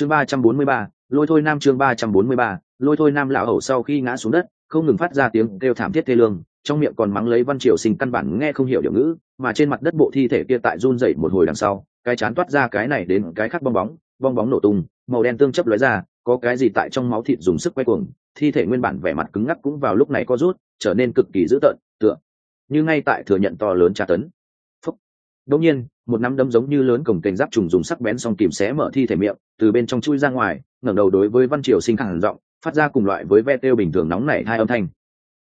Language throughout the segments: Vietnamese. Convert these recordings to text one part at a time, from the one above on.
chương ba trăm bốn mươi ba, lôi thôi nam chương ba trăm bốn mươi ba, lôi thôi nam lão hầu sau khi ngã xuống đất, không ngừng phát ra tiếng kêu thảm thiết thê lương, trong miệng còn mắng lấy văn triều sinh căn bản nghe không hiểu điều ngữ, mà trên mặt đất bộ thi thể kia tại run dậy một hồi đằng sau, cái chán toát ra cái này đến cái khác bong bóng bong bóng nổ tung, màu đen tương chấp lóe ra, có cái gì tại trong máu thịt dùng sức quay cuồng, thi thể nguyên bản vẻ mặt cứng ngắc cũng vào lúc này có rút, trở nên cực kỳ dữ tợn, tựa như ngay tại thừa nhận to lớn tra tấn. Đột nhiên, một nắm đấm giống như lớn cổng kềnh giáp trùng dùng sắc bén xong kìm xé mở thi thể miệng, từ bên trong chui ra ngoài, ngẩng đầu đối với Văn Triều Sinh khẳng giọng, phát ra cùng loại với ve tiêu bình thường nóng nảy hai âm thanh.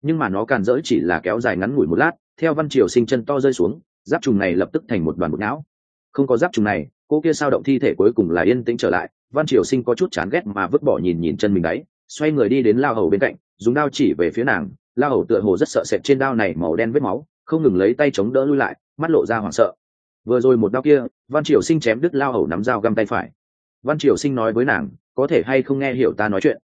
Nhưng mà nó càn rỡ chỉ là kéo dài ngắn ngủi một lát, theo Văn Triều Sinh chân to rơi xuống, giáp trùng này lập tức thành một đoàn bột não. Không có giáp trùng này, cô kia sao động thi thể cuối cùng là yên tĩnh trở lại, Văn Triều Sinh có chút chán ghét mà vứt bỏ nhìn nhìn chân mình đấy, xoay người đi đến lao hầu bên cạnh, dùng đao chỉ về phía nàng, lao hầu tựa hồ rất sợ sệt trên đao này màu đen vết máu, không ngừng lấy tay chống đỡ lui lại mắt lộ ra hoảng sợ vừa rồi một đau kia, văn triều sinh chém đứt lao hầu nắm dao găm tay phải. Văn triều sinh nói với nàng, có thể hay không nghe hiểu ta nói chuyện?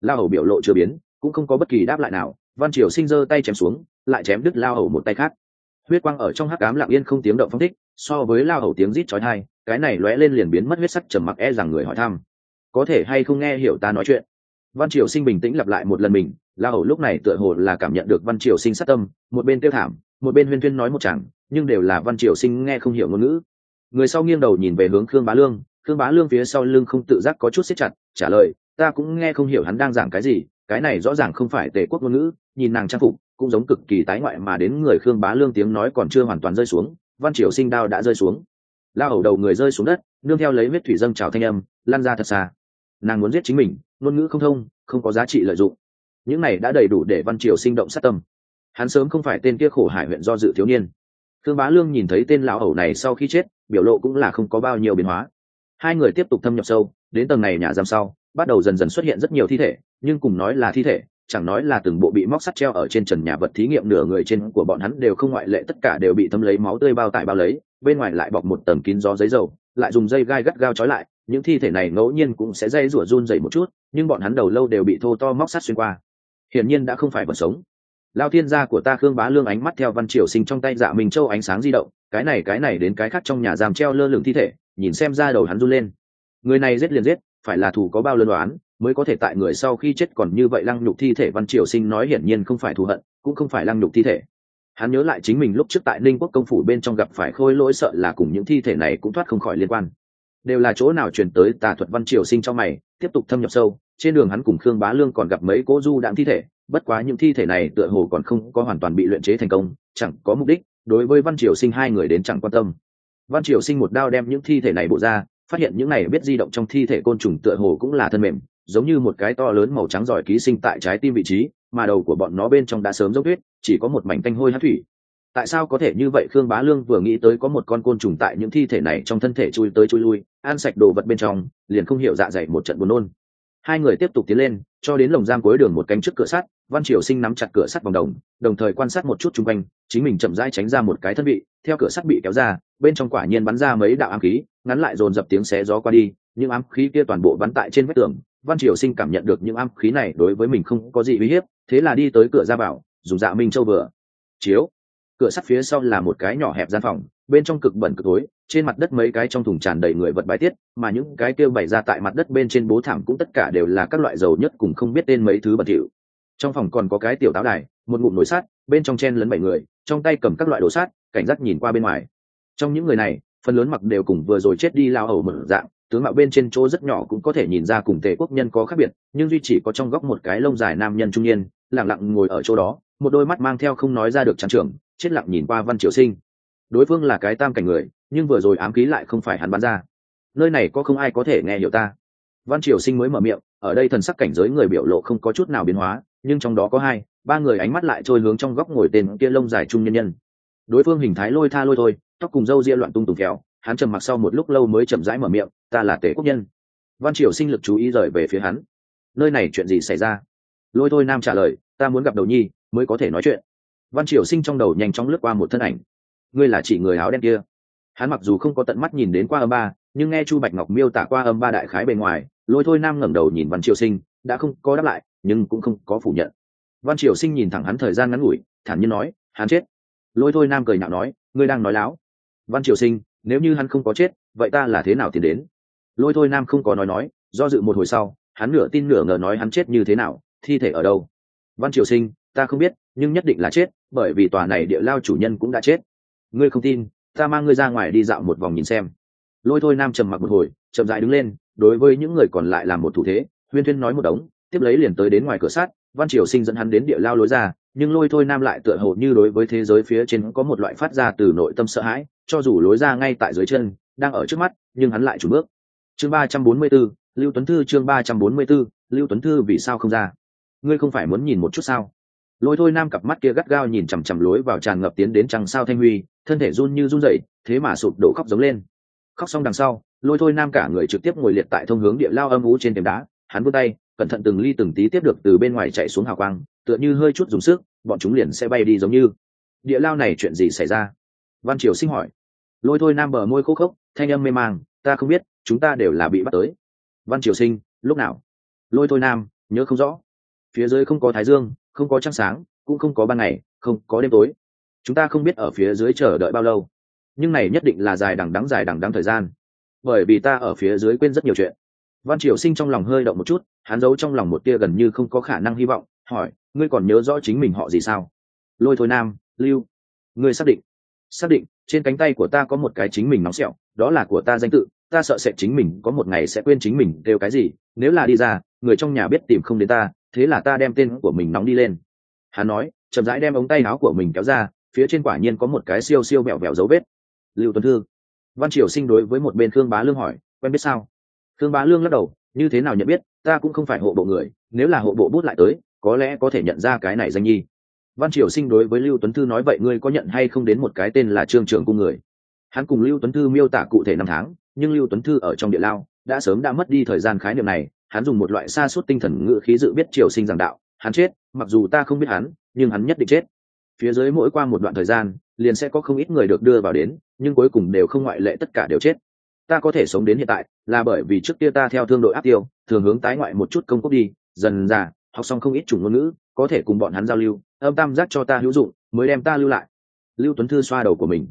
Lao hầu biểu lộ chưa biến, cũng không có bất kỳ đáp lại nào. Văn triều sinh giơ tay chém xuống, lại chém đứt lao hầu một tay khác. Huyết quang ở trong hắc cám lặng yên không tiếng động phong thích, so với lao hầu tiếng rít chói tai, cái này lóe lên liền biến mất huyết sắc trầm mặc e rằng người hỏi thăm. Có thể hay không nghe hiểu ta nói chuyện? Văn triều sinh bình tĩnh lặp lại một lần mình, lao hầu lúc này tựa hồ là cảm nhận được văn triều sinh sát tâm, một bên tiêu thảm, một bên huyên viên nói một chẳng nhưng đều là văn triều sinh nghe không hiểu ngôn ngữ. Người sau nghiêng đầu nhìn về hướng khương bá lương, khương bá lương phía sau lưng không tự giác có chút xếp chặt, trả lời, ta cũng nghe không hiểu hắn đang giảng cái gì, cái này rõ ràng không phải tề quốc ngôn ngữ, nhìn nàng trang phục cũng giống cực kỳ tái ngoại mà đến người khương bá lương tiếng nói còn chưa hoàn toàn rơi xuống, văn triều sinh đao đã rơi xuống. Lao hầu đầu người rơi xuống đất, nương theo lấy huyết thủy dâng trào thanh âm, lan ra thật xa. Nàng muốn giết chính mình, ngôn ngữ không thông, không có giá trị lợi dụng. Những này đã đầy đủ để văn triều sinh động sát tâm. Hắn sớm không phải tên kia khổ hải huyện do dự thiếu niên thương bá lương nhìn thấy tên lão ẩu này sau khi chết, biểu lộ cũng là không có bao nhiêu biến hóa. Hai người tiếp tục thâm nhập sâu, đến tầng này nhà giam sau, bắt đầu dần dần xuất hiện rất nhiều thi thể, nhưng cùng nói là thi thể, chẳng nói là từng bộ bị móc sắt treo ở trên trần nhà vật thí nghiệm nửa người trên của bọn hắn đều không ngoại lệ, tất cả đều bị thâm lấy máu tươi bao tải bao lấy, bên ngoài lại bọc một tầng kín gió giấy dầu, lại dùng dây gai gắt gao trói lại, những thi thể này ngẫu nhiên cũng sẽ dây rủa run dày một chút, nhưng bọn hắn đầu lâu đều bị thô to móc sắt xuyên qua. Hiển nhiên đã không phải vật sống lao thiên gia của ta khương bá lương ánh mắt theo văn triều sinh trong tay dạ minh châu ánh sáng di động, cái này cái này đến cái khác trong nhà giam treo lơ lửng thi thể, nhìn xem ra đầu hắn run lên. Người này giết liền giết, phải là thù có bao lớn đoán mới có thể tại người sau khi chết còn như vậy lăng nhục thi thể văn triều sinh nói hiển nhiên không phải thù hận, cũng không phải lăng nhục thi thể. Hắn nhớ lại chính mình lúc trước tại ninh quốc công phủ bên trong gặp phải khôi lỗi sợ là cùng những thi thể này cũng thoát không khỏi liên quan. Đều là chỗ nào truyền tới tà thuật văn triều sinh cho mày, tiếp tục thâm nhập sâu, trên đường hắn cùng khương bá lương còn gặp mấy cố du đạm thi thể bất quá những thi thể này tựa hồ còn không có hoàn toàn bị luyện chế thành công, chẳng có mục đích, đối với văn triều sinh hai người đến chẳng quan tâm. Văn triều sinh một đao đem những thi thể này bộ ra, phát hiện những này biết di động trong thi thể côn trùng tựa hồ cũng là thân mềm, giống như một cái to lớn màu trắng giỏi ký sinh tại trái tim vị trí, mà đầu của bọn nó bên trong đã sớm dốc tuyết chỉ có một mảnh tanh hôi hát thủy. Tại sao có thể như vậy? Khương bá lương vừa nghĩ tới có một con côn trùng tại những thi thể này trong thân thể chui tới chui lui, ăn sạch đồ vật bên trong, liền không hiểu dạ dày một trận buồn nôn. Hai người tiếp tục tiến lên, cho đến lồng giam cuối đường một cánh trước cửa sắt văn triều sinh nắm chặt cửa sắt vòng đồng đồng thời quan sát một chút chung quanh, chính mình chậm rãi tránh ra một cái thân vị, theo cửa sắt bị kéo ra, bên trong quả nhiên bắn ra mấy đạo ám khí, ngắn lại dồn dập tiếng xé gió qua đi, những ám khí kia toàn bộ bắn tại trên vách tường. Văn triều sinh cảm nhận được những ám khí này đối với mình không có gì uy hiếp, thế là đi tới cửa ra bảo dùng dạ minh châu vừa. Chiếu. Cửa sắt phía sau là một cái nhỏ hẹp gian phòng, bên trong cực bẩn cực tối, trên mặt đất mấy cái trong thùng tràn đầy người vật bái tiết, mà những cái kêu bày ra tại mặt đất bên trên bố thảm cũng tất cả đều là các loại dầu nhất cùng không biết tên mấy thứ bẩn thỉu trong phòng còn có cái tiểu táo đài, một ngụm nồi sát bên trong chen lấn bảy người, trong tay cầm các loại đồ sát cảnh giác nhìn qua bên ngoài. Trong những người này, phần lớn mặc đều cùng vừa rồi chết đi lao hầu mở dạng, tướng mạo bên trên chỗ rất nhỏ cũng có thể nhìn ra cùng tề quốc nhân có khác biệt, nhưng duy chỉ có trong góc một cái lông dài nam nhân trung niên lẳng lặng ngồi ở chỗ đó, một đôi mắt mang theo không nói ra được trang trưởng chết lặng nhìn qua văn triều sinh. Đối phương là cái tam cảnh người, nhưng vừa rồi ám khí lại không phải hắn bắn ra. Nơi này có không ai có thể nghe hiểu ta. Văn triều sinh mới mở miệng, ở đây thần sắc cảnh giới người biểu lộ không có chút nào biến hóa nhưng trong đó có hai, ba người ánh mắt lại trôi hướng trong góc ngồi tên kia lông dài trung nhân nhân. Đối phương hình thái lôi tha lôi thôi, tóc cùng râu ria loạn tung tùng kéo hắn trầm mặc sau một lúc lâu mới chậm rãi mở miệng, ta là tể quốc nhân. Văn triều sinh lực chú ý rời về phía hắn. Nơi này chuyện gì xảy ra? Lôi thôi nam trả lời, ta muốn gặp đầu nhi, mới có thể nói chuyện. Văn triều sinh trong đầu nhanh chóng lướt qua một thân ảnh. Ngươi là chỉ người áo đen kia. Hắn mặc dù không có tận mắt nhìn đến qua âm ba, nhưng nghe chu bạch ngọc miêu tả qua âm ba đại khái bề ngoài, lôi thôi nam ngẩng đầu nhìn văn triều sinh, đã không có đáp lại nhưng cũng không có phủ nhận. Văn triều sinh nhìn thẳng hắn thời gian ngắn ngủi, thản nhiên nói, hắn chết. Lôi thôi nam cười nhạo nói, ngươi đang nói láo. Văn triều sinh, nếu như hắn không có chết, vậy ta là thế nào tiến đến? Lôi thôi nam không có nói nói, do dự một hồi sau, hắn nửa tin nửa ngờ nói hắn chết như thế nào, thi thể ở đâu. Văn triều sinh, ta không biết, nhưng nhất định là chết, bởi vì tòa này địa lao chủ nhân cũng đã chết. Ngươi không tin, ta mang ngươi ra ngoài đi dạo một vòng nhìn xem. Lôi thôi nam trầm mặc một hồi, chậm dại đứng lên, đối với những người còn lại làm một thủ thế, huyên thuyên nói một đống tiếp lấy liền tới đến ngoài cửa sát văn triều sinh dẫn hắn đến địa lao lối ra nhưng lôi thôi nam lại tựa hồ như đối với thế giới phía trên có một loại phát ra từ nội tâm sợ hãi cho dù lối ra ngay tại dưới chân đang ở trước mắt nhưng hắn lại chủ bước. Chương ba trăm bốn mươi 344, lưu tuấn thư chương ba trăm bốn mươi 344, lưu tuấn thư vì sao không ra? Ngươi không phải muốn nhìn một chút sao? Lôi thôi nam cặp mắt kia gắt gao nhìn chằm chằm lối vào tràn ngập tiến đến trăng sao thanh huy thân thể run như run rẩy thế mà sụp đổ khóc giống lên. Khóc xong đằng sau lôi thôi nam cả người trực tiếp ngồi liệt tại thông hướng địa lao âm ú trên thềm đá hắn vươn tay cẩn thận từng ly từng tí tiếp được từ bên ngoài chạy xuống hào quang, tựa như hơi chút dùng sức, bọn chúng liền sẽ bay đi giống như. Địa lao này chuyện gì xảy ra? Văn triều sinh hỏi. Lôi thôi nam bờ môi khô khốc, thanh âm mê mang, ta không biết, chúng ta đều là bị bắt tới. Văn triều sinh, lúc nào? Lôi thôi nam, nhớ không rõ. Phía dưới không có thái dương, không có trăng sáng, cũng không có ban ngày, không có đêm tối. Chúng ta không biết ở phía dưới chờ đợi bao lâu. Nhưng này nhất định là dài đằng đắng dài đằng đắng thời gian. Bởi vì ta ở phía dưới quên rất nhiều chuyện văn triều sinh trong lòng hơi động một chút, hắn giấu trong lòng một tia gần như không có khả năng hy vọng, hỏi, ngươi còn nhớ rõ chính mình họ gì sao? Lôi thôi nam, lưu. Ngươi xác định. Xác định, trên cánh tay của ta có một cái chính mình nóng sẹo, đó là của ta danh tự, ta sợ sẽ chính mình, có một ngày sẽ quên chính mình, kêu cái gì, nếu là đi ra, người trong nhà biết tìm không đến ta, thế là ta đem tên của mình nóng đi lên. Hắn nói, chậm rãi đem ống tay áo của mình kéo ra, phía trên quả nhiên có một cái siêu siêu vẹo vẹo dấu vết. Lưu tuấn thư. Văn triều sinh đối với một bên thương bá lương hỏi, quen biết sao? Khương bá lương lắc đầu, như thế nào nhận biết, ta cũng không phải hộ bộ người, nếu là hộ bộ bút lại tới, có lẽ có thể nhận ra cái này danh nhi. Văn triều sinh đối với lưu tuấn thư nói, vậy ngươi có nhận hay không đến một cái tên là trương trưởng cung người? Hắn cùng lưu tuấn thư miêu tả cụ thể năm tháng, nhưng lưu tuấn thư ở trong địa lao, đã sớm đã mất đi thời gian khái niệm này, hắn dùng một loại xa suốt tinh thần ngự khí dự biết triều sinh giảng đạo, hắn chết, mặc dù ta không biết hắn, nhưng hắn nhất định chết. Phía dưới mỗi qua một đoạn thời gian, liền sẽ có không ít người được đưa vào đến, nhưng cuối cùng đều không ngoại lệ tất cả đều chết ta có thể sống đến hiện tại, là bởi vì trước kia ta theo thương đội áp tiêu, thường hướng tái ngoại một chút công quốc đi, dần dà, học xong không ít chủng ngôn ngữ, có thể cùng bọn hắn giao lưu, âm tam giác cho ta hữu dụng, mới đem ta lưu lại. Lưu tuấn thư xoa đầu của mình.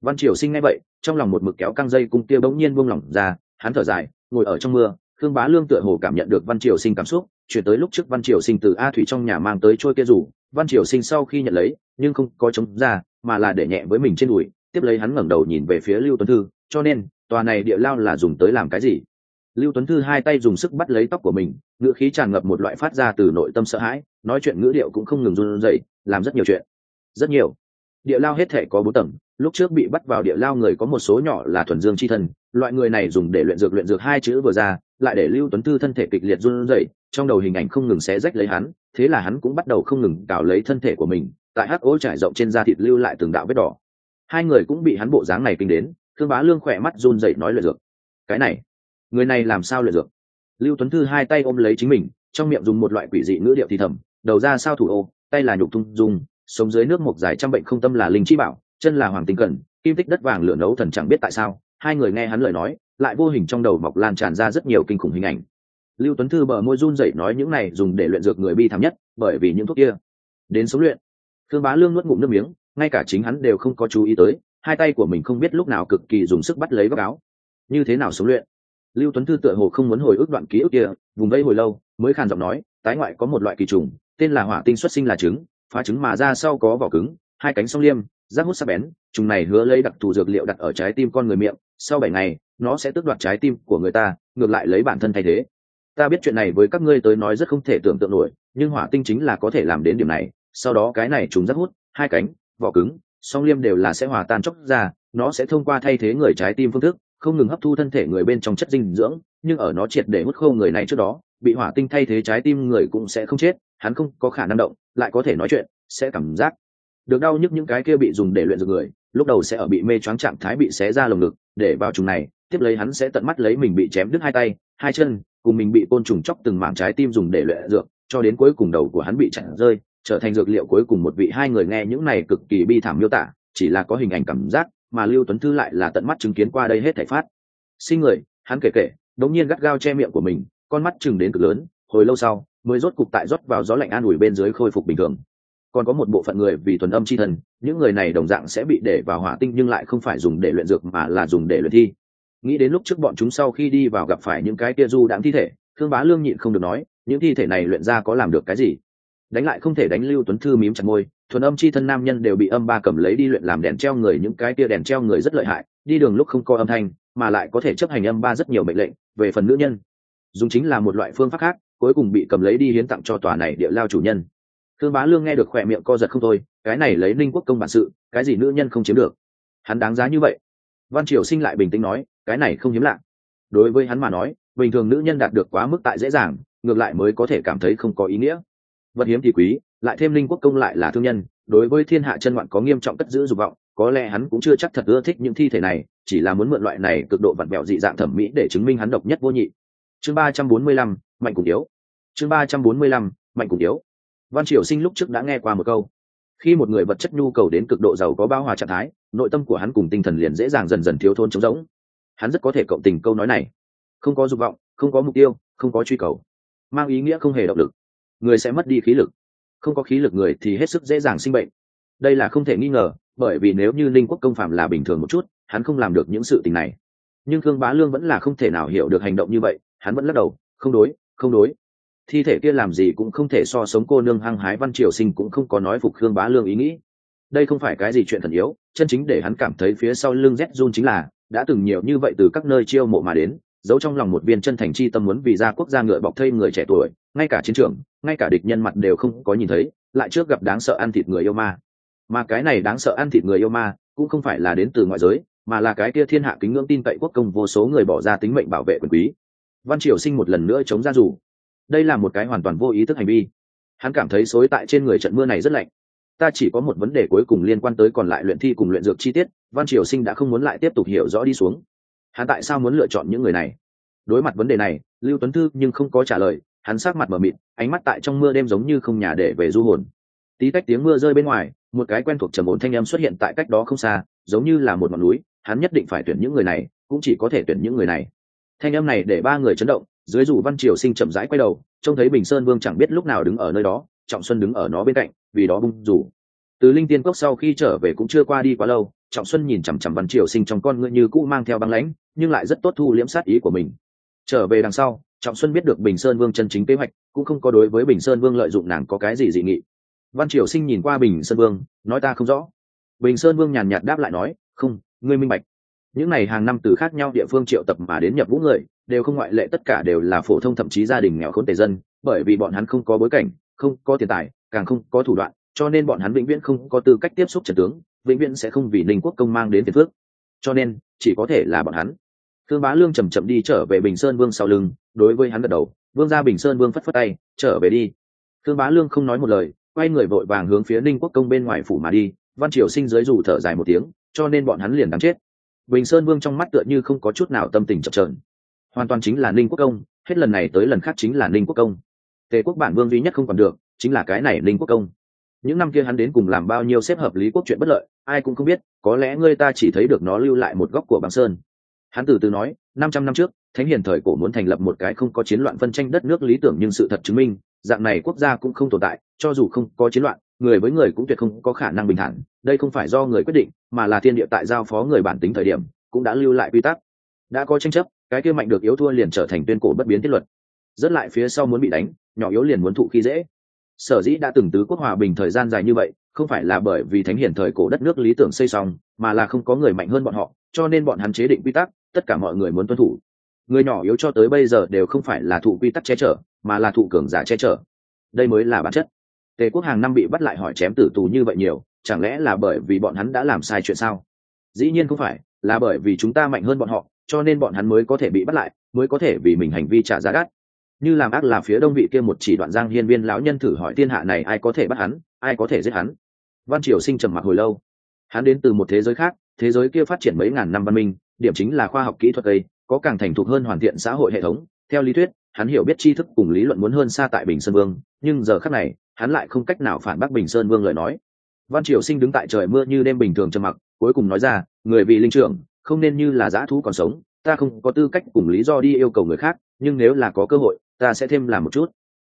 Văn triều sinh ngay vậy, trong lòng một mực kéo căng dây cung kia bỗng nhiên buông lỏng ra, hắn thở dài, ngồi ở trong mưa, khương bá lương tựa hồ cảm nhận được văn triều sinh cảm xúc, chuyển tới lúc trước văn triều sinh từ a thủy trong nhà mang tới trôi kia rủ, văn triều sinh sau khi nhận lấy, nhưng không có chống ra, mà là để nhẹ với mình trên đùi, tiếp lấy hắn ngẩng đầu nhìn về phía lưu tuấn thư, cho nên tòa này địa lao là dùng tới làm cái gì? Lưu tuấn thư hai tay dùng sức bắt lấy tóc của mình, ngữ khí tràn ngập một loại phát ra từ nội tâm sợ hãi, nói chuyện ngữ điệu cũng không ngừng run rẩy, làm rất nhiều chuyện. Rất nhiều. Địa lao hết thể có bốn tầng, lúc trước bị bắt vào địa lao người có một số nhỏ là thuần dương chi thân loại người này dùng để luyện dược luyện dược hai chữ vừa ra, lại để lưu tuấn thư thân thể kịch liệt run rẩy, trong đầu hình ảnh không ngừng xé rách lấy hắn, thế là hắn cũng bắt đầu không ngừng cào lấy thân thể của mình, tại hắc ố trải rộng trên da thịt lưu lại từng đạo vết đỏ. Hai người cũng bị hắn bộ dáng này kinh đến thương bá lương khỏe mắt run rẩy nói luyện dược. Cái này, người này làm sao luyện dược? Lưu tuấn thư hai tay ôm lấy chính mình, trong miệng dùng một loại quỷ dị ngữ điệu thì thầm, đầu ra sao thủ ô, tay là nhục thung dùng sống dưới nước một dài trăm bệnh không tâm là linh chi bảo, chân là hoàng tinh cần, kim tích đất vàng lửa nấu thần chẳng biết tại sao. Hai người nghe hắn lời nói, lại vô hình trong đầu mọc lan tràn ra rất nhiều kinh khủng hình ảnh. Lưu tuấn thư bờ môi run dậy nói những này dùng để luyện dược người bi thảm nhất, bởi vì những thuốc kia. Đến sống luyện. Thương bá lương nuốt ngụm nước miếng, ngay cả chính hắn đều không có chú ý tới hai tay của mình không biết lúc nào cực kỳ dùng sức bắt lấy góc áo. Như thế nào sống luyện? Lưu tuấn thư tựa hồ không muốn hồi ức đoạn ký ức kia, vùng vây hồi lâu, mới khàn giọng nói, tái ngoại có một loại kỳ trùng, tên là hỏa tinh xuất sinh là trứng, phá trứng mà ra sau có vỏ cứng, hai cánh song liêm, rác hút sắc bén, trùng này hứa lấy đặc thù dược liệu đặt ở trái tim con người miệng, sau bảy ngày, nó sẽ tước đoạt trái tim của người ta, ngược lại lấy bản thân thay thế. Ta biết chuyện này với các ngươi tới nói rất không thể tưởng tượng nổi, nhưng hỏa tinh chính là có thể làm đến điểm này, sau đó cái này trùng rất hút, hai cánh, vỏ cứng song liêm đều là sẽ hòa tan chóc ra, nó sẽ thông qua thay thế người trái tim phương thức, không ngừng hấp thu thân thể người bên trong chất dinh dưỡng, nhưng ở nó triệt để hút khô người này trước đó, bị hỏa tinh thay thế trái tim người cũng sẽ không chết, hắn không có khả năng động, lại có thể nói chuyện, sẽ cảm giác được đau nhức những cái kia bị dùng để luyện dược người, lúc đầu sẽ ở bị mê choáng trạng thái bị xé ra lồng ngực, để vào trùng này, tiếp lấy hắn sẽ tận mắt lấy mình bị chém đứt hai tay, hai chân, cùng mình bị côn trùng chóc từng mảng trái tim dùng để luyện dược, cho đến cuối cùng đầu của hắn bị chặn rơi trở thành dược liệu cuối cùng một vị hai người nghe những này cực kỳ bi thảm miêu tả, chỉ là có hình ảnh cảm giác, mà lưu tuấn thư lại là tận mắt chứng kiến qua đây hết thảy phát. Sinh người, hắn kể kể, đống nhiên gắt gao che miệng của mình, con mắt chừng đến cực lớn, hồi lâu sau, mới rốt cục tại rót vào gió lạnh an ủi bên dưới khôi phục bình thường. Còn có một bộ phận người vì thuần âm chi thần, những người này đồng dạng sẽ bị để vào hỏa tinh nhưng lại không phải dùng để luyện dược mà là dùng để luyện thi. Nghĩ đến lúc trước bọn chúng sau khi đi vào gặp phải những cái kia du đãng thi thể, thương bá lương nhịn không được nói, những thi thể này luyện ra có làm được cái gì? Đánh lại không thể đánh lưu tuấn thư mím chặt môi, thuần âm chi thân nam nhân đều bị âm ba cầm lấy đi luyện làm đèn treo người, những cái kia đèn treo người rất lợi hại, đi đường lúc không có âm thanh, mà lại có thể chấp hành âm ba rất nhiều mệnh lệnh, về phần nữ nhân. Dùng chính là một loại phương pháp khác, cuối cùng bị cầm lấy đi hiến tặng cho tòa này địa lao chủ nhân. Thương bá lương nghe được khỏe miệng co giật không thôi, cái này lấy ninh quốc công bản sự, cái gì nữ nhân không chiếm được? Hắn đáng giá như vậy. Văn triều sinh lại bình tĩnh nói, cái này không hiếm lạ. Đối với hắn mà nói, bình thường nữ nhân đạt được quá mức tại dễ dàng, ngược lại mới có thể cảm thấy không có ý nghĩa vật hiếm thì quý, lại thêm linh quốc công lại là thương nhân, đối với thiên hạ chân ngoạn có nghiêm trọng cất giữ dục vọng, có lẽ hắn cũng chưa chắc thật ưa thích những thi thể này, chỉ là muốn mượn loại này cực độ vặn vẹo dị dạng thẩm mỹ để chứng minh hắn độc nhất vô nhị. Chương ba trăm bốn mươi lăm, mạnh cùng yếu chương ba trăm bốn mươi lăm, mạnh cùng yếu văn triều sinh lúc trước đã nghe qua một câu. Khi một người vật chất nhu cầu đến cực độ giàu có bao hòa trạng thái, nội tâm của hắn cùng tinh thần liền dễ dàng dần dần thiếu thốn trống rỗng. Hắn rất có thể cộng tình câu nói này. Không có dục vọng, không có mục tiêu, không có truy cầu. Mang ý nghĩa không hề động lực người sẽ mất đi khí lực. Không có khí lực người thì hết sức dễ dàng sinh bệnh. Đây là không thể nghi ngờ, bởi vì nếu như linh quốc công phạm là bình thường một chút, hắn không làm được những sự tình này. Nhưng khương bá lương vẫn là không thể nào hiểu được hành động như vậy, hắn vẫn lắc đầu, không đối không đối. Thi thể kia làm gì cũng không thể so sống cô nương hăng hái văn triều sinh cũng không có nói phục khương bá lương ý nghĩ. Đây không phải cái gì chuyện thần yếu, chân chính để hắn cảm thấy phía sau lưng rét run chính là, đã từng nhiều như vậy từ các nơi chiêu mộ mà đến giấu trong lòng một viên chân thành chi tâm muốn vì gia quốc gia ngựa bọc thây người trẻ tuổi, ngay cả chiến trường, ngay cả địch nhân mặt đều không có nhìn thấy, lại trước gặp đáng sợ ăn thịt người yêu ma. Mà cái này đáng sợ ăn thịt người yêu ma cũng không phải là đến từ ngoại giới, mà là cái kia thiên hạ kính ngưỡng tin cậy quốc công vô số người bỏ ra tính mệnh bảo vệ quyền quý. Văn triều sinh một lần nữa chống ra rủ đây là một cái hoàn toàn vô ý thức hành vi. Hắn cảm thấy xối tại trên người trận mưa này rất lạnh. Ta chỉ có một vấn đề cuối cùng liên quan tới còn lại luyện thi cùng luyện dược chi tiết, văn triều sinh đã không muốn lại tiếp tục hiểu rõ đi xuống hắn tại sao muốn lựa chọn những người này? Đối mặt vấn đề này, lưu tuấn thư nhưng không có trả lời, hắn sát mặt mờ mịt, ánh mắt tại trong mưa đêm giống như không nhà để về du hồn. Tí tách tiếng mưa rơi bên ngoài, một cái quen thuộc trầm ổn thanh âm xuất hiện tại cách đó không xa, giống như là một ngọn núi, hắn nhất định phải tuyển những người này, cũng chỉ có thể tuyển những người này. Thanh âm này để ba người chấn động, dưới dù văn triều sinh chậm rãi quay đầu, trông thấy bình sơn vương chẳng biết lúc nào đứng ở nơi đó, trọng xuân đứng ở nó bên cạnh, vì đó bung rủ từ linh tiên cốc sau khi trở về cũng chưa qua đi quá lâu, trọng xuân nhìn chằm chằm văn triều sinh trong con ngươi như cũ mang theo băng lãnh, nhưng lại rất tốt thu liễm sát ý của mình. Trở về đằng sau, trọng xuân biết được bình sơn vương chân chính kế hoạch, cũng không có đối với bình sơn vương lợi dụng nàng có cái gì dị nghị. Văn triều sinh nhìn qua bình sơn vương, nói ta không rõ. Bình sơn vương nhàn nhạt đáp lại nói, không, ngươi minh bạch. Những này hàng năm từ khác nhau địa phương triệu tập mà đến nhập vũ người, đều không ngoại lệ tất cả đều là phổ thông thậm chí gia đình nghèo khốn tề dân, bởi vì bọn hắn không có bối cảnh, không có tiền tài, càng không có thủ đoạn cho nên bọn hắn vĩnh viễn không có tư cách tiếp xúc trần tướng, vĩnh viễn sẽ không vì ninh quốc công mang đến tiền phước cho nên, chỉ có thể là bọn hắn. Thương bá lương chầm chậm đi trở về bình sơn vương sau lưng, đối với hắn gật đầu, vương ra bình sơn vương phất phất tay, trở về đi. Thương bá lương không nói một lời, quay người vội vàng hướng phía ninh quốc công bên ngoài phủ mà đi, văn triều sinh dưới dù thở dài một tiếng, cho nên bọn hắn liền đáng chết. Bình sơn vương trong mắt tựa như không có chút nào tâm tình chậm trợn hoàn toàn chính là ninh quốc công, hết lần này tới lần khác chính là ninh quốc công. Tề quốc bản vương duy nhất không còn được, chính là cái này ninh quốc công những năm kia hắn đến cùng làm bao nhiêu xếp hợp lý quốc chuyện bất lợi, ai cũng không biết, có lẽ ngươi ta chỉ thấy được nó lưu lại một góc của băng sơn. Hắn từ từ nói, năm trăm năm trước, thánh hiền thời cổ muốn thành lập một cái không có chiến loạn phân tranh đất nước lý tưởng nhưng sự thật chứng minh, dạng này quốc gia cũng không tồn tại, cho dù không có chiến loạn, người với người cũng tuyệt không có khả năng bình thản. Đây không phải do người quyết định, mà là thiên địa tại giao phó người bản tính thời điểm, cũng đã lưu lại quy tắc. Đã có tranh chấp, cái kia mạnh được yếu thua liền trở thành tuyên cổ bất biến thiết luật rất lại phía sau muốn bị đánh, nhỏ yếu liền muốn thụ khi dễ sở dĩ đã từng tứ quốc hòa bình thời gian dài như vậy, không phải là bởi vì thánh hiển thời cổ đất nước lý tưởng xây xong, mà là không có người mạnh hơn bọn họ, cho nên bọn hắn chế định quy tắc, tất cả mọi người muốn tuân thủ. Người nhỏ yếu cho tới bây giờ đều không phải là thụ quy tắc che chở, mà là thụ cường giả che chở. Đây mới là bản chất. Tề quốc hàng năm bị bắt lại hỏi chém tử tù như vậy nhiều, chẳng lẽ là bởi vì bọn hắn đã làm sai chuyện sao? Dĩ nhiên không phải, là bởi vì chúng ta mạnh hơn bọn họ, cho nên bọn hắn mới có thể bị bắt lại, mới có thể vì mình hành vi trả giá đắt như làm ác là phía đông vị kia một chỉ đoạn giang hiên viên lão nhân thử hỏi thiên hạ này ai có thể bắt hắn, ai có thể giết hắn? Văn triều sinh trầm mặc hồi lâu. Hắn đến từ một thế giới khác, thế giới kia phát triển mấy ngàn năm văn minh, điểm chính là khoa học kỹ thuật ấy, có càng thành thục hơn hoàn thiện xã hội hệ thống. Theo lý thuyết, hắn hiểu biết tri thức cùng lý luận muốn hơn xa tại bình sơn vương, nhưng giờ khác này, hắn lại không cách nào phản bác bình sơn vương lời nói. Văn triều sinh đứng tại trời mưa như đêm bình thường trầm mặc, cuối cùng nói ra, người vì linh trưởng, không nên như là dã thú còn sống, ta không có tư cách cùng lý do đi yêu cầu người khác, nhưng nếu là có cơ hội ta sẽ thêm làm một chút.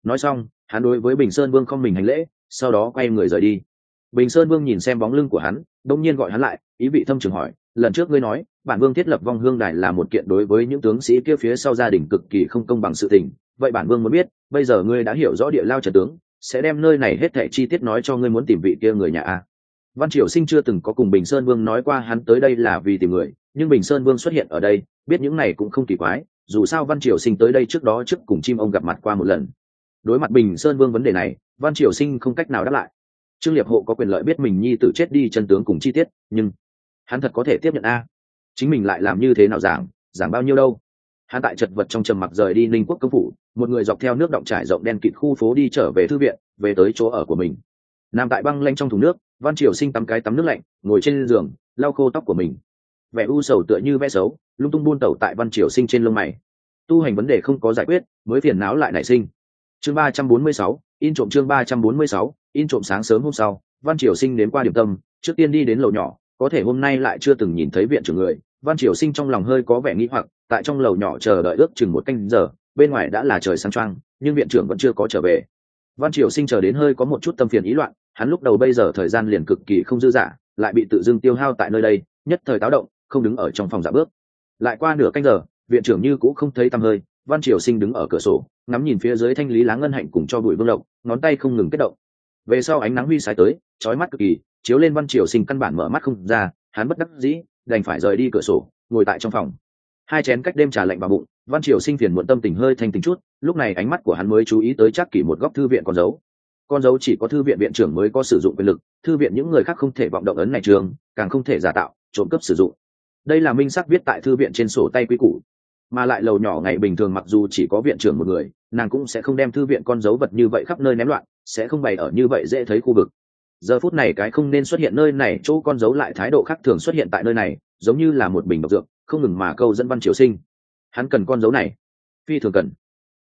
Nói xong, hắn đối với bình sơn vương không mình hành lễ, sau đó quay người rời đi. Bình sơn vương nhìn xem bóng lưng của hắn, đông nhiên gọi hắn lại, ý vị thâm trường hỏi, lần trước ngươi nói, bản vương thiết lập vong hương đài là một kiện đối với những tướng sĩ kia phía sau gia đình cực kỳ không công bằng sự tình. Vậy bản vương muốn biết, bây giờ ngươi đã hiểu rõ địa lao trần tướng, sẽ đem nơi này hết thẻ chi tiết nói cho ngươi muốn tìm vị kia người nhà a? Văn triều sinh chưa từng có cùng bình sơn vương nói qua hắn tới đây là vì tìm người, nhưng bình sơn vương xuất hiện ở đây, biết những này cũng không kỳ quái dù sao văn triều sinh tới đây trước đó trước cùng chim ông gặp mặt qua một lần. Đối mặt bình sơn vương vấn đề này, văn triều sinh không cách nào đáp lại. Trương liệp hộ có quyền lợi biết mình nhi tử chết đi chân tướng cùng chi tiết, nhưng hắn thật có thể tiếp nhận a? Chính mình lại làm như thế nào giảng giảng bao nhiêu đâu? Hắn tại chật vật trong trầm mặc rời đi ninh quốc công phủ, một người dọc theo nước động trải rộng đen kịt khu phố đi trở về thư viện, về tới chỗ ở của mình. Nằm tại băng lanh trong thùng nước, văn triều sinh tắm cái tắm nước lạnh, ngồi trên giường, lau khô tóc của mình vẻ u sầu tựa như vẽ xấu, lung tung buôn tẩu tại văn triều sinh trên lông mày. Tu hành vấn đề không có giải quyết, mới phiền não lại nảy sinh. Chương ba trăm bốn mươi sáu, in trộm chương ba trăm bốn mươi sáu, in trộm sáng sớm hôm sau, văn triều sinh đến qua điểm tâm, trước tiên đi đến lầu nhỏ, có thể hôm nay lại chưa từng nhìn thấy viện trưởng người. Văn triều sinh trong lòng hơi có vẻ nghĩ hoặc, tại trong lầu nhỏ chờ đợi ước chừng một canh giờ, bên ngoài đã là trời sáng trăng nhưng viện trưởng vẫn chưa có trở về. Văn triều sinh chờ đến hơi có một chút tâm phiền ý loạn, hắn lúc đầu bây giờ thời gian liền cực kỳ không dư dả, lại bị tự dưng tiêu hao tại nơi đây, nhất thời táo động không đứng ở trong phòng dạ bước. Lại qua nửa canh giờ, viện trưởng như cũng không thấy tăm hơi, văn triều sinh đứng ở cửa sổ, ngắm nhìn phía dưới thanh lý lá ngân hạnh cùng cho bụi vương lộc, ngón tay không ngừng kết động. Về sau ánh nắng huy sái tới trói mắt cực kỳ, chiếu lên văn triều sinh căn bản mở mắt không ra, hắn bất đắc dĩ, đành phải rời đi cửa sổ, ngồi tại trong phòng. Hai chén cách đêm trà lạnh vào bụng, văn triều sinh phiền muộn tâm tình hơi thanh tình chút, lúc này ánh mắt của hắn mới chú ý tới chắc kỷ một góc thư viện con dấu. Con dấu chỉ có thư viện viện trưởng mới có sử dụng quyền lực, thư viện những người khác không thể vọng động ấn này trường, càng không thể giả tạo, trộm cấp sử dụng đây là minh sắc viết tại thư viện trên sổ tay quy củ. Mà lại lầu nhỏ ngày bình thường mặc dù chỉ có viện trưởng một người, nàng cũng sẽ không đem thư viện con dấu vật như vậy khắp nơi ném loạn, sẽ không bày ở như vậy dễ thấy khu vực. Giờ phút này cái không nên xuất hiện nơi này, chỗ con dấu lại thái độ khác thường xuất hiện tại nơi này, giống như là một bình độc dược, không ngừng mà câu dẫn văn triều sinh. Hắn cần con dấu này. Phi thường cần.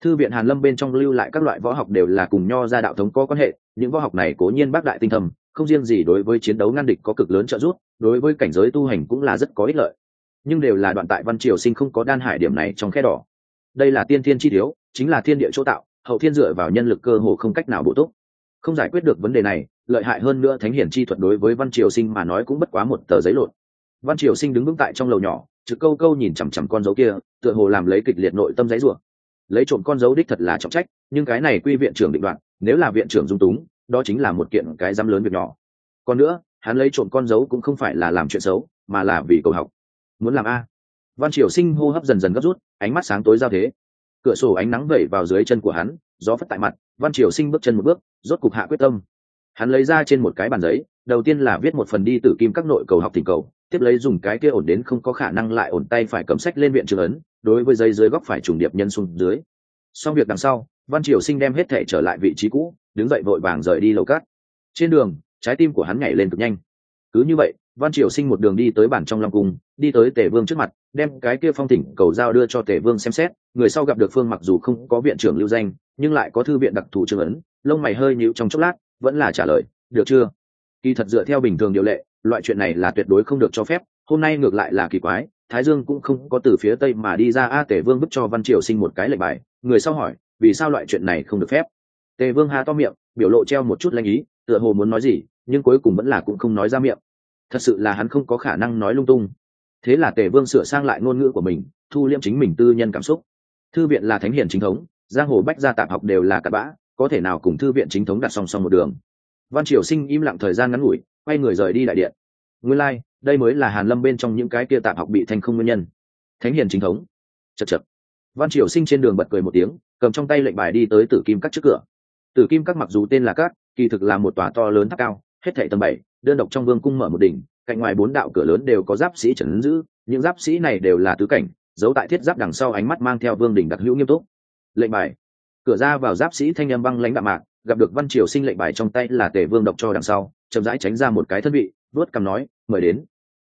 Thư viện hàn lâm bên trong lưu lại các loại võ học đều là cùng nho ra đạo thống có quan hệ, những võ học này cố nhiên bác đại tinh thầm không riêng gì đối với chiến đấu ngăn địch có cực lớn trợ giúp, đối với cảnh giới tu hành cũng là rất có ích lợi. Nhưng đều là đoạn tại văn triều sinh không có đan hải điểm này trong khe đỏ. Đây là tiên thiên chi thiếu, chính là thiên địa chỗ tạo, hậu thiên dựa vào nhân lực cơ hồ không cách nào bổ túc. Không giải quyết được vấn đề này, lợi hại hơn nữa thánh hiển chi thuật đối với văn triều sinh mà nói cũng bất quá một tờ giấy lộn. Văn triều sinh đứng vững tại trong lầu nhỏ, trực câu câu nhìn chằm chằm con dấu kia, tựa hồ làm lấy kịch liệt nội tâm giấy rủa lấy trộm con dấu đích thật là trọng trách, nhưng cái này quy viện trưởng định đoạn, nếu là viện trưởng dung túng đó chính là một kiện cái dám lớn việc nhỏ. Còn nữa, hắn lấy trộm con dấu cũng không phải là làm chuyện xấu, mà là vì cầu học. Muốn làm a. Văn triều sinh hô hấp dần dần gấp rút, ánh mắt sáng tối giao thế. Cửa sổ ánh nắng vẩy vào dưới chân của hắn, gió phất tại mặt, văn triều sinh bước chân một bước, rốt cục hạ quyết tâm. Hắn lấy ra trên một cái bàn giấy, đầu tiên là viết một phần đi tử kim các nội cầu học tình cầu, tiếp lấy dùng cái kia ổn đến không có khả năng lại ổn tay phải cầm sách lên viện trường ấn, đối với dây dưới góc phải trùng điệp nhân xuống dưới. Xong việc đằng sau, văn triều sinh đem hết thể trở lại vị trí cũ đứng dậy vội vàng rời đi lầu cát. Trên đường, trái tim của hắn nhảy lên cực nhanh. Cứ như vậy, văn triều sinh một đường đi tới bản trong long cung, đi tới Tề vương trước mặt, đem cái kia phong thỉnh cầu giao đưa cho Tề vương xem xét. Người sau gặp được phương mặc dù không có viện trưởng lưu danh, nhưng lại có thư viện đặc thù trương ấn, lông mày hơi nhịu trong chốc lát, vẫn là trả lời, được chưa? Kỳ thật dựa theo bình thường điều lệ, loại chuyện này là tuyệt đối không được cho phép, hôm nay ngược lại là kỳ quái, thái dương cũng không có từ phía tây mà đi ra, a tể vương bức cho văn triều sinh một cái lệnh bài. Người sau hỏi, vì sao loại chuyện này không được phép? Tề vương hà to miệng biểu lộ treo một chút lanh ý tựa hồ muốn nói gì nhưng cuối cùng vẫn là cũng không nói ra miệng. Thật sự là hắn không có khả năng nói lung tung. Thế là tề vương sửa sang lại ngôn ngữ của mình thu liễm chính mình tư nhân cảm xúc. Thư viện là thánh hiền chính thống giang hồ bách gia tạp học đều là cặn bã có thể nào cùng thư viện chính thống đặt song song một đường. Văn triều sinh im lặng thời gian ngắn ngủi quay người rời đi đại điện. Nguyên lai、like, đây mới là hàn lâm bên trong những cái kia tạp học bị thành không nguyên nhân. Thánh hiền chính thống. Chật chật văn triều sinh trên đường bật cười một tiếng cầm trong tay lệnh bài đi tới tử kim các trước cửa tử kim các mặc dù tên là các, kỳ thực là một tòa to lớn tháp cao, hết thảy tầng bảy, đơn độc trong vương cung mở một đỉnh, cạnh ngoài bốn đạo cửa lớn đều có giáp sĩ trấn giữ, những giáp sĩ này đều là tứ cảnh, giấu tại thiết giáp đằng sau ánh mắt mang theo vương đỉnh đặc hữu nghiêm túc. Lệnh bài. Cửa ra vào giáp sĩ thanh âm băng lãnh đạm mạc, gặp được văn triều sinh lệnh bài trong tay là tề vương độc cho đằng sau, chậm rãi tránh ra một cái thân vị vớt cằm nói, mời đến.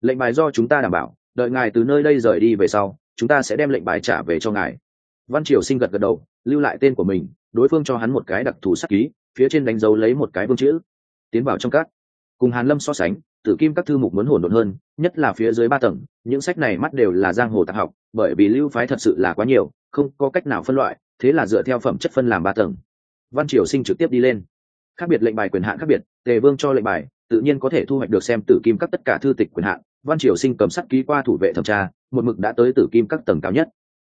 Lệnh bài do chúng ta đảm bảo, đợi ngài từ nơi đây rời đi về sau, chúng ta sẽ đem lệnh bài trả về cho ngài. Văn triều sinh gật gật đầu, lưu lại tên của mình đối phương cho hắn một cái đặc thù sắc ký, phía trên đánh dấu lấy một cái vương chữ. Tiến vào trong các cùng hàn lâm so sánh, tử kim các thư mục muốn hồn đột hơn, nhất là phía dưới ba tầng, những sách này mắt đều là giang hồ tạp học, bởi vì lưu phái thật sự là quá nhiều, không có cách nào phân loại, thế là dựa theo phẩm chất phân làm ba tầng. Văn triều sinh trực tiếp đi lên. Khác biệt lệnh bài quyền hạn khác biệt, tề vương cho lệnh bài, tự nhiên có thể thu hoạch được xem tử kim các tất cả thư tịch quyền hạn. Văn triều sinh cầm sắt ký qua thủ vệ thẩm tra, một mực đã tới tử kim các tầng cao nhất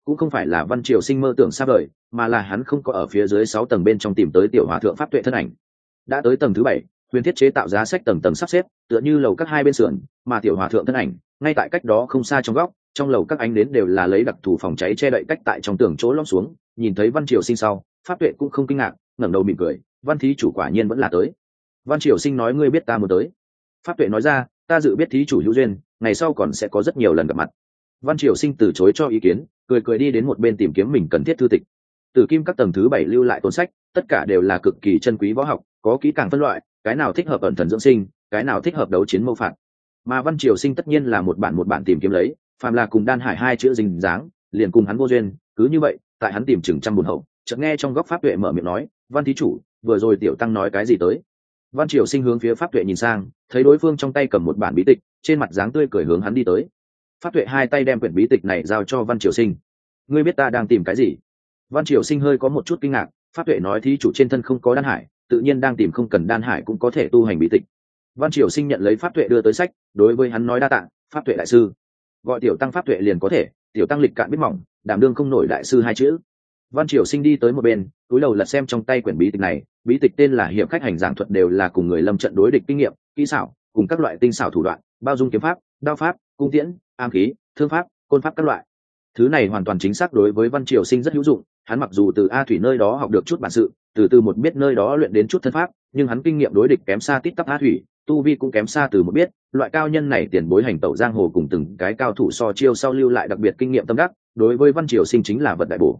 cũng không phải là văn triều sinh mơ tưởng xa vời, mà là hắn không có ở phía dưới sáu tầng bên trong tìm tới tiểu hòa thượng pháp tuệ thân ảnh. Đã tới tầng thứ bảy, huyền thiết chế tạo giá sách tầng tầng sắp xếp, tựa như lầu các hai bên sườn, mà tiểu hòa thượng thân ảnh, ngay tại cách đó không xa trong góc, trong lầu các ánh đến đều là lấy đặc thù phòng cháy che đậy cách tại trong tường chỗ lõm xuống, nhìn thấy văn triều sinh sau, pháp tuệ cũng không kinh ngạc, ngẩng đầu mỉm cười, văn thí chủ quả nhiên vẫn là tới. Văn triều sinh nói ngươi biết ta muốn tới. Pháp tuệ nói ra, ta dự biết thí chủ hữu duyên, ngày sau còn sẽ có rất nhiều lần gặp mặt. Văn triều sinh từ chối cho ý kiến cười cười đi đến một bên tìm kiếm mình cần thiết thư tịch. Từ kim các tầng thứ bảy lưu lại cuốn sách, tất cả đều là cực kỳ chân quý võ học, có kỹ càng phân loại, cái nào thích hợp ẩn thần dưỡng sinh, cái nào thích hợp đấu chiến mâu phạt mà văn triều sinh tất nhiên là một bản một bản tìm kiếm lấy, phàm là cùng đan hải hai chữ dình dáng, liền cùng hắn vô duyên, cứ như vậy, tại hắn tìm chừng trăm buồn hậu, chợt nghe trong góc pháp tuệ mở miệng nói, văn thí chủ, vừa rồi tiểu tăng nói cái gì tới? Văn triều sinh hướng phía pháp tuệ nhìn sang, thấy đối phương trong tay cầm một bản bí tịch, trên mặt dáng tươi cười hướng hắn đi tới pháp tuệ hai tay đem quyển bí tịch này giao cho văn triều sinh. Ngươi biết ta đang tìm cái gì? Văn triều sinh hơi có một chút kinh ngạc, pháp tuệ nói thí chủ trên thân không có đan hải, tự nhiên đang tìm không cần đan hải cũng có thể tu hành bí tịch. Văn triều sinh nhận lấy pháp tuệ đưa tới sách, đối với hắn nói đa tạng, pháp tuệ đại sư, gọi tiểu tăng pháp tuệ liền có thể, tiểu tăng lịch cạn biết mỏng, đảm đương không nổi đại sư hai chữ. Văn triều sinh đi tới một bên, túi đầu lật xem trong tay quyển bí tịch này, bí tịch tên là hiệp khách hành giảng thuật đều là cùng người lâm trận đối địch kinh nghiệm, kỹ xảo, cùng các loại tinh xảo thủ đoạn, bao dung kiếm pháp, đao pháp, cung tiễn am khí, thương pháp, côn pháp các loại. Thứ này hoàn toàn chính xác đối với văn triều sinh rất hữu dụng, hắn mặc dù từ a thủy nơi đó học được chút bản sự, từ từ một biết nơi đó luyện đến chút thân pháp, nhưng hắn kinh nghiệm đối địch kém xa tít tắp a thủy, tu vi cũng kém xa từ một biết, loại cao nhân này tiền bối hành tẩu giang hồ cùng từng cái cao thủ so chiêu sau lưu lại đặc biệt kinh nghiệm tâm đắc, đối với văn triều sinh chính là vật đại bổ.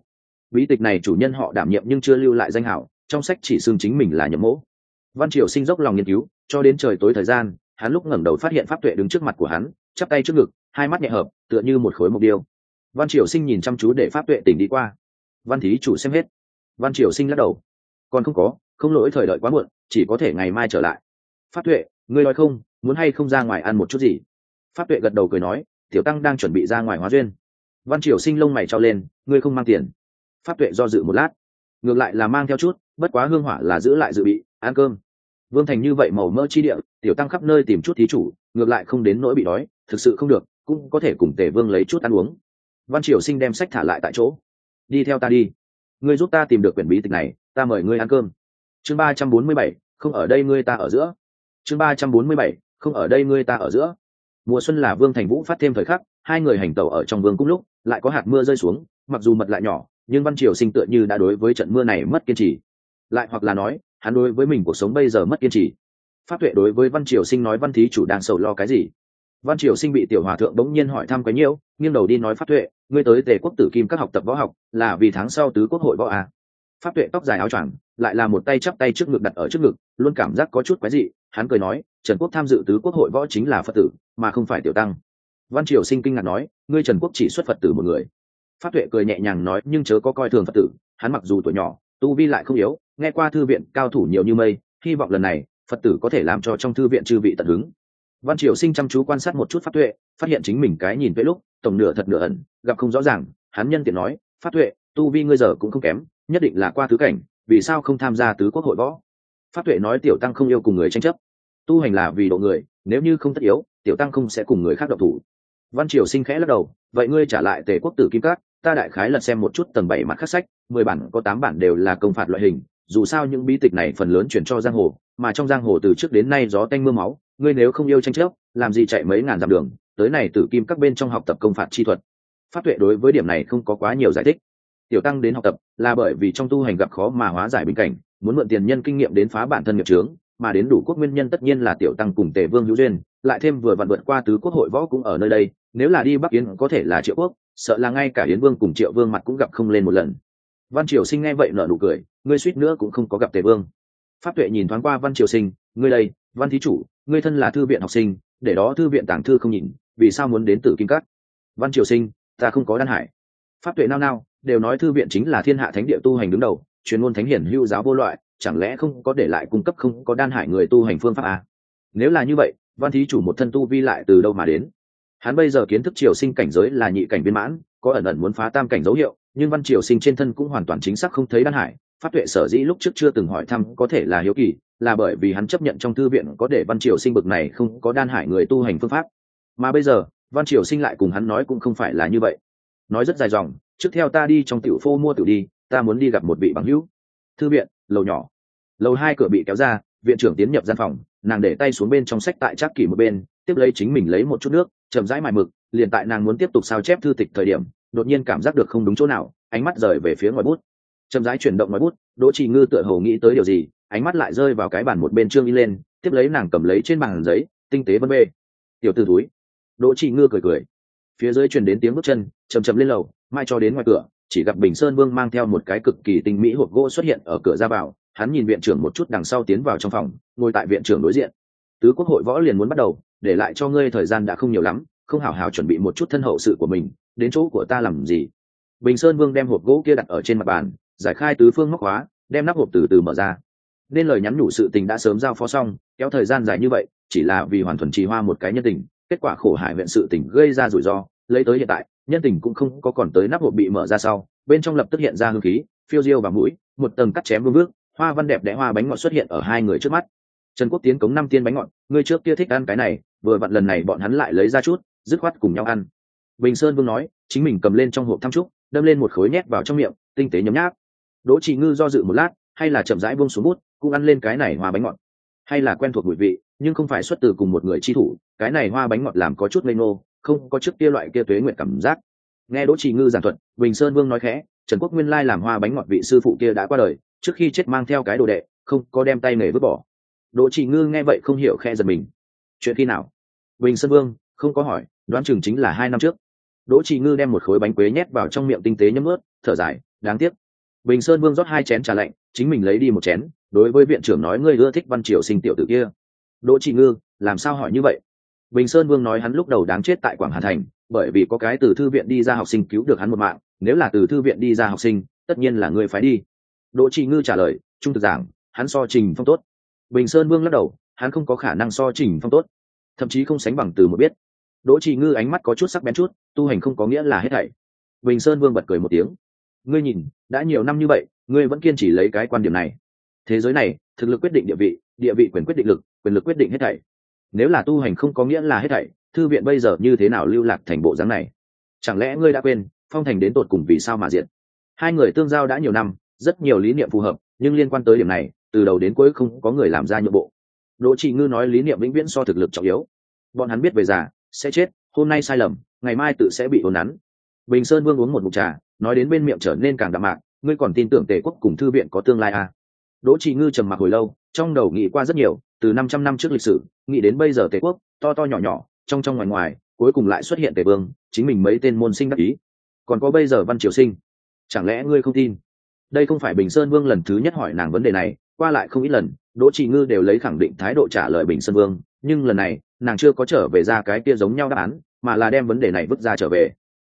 Bí tịch này chủ nhân họ đảm nhiệm nhưng chưa lưu lại danh hảo, trong sách chỉ xương chính mình là nhậm mỗ. Văn triều sinh dốc lòng nghiên cứu, cho đến trời tối thời gian, hắn lúc ngẩng đầu phát hiện pháp tuệ đứng trước mặt của hắn, chắp tay trước ngực hai mắt nhẹ hợp, tựa như một khối mục điêu. Văn triều sinh nhìn chăm chú để pháp tuệ tỉnh đi qua. Văn thí chủ xem hết. Văn triều sinh lắc đầu. Còn không có, không lỗi thời đợi quá muộn, chỉ có thể ngày mai trở lại. Pháp tuệ, ngươi nói không, muốn hay không ra ngoài ăn một chút gì? Pháp tuệ gật đầu cười nói, tiểu tăng đang chuẩn bị ra ngoài hóa duyên. Văn triều sinh lông mày trao lên, ngươi không mang tiền. Pháp tuệ do dự một lát. Ngược lại là mang theo chút, bất quá hương hỏa là giữ lại dự bị, ăn cơm. Vương thành như vậy màu mỡ chi địa, tiểu tăng khắp nơi tìm chút thí chủ, ngược lại không đến nỗi bị đói, thực sự không được cũng có thể cùng tề vương lấy chút ăn uống. Văn triều sinh đem sách thả lại tại chỗ. Đi theo ta đi. Ngươi giúp ta tìm được quyển bí tịch này, ta mời ngươi ăn cơm. Chương ba trăm bốn mươi bảy, không ở đây ngươi ta ở giữa. Chương ba trăm bốn mươi bảy, không ở đây ngươi ta ở giữa. Mùa xuân là vương thành vũ phát thêm thời khắc, hai người hành tàu ở trong vương cung lúc, lại có hạt mưa rơi xuống, mặc dù mật lại nhỏ, nhưng văn triều sinh tựa như đã đối với trận mưa này mất kiên trì. Lại hoặc là nói, hắn đối với mình cuộc sống bây giờ mất kiên trì. Pháp tuệ đối với văn triều sinh nói văn thí chủ đang sầu lo cái gì? Văn triều sinh bị tiểu hòa thượng bỗng nhiên hỏi thăm cái nhiêu nghiêng đầu đi nói pháp tuệ, ngươi tới tề quốc tử kim các học tập võ học, là vì tháng sau tứ quốc hội võ à. pháp tuệ tóc dài áo choàng, lại là một tay chắp tay trước ngực đặt ở trước ngực, luôn cảm giác có chút quái dị, hắn cười nói, trần quốc tham dự tứ quốc hội võ chính là phật tử, mà không phải tiểu tăng. Văn triều sinh kinh ngạc nói, ngươi trần quốc chỉ xuất phật tử một người. Pháp tuệ cười nhẹ nhàng nói, nhưng chớ có coi thường phật tử, hắn mặc dù tuổi nhỏ, tu vi lại không yếu, nghe qua thư viện cao thủ nhiều như mây, hy vọng lần này, phật tử có thể làm cho trong thư viện chư vị tận hứng văn triều sinh chăm chú quan sát một chút pháp tuệ, phát hiện chính mình cái nhìn tuệ lúc, tổng nửa thật nửa ẩn, gặp không rõ ràng, hắn nhân tiện nói, pháp tuệ, tu vi ngươi giờ cũng không kém, nhất định là qua tứ cảnh, vì sao không tham gia tứ quốc hội võ? Pháp tuệ nói tiểu tăng không yêu cùng người tranh chấp. Tu hành là vì độ người, nếu như không tất yếu, tiểu tăng không sẽ cùng người khác độc thủ. Văn triều sinh khẽ lắc đầu, vậy ngươi trả lại tề quốc tử kim các ta đại khái lật xem một chút tầng bảy mặt khắc sách, mười bản có tám bản đều là công phạt loại hình, dù sao những bí tịch này phần lớn chuyển cho giang hồ, mà trong giang hồ từ trước đến nay gió tanh mưa máu ngươi nếu không yêu tranh chấp, làm gì chạy mấy ngàn dặm đường, tới này tử kim các bên trong học tập công phạt chi thuật. Pháp tuệ đối với điểm này không có quá nhiều giải thích. Tiểu tăng đến học tập là bởi vì trong tu hành gặp khó mà hóa giải bình cảnh, muốn mượn tiền nhân kinh nghiệm đến phá bản thân nghiệp trướng mà đến đủ quốc nguyên nhân tất nhiên là tiểu tăng cùng tề vương hữu duyên, lại thêm vừa vặn vượt qua tứ quốc hội võ cũng ở nơi đây, nếu là đi bắc yến có thể là triệu quốc, sợ là ngay cả yến vương cùng triệu vương mặt cũng gặp không lên một lần. Văn triều sinh nghe vậy nở nụ cười, ngươi suýt nữa cũng không có gặp tề vương. Pháp tuệ nhìn thoáng qua văn triều sinh, ngươi đây văn thí chủ, ngươi thân là thư viện học sinh, để đó thư viện tàng thư không nhìn, vì sao muốn đến tử kim cát văn triều sinh, ta không có đan hải. Pháp tuệ nao nao, đều nói thư viện chính là thiên hạ thánh địa tu hành đứng đầu, chuyên môn thánh hiển hưu giáo vô loại, chẳng lẽ không có để lại cung cấp không có đan hải người tu hành phương pháp à? nếu là như vậy, văn thí chủ một thân tu vi lại từ đâu mà đến? Hắn bây giờ kiến thức triều sinh cảnh giới là nhị cảnh viên mãn, có ẩn ẩn muốn phá tam cảnh dấu hiệu, nhưng văn triều sinh trên thân cũng hoàn toàn chính xác không thấy đan hải. Pháp tuệ sở dĩ lúc trước chưa từng hỏi thăm có thể là hiếu kỳ là bởi vì hắn chấp nhận trong thư viện có để văn triều sinh bực này không có đan hải người tu hành phương pháp. Mà bây giờ, văn triều sinh lại cùng hắn nói cũng không phải là như vậy. Nói rất dài dòng, trước theo ta đi trong tiểu phô mua tiểu đi, ta muốn đi gặp một vị bằng hữu. Thư viện, lầu nhỏ. Lầu hai cửa bị kéo ra, viện trưởng tiến nhập gian phòng, nàng để tay xuống bên trong sách tại trác kỷ một bên, tiếp lấy chính mình lấy một chút nước, chậm rãi mài mực, liền tại nàng muốn tiếp tục sao chép thư tịch thời điểm, đột nhiên cảm giác được không đúng chỗ nào, ánh mắt rời về phía ngoài bút. Chậm rãi chuyển động ngoài bút, đỗ trì ngư tựa hồ nghĩ tới điều gì ánh mắt lại rơi vào cái bàn một bên trương y lên, tiếp lấy nàng cầm lấy trên bàn giấy, tinh tế vân bê tiểu t ử túi đỗ chị ngư cười cười. Phía dưới truyền đến tiếng bước chân chầm chầm lên lầu, mai cho đến ngoài cửa, chỉ gặp bình sơn vương mang theo một cái cực kỳ tinh mỹ hộp gỗ xuất hiện ở cửa ra vào, hắn nhìn viện trưởng một chút đằng sau tiến vào trong phòng, ngồi tại viện trưởng đối diện. Tứ quốc hội võ liền muốn bắt đầu, để lại cho ngươi thời gian đã không nhiều lắm, không hào hào chuẩn bị một chút thân hậu sự của mình, đến chỗ của ta làm gì? Bình sơn vương đem hộp gỗ kia đặt ở trên mặt bàn, giải khai tứ phương móc khóa, đem nắp hộp từ từ mở ra nên lời nhắn nhủ sự tình đã sớm giao phó xong, kéo thời gian dài như vậy, chỉ là vì hoàn thuần trì hoa một cái nhân tình, kết quả khổ hải huyện sự tình gây ra rủi ro, lấy tới hiện tại, nhân tình cũng không có còn tới nắp hộp bị mở ra sau, bên trong lập tức hiện ra hương khí, phiêu diêu và mũi, một tầng cắt chém vương bước, hoa văn đẹp đẽ hoa bánh ngọt xuất hiện ở hai người trước mắt. Trần quốc tiến cống năm tiên bánh ngọt người trước kia thích ăn cái này, vừa vặn lần này bọn hắn lại lấy ra chút, dứt khoát cùng nhau ăn. Bình sơn vương nói, chính mình cầm lên trong hộp thăm trúc, đâm lên một khối nhét vào trong miệng, tinh tế nhấm nháp. Đỗ trị ngư do dự một lát, hay là chậm rãi buông xuống bút cũng ăn lên cái này hoa bánh ngọt. Hay là quen thuộc mùi vị, nhưng không phải xuất từ cùng một người chi thủ, cái này hoa bánh ngọt làm có chút ngây ngô, không có trước kia loại kia tuế nguyện cảm giác. Nghe đỗ trì ngư giảng thuật, bình sơn vương nói khẽ, trần quốc nguyên lai làm hoa bánh ngọt vị sư phụ kia đã qua đời, trước khi chết mang theo cái đồ đệ, không có đem tay nghề vứt bỏ. Đỗ trì ngư nghe vậy không hiểu khe giật mình. Chuyện khi nào? Bình sơn vương, không có hỏi, đoán chừng chính là hai năm trước. Đỗ trì ngư đem một khối bánh quế nhét vào trong miệng tinh tế nhấm ướt, thở dài, đáng tiếc. Bình sơn vương rót hai chén trà lạnh, chính mình lấy đi một chén đối với viện trưởng nói ngươi ưa thích văn triều sinh tiểu tử kia. Đỗ trị ngư, làm sao hỏi như vậy? Bình sơn vương nói hắn lúc đầu đáng chết tại quảng hà thành, bởi vì có cái từ thư viện đi ra học sinh cứu được hắn một mạng, nếu là từ thư viện đi ra học sinh, tất nhiên là ngươi phải đi. Đỗ trị ngư trả lời, trung thực giảng, hắn so trình phong tốt. Bình sơn vương lắc đầu, hắn không có khả năng so trình phong tốt, thậm chí không sánh bằng từ một biết. Đỗ trị ngư ánh mắt có chút sắc bén chút, tu hành không có nghĩa là hết thảy. Bình sơn vương bật cười một tiếng. Ngươi nhìn, đã nhiều năm như vậy, ngươi vẫn kiên trì lấy cái quan điểm này thế giới này, thực lực quyết định địa vị địa vị quyền quyết định lực, quyền lực quyết định hết thảy. Nếu là tu hành không có nghĩa là hết thảy, thư viện bây giờ như thế nào lưu lạc thành bộ dáng này? Chẳng lẽ ngươi đã quên, phong thành đến tột cùng vì sao mà diện? Hai người tương giao đã nhiều năm, rất nhiều lý niệm phù hợp, nhưng liên quan tới điểm này, từ đầu đến cuối không có người làm ra nhượng bộ. Đỗ trị ngư nói lý niệm vĩnh viễn so thực lực trọng yếu. Bọn hắn biết về già, sẽ chết, hôm nay sai lầm, ngày mai tự sẽ bị ồn nắn. Bình sơn vương uống một mục trà, nói đến bên miệng trở nên càng đạm mạc, ngươi còn tin tưởng tề quốc cùng thư viện có tương lai à? Đỗ trì ngư trầm mặc hồi lâu, trong đầu nghĩ qua rất nhiều, từ năm trăm năm trước lịch sử, nghĩ đến bây giờ tề quốc, to to nhỏ nhỏ, trong trong ngoài ngoài, cuối cùng lại xuất hiện tề vương, chính mình mấy tên môn sinh đắc ý. Còn có bây giờ văn triều sinh, chẳng lẽ ngươi không tin? Đây không phải bình sơn vương lần thứ nhất hỏi nàng vấn đề này, qua lại không ít lần, đỗ trì ngư đều lấy khẳng định thái độ trả lời bình sơn vương, nhưng lần này, nàng chưa có trở về ra cái kia giống nhau đáp án, mà là đem vấn đề này vứt ra trở về.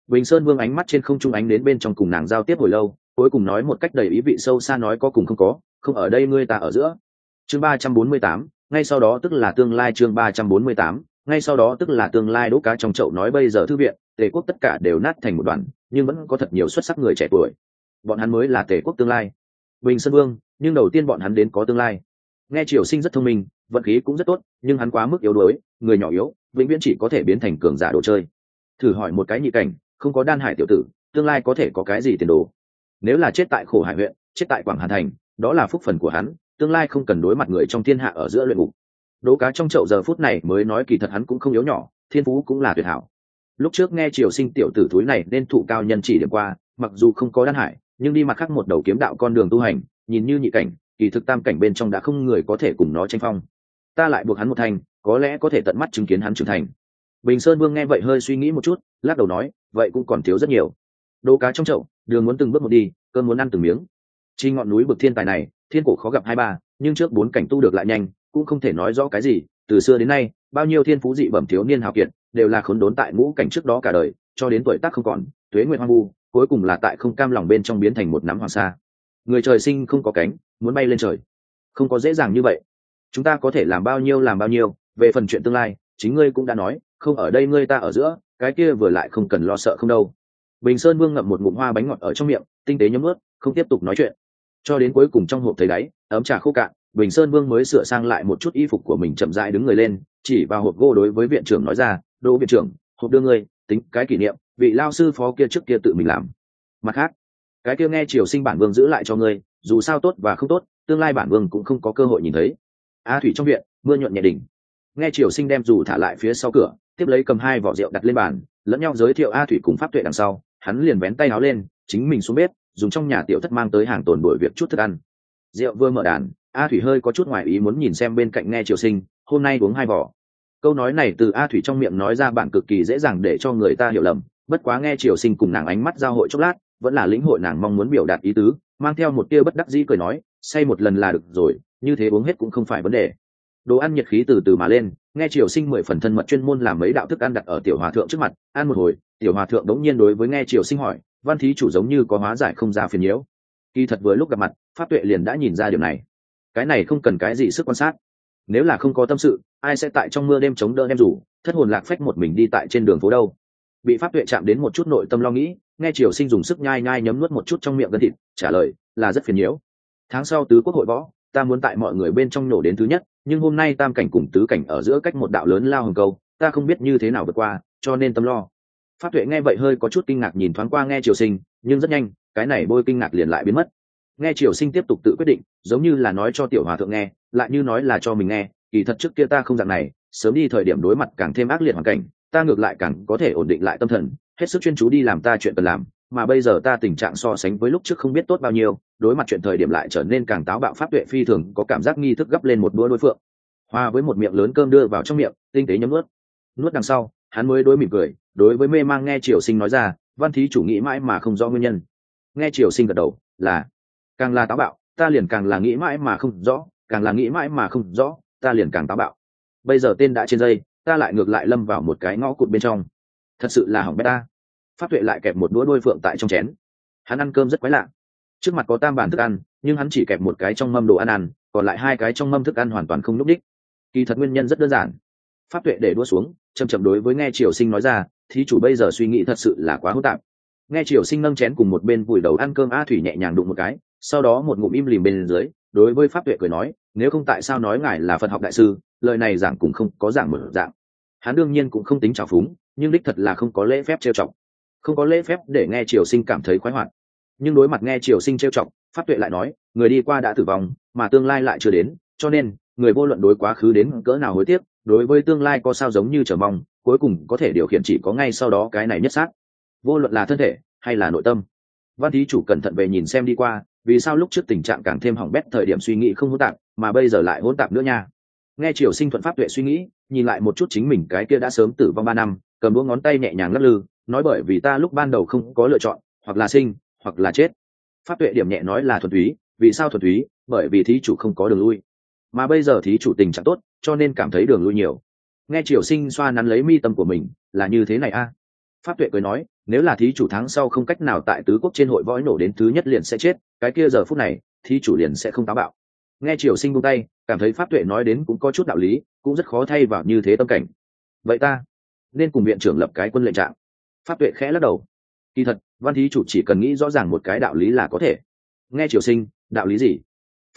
Bình sơn vương ánh mắt trên không trung ánh đến bên trong cùng nàng giao tiếp hồi lâu, cuối cùng nói một cách đầy ý vị sâu xa nói có cùng không có không ở đây ngươi ta ở giữa. Chương ba trăm bốn mươi tám, ngay sau đó tức là tương lai chương ba trăm bốn mươi tám, ngay sau đó tức là tương lai đỗ cá trong chậu nói bây giờ thư viện, tề quốc tất cả đều nát thành một đoàn, nhưng vẫn có thật nhiều xuất sắc người trẻ tuổi. Bọn hắn mới là tề quốc tương lai. Bình sơn vương, nhưng đầu tiên bọn hắn đến có tương lai. Nghe triều sinh rất thông minh, vận khí cũng rất tốt, nhưng hắn quá mức yếu đuối, người nhỏ yếu, vĩnh viễn chỉ có thể biến thành cường giả đồ chơi. Thử hỏi một cái nhị cảnh, không có đan hải tiểu tử, tương lai có thể có cái gì tiền đồ? Nếu là chết tại khổ hải huyện, chết tại quảng hà thành đó là phúc phần của hắn, tương lai không cần đối mặt người trong thiên hạ ở giữa luyện ngục. Đố cá trong chậu giờ phút này mới nói kỳ thật hắn cũng không yếu nhỏ, thiên phú cũng là tuyệt hảo. Lúc trước nghe triều sinh tiểu tử thúi này nên thụ cao nhân chỉ điểm qua, mặc dù không có đan hải, nhưng đi mặt khác một đầu kiếm đạo con đường tu hành, nhìn như nhị cảnh, kỳ thực tam cảnh bên trong đã không người có thể cùng nó tranh phong. Ta lại buộc hắn một thành, có lẽ có thể tận mắt chứng kiến hắn trưởng thành. Bình sơn vương nghe vậy hơi suy nghĩ một chút, lắc đầu nói, vậy cũng còn thiếu rất nhiều. Đố cá trong chậu, đường muốn từng bước một đi, cơn muốn ăn từng miếng chi ngọn núi bực thiên tài này, thiên cổ khó gặp hai ba, nhưng trước bốn cảnh tu được lại nhanh, cũng không thể nói rõ cái gì. Từ xưa đến nay, bao nhiêu thiên phú dị bẩm thiếu niên hào kiệt, đều là khốn đốn tại ngũ cảnh trước đó cả đời, cho đến tuổi tác không còn, tuế nguyện hoang vu, cuối cùng là tại không cam lòng bên trong biến thành một nắm hoàng sa. Người trời sinh không có cánh, muốn bay lên trời. Không có dễ dàng như vậy. Chúng ta có thể làm bao nhiêu làm bao nhiêu, về phần chuyện tương lai, chính ngươi cũng đã nói, không ở đây ngươi ta ở giữa, cái kia vừa lại không cần lo sợ không đâu. Bình sơn vương ngậm một ngụm hoa bánh ngọt ở trong miệng, tinh tế nhấm ướt, không tiếp tục nói chuyện cho đến cuối cùng trong hộp thấy đáy, ấm trà khô cạn, bình sơn vương mới sửa sang lại một chút y phục của mình chậm rãi đứng người lên, chỉ vào hộp gỗ đối với viện trưởng nói ra, đỗ viện trưởng, hộp đưa ngươi, tính cái kỷ niệm, vị lao sư phó kia trước kia tự mình làm. Mặt khác, cái kia nghe triều sinh bản vương giữ lại cho ngươi, dù sao tốt và không tốt, tương lai bản vương cũng không có cơ hội nhìn thấy. A thủy trong viện, mưa nhuận nhẹ đỉnh. Nghe triều sinh đem dù thả lại phía sau cửa, tiếp lấy cầm hai vỏ rượu đặt lên bàn, lẫn nhau giới thiệu a thủy cùng pháp tuệ đằng sau, hắn liền vén tay áo lên, chính mình xuống bếp dùng trong nhà tiểu thất mang tới hàng tồn đổi việc chút thức ăn. Rượu vừa mở đàn, a thủy hơi có chút ngoài ý muốn nhìn xem bên cạnh nghe triều sinh, hôm nay uống hai vỏ. Câu nói này từ a thủy trong miệng nói ra bạn cực kỳ dễ dàng để cho người ta hiểu lầm, bất quá nghe triều sinh cùng nàng ánh mắt giao hội chốc lát, vẫn là lĩnh hội nàng mong muốn biểu đạt ý tứ, mang theo một tia bất đắc dĩ cười nói, say một lần là được rồi, như thế uống hết cũng không phải vấn đề. Đồ ăn nhiệt khí từ từ mà lên, nghe triều sinh mười phần thân mật chuyên môn làm mấy đạo thức ăn đặt ở tiểu hòa thượng trước mặt, ăn một hồi. Tiểu hòa thượng đống nhiên đối với nghe triều sinh hỏi văn thí chủ giống như có hóa giải không ra phiền nhiễu. Kỳ thật vừa lúc gặp mặt, pháp tuệ liền đã nhìn ra điều này. Cái này không cần cái gì sức quan sát. Nếu là không có tâm sự, ai sẽ tại trong mưa đêm chống đỡ đem rủ, thất hồn lạc phách một mình đi tại trên đường phố đâu? Bị pháp tuệ chạm đến một chút nội tâm lo nghĩ, nghe triều sinh dùng sức nhai nhai nhấm nuốt một chút trong miệng gân thịt, trả lời, là rất phiền nhiễu. Tháng sau tứ quốc hội võ, ta muốn tại mọi người bên trong nổ đến thứ nhất, nhưng hôm nay tam cảnh cùng tứ cảnh ở giữa cách một đạo lớn lao hồng câu, ta không biết như thế nào vượt qua, cho nên tâm lo pháp tuệ nghe vậy hơi có chút kinh ngạc nhìn thoáng qua nghe triều sinh, nhưng rất nhanh, cái này bôi kinh ngạc liền lại biến mất. Nghe triều sinh tiếp tục tự quyết định, giống như là nói cho tiểu hòa thượng nghe, lại như nói là cho mình nghe, kỳ thật trước kia ta không dạng này, sớm đi thời điểm đối mặt càng thêm ác liệt hoàn cảnh, ta ngược lại càng có thể ổn định lại tâm thần, hết sức chuyên chú đi làm ta chuyện cần làm, mà bây giờ ta tình trạng so sánh với lúc trước không biết tốt bao nhiêu, đối mặt chuyện thời điểm lại trở nên càng táo bạo pháp tuệ phi thường có cảm giác nghi thức gấp lên một đũa đối phượng. Hoa với một miệng lớn cơm đưa vào trong miệng, tinh tế nhấm nuốt. Nuốt đằng sau, hắn mới đối mỉm cười đối với mê mang nghe triều sinh nói ra, văn thí chủ nghĩ mãi mà không rõ nguyên nhân. Nghe triều sinh gật đầu, là, càng là táo bạo, ta liền càng là nghĩ mãi mà không rõ, càng là nghĩ mãi mà không rõ, ta liền càng táo bạo. Bây giờ tên đã trên dây, ta lại ngược lại lâm vào một cái ngõ cụt bên trong. Thật sự là hỏng bé ta. Pháp tuệ lại kẹp một đũa đôi phượng tại trong chén. Hắn ăn cơm rất quái lạ. Trước mặt có tam bản thức ăn, nhưng hắn chỉ kẹp một cái trong mâm đồ ăn ăn, còn lại hai cái trong mâm thức ăn hoàn toàn không n ú c đích kỳ thật nguyên nhân rất đơn giản. Pháp tuệ để đua xuống chầm chậm đối với nghe triều sinh nói ra thí chủ bây giờ suy nghĩ thật sự là quá hỗn tạp. Nghe triều sinh nâng chén cùng một bên vùi đầu ăn cơm a thủy nhẹ nhàng đụng một cái sau đó một ngụm im lìm bên dưới đối với pháp tuệ cười nói nếu không tại sao nói ngài là phật học đại sư lời này giảng cũng không có giảng mở dạng. Hắn đương nhiên cũng không tính trào phúng nhưng đích thật là không có lễ phép trêu chọc, không có lễ phép để nghe triều sinh cảm thấy khoái hoạt. Nhưng đối mặt nghe triều sinh trêu chọc, pháp tuệ lại nói người đi qua đã tử vong mà tương lai lại chưa đến cho nên người vô luận đối quá khứ đến cỡ nào hối tiếc đối với tương lai có sao giống như chờ mong, cuối cùng có thể điều khiển chỉ có ngay sau đó cái này nhất sát. Vô luận là thân thể hay là nội tâm. Văn thí chủ cẩn thận về nhìn xem đi qua, vì sao lúc trước tình trạng càng thêm hỏng bét, thời điểm suy nghĩ không hỗn tạp, mà bây giờ lại hỗn tạp nữa nha. Nghe triều sinh thuận pháp tuệ suy nghĩ, nhìn lại một chút chính mình cái kia đã sớm tử vong ba năm, cầm đũa ngón tay nhẹ nhàng lắc lư, nói bởi vì ta lúc ban đầu không có lựa chọn, hoặc là sinh, hoặc là chết. Pháp tuệ điểm nhẹ nói là thuần túy, vì sao thuần túy? Bởi vì thí chủ không có đường lui. Mà bây giờ thí chủ tình trạng tốt cho nên cảm thấy đường lui nhiều. Nghe triều sinh xoa nắn lấy mi tâm của mình, là như thế này a. Pháp tuệ cười nói, nếu là thí chủ tháng sau không cách nào tại tứ quốc trên hội võ nổ đến thứ nhất liền sẽ chết, cái kia giờ phút này, thí chủ liền sẽ không táo bạo. Nghe triều sinh buông tay, cảm thấy pháp tuệ nói đến cũng có chút đạo lý, cũng rất khó thay vào như thế tâm cảnh. Vậy ta nên cùng viện trưởng lập cái quân lệnh trạng. Pháp tuệ khẽ lắc đầu. Kỳ thật, văn thí chủ chỉ cần nghĩ rõ ràng một cái đạo lý là có thể. Nghe triều sinh, đạo lý gì?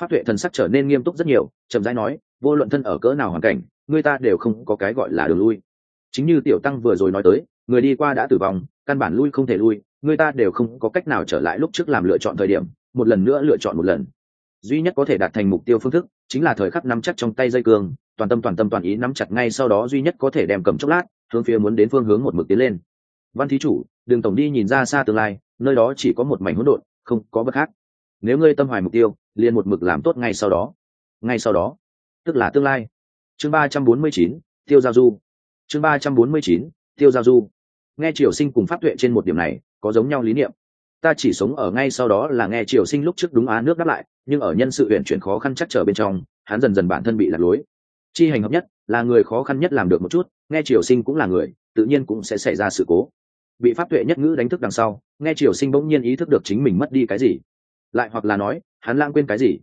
Pháp tuệ thần sắc trở nên nghiêm túc rất nhiều, chậm rãi nói vô luận thân ở cỡ nào hoàn cảnh, người ta đều không có cái gọi là đường lui. Chính như tiểu tăng vừa rồi nói tới, người đi qua đã tử vong, căn bản lui không thể lui, người ta đều không có cách nào trở lại lúc trước làm lựa chọn thời điểm, một lần nữa lựa chọn một lần. Duy nhất có thể đạt thành mục tiêu phương thức, chính là thời khắc nắm chắc trong tay dây cương, toàn tâm toàn tâm toàn ý nắm chặt ngay sau đó duy nhất có thể đem cầm chốc lát, hướng phía muốn đến phương hướng một mực tiến lên. Văn thí chủ đường tổng đi nhìn ra xa tương lai, nơi đó chỉ có một mảnh hỗn độn, không có bất khác. Nếu ngươi tâm hoài mục tiêu, liền một mực làm tốt ngay sau đó. Ngay sau đó tức là tương lai. Chương ba trăm bốn mươi chín, tiêu giao du. Chương ba trăm bốn mươi chín, tiêu giao du. Nghe triều sinh cùng pháp tuệ trên một điểm này, có giống nhau lý niệm. Ta chỉ sống ở ngay sau đó là nghe triều sinh lúc trước đúng á nước đáp lại, nhưng ở nhân sự huyện chuyển khó khăn chắc trở bên trong, hắn dần dần bản thân bị lạc lối. Chi hành hợp nhất, là người khó khăn nhất làm được một chút, nghe triều sinh cũng là người, tự nhiên cũng sẽ xảy ra sự cố. Bị pháp tuệ nhất ngữ đánh thức đằng sau, nghe triều sinh bỗng nhiên ý thức được chính mình mất đi cái gì. Lại hoặc là nói, hắn lãng quên cái gì.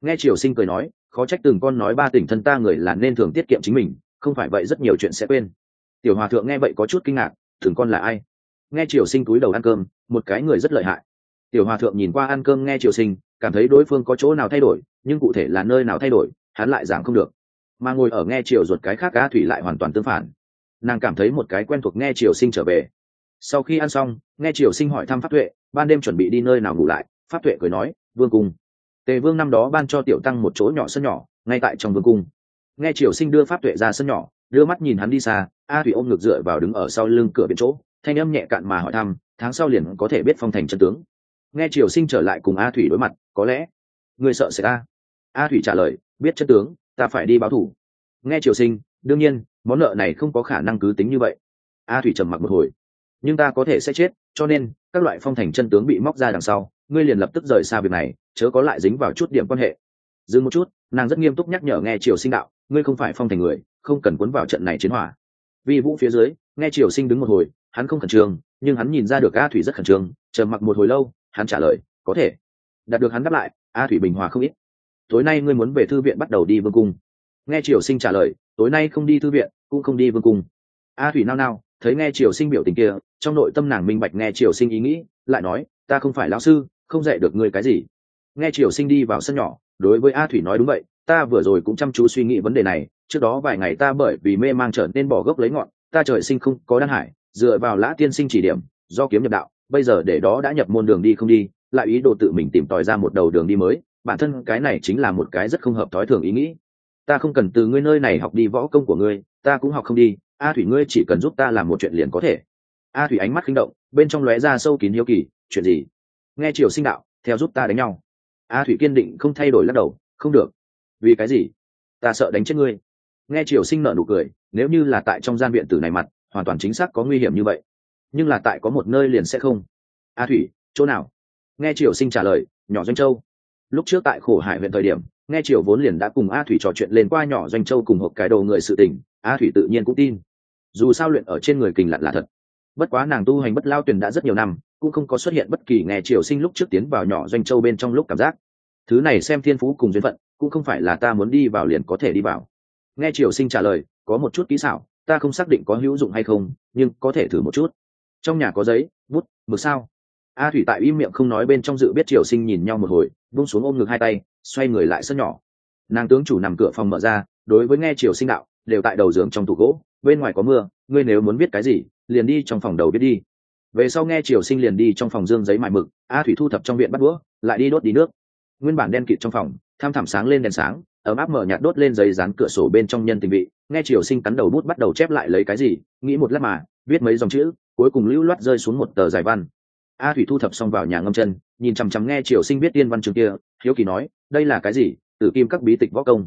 Nghe triều sinh cười nói khó trách từng con nói ba tỉnh thân ta người là nên thường tiết kiệm chính mình, không phải vậy rất nhiều chuyện sẽ quên. Tiểu hòa thượng nghe vậy có chút kinh ngạc thường con là ai? Nghe triều sinh túi đầu ăn cơm, một cái người rất lợi hại. Tiểu hòa thượng nhìn qua ăn cơm nghe triều sinh, cảm thấy đối phương có chỗ nào thay đổi, nhưng cụ thể là nơi nào thay đổi, hắn lại giảng không được. Mà ngồi ở nghe triều ruột cái khác cá thủy lại hoàn toàn tương phản. Nàng cảm thấy một cái quen thuộc nghe triều sinh trở về. Sau khi ăn xong, nghe triều sinh hỏi thăm pháp tuệ, ban đêm chuẩn bị đi nơi nào ngủ lại, pháp tuệ cười nói, vương cung tề vương năm đó ban cho tiểu tăng một chỗ nhỏ sân nhỏ, ngay tại trong vương cung. Nghe triều sinh đưa pháp tuệ ra sân nhỏ, đưa mắt nhìn hắn đi xa, a thủy ôm ngược dựa vào đứng ở sau lưng cửa biển chỗ, thanh âm nhẹ cạn mà hỏi thăm, tháng sau liền có thể biết phong thành chân tướng? Nghe triều sinh trở lại cùng a thủy đối mặt, có lẽ người sợ sẽ a a thủy trả lời, biết chân tướng, ta phải đi báo thủ. Nghe triều sinh, đương nhiên, món nợ này không có khả năng cứ tính như vậy. A thủy trầm mặc một hồi, nhưng ta có thể sẽ chết, cho nên các loại phong thành chân tướng bị móc ra đằng sau ngươi liền lập tức rời xa việc này, chớ có lại dính vào chút điểm quan hệ. Dừng một chút, nàng rất nghiêm túc nhắc nhở nghe triều sinh đạo, ngươi không phải phong thành người, không cần cuốn vào trận này chiến hỏa. Vì vũ phía dưới, nghe triều sinh đứng một hồi, hắn không khẩn trương, nhưng hắn nhìn ra được a thủy rất khẩn trương chờ mặc một hồi lâu, hắn trả lời, có thể. Đạt được hắn đáp lại, a thủy bình hòa không ít. Tối nay ngươi muốn về thư viện bắt đầu đi vương cung. Nghe triều sinh trả lời, tối nay không đi thư viện, cũng không đi vương cung. A thủy nao nao, thấy nghe triều sinh biểu tình kia, trong nội tâm nàng minh bạch nghe triều sinh ý nghĩ, lại nói, ta không phải lão sư không dạy được ngươi cái gì. Nghe triều sinh đi vào sân nhỏ, đối với a thủy nói đúng vậy, ta vừa rồi cũng chăm chú suy nghĩ vấn đề này, trước đó vài ngày ta bởi vì mê mang trở nên bỏ gốc lấy ngọn, ta trời sinh không có đan hải, dựa vào lã tiên sinh chỉ điểm, do kiếm nhập đạo, bây giờ để đó đã nhập môn đường đi không đi, lại ý đồ tự mình tìm tòi ra một đầu đường đi mới, bản thân cái này chính là một cái rất không hợp thói thường ý nghĩ. Ta không cần từ ngươi nơi này học đi võ công của ngươi, ta cũng học không đi, a thủy ngươi chỉ cần giúp ta làm một chuyện liền có thể. A thủy ánh mắt khinh động, bên trong lóe ra sâu kín hiếu kỳ, chuyện gì? Nghe triều sinh đạo, theo giúp ta đánh nhau. A thủy kiên định không thay đổi lắc đầu, không được. Vì cái gì? Ta sợ đánh chết ngươi. Nghe triều sinh nợ nụ cười, nếu như là tại trong gian viện tử này mặt, hoàn toàn chính xác có nguy hiểm như vậy. Nhưng là tại có một nơi liền sẽ không. A thủy, chỗ nào? Nghe triều sinh trả lời, nhỏ doanh châu. Lúc trước tại khổ hải huyện thời điểm, nghe triều vốn liền đã cùng a thủy trò chuyện lên qua nhỏ doanh châu cùng hộp cái đầu người sự tình, a thủy tự nhiên cũng tin. Dù sao luyện ở trên người kình lặn là thật. Bất quá nàng tu hành bất lao tuyển đã rất nhiều năm cũng không có xuất hiện bất kỳ nghe triều sinh lúc trước tiến vào nhỏ doanh châu bên trong lúc cảm giác. Thứ này xem thiên phú cùng duyên phận, cũng không phải là ta muốn đi vào liền có thể đi vào. Nghe triều sinh trả lời, có một chút kỹ xảo, ta không xác định có hữu dụng hay không, nhưng có thể thử một chút. Trong nhà có giấy, bút, mực sao? A thủy tại im miệng không nói bên trong dự biết triều sinh nhìn nhau một hồi vung xuống ôm ngực hai tay, xoay người lại sân nhỏ. Nàng tướng chủ nằm cửa phòng mở ra, đối với nghe triều sinh đạo, đều tại đầu giường trong tủ gỗ, bên ngoài có mưa, ngươi nếu muốn biết cái gì, liền đi trong phòng đầu biết đi về sau nghe triều sinh liền đi trong phòng dương giấy mài mực, a thủy thu thập trong viện bắt đũa, lại đi đốt đi nước. Nguyên bản đen kịt trong phòng, tham thảm sáng lên đèn sáng, ấm áp mở nhạt đốt lên giấy dán cửa sổ bên trong nhân tình vị. Nghe triều sinh cắn đầu bút bắt đầu chép lại lấy cái gì, nghĩ một lát mà, viết mấy dòng chữ, cuối cùng lưu loát rơi xuống một tờ giải văn. A thủy thu thập xong vào nhà ngâm chân, nhìn chằm chằm nghe triều sinh biết tiên văn trường kia, hiếu kỳ nói, đây là cái gì? Tự kim các bí tịch võ công.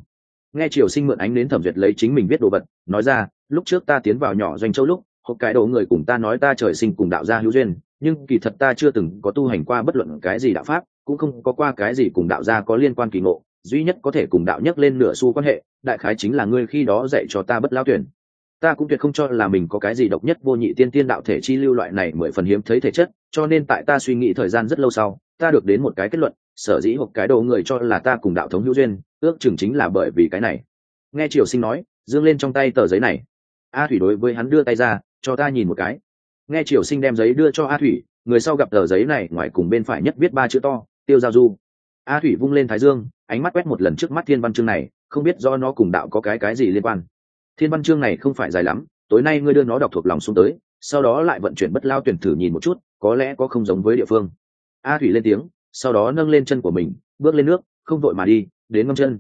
Nghe triều sinh mượn ánh đến thẩm duyệt lấy chính mình viết đồ vật, nói ra, lúc trước ta tiến vào nhỏ doanh châu lúc hộp cái đầu người cùng ta nói ta trời sinh cùng đạo gia hữu duyên, nhưng kỳ thật ta chưa từng có tu hành qua bất luận cái gì đạo pháp, cũng không có qua cái gì cùng đạo gia có liên quan kỳ ngộ, duy nhất có thể cùng đạo nhắc lên nửa xu quan hệ, đại khái chính là ngươi khi đó dạy cho ta bất lao tuyển. Ta cũng tuyệt không cho là mình có cái gì độc nhất vô nhị tiên tiên đạo thể chi lưu loại này mười phần hiếm thấy thể chất, cho nên tại ta suy nghĩ thời gian rất lâu sau, ta được đến một cái kết luận, sở dĩ hộp cái đồ người cho là ta cùng đạo thống hữu duyên, ước chừng chính là bởi vì cái này. Nghe triều sinh nói, dương lên trong tay tờ giấy này. A thủy đối với hắn đưa tay ra cho ta nhìn một cái. Nghe triều sinh đem giấy đưa cho a thủy, người sau gặp tờ giấy này, ngoài cùng bên phải nhất viết ba chữ to, tiêu giao du. A thủy vung lên thái dương, ánh mắt quét một lần trước mắt thiên văn chương này, không biết do nó cùng đạo có cái cái gì liên quan. Thiên văn chương này không phải dài lắm, tối nay ngươi đưa nó đọc thuộc lòng xuống tới, sau đó lại vận chuyển bất lao tuyển thử nhìn một chút, có lẽ có không giống với địa phương. A thủy lên tiếng, sau đó nâng lên chân của mình, bước lên nước, không vội mà đi, đến ngâm chân.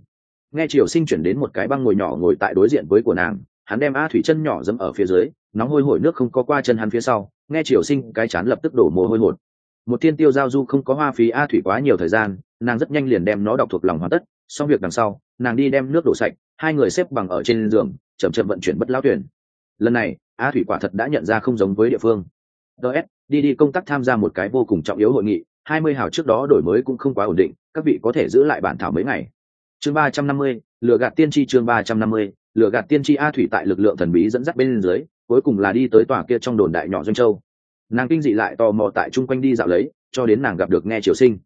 Nghe triều sinh chuyển đến một cái băng ngồi nhỏ ngồi tại đối diện với của nàng, hắn đem a thủy chân nhỏ dẫm ở phía dưới nóng hôi hổi nước không có qua chân hắn phía sau, nghe triều sinh cái chán lập tức đổ mồ hôi hột. Một thiên tiêu giao du không có hoa phí a thủy quá nhiều thời gian, nàng rất nhanh liền đem nó đọc thuộc lòng hoàn tất, xong việc đằng sau, nàng đi đem nước đổ sạch, hai người xếp bằng ở trên giường, chậm chậm vận chuyển bất lao tuyển. Lần này, a thủy quả thật đã nhận ra không giống với địa phương. Ts đi đi công tác tham gia một cái vô cùng trọng yếu hội nghị, hai mươi hào trước đó đổi mới cũng không quá ổn định, các vị có thể giữ lại bản thảo mấy ngày. Chương ba trăm năm mươi lựa gạt tiên tri chương ba trăm năm mươi lựa gạt tiên tri a thủy tại lực lượng thần bí dẫn dắt bên dưới cuối cùng là đi tới tòa kia trong đồn đại nhỏ doanh châu. Nàng kinh dị lại tò mò tại chung quanh đi dạo lấy, cho đến nàng gặp được nghe triều sinh.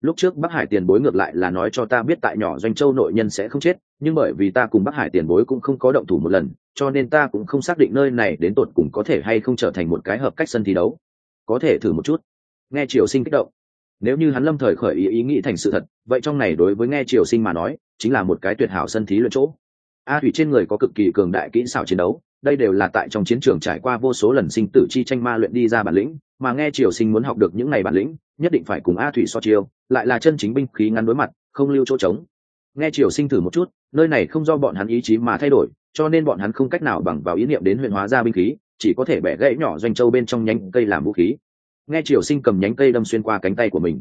Lúc trước bắc hải tiền bối ngược lại là nói cho ta biết tại nhỏ doanh châu nội nhân sẽ không chết, nhưng bởi vì ta cùng bắc hải tiền bối cũng không có động thủ một lần, cho nên ta cũng không xác định nơi này đến tột cùng có thể hay không trở thành một cái hợp cách sân thi đấu. Có thể thử một chút. Nghe triều sinh kích động. Nếu như hắn lâm thời khởi ý ý nghĩ thành sự thật, vậy trong này đối với nghe triều sinh mà nói, chính là một cái tuyệt hảo sân thí luyện chỗ. A thủy trên người có cực kỳ cường đại kỹ xảo chiến đấu đây đều là tại trong chiến trường trải qua vô số lần sinh tử chi tranh ma luyện đi ra bản lĩnh, mà nghe triều sinh muốn học được những ngày bản lĩnh, nhất định phải cùng a thủy so chiêu, lại là chân chính binh khí ngắn đối mặt, không lưu chỗ trống. Nghe triều sinh thử một chút, nơi này không do bọn hắn ý chí mà thay đổi, cho nên bọn hắn không cách nào bằng vào ý niệm đến huyện hóa ra binh khí, chỉ có thể bẻ gãy nhỏ doanh châu bên trong nhánh cây làm vũ khí. Nghe triều sinh cầm nhánh cây đâm xuyên qua cánh tay của mình.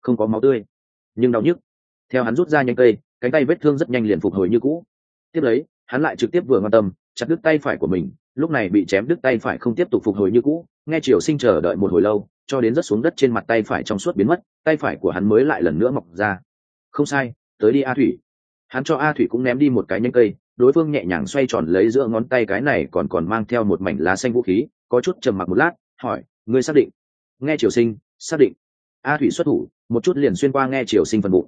Không có máu tươi, nhưng đau nhức. Theo hắn rút ra nhánh cây, cánh tay vết thương rất nhanh liền phục hồi như cũ. Tiếp lấy, hắn lại trực tiếp vừa quan tâm chặt đứt tay phải của mình, lúc này bị chém đứt tay phải không tiếp tục phục hồi như cũ, nghe triều sinh chờ đợi một hồi lâu, cho đến rất xuống đất trên mặt tay phải trong suốt biến mất, tay phải của hắn mới lại lần nữa mọc ra. Không sai, tới đi a thủy. Hắn cho a thủy cũng ném đi một cái nhánh cây, đối phương nhẹ nhàng xoay tròn lấy giữa ngón tay cái này còn còn mang theo một mảnh lá xanh vũ khí, có chút trầm mặc một lát, hỏi, ngươi xác định? Nghe triều sinh, xác định. A thủy xuất thủ, một chút liền xuyên qua nghe triều sinh phần bụng.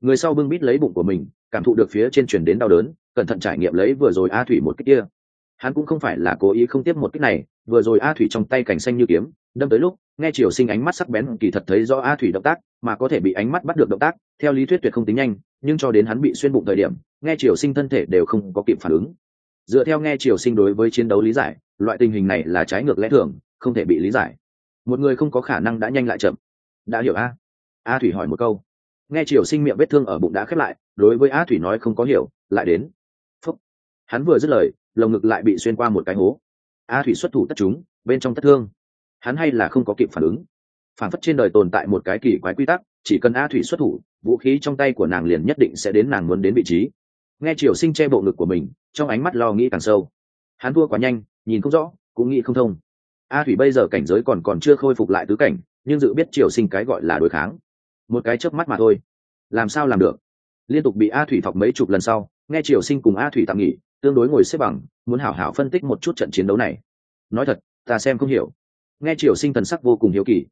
Người sau bưng bít lấy bụng của mình, cảm thụ được phía trên chuyển đến đau đớn cẩn thận trải nghiệm lấy vừa rồi a thủy một cách kia. Hắn cũng không phải là cố ý không tiếp một cách này, vừa rồi a thủy trong tay cảnh xanh như kiếm, đâm tới lúc, nghe triều sinh ánh mắt sắc bén, kỳ thật thấy do a thủy động tác, mà có thể bị ánh mắt bắt được động tác, theo lý thuyết tuyệt không tính nhanh, nhưng cho đến hắn bị xuyên bụng thời điểm, nghe triều sinh thân thể đều không có kịp phản ứng. Dựa theo nghe triều sinh đối với chiến đấu lý giải, loại tình hình này là trái ngược lẽ thường, không thể bị lý giải. Một người không có khả năng đã nhanh lại chậm. Đã hiểu a? A thủy hỏi một câu. Nghe triều sinh miệng vết thương ở bụng đã khép lại, đối với a thủy nói không có hiểu, lại đến hắn vừa dứt lời, lồng ngực lại bị xuyên qua một cái hố. A thủy xuất thủ tất chúng, bên trong tất thương. Hắn hay là không có kịp phản ứng. Phản phất trên đời tồn tại một cái kỳ quái quy tắc, chỉ cần a thủy xuất thủ, vũ khí trong tay của nàng liền nhất định sẽ đến nàng muốn đến vị trí. Nghe triều sinh che bộ ngực của mình, trong ánh mắt lo nghĩ càng sâu. Hắn thua quá nhanh, nhìn không rõ, cũng nghĩ không thông. A thủy bây giờ cảnh giới còn còn chưa khôi phục lại tứ cảnh, nhưng dự biết triều sinh cái gọi là đối kháng. Một cái chớp mắt mà thôi. Làm sao làm được? Liên tục bị a thủy thọc mấy chục lần sau, nghe triều sinh cùng a thủy tạm nghỉ tương đối ngồi xếp bằng, muốn hảo hảo phân tích một chút trận chiến đấu này. Nói thật, ta xem không hiểu. Nghe triều sinh thần sắc vô cùng hiếu kỳ.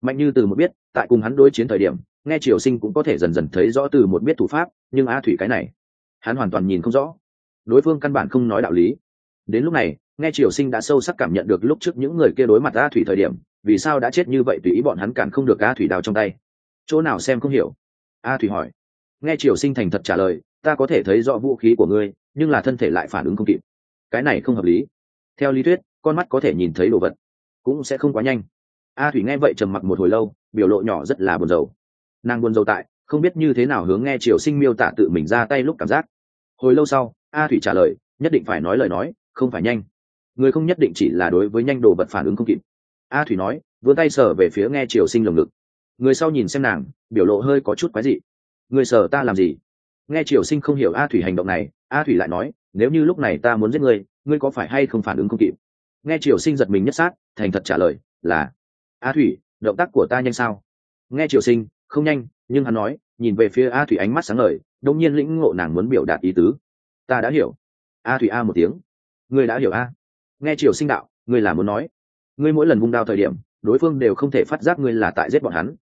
Mạnh như từ một biết, tại cùng hắn đối chiến thời điểm, nghe triều sinh cũng có thể dần dần thấy rõ từ một biết thủ pháp, nhưng a thủy cái này, hắn hoàn toàn nhìn không rõ. Đối phương căn bản không nói đạo lý. Đến lúc này, nghe triều sinh đã sâu sắc cảm nhận được lúc trước những người kia đối mặt a thủy thời điểm, vì sao đã chết như vậy tùy ý bọn hắn cản không được a thủy đào trong tay. Chỗ nào xem không hiểu? A thủy hỏi. Nghe triều sinh thành thật trả lời, ta có thể thấy rõ vũ khí của ngươi nhưng là thân thể lại phản ứng không kịp. Cái này không hợp lý. Theo lý thuyết, con mắt có thể nhìn thấy đồ vật, cũng sẽ không quá nhanh. A thủy nghe vậy trầm mặc một hồi lâu, biểu lộ nhỏ rất là buồn rầu. Nàng buồn rầu tại, không biết như thế nào hướng nghe triều sinh miêu tả tự mình ra tay lúc cảm giác. Hồi lâu sau, a thủy trả lời, nhất định phải nói lời nói, không phải nhanh. Người không nhất định chỉ là đối với nhanh đồ vật phản ứng không kịp. A thủy nói, vươn tay sờ về phía nghe triều sinh lồng ngực. Người sau nhìn xem nàng, biểu lộ hơi có chút quái dị. Người sờ ta làm gì? Nghe triều sinh không hiểu a thủy hành động này a thủy lại nói, nếu như lúc này ta muốn giết ngươi ngươi có phải hay không phản ứng không kịp? Nghe triều sinh giật mình nhất sát, thành thật trả lời, là, a thủy, động tác của ta nhanh sao? Nghe triều sinh, không nhanh, nhưng hắn nói, nhìn về phía a thủy ánh mắt sáng ngời đông nhiên lĩnh ngộ nàng muốn biểu đạt ý tứ. Ta đã hiểu. A thủy a một tiếng, ngươi đã hiểu a? Nghe triều sinh đạo, ngươi là muốn nói, ngươi mỗi lần vung đao thời điểm, đối phương đều không thể phát giác ngươi là tại giết bọn hắn.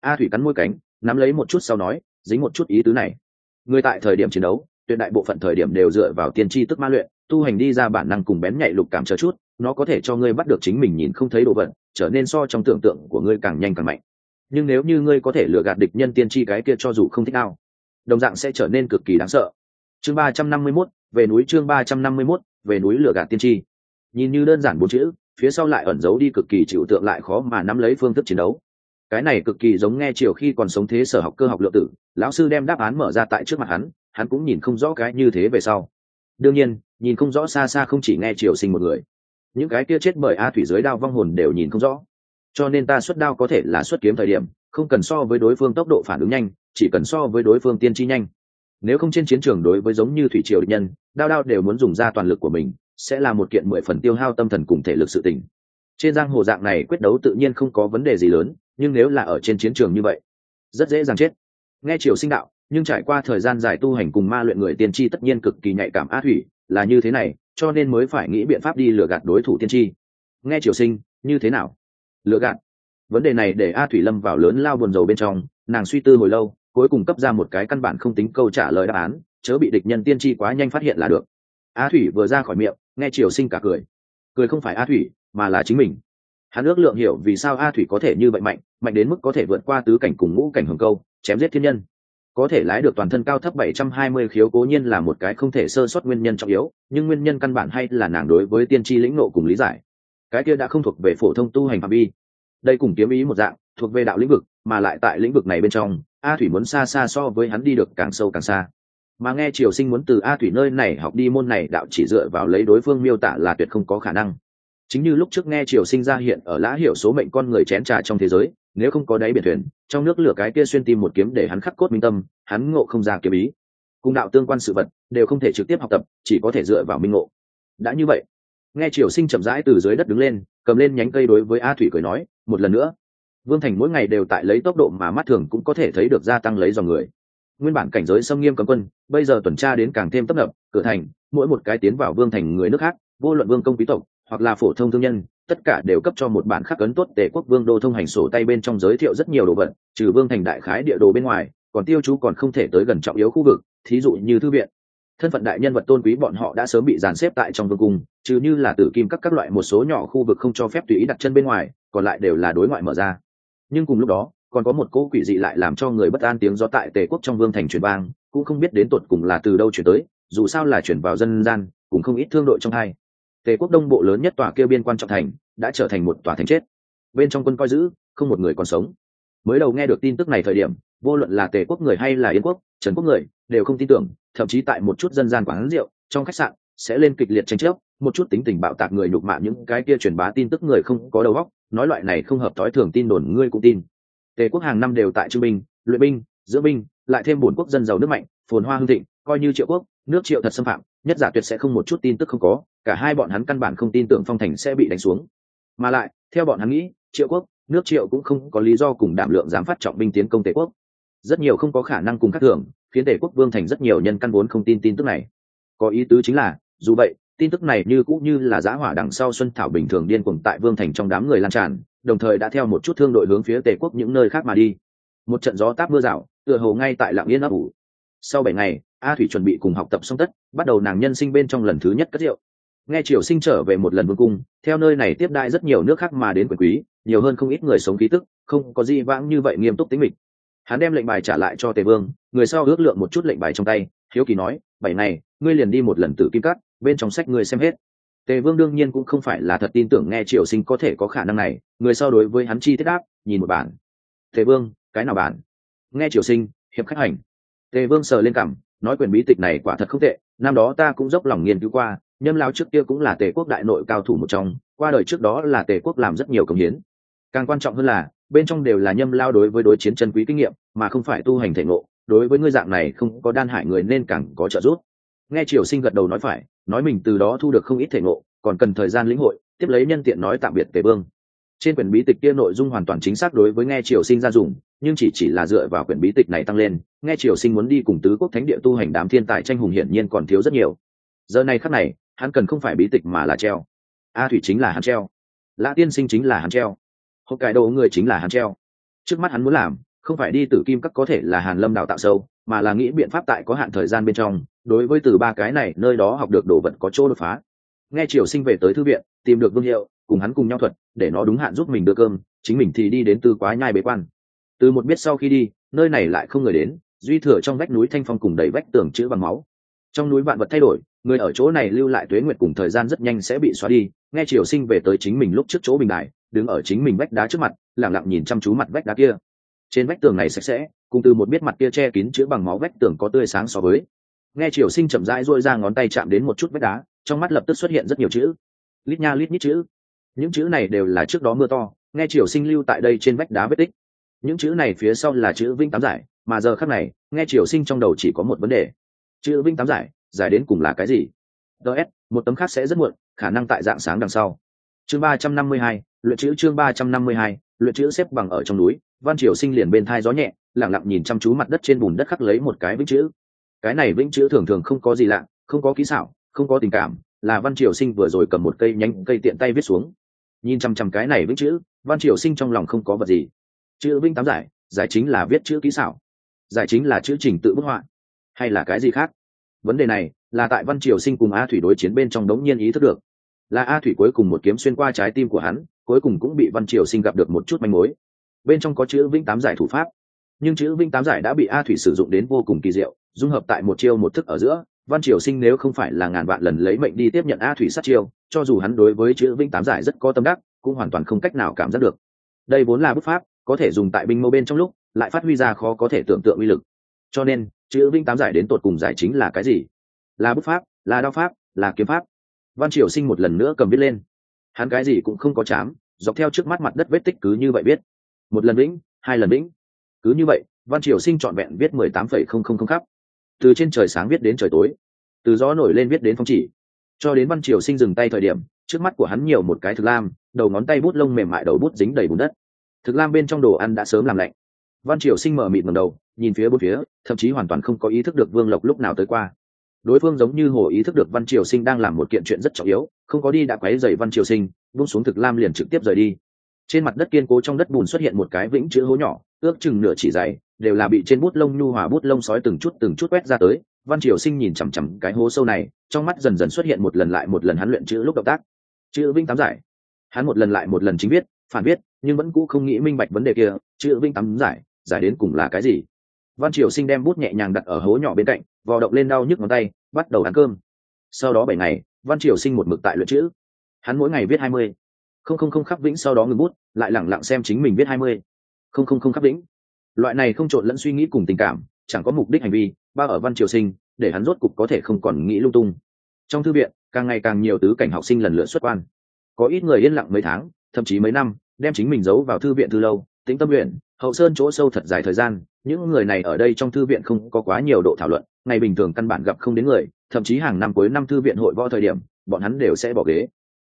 A thủy cắn môi cánh, nắm lấy một chút sau nói, dính một chút ý tứ này. Ngươi tại thời điểm chiến đấu tuyệt đại bộ phận thời điểm đều dựa vào tiên tri tức ma luyện, tu hành đi ra bản năng cùng bén nhạy lục cảm chờ chút, nó có thể cho ngươi bắt được chính mình nhìn không thấy đồ vật, trở nên so trong tưởng tượng của ngươi càng nhanh càng mạnh. Nhưng nếu như ngươi có thể lừa gạt địch nhân tiên tri cái kia cho dù không thích nào đồng dạng sẽ trở nên cực kỳ đáng sợ. Chương ba trăm năm mươi mốt, về núi chương ba trăm năm mươi mốt, về núi lừa gạt tiên tri. Nhìn như đơn giản bốn chữ, phía sau lại ẩn giấu đi cực kỳ chịu tượng lại khó mà nắm lấy phương thức chiến đấu. Cái này cực kỳ giống nghe chiều khi còn sống thế sở học cơ học lượng tử, lão sư đem đáp án mở ra tại trước mặt hắn hắn cũng nhìn không rõ cái như thế về sau. Đương nhiên, nhìn không rõ xa xa không chỉ nghe triều sinh một người. Những cái kia chết bởi a thủy giới đao vong hồn đều nhìn không rõ. Cho nên ta xuất đao có thể là xuất kiếm thời điểm, không cần so với đối phương tốc độ phản ứng nhanh, chỉ cần so với đối phương tiên tri nhanh. Nếu không trên chiến trường đối với giống như thủy triều địch nhân, đao đao đều muốn dùng ra toàn lực của mình, sẽ là một kiện mười phần tiêu hao tâm thần cùng thể lực sự tình. Trên giang hồ dạng này quyết đấu tự nhiên không có vấn đề gì lớn, nhưng nếu là ở trên chiến trường như vậy, rất dễ dàng chết. Nghe triều sinh đạo nhưng trải qua thời gian dài tu hành cùng ma luyện người tiên tri tất nhiên cực kỳ nhạy cảm á thủy, là như thế này, cho nên mới phải nghĩ biện pháp đi lừa gạt đối thủ tiên tri. Nghe triều sinh, như thế nào? Lừa gạt. Vấn đề này để a thủy lâm vào lớn lao buồn rầu bên trong, nàng suy tư hồi lâu, cuối cùng cấp ra một cái căn bản không tính câu trả lời đáp án, chớ bị địch nhân tiên tri quá nhanh phát hiện là được. A thủy vừa ra khỏi miệng, nghe triều sinh cả cười. Cười không phải a thủy, mà là chính mình. Hắn ước lượng hiểu vì sao a thủy có thể như vậy mạnh mạnh đến mức có thể vượt qua tứ cảnh cùng ngũ cảnh hồng câu, chém giết thiên nhân có thể lái được toàn thân cao thấp 720 khiếu cố nhiên là một cái không thể sơ suất nguyên nhân trọng yếu, nhưng nguyên nhân căn bản hay là nàng đối với tiên tri lĩnh ngộ cùng lý giải. Cái kia đã không thuộc về phổ thông tu hành phạm vi. Đây cùng kiếm ý một dạng, thuộc về đạo lĩnh vực, mà lại tại lĩnh vực này bên trong, a thủy muốn xa xa so với hắn đi được càng sâu càng xa. Mà nghe triều sinh muốn từ a thủy nơi này học đi môn này đạo chỉ dựa vào lấy đối phương miêu tả là tuyệt không có khả năng. Chính như lúc trước nghe triều sinh ra hiện ở lã hiểu số mệnh con người chén trà trong thế giới nếu không có đáy biển thuyền, trong nước lửa cái kia xuyên tim một kiếm để hắn khắc cốt minh tâm, hắn ngộ không ra kiếm ý. Cung đạo tương quan sự vật, đều không thể trực tiếp học tập, chỉ có thể dựa vào minh ngộ. Đã như vậy, nghe triều sinh chậm rãi từ dưới đất đứng lên, cầm lên nhánh cây đối với a thủy cười nói, một lần nữa, vương thành mỗi ngày đều tại lấy tốc độ mà mắt thường cũng có thể thấy được gia tăng lấy dòng người. Nguyên bản cảnh giới xâm nghiêm cấm quân, bây giờ tuần tra đến càng thêm tấp nập, cửa thành, mỗi một cái tiến vào vương thành người nước khác, vô luận vương công quý tộc hoặc là phổ thông thương nhân, tất cả đều cấp cho một bản khắc ấn tốt tề quốc vương đô thông hành sổ tay bên trong giới thiệu rất nhiều đồ vật, trừ vương thành đại khái địa đồ bên ngoài, còn tiêu chú còn không thể tới gần trọng yếu khu vực, thí dụ như thư viện. Thân phận đại nhân vật tôn quý bọn họ đã sớm bị dàn xếp tại trong vương cung, trừ như là tử kim các các loại một số nhỏ khu vực không cho phép tùy ý đặt chân bên ngoài, còn lại đều là đối ngoại mở ra. Nhưng cùng lúc đó, còn có một cỗ quỷ dị lại làm cho người bất an tiếng gió tại tề quốc trong vương thành truyền vang, cũng không biết đến tột cùng là từ đâu chuyển tới, dù sao là chuyển vào dân gian, cũng không ít thương đội trong hai tề quốc đông bộ lớn nhất tòa kêu biên quan trọng thành, đã trở thành một tòa thành chết. Bên trong quân coi giữ, không một người còn sống. Mới đầu nghe được tin tức này thời điểm, vô luận là tề quốc người hay là yến quốc, trần quốc người, đều không tin tưởng, thậm chí tại một chút dân gian quán rượu, trong khách sạn, sẽ lên kịch liệt tranh chấp, một chút tính tình bạo tạc người nhục mạ những cái kia truyền bá tin tức người không có đầu óc, nói loại này không hợp thói thường tin đồn ngươi cũng tin. Tề quốc hàng năm đều tại trưng binh, luyện binh giữa binh, lại thêm bốn quốc dân giàu nước mạnh, phồn hoa hương thịnh, coi như triệu quốc, nước triệu thật xâm phạm, nhất giả tuyệt sẽ không một chút tin tức không có cả hai bọn hắn căn bản không tin tưởng phong thành sẽ bị đánh xuống. Mà lại, theo bọn hắn nghĩ, triệu quốc, nước triệu cũng không có lý do cùng đảm lượng dám phát trọng binh tiến công tề quốc. Rất nhiều không có khả năng cùng các thường, khiến tề quốc vương thành rất nhiều nhân căn vốn không tin tin tức này. Có ý tứ chính là, dù vậy, tin tức này như cũng như là giã hỏa đằng sau xuân thảo bình thường điên cuồng tại vương thành trong đám người lan tràn, đồng thời đã theo một chút thương đội hướng phía tề quốc những nơi khác mà đi. Một trận gió táp mưa rào, tựa hồ ngay tại lạng yên ấp ủ. Sau bảy ngày, a thủy chuẩn bị cùng học tập xong tất, bắt đầu nàng nhân sinh bên trong lần thứ nhất cất rượu nghe triều sinh trở về một lần vương cung, theo nơi này tiếp đại rất nhiều nước khác mà đến quyền quý, nhiều hơn không ít người sống ký tức, không có gì vãng như vậy nghiêm túc tính mịch. Hắn đem lệnh bài trả lại cho tề vương, người sau ước lượng một chút lệnh bài trong tay, hiếu kỳ nói, bảy ngày, ngươi liền đi một lần tử kim cắt bên trong sách ngươi xem hết. Tề vương đương nhiên cũng không phải là thật tin tưởng nghe triều sinh có thể có khả năng này, người sau đối với hắn chi tiết đáp, nhìn một bản. Tề vương, cái nào bản? Nghe triều sinh, hiệp khách hành. Tề vương sờ lên cảm nói quyền bí tịch này quả thật không tệ, năm đó ta cũng dốc lòng nghiên cứu qua nhâm lao trước kia cũng là tề quốc đại nội cao thủ một trong, qua đời trước đó là tề quốc làm rất nhiều công hiến. Càng quan trọng hơn là, bên trong đều là nhâm lao đối với đối chiến chân quý kinh nghiệm, mà không phải tu hành thể ngộ, đối với ngươi dạng này không có đan hại người nên càng có trợ giúp. Nghe triều sinh gật đầu nói phải, nói mình từ đó thu được không ít thể ngộ, còn cần thời gian lĩnh hội, tiếp lấy nhân tiện nói tạm biệt tề vương. Trên quyển bí tịch kia nội dung hoàn toàn chính xác đối với nghe triều sinh ra dùng, nhưng chỉ chỉ là dựa vào quyển bí tịch này tăng lên, nghe triều sinh muốn đi cùng tứ quốc thánh địa tu hành đám thiên tài tranh hùng hiển nhiên còn thiếu rất nhiều. Giờ này khắc này hắn cần không phải bí tịch mà là treo. A thủy chính là hắn treo. Lã tiên sinh chính là hắn treo. Hộp cải đồ người chính là hắn treo. Trước mắt hắn muốn làm, không phải đi tử kim các có thể là hàn lâm đào tạo sâu, mà là nghĩ biện pháp tại có hạn thời gian bên trong, đối với từ ba cái này, nơi đó học được đồ vật có chỗ đột phá. Nghe triều sinh về tới thư viện, tìm được vương hiệu, cùng hắn cùng nhau thuật, để nó đúng hạn giúp mình đưa cơm, chính mình thì đi đến từ quá nhai bế quan. Từ một biết sau khi đi, nơi này lại không người đến, duy thừa trong vách núi thanh phong cùng đầy vách tường chữ bằng máu. Trong núi vạn vật thay đổi người ở chỗ này lưu lại tuế nguyệt cùng thời gian rất nhanh sẽ bị xóa đi, nghe triều sinh về tới chính mình lúc trước chỗ bình đại đứng ở chính mình vách đá trước mặt lẳng lặng nhìn chăm chú mặt vách đá kia. Trên vách tường này sạch sẽ, cùng từ một biết mặt kia che kín chữ bằng máu vách tường có tươi sáng so với. Nghe triều sinh chậm rãi rôi ra ngón tay chạm đến một chút vách đá, trong mắt lập tức xuất hiện rất nhiều chữ. Lít nha lít nhít chữ. Những chữ này đều là trước đó mưa to, nghe triều sinh lưu tại đây trên vách đá vết tích. Những chữ này phía sau là chữ vinh tám giải, mà giờ khắc này, nghe triều sinh trong đầu chỉ có một vấn đề. Chữ vinh tám giải giải đến cùng là cái gì? Ts một tấm khác sẽ rất muộn, khả năng tại dạng sáng đằng sau. Chương ba trăm năm mươi hai, luyện chữ chương ba trăm năm mươi hai, luyện chữ xếp bằng ở trong núi, văn triều sinh liền bên thai gió nhẹ lẳng lặng nhìn chăm chú mặt đất trên bùn đất khắc lấy một cái vĩnh chữ. Cái này vĩnh chữ thường thường không có gì lạ, không có kỹ xảo, không có tình cảm, là văn triều sinh vừa rồi cầm một cây nhánh cây tiện tay viết xuống. Nhìn chăm chăm cái này vĩnh chữ, văn triều sinh trong lòng không có vật gì. Chữ vĩnh tám giải giải chính là viết chữ kỹ xảo, giải chính là chữ trình tự bức họa, hay là cái gì khác? Vấn đề này là tại văn triều sinh cùng a thủy đối chiến bên trong đống nhiên ý thức được. Là a thủy cuối cùng một kiếm xuyên qua trái tim của hắn, cuối cùng cũng bị văn triều sinh gặp được một chút manh mối. Bên trong có chữ vĩnh tám giải thủ pháp. Nhưng chữ vĩnh tám giải đã bị a thủy sử dụng đến vô cùng kỳ diệu, dung hợp tại một chiêu một thức ở giữa, văn triều sinh nếu không phải là ngàn vạn lần lấy mệnh đi tiếp nhận a thủy sát chiêu, cho dù hắn đối với chữ vĩnh tám giải rất có tâm đắc, cũng hoàn toàn không cách nào cảm giác được. Đây vốn là bút pháp, có thể dùng tại binh mâu bên trong lúc, lại phát huy ra khó có thể tưởng tượng uy lực. Cho nên chữ vinh tám giải đến tột cùng giải chính là cái gì? Là bút pháp, là đao pháp, là kiếm pháp? Văn triều sinh một lần nữa cầm viết lên. Hắn cái gì cũng không có chám, dọc theo trước mắt mặt đất vết tích cứ như vậy biết một lần vĩnh, hai lần vĩnh. Cứ như vậy, văn triều sinh trọn vẹn viết mười tám phẩy không không không khắp. Từ trên trời sáng viết đến trời tối. Từ gió nổi lên viết đến phong chỉ. Cho đến văn triều sinh dừng tay thời điểm, trước mắt của hắn nhiều một cái thực lam, đầu ngón tay bút lông mềm mại đầu bút dính đầy bùn đất. Thực lam bên trong đồ ăn đã sớm làm lạnh văn triều sinh mở mịt ngầm đầu, nhìn phía bốn phía, thậm chí hoàn toàn không có ý thức được vương lộc lúc nào tới qua. Đối phương giống như hồ ý thức được văn triều sinh đang làm một kiện chuyện rất trọng yếu, không có đi đã quấy dày văn triều sinh vung xuống thực lam liền trực tiếp rời đi. Trên mặt đất kiên cố trong đất bùn xuất hiện một cái vĩnh chữ hố nhỏ, ước chừng nửa chỉ dày, đều là bị trên bút lông nhu hòa bút lông sói từng chút từng chút quét ra tới. Văn triều sinh nhìn chằm chằm cái hố sâu này, trong mắt dần dần xuất hiện một lần lại một lần hắn luyện chữ lúc động tác. Chữ vĩnh tám giải. Hắn một lần lại một lần chính viết, phản viết, nhưng vẫn cũ không nghĩ minh bạch vấn đề kia, chữ vĩnh tám giải giải đến cùng là cái gì? Văn triều sinh đem bút nhẹ nhàng đặt ở hố nhỏ bên cạnh, vò động lên đau nhức ngón tay, bắt đầu ăn cơm. Sau đó bảy ngày, văn triều sinh một mực tại luyện chữ. Hắn mỗi ngày viết hai mươi. Không không không khắc vĩnh sau đó ngừng bút, lại lẳng lặng xem chính mình viết hai mươi. Không không không khắc vĩnh. Loại này không trộn lẫn suy nghĩ cùng tình cảm, chẳng có mục đích hành vi ba ở văn triều sinh, để hắn rốt cục có thể không còn nghĩ lung tung. Trong thư viện, càng ngày càng nhiều tứ cảnh học sinh lần lượt xuất quan. Có ít người yên lặng mấy tháng, thậm chí mấy năm, đem chính mình giấu vào thư viện từ lâu, tĩnh tâm luyện hậu sơn chỗ sâu thật dài thời gian, những người này ở đây trong thư viện không có quá nhiều độ thảo luận, ngày bình thường căn bản gặp không đến người, thậm chí hàng năm cuối năm thư viện hội võ thời điểm, bọn hắn đều sẽ bỏ ghế.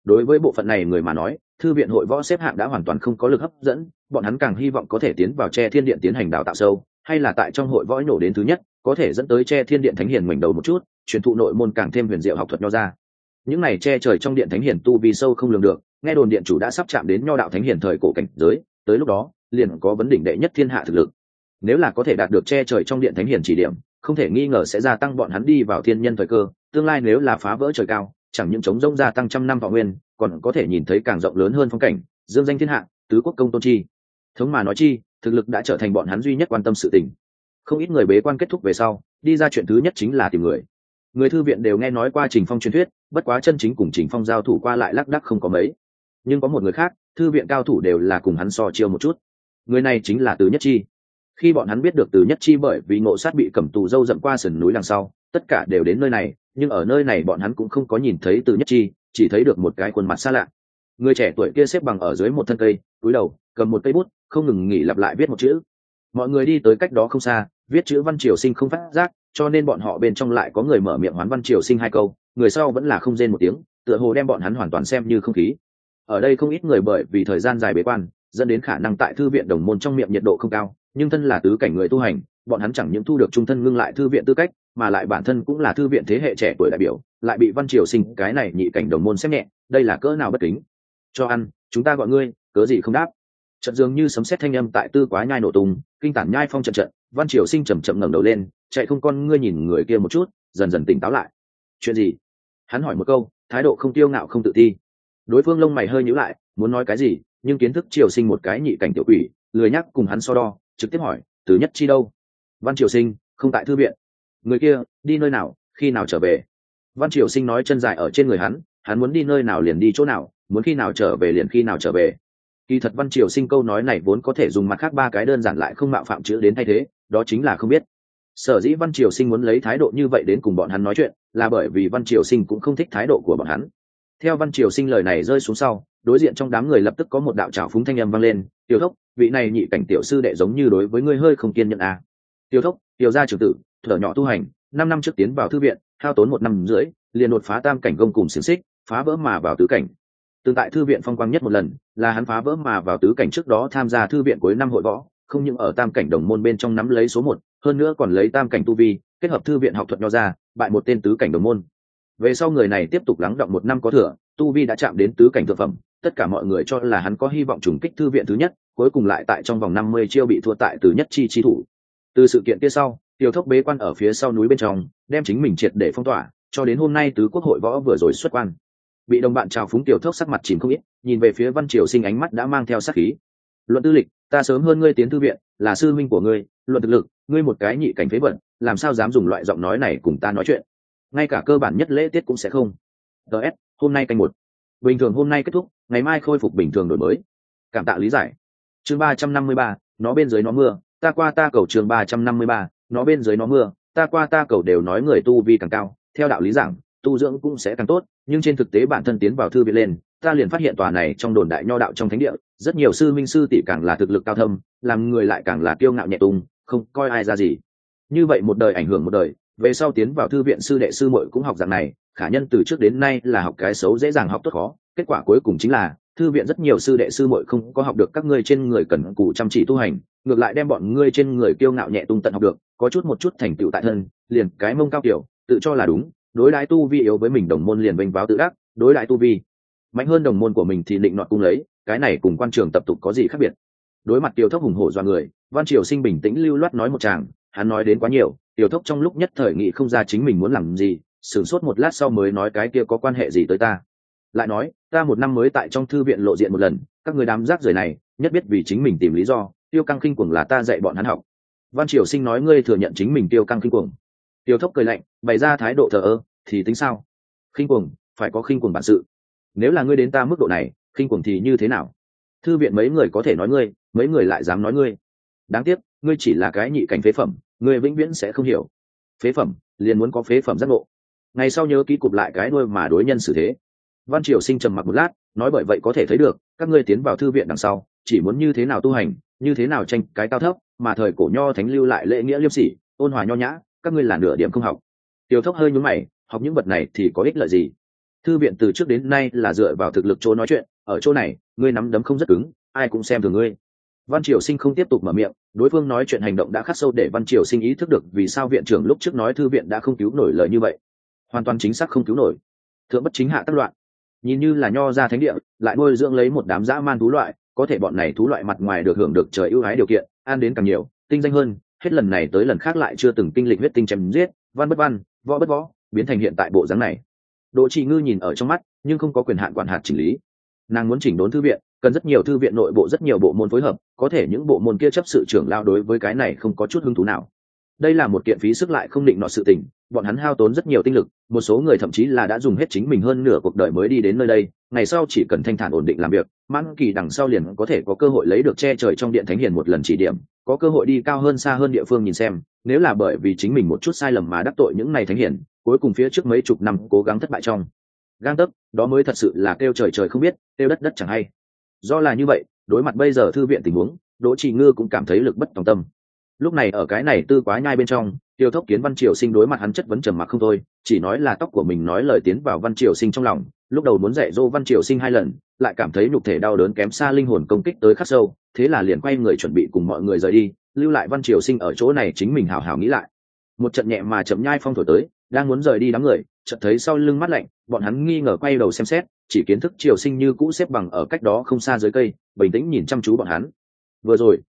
Đối với bộ phận này người mà nói, thư viện hội võ xếp hạng đã hoàn toàn không có lực hấp dẫn, bọn hắn càng hy vọng có thể tiến vào tre thiên điện tiến hành đào tạo sâu, hay là tại trong hội võ nổ đến thứ nhất, có thể dẫn tới tre thiên điện thánh hiền mình đầu một chút, truyền thụ nội môn càng thêm huyền diệu học thuật nho ra. Những này che trời trong điện thánh hiền tu vì sâu không lường được, nghe đồn điện chủ đã sắp chạm đến nho đạo thánh hiền thời cổ cảnh giới, tới lúc đó liền có vấn đỉnh đệ nhất thiên hạ thực lực. Nếu là có thể đạt được che trời trong điện thánh hiền chỉ điểm, không thể nghi ngờ sẽ gia tăng bọn hắn đi vào thiên nhân thời cơ, tương lai nếu là phá vỡ trời cao, chẳng những chống rông gia tăng trăm năm võ nguyên, còn có thể nhìn thấy càng rộng lớn hơn phong cảnh, dương danh thiên hạ, tứ quốc công tôn chi. Thống mà nói chi, thực lực đã trở thành bọn hắn duy nhất quan tâm sự tình. Không ít người bế quan kết thúc về sau, đi ra chuyện thứ nhất chính là tìm người. Người thư viện đều nghe nói qua trình phong truyền thuyết, bất quá chân chính cùng trình phong giao thủ qua lại lác đắc không có mấy. Nhưng có một người khác, thư viện cao thủ đều là cùng hắn so chiêu một chút người này chính là từ nhất chi. Khi bọn hắn biết được từ nhất chi bởi vì ngộ sát bị cầm tù dâu dậm qua sườn núi đằng sau, tất cả đều đến nơi này, nhưng ở nơi này bọn hắn cũng không có nhìn thấy từ nhất chi, chỉ thấy được một cái khuôn mặt xa lạ. Người trẻ tuổi kia xếp bằng ở dưới một thân cây, túi đầu, cầm một cây bút, không ngừng nghỉ lặp lại viết một chữ. Mọi người đi tới cách đó không xa, viết chữ văn triều sinh không phát giác, cho nên bọn họ bên trong lại có người mở miệng hoán văn triều sinh hai câu, người sau vẫn là không rên một tiếng, tựa hồ đem bọn hắn hoàn toàn xem như không khí. Ở đây không ít người bởi vì thời gian dài bế quan dẫn đến khả năng tại thư viện đồng môn trong miệng nhiệt độ không cao, nhưng thân là tứ cảnh người tu hành, bọn hắn chẳng những thu được trung thân ngưng lại thư viện tư cách, mà lại bản thân cũng là thư viện thế hệ trẻ tuổi đại biểu, lại bị văn triều sinh, cái này nhị cảnh đồng môn xem nhẹ, đây là cỡ nào bất kính. Cho ăn, chúng ta gọi ngươi, cớ gì không đáp? Trận dường như sấm xét thanh âm tại tư quá nhai nổ tung, kinh tản nhai phong trận trận, văn triều sinh chầm chậm ngẩng đầu lên, chạy không con ngươi nhìn người kia một chút, dần dần tỉnh táo lại. Chuyện gì? Hắn hỏi một câu, thái độ không tiêu ngạo không tự ti. Đối phương lông mày hơi nhíu lại, muốn nói cái gì? Nhưng kiến thức triều sinh một cái nhị cảnh tiểu quỷ, lười nhắc cùng hắn so đo, trực tiếp hỏi, từ nhất chi đâu? Văn triều sinh, không tại thư viện. Người kia, đi nơi nào, khi nào trở về? Văn triều sinh nói chân dài ở trên người hắn hắn muốn đi nơi nào liền đi chỗ nào, muốn khi nào trở về liền khi nào trở về. Kỳ thật văn triều sinh câu nói này vốn có thể dùng mặt khác ba cái đơn giản lại không mạo phạm chữ đến thay thế, đó chính là không biết. Sở dĩ văn triều sinh muốn lấy thái độ như vậy đến cùng bọn hắn nói chuyện, là bởi vì văn triều sinh cũng không thích thái độ của bọn hắn. Theo văn triều sinh lời này rơi xuống sau đối diện trong đám người lập tức có một đạo trào phúng thanh âm vang lên, tiểu thốc, vị này nhị cảnh tiểu sư đệ giống như đối với ngươi hơi không kiên nhẫn à. tiểu thốc, tiểu gia trưởng tử, thở nhỏ tu hành, năm năm trước tiến vào thư viện, hao tốn một năm rưỡi, liền đột phá tam cảnh gông cùng xiềng xích, phá vỡ mà vào tứ cảnh tương tại thư viện phong quang nhất một lần, là hắn phá vỡ mà vào tứ cảnh trước đó tham gia thư viện cuối năm hội võ, không những ở tam cảnh đồng môn bên trong nắm lấy số một, hơn nữa còn lấy tam cảnh tu vi, kết hợp thư viện học thuật nho ra, bại một tên tứ cảnh đồng môn về sau người này tiếp tục lắng động một năm có thừa, tu vi đã chạm đến tứ cảnh thực phẩm tất cả mọi người cho là hắn có hy vọng trùng kích thư viện thứ nhất, cuối cùng lại tại trong vòng năm mươi chiêu bị thua tại từ nhất chi chi thủ. Từ sự kiện kia sau, tiểu thốc bế quan ở phía sau núi bên trong, đem chính mình triệt để phong tỏa, cho đến hôm nay tứ quốc hội võ vừa rồi xuất quan. Bị đồng bạn trào phúng tiểu thốc sắc mặt chìm không ít, nhìn về phía văn triều sinh ánh mắt đã mang theo sắc khí. Luận tư lịch, ta sớm hơn ngươi tiến thư viện, là sư minh của ngươi, luận thực lực, ngươi một cái nhị cảnh phế vận làm sao dám dùng loại giọng nói này cùng ta nói chuyện? Ngay cả cơ bản nhất lễ tiết cũng sẽ không. Ts hôm nay canh một. Bình thường hôm nay kết thúc ngày mai khôi phục bình thường đổi mới. Cảm tạ lý giải. Chương ba trăm năm mươi ba, nó bên dưới nó mưa. Ta qua ta cầu chương ba trăm năm mươi ba, nó bên dưới nó mưa. Ta qua ta cầu đều nói người tu vi càng cao. Theo đạo lý giảng, tu dưỡng cũng sẽ càng tốt, nhưng trên thực tế bản thân tiến vào thư viện lên, ta liền phát hiện tòa này trong đồn đại nho đạo trong thánh địa, rất nhiều sư minh sư tỷ càng là thực lực cao thâm, làm người lại càng là kiêu ngạo nhẹ tung, không coi ai ra gì. Như vậy một đời ảnh hưởng một đời về sau tiến vào thư viện sư đệ sư muội cũng học dạng này, khả nhân từ trước đến nay là học cái xấu dễ dàng học tốt khó. Kết quả cuối cùng chính là, thư viện rất nhiều sư đệ sư muội không có học được các ngươi trên người cần cù chăm chỉ tu hành, ngược lại đem bọn ngươi trên người kiêu ngạo nhẹ tung tận học được, có chút một chút thành tựu tại thân, liền cái mông cao kiểu, tự cho là đúng, đối đãi tu vi yếu với mình đồng môn liền vênh váo tự đắc, đối đãi tu vi mạnh hơn đồng môn của mình thì định nọt cung lấy, cái này cùng quan trường tập tục có gì khác biệt? Đối mặt tiêu thốc hùng hổ do người, văn triều sinh bình tĩnh lưu loát nói một chàng, hắn nói đến quá nhiều tiêu thốc trong lúc nhất thời nghị không ra chính mình muốn làm gì, sửng sốt một lát sau mới nói cái kia có quan hệ gì tới ta. Lại nói, ta một năm mới tại trong thư viện lộ diện một lần, các người đám rác rưởi này, nhất biết vì chính mình tìm lý do, tiêu căng khinh cuồng là ta dạy bọn hắn học. Văn triều sinh nói ngươi thừa nhận chính mình tiêu căng khinh cuồng. Tiêu thốc cười lạnh, bày ra thái độ thờ ơ, thì tính sao? Khinh cuồng, phải có khinh cuồng bản sự. Nếu là ngươi đến ta mức độ này, khinh cuồng thì như thế nào? Thư viện mấy người có thể nói ngươi, mấy người lại dám nói ngươi. Đáng tiếc ngươi chỉ là cái nhị cảnh phế phẩm, ngươi vĩnh viễn sẽ không hiểu. Phế phẩm, liền muốn có phế phẩm giác ngộ. Ngày sau nhớ ký cụp lại cái đuôi mà đối nhân xử thế. Văn triều sinh trầm mặc một lát, nói bởi vậy có thể thấy được, các ngươi tiến vào thư viện đằng sau, chỉ muốn như thế nào tu hành, như thế nào tranh cái cao thấp, mà thời cổ nho thánh lưu lại lễ nghĩa liêm sỉ, ôn hòa nho nhã, các ngươi là nửa điểm không học. Tiểu thốc hơi nhún mày, học những vật này thì có ích lợi gì? Thư viện từ trước đến nay là dựa vào thực lực chỗ nói chuyện, ở chỗ này, ngươi nắm đấm không rất cứng, ai cũng xem thường ngươi văn triều sinh không tiếp tục mở miệng, đối phương nói chuyện hành động đã khắc sâu để văn triều sinh ý thức được vì sao viện trưởng lúc trước nói thư viện đã không cứu nổi lời như vậy. Hoàn toàn chính xác không cứu nổi. Thượng bất chính hạ tác loạn. Nhìn như là nho ra thánh địa, lại nuôi dưỡng lấy một đám dã man thú loại, có thể bọn này thú loại mặt ngoài được hưởng được trời ưu ái điều kiện an đến càng nhiều, tinh danh hơn, hết lần này tới lần khác lại chưa từng kinh lịch huyết tinh chém giết, văn bất văn, võ bất võ, biến thành hiện tại bộ dáng này. Đỗ trị ngư nhìn ở trong mắt, nhưng không có quyền hạn quản hạt chỉnh lý. Nàng muốn chỉnh đốn thư viện cần rất nhiều thư viện nội bộ rất nhiều bộ môn phối hợp, có thể những bộ môn kia chấp sự trưởng lao đối với cái này không có chút hứng thú nào. Đây là một kiện phí sức lại không định nọ sự tình, bọn hắn hao tốn rất nhiều tinh lực, một số người thậm chí là đã dùng hết chính mình hơn nửa cuộc đời mới đi đến nơi đây, ngày sau chỉ cần thanh thản ổn định làm việc, mãn kỳ đằng sau liền có thể có cơ hội lấy được che trời trong điện thánh hiền một lần chỉ điểm, có cơ hội đi cao hơn xa hơn địa phương nhìn xem, nếu là bởi vì chính mình một chút sai lầm mà đắc tội những này thánh hiền, cuối cùng phía trước mấy chục năm cố gắng thất bại trong gang tấc, đó mới thật sự là kêu trời trời không biết, kêu đất đất chẳng hay do là như vậy, đối mặt bây giờ thư viện tình huống, đỗ trì ngư cũng cảm thấy lực bất tòng tâm. Lúc này ở cái này tư quá nhai bên trong, tiêu thốc kiến văn triều sinh đối mặt hắn chất vấn trầm mặc không thôi, chỉ nói là tóc của mình nói lời tiến vào văn triều sinh trong lòng, lúc đầu muốn dạy dỗ văn triều sinh hai lần, lại cảm thấy nhục thể đau đớn kém xa linh hồn công kích tới khắc sâu, thế là liền quay người chuẩn bị cùng mọi người rời đi, lưu lại văn triều sinh ở chỗ này chính mình hào hào nghĩ lại. Một trận nhẹ mà chậm nhai phong thổi tới, đang muốn rời đi đám người, chợt thấy sau lưng mắt lạnh, bọn hắn nghi ngờ quay đầu xem xét chỉ kiến thức triều sinh như cũ xếp bằng ở cách đó không xa dưới cây, bình tĩnh nhìn chăm chú bọn hắn. Vừa rồi,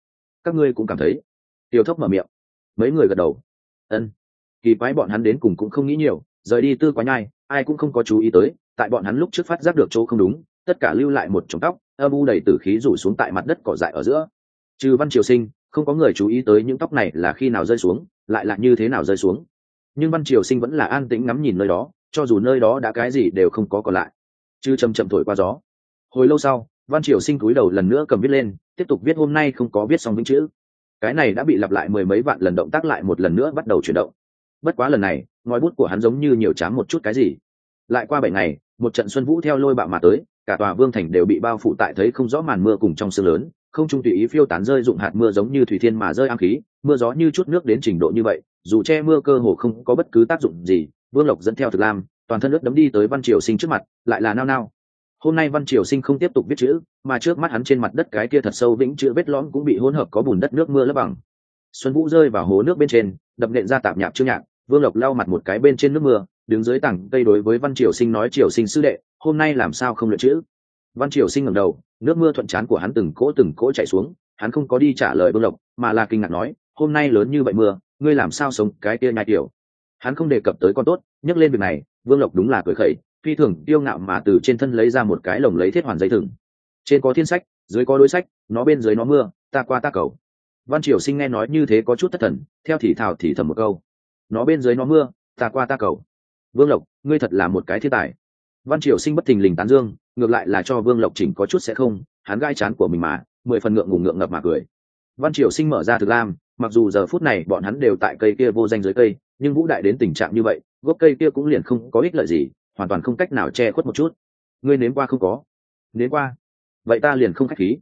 các ngươi cũng cảm thấy. Tiêu thốc mở miệng. Mấy người gật đầu. Ân. Kỳ quái bọn hắn đến cùng cũng không nghĩ nhiều, rời đi tư quá nhai ai cũng không có chú ý tới, tại bọn hắn lúc trước phát giác được chỗ không đúng, tất cả lưu lại một chồng tóc, âm u đầy tử khí rủ xuống tại mặt đất cỏ dại ở giữa. Trừ văn triều sinh, không có người chú ý tới những tóc này là khi nào rơi xuống, lại là như thế nào rơi xuống. Nhưng văn triều sinh vẫn là an tĩnh ngắm nhìn nơi đó, cho dù nơi đó đã cái gì đều không có còn lại chứ chầm chậm thổi qua gió. Hồi lâu sau, văn triều sinh cúi đầu lần nữa cầm viết lên, tiếp tục viết hôm nay không có viết xong vĩnh chữ. Cái này đã bị lặp lại mười mấy vạn lần động tác lại một lần nữa bắt đầu chuyển động. Bất quá lần này, ngòi bút của hắn giống như nhiều chám một chút cái gì. Lại qua bảy ngày, một trận xuân vũ theo lôi bạo mà tới, cả tòa vương thành đều bị bao phủ tại thấy không rõ màn mưa cùng trong sương lớn, không trung tùy ý phiêu tán rơi dụng hạt mưa giống như thủy thiên mà rơi am khí, mưa gió như chút nước đến trình độ như vậy, dù che mưa cơ hồ không có bất cứ tác dụng gì, vương lộc dẫn theo thực lam toàn thân nước đấm đi tới văn triều sinh trước mặt, lại là nao nao. Hôm nay văn triều sinh không tiếp tục viết chữ, mà trước mắt hắn trên mặt đất cái kia thật sâu vĩnh chữ vết lõm cũng bị hỗn hợp có bùn đất nước mưa lấp bằng. Xuân vũ rơi vào hố nước bên trên, đập nện ra tạp nhạp chưa nhạc, vương lộc lau mặt một cái bên trên nước mưa, đứng dưới tảng cây đối với văn triều sinh nói, triều sinh sư đệ, hôm nay làm sao không luyện chữ? Văn triều sinh ngẩng đầu, nước mưa thuận chán của hắn từng cỗ từng cỗ chạy xuống, hắn không có đi trả lời vương lộc, mà là kinh ngạc nói, hôm nay lớn như vậy mưa, ngươi làm sao sống cái kia nhai tiểu? Hắn không đề cập tới con tốt, nhắc lên việc này vương lộc đúng là cười khẩy, phi thường tiêu ngạo mà từ trên thân lấy ra một cái lồng lấy thiết hoàn dây thừng. Trên có thiên sách, dưới có đối sách, nó bên dưới nó mưa, ta qua ta cầu. Văn triều sinh nghe nói như thế có chút thất thần, theo thì thào thì thầm một câu. Nó bên dưới nó mưa, ta qua ta cầu. Vương lộc, ngươi thật là một cái thiên tài. Văn triều sinh bất thình lình tán dương, ngược lại là cho vương lộc chỉnh có chút sẽ không, hắn gai chán của mình mà, mười phần ngượng ngùng ngượng ngập mà cười. Văn triều sinh mở ra thực lam, mặc dù giờ phút này bọn hắn đều tại cây kia vô danh dưới cây nhưng vũ đại đến tình trạng như vậy, gốc cây kia cũng liền không có ích lợi gì, hoàn toàn không cách nào che khuất một chút. Ngươi nếm qua không có? Nếm qua. Vậy ta liền không khách khí.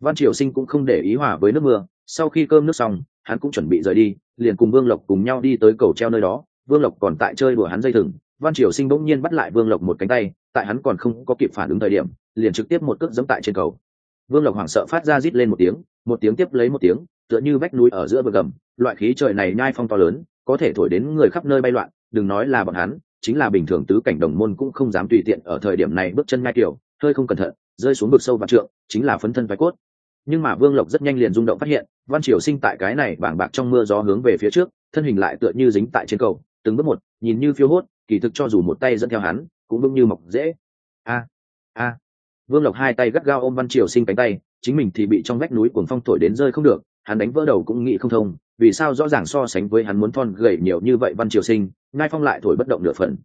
Văn triều sinh cũng không để ý hòa với nước mưa, sau khi cơm nước xong, hắn cũng chuẩn bị rời đi, liền cùng vương lộc cùng nhau đi tới cầu treo nơi đó. Vương lộc còn tại chơi đùa hắn dây thừng, văn triều sinh bỗng nhiên bắt lại vương lộc một cánh tay, tại hắn còn không có kịp phản ứng thời điểm, liền trực tiếp một cước dẫm tại trên cầu. Vương lộc hoảng sợ phát ra rít lên một tiếng một tiếng tiếp lấy một tiếng, tựa như vách núi ở giữa bờ gầm, loại khí trời này nhai phong to lớn có thể thổi đến người khắp nơi bay loạn, đừng nói là bọn hắn, chính là bình thường tứ cảnh đồng môn cũng không dám tùy tiện ở thời điểm này bước chân ngay kiểu, hơi không cẩn thận, rơi xuống vực sâu và trượng, chính là phấn thân vai cốt. Nhưng mà vương lộc rất nhanh liền rung động phát hiện, văn triều sinh tại cái này bảng bạc trong mưa gió hướng về phía trước, thân hình lại tựa như dính tại trên cầu, từng bước một, nhìn như phiêu hốt, kỳ thực cho dù một tay dẫn theo hắn, cũng vững như mọc dễ. A a. Vương lộc hai tay gắt gao ôm văn triều sinh cánh tay, chính mình thì bị trong vách núi cuồng phong thổi đến rơi không được, hắn đánh vỡ đầu cũng nghĩ không thông vì sao rõ ràng so sánh với hắn muốn thon gầy nhiều như vậy văn triều sinh ngai phong lại thổi bất động nửa phần.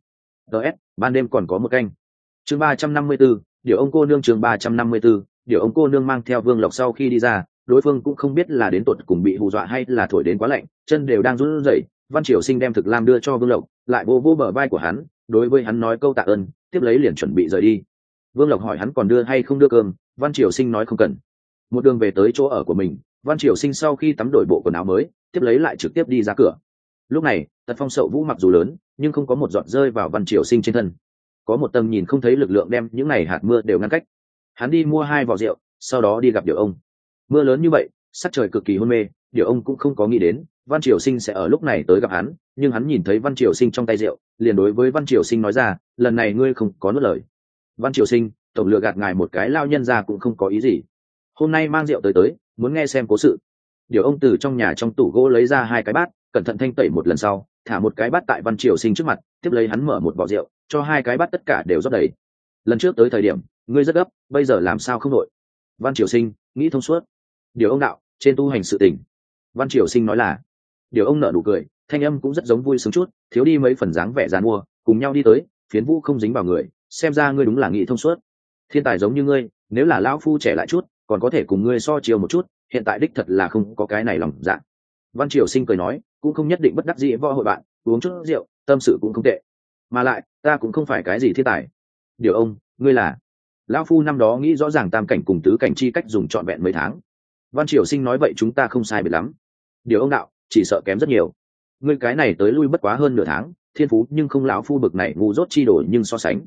Ts ban đêm còn có một canh. Chương ba trăm năm mươi 354, điều ông cô nương chương ba trăm năm mươi 354, điều ông cô nương mang theo vương lộc sau khi đi ra đối phương cũng không biết là đến tột cùng bị hù dọa hay là thổi đến quá lạnh chân đều đang run rẩy. Văn triều sinh đem thực lam đưa cho vương lộc lại vô vô bờ vai của hắn đối với hắn nói câu tạ ơn tiếp lấy liền chuẩn bị rời đi. Vương lộc hỏi hắn còn đưa hay không đưa cơm văn triều sinh nói không cần. Một đường về tới chỗ ở của mình văn triều sinh sau khi tắm đổi bộ quần áo mới, tiếp lấy lại trực tiếp đi ra cửa. Lúc này, tật phong sậu vũ mặc dù lớn, nhưng không có một giọt rơi vào văn triều sinh trên thân. Có một tầng nhìn không thấy lực lượng đem những này hạt mưa đều ngăn cách. Hắn đi mua hai vỏ rượu, sau đó đi gặp điệu ông. Mưa lớn như vậy, sắc trời cực kỳ hôn mê điệu ông cũng không có nghĩ đến, văn triều sinh sẽ ở lúc này tới gặp hắn, nhưng hắn nhìn thấy văn triều sinh trong tay rượu, liền đối với văn triều sinh nói ra, lần này ngươi không có nuốt lời. Văn triều sinh, tổng lựa gạt ngài một cái, lao nhân ra cũng không có ý gì. Hôm nay mang rượu tới tới muốn nghe xem cố sự. Điều ông từ trong nhà trong tủ gỗ lấy ra hai cái bát, cẩn thận thanh tẩy một lần sau, thả một cái bát tại văn triều sinh trước mặt, tiếp lấy hắn mở một vỏ rượu, cho hai cái bát tất cả đều rót đầy. Lần trước tới thời điểm, ngươi rất gấp, bây giờ làm sao không đội văn triều sinh, nghĩ thông suốt. Điều ông đạo, trên tu hành sự tình. Văn triều sinh nói là, điều ông nợ nụ cười, thanh âm cũng rất giống vui sướng chút, thiếu đi mấy phần dáng vẻ dàn mua, cùng nhau đi tới, phiến vũ không dính vào người, xem ra ngươi đúng là nghĩ thông suốt. Thiên tài giống như ngươi, nếu là lão phu trẻ lại chút còn có thể cùng ngươi so chiều một chút, hiện tại đích thật là không có cái này lòng dạ. Văn triều sinh cười nói, cũng không nhất định bất đắc dĩ võ hội bạn, uống chút rượu, tâm sự cũng không tệ. Mà lại, ta cũng không phải cái gì thiên tài. Điều ông, ngươi là? Lão phu năm đó nghĩ rõ ràng tam cảnh cùng tứ cảnh chi cách dùng trọn vẹn mấy tháng. Văn triều sinh nói vậy chúng ta không sai biệt lắm. Điều ông đạo, chỉ sợ kém rất nhiều. Ngươi cái này tới lui bất quá hơn nửa tháng, thiên phú nhưng không lão phu bực này ngu dốt chi đổi nhưng so sánh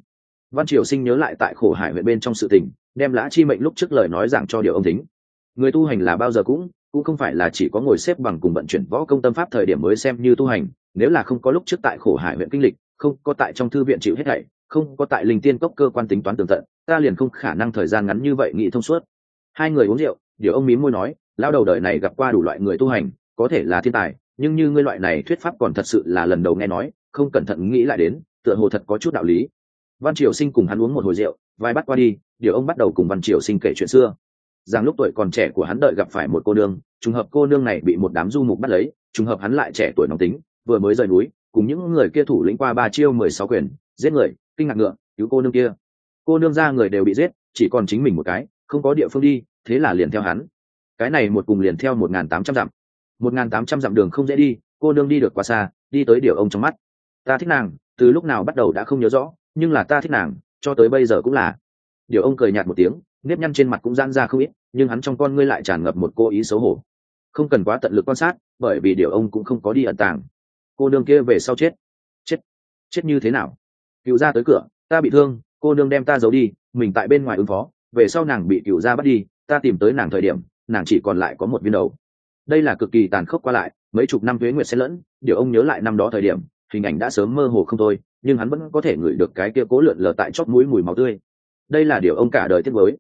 văn triều sinh nhớ lại tại khổ hải huyện bên trong sự tình, đem lã chi mệnh lúc trước lời nói giảng cho điều ông thính. Người tu hành là bao giờ cũng cũng không phải là chỉ có ngồi xếp bằng cùng vận chuyển võ công tâm pháp thời điểm mới xem như tu hành, nếu là không có lúc trước tại khổ hải huyện kinh lịch, không có tại trong thư viện chịu hết thảy, không có tại linh tiên cốc cơ quan tính toán tường tận, ta liền không khả năng thời gian ngắn như vậy nghĩ thông suốt. Hai người uống rượu, điều ông mím môi nói lao đầu đời này gặp qua đủ loại người tu hành, có thể là thiên tài, nhưng như ngươi loại này thuyết pháp còn thật sự là lần đầu nghe nói, không cẩn thận nghĩ lại đến, tựa hồ thật có chút đạo lý văn triều sinh cùng hắn uống một hồi rượu, vai bắt qua đi, điều ông bắt đầu cùng văn triều sinh kể chuyện xưa. Rằng lúc tuổi còn trẻ của hắn đợi gặp phải một cô nương, trùng hợp cô nương này bị một đám du mục bắt lấy, trùng hợp hắn lại trẻ tuổi nóng tính, vừa mới rời núi, cùng những người kia thủ lĩnh qua ba chiêu mười sáu quyền, giết người, kinh ngạc ngựa, cứu cô nương kia. Cô nương ra người đều bị giết, chỉ còn chính mình một cái, không có địa phương đi, thế là liền theo hắn. Cái này một cùng liền theo một n g h n tám trăm dặm. Một n g h n tám trăm dặm đường không dễ đi, cô nương đi được quá xa, đi tới điều ông trong mắt. Ta thích nàng, từ lúc nào bắt đầu đã không nhớ rõ nhưng là ta thích nàng, cho tới bây giờ cũng là. Điều ông cười nhạt một tiếng, nếp nhăn trên mặt cũng giãn ra không ít, nhưng hắn trong con ngươi lại tràn ngập một cô ý xấu hổ. Không cần quá tận lực quan sát, bởi vì điều ông cũng không có đi ẩn tàng. Cô nương kia về sau chết. Chết. Chết như thế nào? Cựu ra tới cửa, ta bị thương, cô nương đem ta giấu đi, mình tại bên ngoài ứng phó, về sau nàng bị cựu ra bắt đi, ta tìm tới nàng thời điểm, nàng chỉ còn lại có một viên đầu. Đây là cực kỳ tàn khốc qua lại, mấy chục năm thuế nguyệt xen lẫn, điều ông nhớ lại năm đó thời điểm hình ảnh đã sớm mơ hồ không thôi nhưng hắn vẫn có thể ngửi được cái kia cố lượn lờ tại chót mũi mùi máu tươi. Đây là điều ông cả đời tiếc với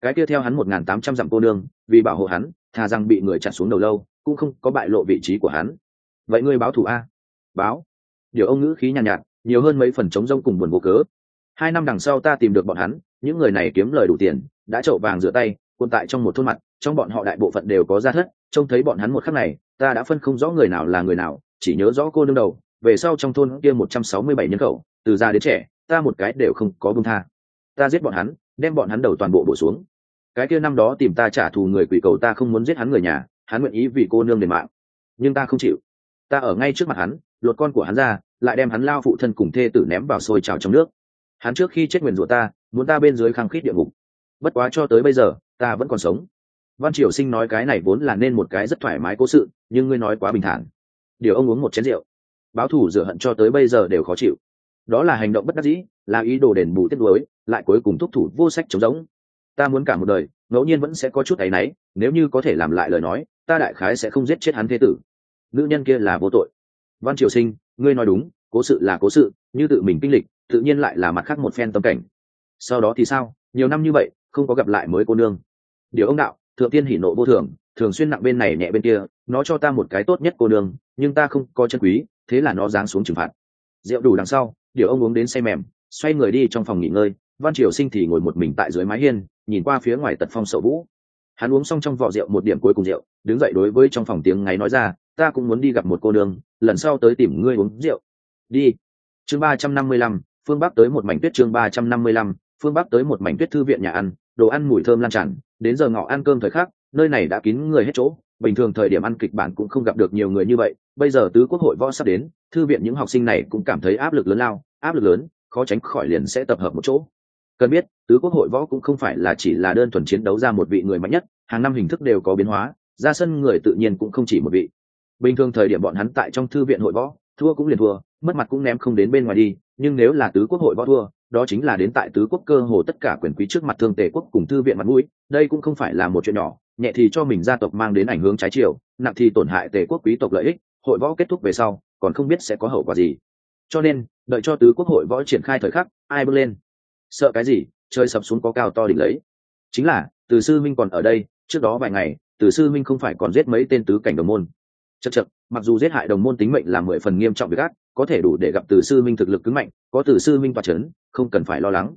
cái kia theo hắn một nghìn tám trăm dặm cô nương vì bảo hộ hắn thà rằng bị người chặn xuống đầu lâu cũng không có bại lộ vị trí của hắn. Vậy ngươi báo thù a? Báo. Điều ông ngữ khí nhàn nhạt, nhạt nhiều hơn mấy phần chống rông cùng buồn vô cớ. Hai năm đằng sau ta tìm được bọn hắn những người này kiếm lời đủ tiền đã trậu vàng rửa tay quân tại trong một thôn mặt trong bọn họ đại bộ phận đều có ra thất trông thấy bọn hắn một khắc này ta đã phân không rõ người nào là người nào chỉ nhớ rõ cô nương đầu về sau trong thôn kia một trăm sáu mươi bảy nhân khẩu, từ già đến trẻ, ta một cái đều không có bông tha. Ta giết bọn hắn, đem bọn hắn đầu toàn bộ bổ xuống. Cái kia năm đó tìm ta trả thù người quỷ cầu ta không muốn giết hắn người nhà, hắn nguyện ý vì cô nương đền mạng. Nhưng ta không chịu. Ta ở ngay trước mặt hắn, lột con của hắn ra, lại đem hắn lao phụ thân cùng thê tử ném vào sôi trào trong nước. Hắn trước khi chết nguyền rủa ta, muốn ta bên dưới khăng khít địa ngục. Bất quá cho tới bây giờ, ta vẫn còn sống. Văn triều sinh nói cái này vốn là nên một cái rất thoải mái cố sự, nhưng ngươi nói quá bình thản. Điều ông uống một chén rượu báo thù rửa hận cho tới bây giờ đều khó chịu. Đó là hành động bất đắc dĩ, là ý đồ đền bù tiết lối lại cuối cùng thúc thủ vô sách chống giống. Ta muốn cả một đời, ngẫu nhiên vẫn sẽ có chút áy náy, nếu như có thể làm lại lời nói, ta đại khái sẽ không giết chết hắn thế tử. Nữ nhân kia là vô tội. Văn triều sinh, ngươi nói đúng, cố sự là cố sự, như tự mình kinh lịch, tự nhiên lại là mặt khác một phen tâm cảnh. Sau đó thì sao? Nhiều năm như vậy, không có gặp lại mới cô nương. Điều ông đạo, thượng tiên hỉ nộ vô thường thường xuyên nặng bên này nhẹ bên kia, nó cho ta một cái tốt nhất cô nương, nhưng ta không có chân quý thế là nó giáng xuống trừng phạt. Rượu đủ đằng sau, điều ông uống đến say mềm, xoay người đi trong phòng nghỉ ngơi, văn triều sinh thì ngồi một mình tại dưới mái hiên, nhìn qua phía ngoài tật phong sậu vũ. Hắn uống xong trong vỏ rượu một điểm cuối cùng rượu, đứng dậy đối với trong phòng tiếng ngáy nói ra, ta cũng muốn đi gặp một cô đường lần sau tới tìm ngươi uống rượu. Đi. Chương ba trăm năm mươi lăm, phương bắc tới một mảnh tuyết chương ba trăm năm mươi lăm, phương bắc tới một mảnh tuyết thư viện nhà ăn, đồ ăn mùi thơm lan tràn đến giờ ngọ ăn cơm thời khắc, nơi này đã kín người hết chỗ, bình thường thời điểm ăn kịch bản cũng không gặp được nhiều người như vậy, bây giờ tứ quốc hội võ sắp đến, thư viện những học sinh này cũng cảm thấy áp lực lớn lao, áp lực lớn, khó tránh khỏi liền sẽ tập hợp một chỗ. Cần biết, tứ quốc hội võ cũng không phải là chỉ là đơn thuần chiến đấu ra một vị người mạnh nhất, hàng năm hình thức đều có biến hóa, ra sân người tự nhiên cũng không chỉ một vị. Bình thường thời điểm bọn hắn tại trong thư viện hội võ, thua cũng liền thua mất mặt cũng ném không đến bên ngoài đi, nhưng nếu là tứ quốc hội võ thua, đó chính là đến tại tứ quốc cơ hồ tất cả quyền quý trước mặt thương tề quốc cùng thư viện mặt mũi, đây cũng không phải là một chuyện nhỏ, nhẹ thì cho mình gia tộc mang đến ảnh hưởng trái chiều, nặng thì tổn hại tề quốc quý tộc lợi ích, hội võ kết thúc về sau, còn không biết sẽ có hậu quả gì. Cho nên, đợi cho tứ quốc hội võ triển khai thời khắc, ai bước lên? Sợ cái gì? Chơi sập xuống có cao to đỉnh lấy. Chính là, từ sư minh còn ở đây, trước đó vài ngày, từ sư minh không phải còn giết mấy tên tứ cảnh đồng môn. Chật chật mặc dù giết hại đồng môn tính mệnh là mười phần nghiêm trọng việc ác có thể đủ để gặp từ sư minh thực lực cứng mạnh, có từ sư minh toa c h ấ n không cần phải lo lắng.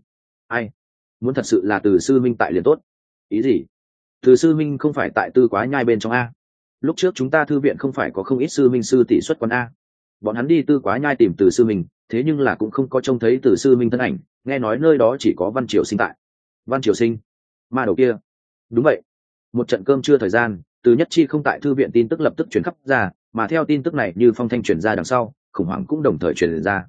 Ai? Muốn thật sự là từ sư minh tại liền tốt. Ý gì? Từ sư minh không phải tại tư quá nhai bên trong a. Lúc trước chúng ta thư viện không phải có không ít sư minh sư tỷ xuất quán a. Bọn hắn đi tư quá nhai tìm từ sư minh, thế nhưng là cũng không có trông thấy từ sư minh thân ảnh, nghe nói nơi đó chỉ có văn triều sinh tại. Văn triều sinh? Ma đầu kia. Đúng vậy. Một trận cơm chưa thời gian, từ nhất chi không tại thư viện tin tức lập tức chuyển khắp ra, mà theo tin tức này như phong thanh chuyển ra đằng sau khủng hoảng cũng đồng thời truyền ra.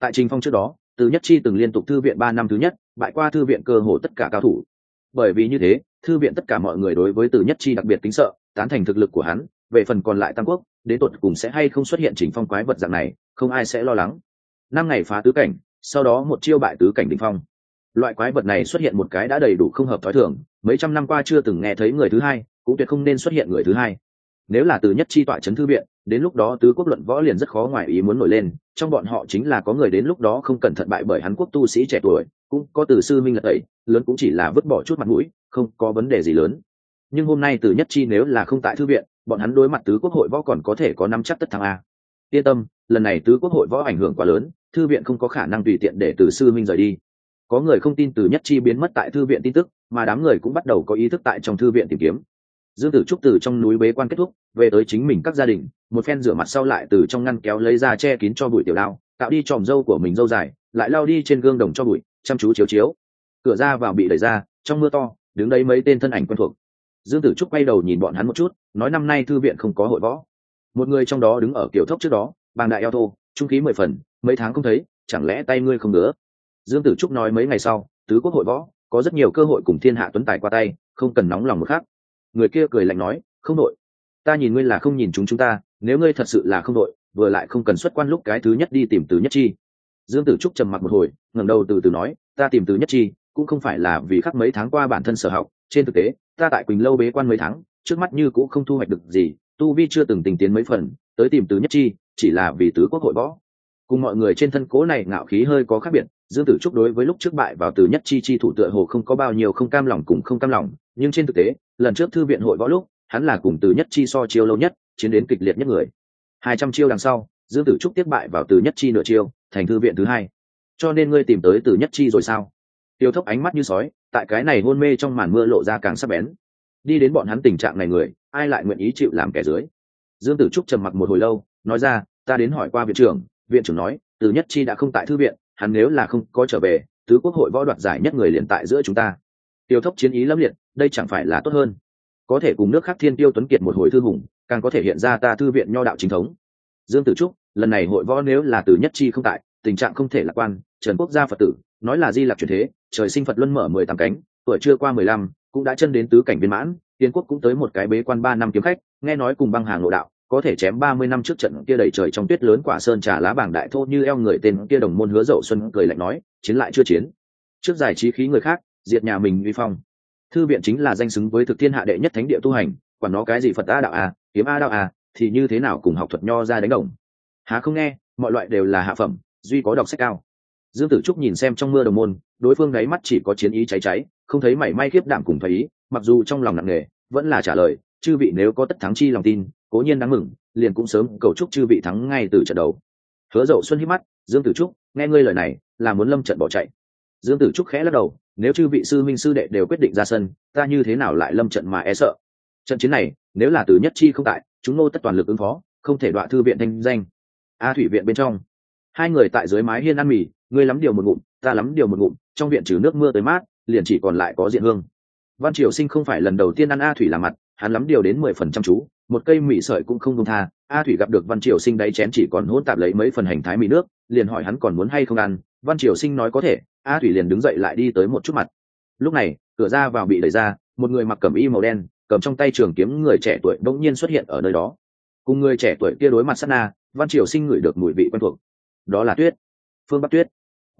Tại trình phong trước đó, từ nhất chi từng liên tục thư viện ba năm thứ nhất, bại qua thư viện cơ hồ tất cả cao thủ. Bởi vì như thế, thư viện tất cả mọi người đối với từ nhất chi đặc biệt kính sợ, tán thành thực lực của hắn, về phần còn lại tam quốc, đến tột cùng sẽ hay không xuất hiện trình phong quái vật dạng này, không ai sẽ lo lắng. Năm ngày phá tứ cảnh, sau đó một chiêu bại tứ cảnh đỉnh phong. Loại quái vật này xuất hiện một cái đã đầy đủ không hợp thói thường, mấy trăm năm qua chưa từng nghe thấy người thứ hai, cũng tuyệt không nên xuất hiện người thứ hai nếu là từ nhất chi tọa chấn thư viện, đến lúc đó tứ quốc luận võ liền rất khó ngoài ý muốn nổi lên, trong bọn họ chính là có người đến lúc đó không cẩn thận bại bởi hắn quốc tu sĩ trẻ tuổi, cũng có từ sư minh lật ấy lớn cũng chỉ là vứt bỏ chút mặt mũi, không có vấn đề gì lớn. Nhưng hôm nay từ nhất chi nếu là không tại thư viện, bọn hắn đối mặt tứ quốc hội võ còn có thể có năm chắc tất thắng a. Yên tâm, lần này tứ quốc hội võ ảnh hưởng quá lớn, thư viện không có khả năng tùy tiện để từ sư minh rời đi. Có người không tin từ nhất chi biến mất tại thư viện tin tức, mà đám người cũng bắt đầu có ý thức tại trong thư viện tìm kiếm dương tử trúc từ trong núi bế quan kết thúc, về tới chính mình các gia đình, một phen rửa mặt sau lại từ trong ngăn kéo lấy ra che kín cho bụi tiểu đao tạo đi tròm râu của mình râu dài, lại lao đi trên gương đồng cho bụi, chăm chú chiếu chiếu. Cửa ra vào bị đẩy ra, trong mưa to, đứng đấy mấy tên thân ảnh quen thuộc. Dương tử trúc quay đầu nhìn bọn hắn một chút, nói năm nay thư viện không có hội võ. Một người trong đó đứng ở kiểu thốc trước đó, bàng đại eo thô, trung khí mười phần, mấy tháng không thấy, chẳng lẽ tay ngươi không nữa dương tử trúc nói mấy ngày sau, tứ quốc hội võ, có rất nhiều cơ hội cùng thiên hạ tuấn tài qua tay, không cần nóng lòng một khác người kia cười lạnh nói, không đội. Ta nhìn ngươi là không nhìn chúng chúng ta, nếu ngươi thật sự là không đội, vừa lại không cần xuất quan lúc cái thứ nhất đi tìm từ nhất chi. Dương tử trúc trầm mặc một hồi, ngẩng đầu từ từ nói, ta tìm từ nhất chi, cũng không phải là vì khắc mấy tháng qua bản thân sở học, trên thực tế, ta tại quỳnh lâu bế quan mấy tháng, trước mắt như cũng không thu hoạch được gì, tu vi chưa từng tình tiến mấy phần, tới tìm từ nhất chi, chỉ là vì tứ quốc hội võ. Cùng mọi người trên thân cố này ngạo khí hơi có khác biệt dương tử trúc đối với lúc trước bại vào từ nhất chi chi thủ tựa hồ không có bao nhiêu không cam lòng cùng không cam lòng, nhưng trên thực tế, lần trước thư viện hội võ lúc, hắn là cùng từ nhất chi so chiêu lâu nhất, chiến đến kịch liệt nhất người. Hai trăm chiêu đằng sau, dương tử trúc tiếp bại vào từ nhất chi nửa chiêu, thành thư viện thứ hai. Cho nên ngươi tìm tới từ nhất chi rồi sao? Tiêu thốc ánh mắt như sói, tại cái này hôn mê trong màn mưa lộ ra càng sắc bén. Đi đến bọn hắn tình trạng này người, ai lại nguyện ý chịu làm kẻ dưới? Dương tử trúc trầm mặc một hồi lâu, nói ra, ta đến hỏi qua viện trưởng viện trưởng nói, từ nhất chi đã không tại thư viện hắn nếu là không có trở về, tứ quốc hội võ đoạt giải nhất người liền tại giữa chúng ta. Tiêu thốc chiến ý lâm liệt, đây chẳng phải là tốt hơn. Có thể cùng nước khác thiên tiêu tuấn kiệt một hồi thư hùng, càng có thể hiện ra ta thư viện nho đạo chính thống. Dương tử trúc, lần này hội võ nếu là từ nhất chi không tại, tình trạng không thể lạc quan, trần quốc gia phật tử, nói là di lạc truyền thế, trời sinh phật luân mở mười tám cánh, tuổi chưa qua mười lăm, cũng đã chân đến tứ cảnh viên mãn tiến quốc cũng tới một cái bế quan ba năm kiếm khách, nghe nói cùng băng hàng nội đạo có thể chém ba mươi năm trước trận kia đầy trời trong tuyết lớn quả sơn trà lá bảng đại thô như eo người tên kia đồng môn hứa dậu xuân cười lạnh nói, chiến lại chưa chiến. Trước giải trí khí người khác, diệt nhà mình uy phong. Thư viện chính là danh xứng với thực thiên hạ đệ nhất thánh địa tu hành, quản nó cái gì phật a đạo a, kiếm a đạo a, thì như thế nào cùng học thuật nho ra đánh đồng. Há không nghe, mọi loại đều là hạ phẩm, duy có đọc sách cao. Dương tử trúc nhìn xem trong mưa đồng môn, đối phương đáy mắt chỉ có chiến ý cháy cháy, không thấy mảy may khiếp đảm cùng thấy ý, mặc dù trong lòng nặng nề, vẫn là trả lời chư vị nếu có tất thắng chi lòng tin, cố nhiên đáng mừng, liền cũng sớm cầu chúc chư vị thắng ngay từ trận đấu. Hứa dậu xuân hít mắt, dương tử trúc, nghe ngươi lời này, là muốn lâm trận bỏ chạy. Dương tử trúc khẽ lắc đầu, nếu chư vị sư minh sư đệ đều quyết định ra sân, ta như thế nào lại lâm trận mà e sợ? Trận chiến này, nếu là từ nhất chi không tại, chúng nô tất toàn lực ứng phó, không thể đọa thư viện thanh danh. A thủy viện bên trong, hai người tại dưới mái hiên ăn mì, ngươi lắm điều một ngụm, ta lắm điều một ngụm, trong viện trừ nước mưa tới mát, liền chỉ còn lại có diện hương. Văn triều sinh không phải lần đầu tiên ăn a thủy làm mặt hắn lắm điều đến mười phần trăm chú, một cây mị sợi cũng không đông tha. A thủy gặp được văn triều sinh đáy chén chỉ còn hỗn tạp lấy mấy phần hành thái mì nước, liền hỏi hắn còn muốn hay không ăn. Văn triều sinh nói có thể. A thủy liền đứng dậy lại đi tới một chút mặt. Lúc này, cửa ra vào bị đẩy ra, một người mặc cẩm y màu đen, cầm trong tay trường kiếm người trẻ tuổi bỗng nhiên xuất hiện ở nơi đó. Cùng người trẻ tuổi kia đối mặt sát na, văn triều sinh ngửi được mùi vị quen thuộc. Đó là tuyết. Phương bắc tuyết.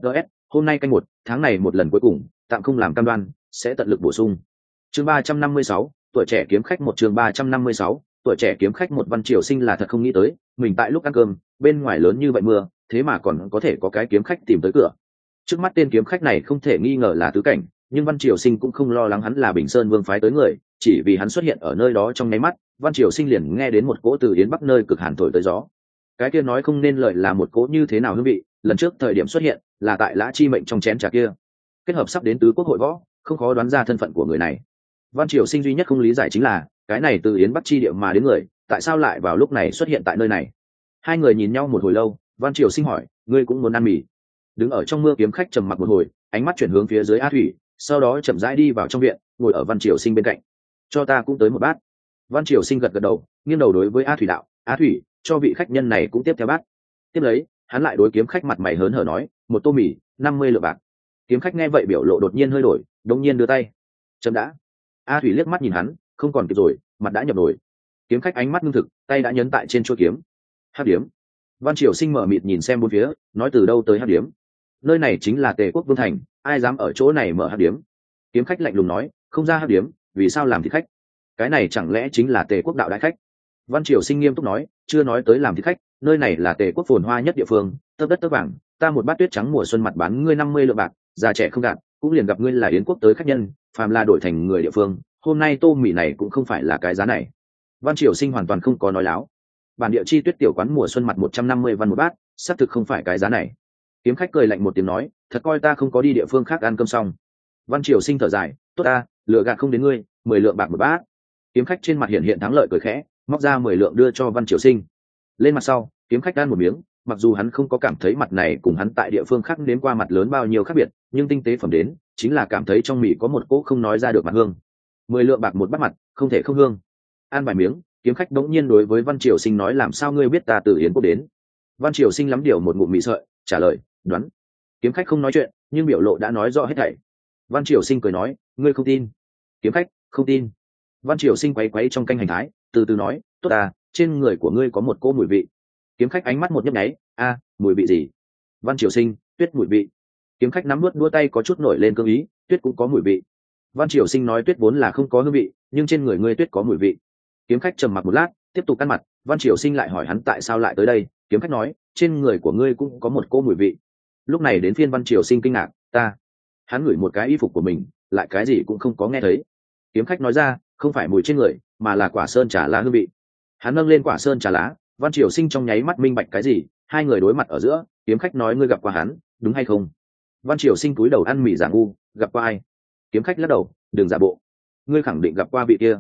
Ts hôm nay canh một, tháng này một lần cuối cùng, tạm không làm cam đoan, sẽ tận lực bổ sung. Chương ba trăm năm mươi sáu tuổi trẻ kiếm khách một chương ba trăm năm mươi sáu, tuổi trẻ kiếm khách một văn triều sinh là thật không nghĩ tới, mình tại lúc ăn cơm, bên ngoài lớn như vậy mưa, thế mà còn có thể có cái kiếm khách tìm tới cửa. Trước mắt tên kiếm khách này không thể nghi ngờ là tứ cảnh, nhưng văn triều sinh cũng không lo lắng hắn là bình sơn vương phái tới người, chỉ vì hắn xuất hiện ở nơi đó trong nháy mắt, văn triều sinh liền nghe đến một cỗ từ yến bắc nơi cực hàn thổi tới gió. Cái kia nói không nên lợi là một cỗ như thế nào hương vị, lần trước thời điểm xuất hiện, là tại lã chi mệnh trong chén trà kia. Kết hợp sắp đến tứ quốc hội võ, không khó đoán ra thân phận của người này văn triều sinh duy nhất không lý giải chính là, cái này từ yến bắc chi địa mà đến người, tại sao lại vào lúc này xuất hiện tại nơi này? Hai người nhìn nhau một hồi lâu, văn triều sinh hỏi, ngươi cũng muốn ăn mì? Đứng ở trong mưa kiếm khách trầm mặc một hồi, ánh mắt chuyển hướng phía dưới a thủy, sau đó chậm rãi đi vào trong viện, ngồi ở văn triều sinh bên cạnh. Cho ta cũng tới một bát. Văn triều sinh gật gật đầu, nghiêng đầu đối với a thủy đạo, a thủy, cho vị khách nhân này cũng tiếp theo bát. Tiếp lấy, hắn lại đối kiếm khách mặt mày hớn hở nói, một tô mì, năm mươi lượng bạc. Kiếm khách nghe vậy biểu lộ đột nhiên hơi đổi đột nhiên đưa tay. Chậm đã a thủy liếc mắt nhìn hắn, không còn kịp rồi, mặt đã nhập nổi kiếm khách ánh mắt ngưng thực, tay đã nhấn tại trên chuôi kiếm. Hát điếm. Văn triều sinh mở mịt nhìn xem bốn phía, nói từ đâu tới hát điếm? Nơi này chính là tề quốc vương thành, ai dám ở chỗ này mở hát điếm? Kiếm khách lạnh lùng nói, không ra hát điếm, vì sao làm thịt khách? Cái này chẳng lẽ chính là tề quốc đạo đại khách? Văn triều sinh nghiêm túc nói, chưa nói tới làm thịt khách, nơi này là tề quốc phồn hoa nhất địa phương, tấp đất tấp vàng, ta một bát tuyết trắng mùa xuân mặt bán ngươi năm mươi lượng bạc, già trẻ không gạt cũng liền gặp ngươi là yến quốc tới khách nhân, phàm là đổi thành người địa phương, hôm nay tô mì này cũng không phải là cái giá này. Văn triều sinh hoàn toàn không có nói láo. Bản địa chi tuyết tiểu quán mùa xuân mặt một trăm năm mươi văn một bát, xác thực không phải cái giá này. Kiếm khách cười lạnh một tiếng nói, thật coi ta không có đi địa phương khác ăn cơm xong. Văn triều sinh thở dài, tốt ta, lựa gạt không đến ngươi, mười lượng bạc một bát. Kiếm khách trên mặt hiện hiện thắng lợi cười khẽ, móc ra mười lượng đưa cho văn triều sinh. Lên mặt sau, kiếm khách ăn một miếng mặc dù hắn không có cảm thấy mặt này cùng hắn tại địa phương khác đến qua mặt lớn bao nhiêu khác biệt, nhưng tinh tế phẩm đến, chính là cảm thấy trong mì có một cỗ không nói ra được mặt hương. Mười lượng bạc một bát mặt, không thể không hương. Ăn vài miếng, kiếm khách đống nhiên đối với văn triều sinh nói làm sao ngươi biết ta từ yến quốc đến? Văn triều sinh lắm điều một ngụm mị sợi, trả lời, đoán. Kiếm khách không nói chuyện, nhưng biểu lộ đã nói rõ hết thảy. Văn triều sinh cười nói, ngươi không tin. Kiếm khách, không tin. Văn triều sinh quay quay trong canh hành thái, từ từ nói, tốt à trên người của ngươi có một cỗ mùi vị kiếm khách ánh mắt một nhấp nháy, a, mùi vị gì? Văn triều sinh, tuyết mùi vị. Kiếm khách nắm nuốt đua tay có chút nổi lên cơ ý, tuyết cũng có mùi vị. Văn triều sinh nói tuyết vốn là không có hương vị, nhưng trên người ngươi tuyết có mùi vị. Kiếm khách trầm mặc một lát, tiếp tục căn mặt, văn triều sinh lại hỏi hắn tại sao lại tới đây. Kiếm khách nói, trên người của ngươi cũng có một cỗ mùi vị. Lúc này đến phiên văn triều sinh kinh ngạc, ta, hắn ngửi một cái y phục của mình, lại cái gì cũng không có nghe thấy. Kiếm khách nói ra, không phải mùi trên người, mà là quả sơn trà lá hương vị. Hắn nâng lên quả sơn trà lá văn triều sinh trong nháy mắt minh bạch cái gì, hai người đối mặt ở giữa, kiếm khách nói ngươi gặp qua hắn, đúng hay không? Văn triều sinh cúi đầu ăn mì giả ngu, gặp qua ai? Kiếm khách lắc đầu, đừng giả bộ. Ngươi khẳng định gặp qua vị kia.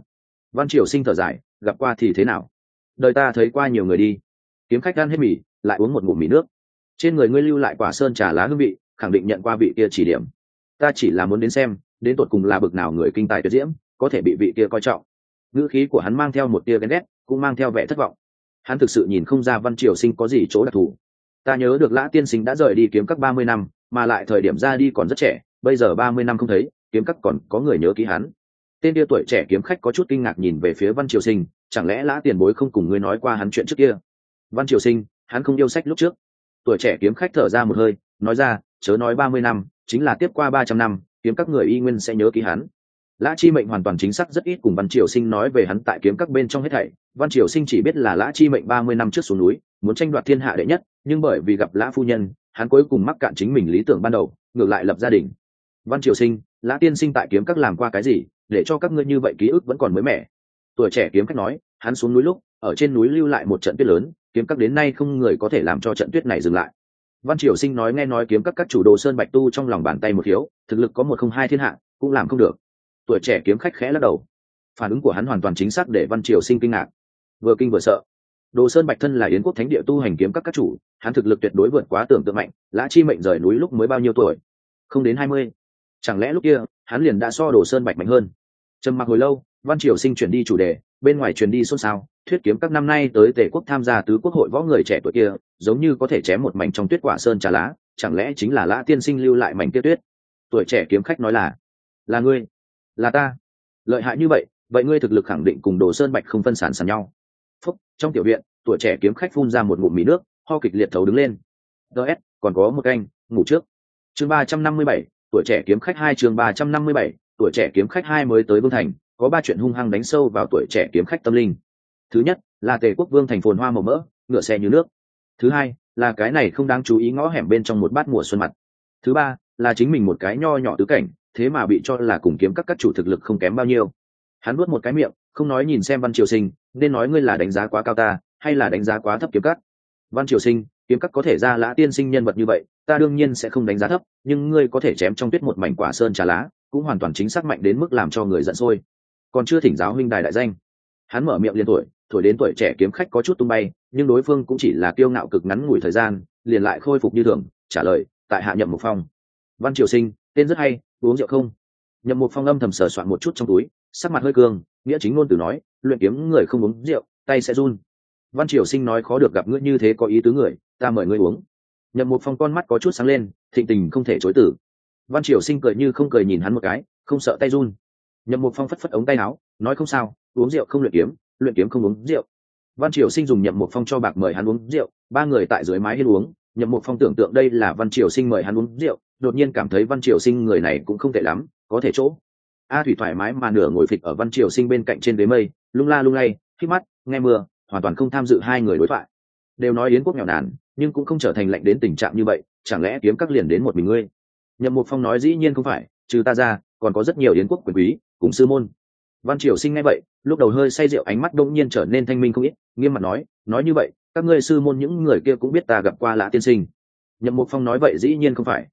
Văn triều sinh thở dài, gặp qua thì thế nào? Đời ta thấy qua nhiều người đi. Kiếm khách ăn hết mì, lại uống một ngụm mì nước. Trên người ngươi lưu lại quả sơn trà lá hương vị, khẳng định nhận qua vị kia chỉ điểm. Ta chỉ là muốn đến xem, đến tột cùng là bực nào người kinh tài tuyệt diễm, có thể bị vị kia coi trọng. Ngữ khí của hắn mang theo một tia ghen ghét, cũng mang theo vẻ thất vọng hắn thực sự nhìn không ra văn triều sinh có gì chỗ đặc thù. Ta nhớ được lã tiên sinh đã rời đi kiếm các ba mươi năm, mà lại thời điểm ra đi còn rất trẻ, bây giờ ba mươi năm không thấy, kiếm các còn có người nhớ ký hắn. Tên tia tuổi trẻ kiếm khách có chút kinh ngạc nhìn về phía văn triều sinh, chẳng lẽ lã tiền bối không cùng ngươi nói qua hắn chuyện trước kia? Văn triều sinh, hắn không yêu sách lúc trước. Tuổi trẻ kiếm khách thở ra một hơi, nói ra, chớ nói ba mươi năm, chính là tiếp qua ba trăm năm, kiếm các người y nguyên sẽ nhớ ký hắn. Lã chi mệnh hoàn toàn chính xác rất ít cùng văn triều sinh nói về hắn tại kiếm các bên trong hết thảy văn triều sinh chỉ biết là lã chi mệnh ba mươi năm trước xuống núi, muốn tranh đoạt thiên hạ đệ nhất, nhưng bởi vì gặp lã phu nhân, hắn cuối cùng mắc cạn chính mình lý tưởng ban đầu, ngược lại lập gia đình. Văn triều sinh, lã tiên sinh tại kiếm các làm qua cái gì, để cho các ngươi như vậy ký ức vẫn còn mới mẻ. Tuổi trẻ kiếm khách nói, hắn xuống núi lúc, ở trên núi lưu lại một trận tuyết lớn, kiếm các đến nay không người có thể làm cho trận tuyết này dừng lại. Văn triều sinh nói nghe nói kiếm các các chủ đồ sơn bạch tu trong lòng bàn tay một hiếu, thực lực có một không hai thiên hạ, cũng làm không được. Tuổi trẻ kiếm khách khẽ lắc đầu. Phản ứng của hắn hoàn toàn chính xác để văn triều sinh kinh ngạc vừa kinh vừa sợ. Đồ sơn bạch thân là yến quốc thánh địa tu hành kiếm các các chủ, hắn thực lực tuyệt đối vượt quá tưởng tượng mạnh, lã chi mệnh rời núi lúc mới bao nhiêu tuổi? Không đến hai mươi. Chẳng lẽ lúc kia, hắn liền đã so đồ sơn bạch mạnh hơn? Trầm mặc hồi lâu, văn triều sinh chuyển đi chủ đề, bên ngoài chuyển đi xôn xao, thuyết kiếm các năm nay tới tề quốc tham gia tứ quốc hội võ người trẻ tuổi kia, giống như có thể chém một mảnh trong tuyết quả sơn trà lá, chẳng lẽ chính là lã tiên sinh lưu lại mảnh tiết tuyết? Tuổi trẻ kiếm khách nói là là ngươi, là ta. Lợi hại như vậy vậy ngươi thực lực khẳng định cùng đồ sơn bạch không phân sản sàn nhau trong tiểu viện, tuổi trẻ kiếm khách phun ra một ngụm mì nước, ho kịch liệt thấu đứng lên. Ts còn có một canh, ngủ trước. Chương ba trăm năm mươi bảy, tuổi trẻ kiếm khách hai, chương ba trăm năm mươi bảy, tuổi trẻ kiếm khách hai mới tới vương thành, có ba chuyện hung hăng đánh sâu vào tuổi trẻ kiếm khách tâm linh. Thứ nhất, là tề quốc vương thành phồn hoa màu mỡ, ngựa xe như nước. Thứ hai, là cái này không đáng chú ý ngõ hẻm bên trong một bát mùa xuân mặt. Thứ ba, là chính mình một cái nho nhỏ tứ cảnh, thế mà bị cho là cùng kiếm các các chủ thực lực không kém bao nhiêu. Hắn nuốt một cái miệng không nói nhìn xem văn triều sinh, nên nói ngươi là đánh giá quá cao ta, hay là đánh giá quá thấp kiếm cắt văn triều sinh, kiếm cắt có thể ra lã tiên sinh nhân vật như vậy, ta đương nhiên sẽ không đánh giá thấp, nhưng ngươi có thể chém trong tuyết một mảnh quả sơn trà lá, cũng hoàn toàn chính xác mạnh đến mức làm cho người giận sôi. Còn chưa thỉnh giáo huynh đài đại danh. Hắn mở miệng liên tuổi thổi đến tuổi trẻ kiếm khách có chút tung bay, nhưng đối phương cũng chỉ là kiêu ngạo cực ngắn ngủi thời gian, liền lại khôi phục như thường, trả lời, tại hạ nhậm một phong. Văn triều sinh, tên rất hay, uống rượu không? Nhậm một phong âm thầm sờ soạn một chút trong túi, sắc mặt hơi cương nghĩa chính ngôn từ nói, luyện kiếm người không uống rượu, tay sẽ run. Văn triều sinh nói khó được gặp ngươi như thế có ý tứ người, ta mời ngươi uống. Nhậm một phong con mắt có chút sáng lên, thịnh tình không thể chối tử văn triều sinh cười như không cười nhìn hắn một cái, không sợ tay run. Nhậm một phong phất phất ống tay áo, nói không sao, uống rượu không luyện kiếm luyện kiếm không uống rượu. Văn triều sinh dùng nhậm một phong cho bạc mời hắn uống rượu, ba người tại dưới mái hiên uống. Nhậm một phong tưởng tượng đây là văn triều sinh mời hắn uống rượu, đột nhiên cảm thấy văn triều sinh người này cũng không tệ lắm, có thể chỗ a thủy thoải mái mà nửa ngồi phịch ở văn triều sinh bên cạnh trên ghế mây, lung la lung lay khi mắt, nghe mưa, hoàn toàn không tham dự hai người đối thoại. Đều nói yến quốc nghèo nàn, nhưng cũng không trở thành lạnh đến tình trạng như vậy, chẳng lẽ kiếm các liền đến một mình ngươi? Nhậm mục phong nói dĩ nhiên không phải, trừ ta ra, còn có rất nhiều yến quốc quyền quý, cùng sư môn. Văn triều sinh ngay vậy, lúc đầu hơi say rượu ánh mắt đông nhiên trở nên thanh minh không ít, nghiêm mặt nói nói như vậy, các ngươi sư môn những người kia cũng biết ta gặp qua lã tiên sinh. Nhậm mục phong nói vậy dĩ nhiên không phải.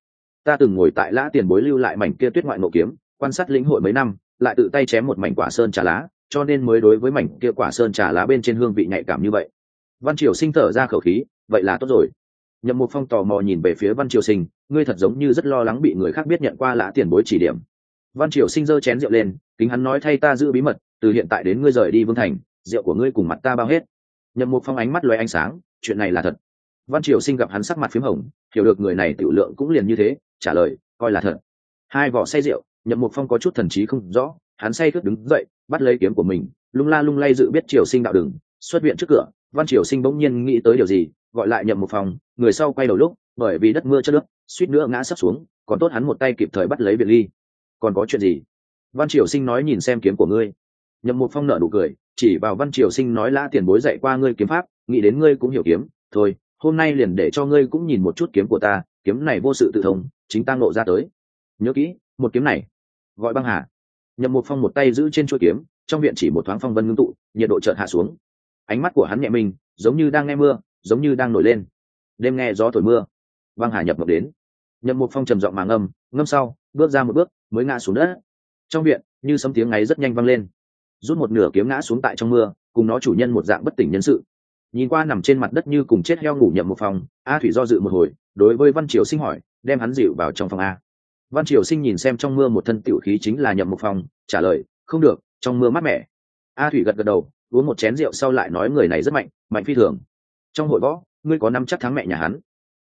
Ta từng ngồi tại lã tiền bối lưu lại mảnh kia tuyết ngoại nộ kiếm quan sát lĩnh hội mấy năm, lại tự tay chém một mảnh quả sơn trà lá, cho nên mới đối với mảnh kia quả sơn trà lá bên trên hương vị nhạy cảm như vậy. Văn triều sinh thở ra khẩu khí, vậy là tốt rồi. Nhậm mục phong tò mò nhìn về phía văn triều sinh, ngươi thật giống như rất lo lắng bị người khác biết nhận qua lã tiền bối chỉ điểm. Văn triều sinh giơ chén rượu lên, kính hắn nói, thay ta giữ bí mật, từ hiện tại đến ngươi rời đi vương thành, rượu của ngươi cùng mặt ta bao hết. Nhậm mục phong ánh mắt lóe ánh sáng, chuyện này là thật. Văn triều sinh gặp hắn sắc mặt p h í m hồng, hiểu được người này tiểu lượng cũng liền như thế, trả lời, coi là thật. Hai vỏ say rượu nhậm mục phong có chút thần trí không rõ hắn say cướp đứng dậy bắt lấy kiếm của mình lung la lung lay dự biết triều sinh đạo đừng xuất viện trước cửa văn triều sinh bỗng nhiên nghĩ tới điều gì gọi lại nhậm một phong, người sau quay đầu lúc bởi vì đất mưa chất nước suýt nữa ngã sấp xuống còn tốt hắn một tay kịp thời bắt lấy biệt ly. Còn có chuyện gì? Văn triều sinh nói nhìn xem kiếm của ngươi. Nhậm một phong nở nụ cười chỉ vào văn triều sinh nói lã tiền bối dạy qua ngươi kiếm pháp nghĩ đến ngươi cũng hiểu kiếm thôi hôm nay liền để cho ngươi cũng nhìn một chút kiếm của ta kiếm này vô sự tự thông chính ta nộ ra tới. Nhớ kỹ một kiếm này gọi băng hà. Nhậm một phong một tay giữ trên chuôi kiếm, trong viện chỉ một thoáng phong vân ngưng tụ, nhiệt độ chợt hạ xuống. Ánh mắt của hắn nhẹ mình, giống như đang nghe mưa, giống như đang nổi lên. Đêm nghe gió thổi mưa, băng hà nhập mộng đến. Nhậm một phong trầm giọng mà ngâm ngâm sau, bước ra một bước, mới ngã xuống đất. Trong viện, như sấm tiếng ngáy rất nhanh vang lên. Rút một nửa kiếm ngã xuống tại trong mưa, cùng nó chủ nhân một dạng bất tỉnh nhân sự. Nhìn qua nằm trên mặt đất như cùng chết heo ngủ nhậm một phòng a thủy do dự một hồi, đối với văn triều sinh hỏi, đem hắn dịu vào trong phòng a văn triều sinh nhìn xem trong mưa một thân tiểu khí chính là nhậm một phòng trả lời, không được, trong mưa mát mẻ. A thủy gật gật đầu, uống một chén rượu sau lại nói người này rất mạnh mạnh phi thường. Trong hội võ, ngươi có năm chắc thắng mẹ nhà hắn?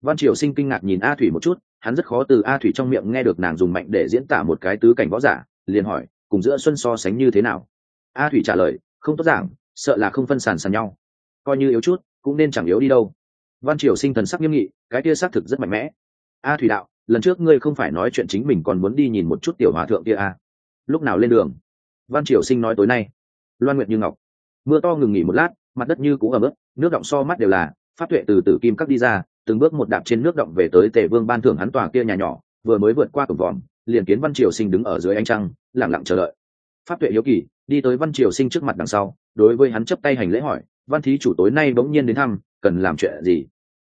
Văn triều sinh kinh ngạc nhìn a thủy một chút, hắn rất khó từ a thủy trong miệng nghe được nàng dùng mạnh để diễn tả một cái tứ cảnh võ giả, liền hỏi, cùng giữa xuân so sánh như thế nào? A thủy trả lời, không tốt giảng sợ là không phân sàn sàn nhau. Coi như yếu chút, cũng nên chẳng yếu đi đâu. Văn triều sinh thần sắc nghiêm nghị, cái kia xác thực rất mạnh mẽ. A thủy đạo lần trước ngươi không phải nói chuyện chính mình còn muốn đi nhìn một chút tiểu hòa thượng kia à? lúc nào lên đường? Văn triều sinh nói tối nay. Loan nguyệt như ngọc. Mưa to ngừng nghỉ một lát, mặt đất như cũ ẩm ướt, nước động so mắt đều là Phát tuệ từ tử kim cắt đi ra, từng bước một đạp trên nước động về tới tề vương ban thưởng hắn tòa kia nhà nhỏ, vừa mới vượt qua cổng vòm, liền kiến văn triều sinh đứng ở dưới ánh trăng lẳng lặng chờ đợi. Pháp tuệ hiếu kỳ, đi tới văn triều sinh trước mặt đằng sau, đối với hắn chấp tay hành lễ hỏi, văn thí chủ tối nay bỗng nhiên đến thăm, cần làm chuyện gì?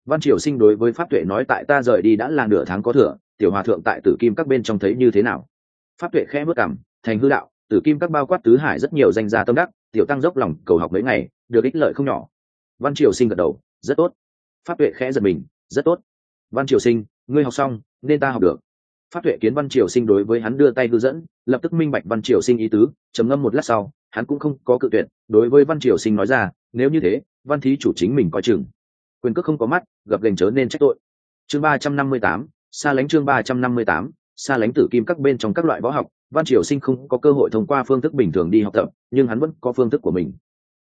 Văn triều sinh đối với pháp tuệ nói tại ta rời đi đã là nửa tháng có thừa, tiểu hòa thượng tại tử kim các bên trong thấy như thế nào? Pháp tuệ khẽ bước cảm thành hư đạo, tử kim các bao quát tứ hải rất nhiều danh gia tâm đắc, tiểu tăng dốc lòng cầu học mấy ngày, được ích lợi không nhỏ. Văn triều sinh gật đầu, rất tốt. Pháp tuệ khẽ giật mình, rất tốt. Văn triều sinh, ngươi học xong, nên ta học được. Pháp tuệ kiến văn triều sinh đối với hắn đưa tay hư dẫn, lập tức minh bạch văn triều sinh ý tứ, trầm ngâm một lát sau, hắn cũng không có cự tuyệt, đối với văn triều sinh nói ra, nếu như thế, văn thí chủ chính mình coi chừng quyền cước không có mắt, gặp gành chớ nên trách tội. Chương ba trăm năm mươi tám, xa lánh chương ba trăm năm mươi tám, xa lánh tử kim các bên trong các loại võ học, văn triều sinh không có cơ hội thông qua phương thức bình thường đi học tập, nhưng hắn vẫn có phương thức của mình.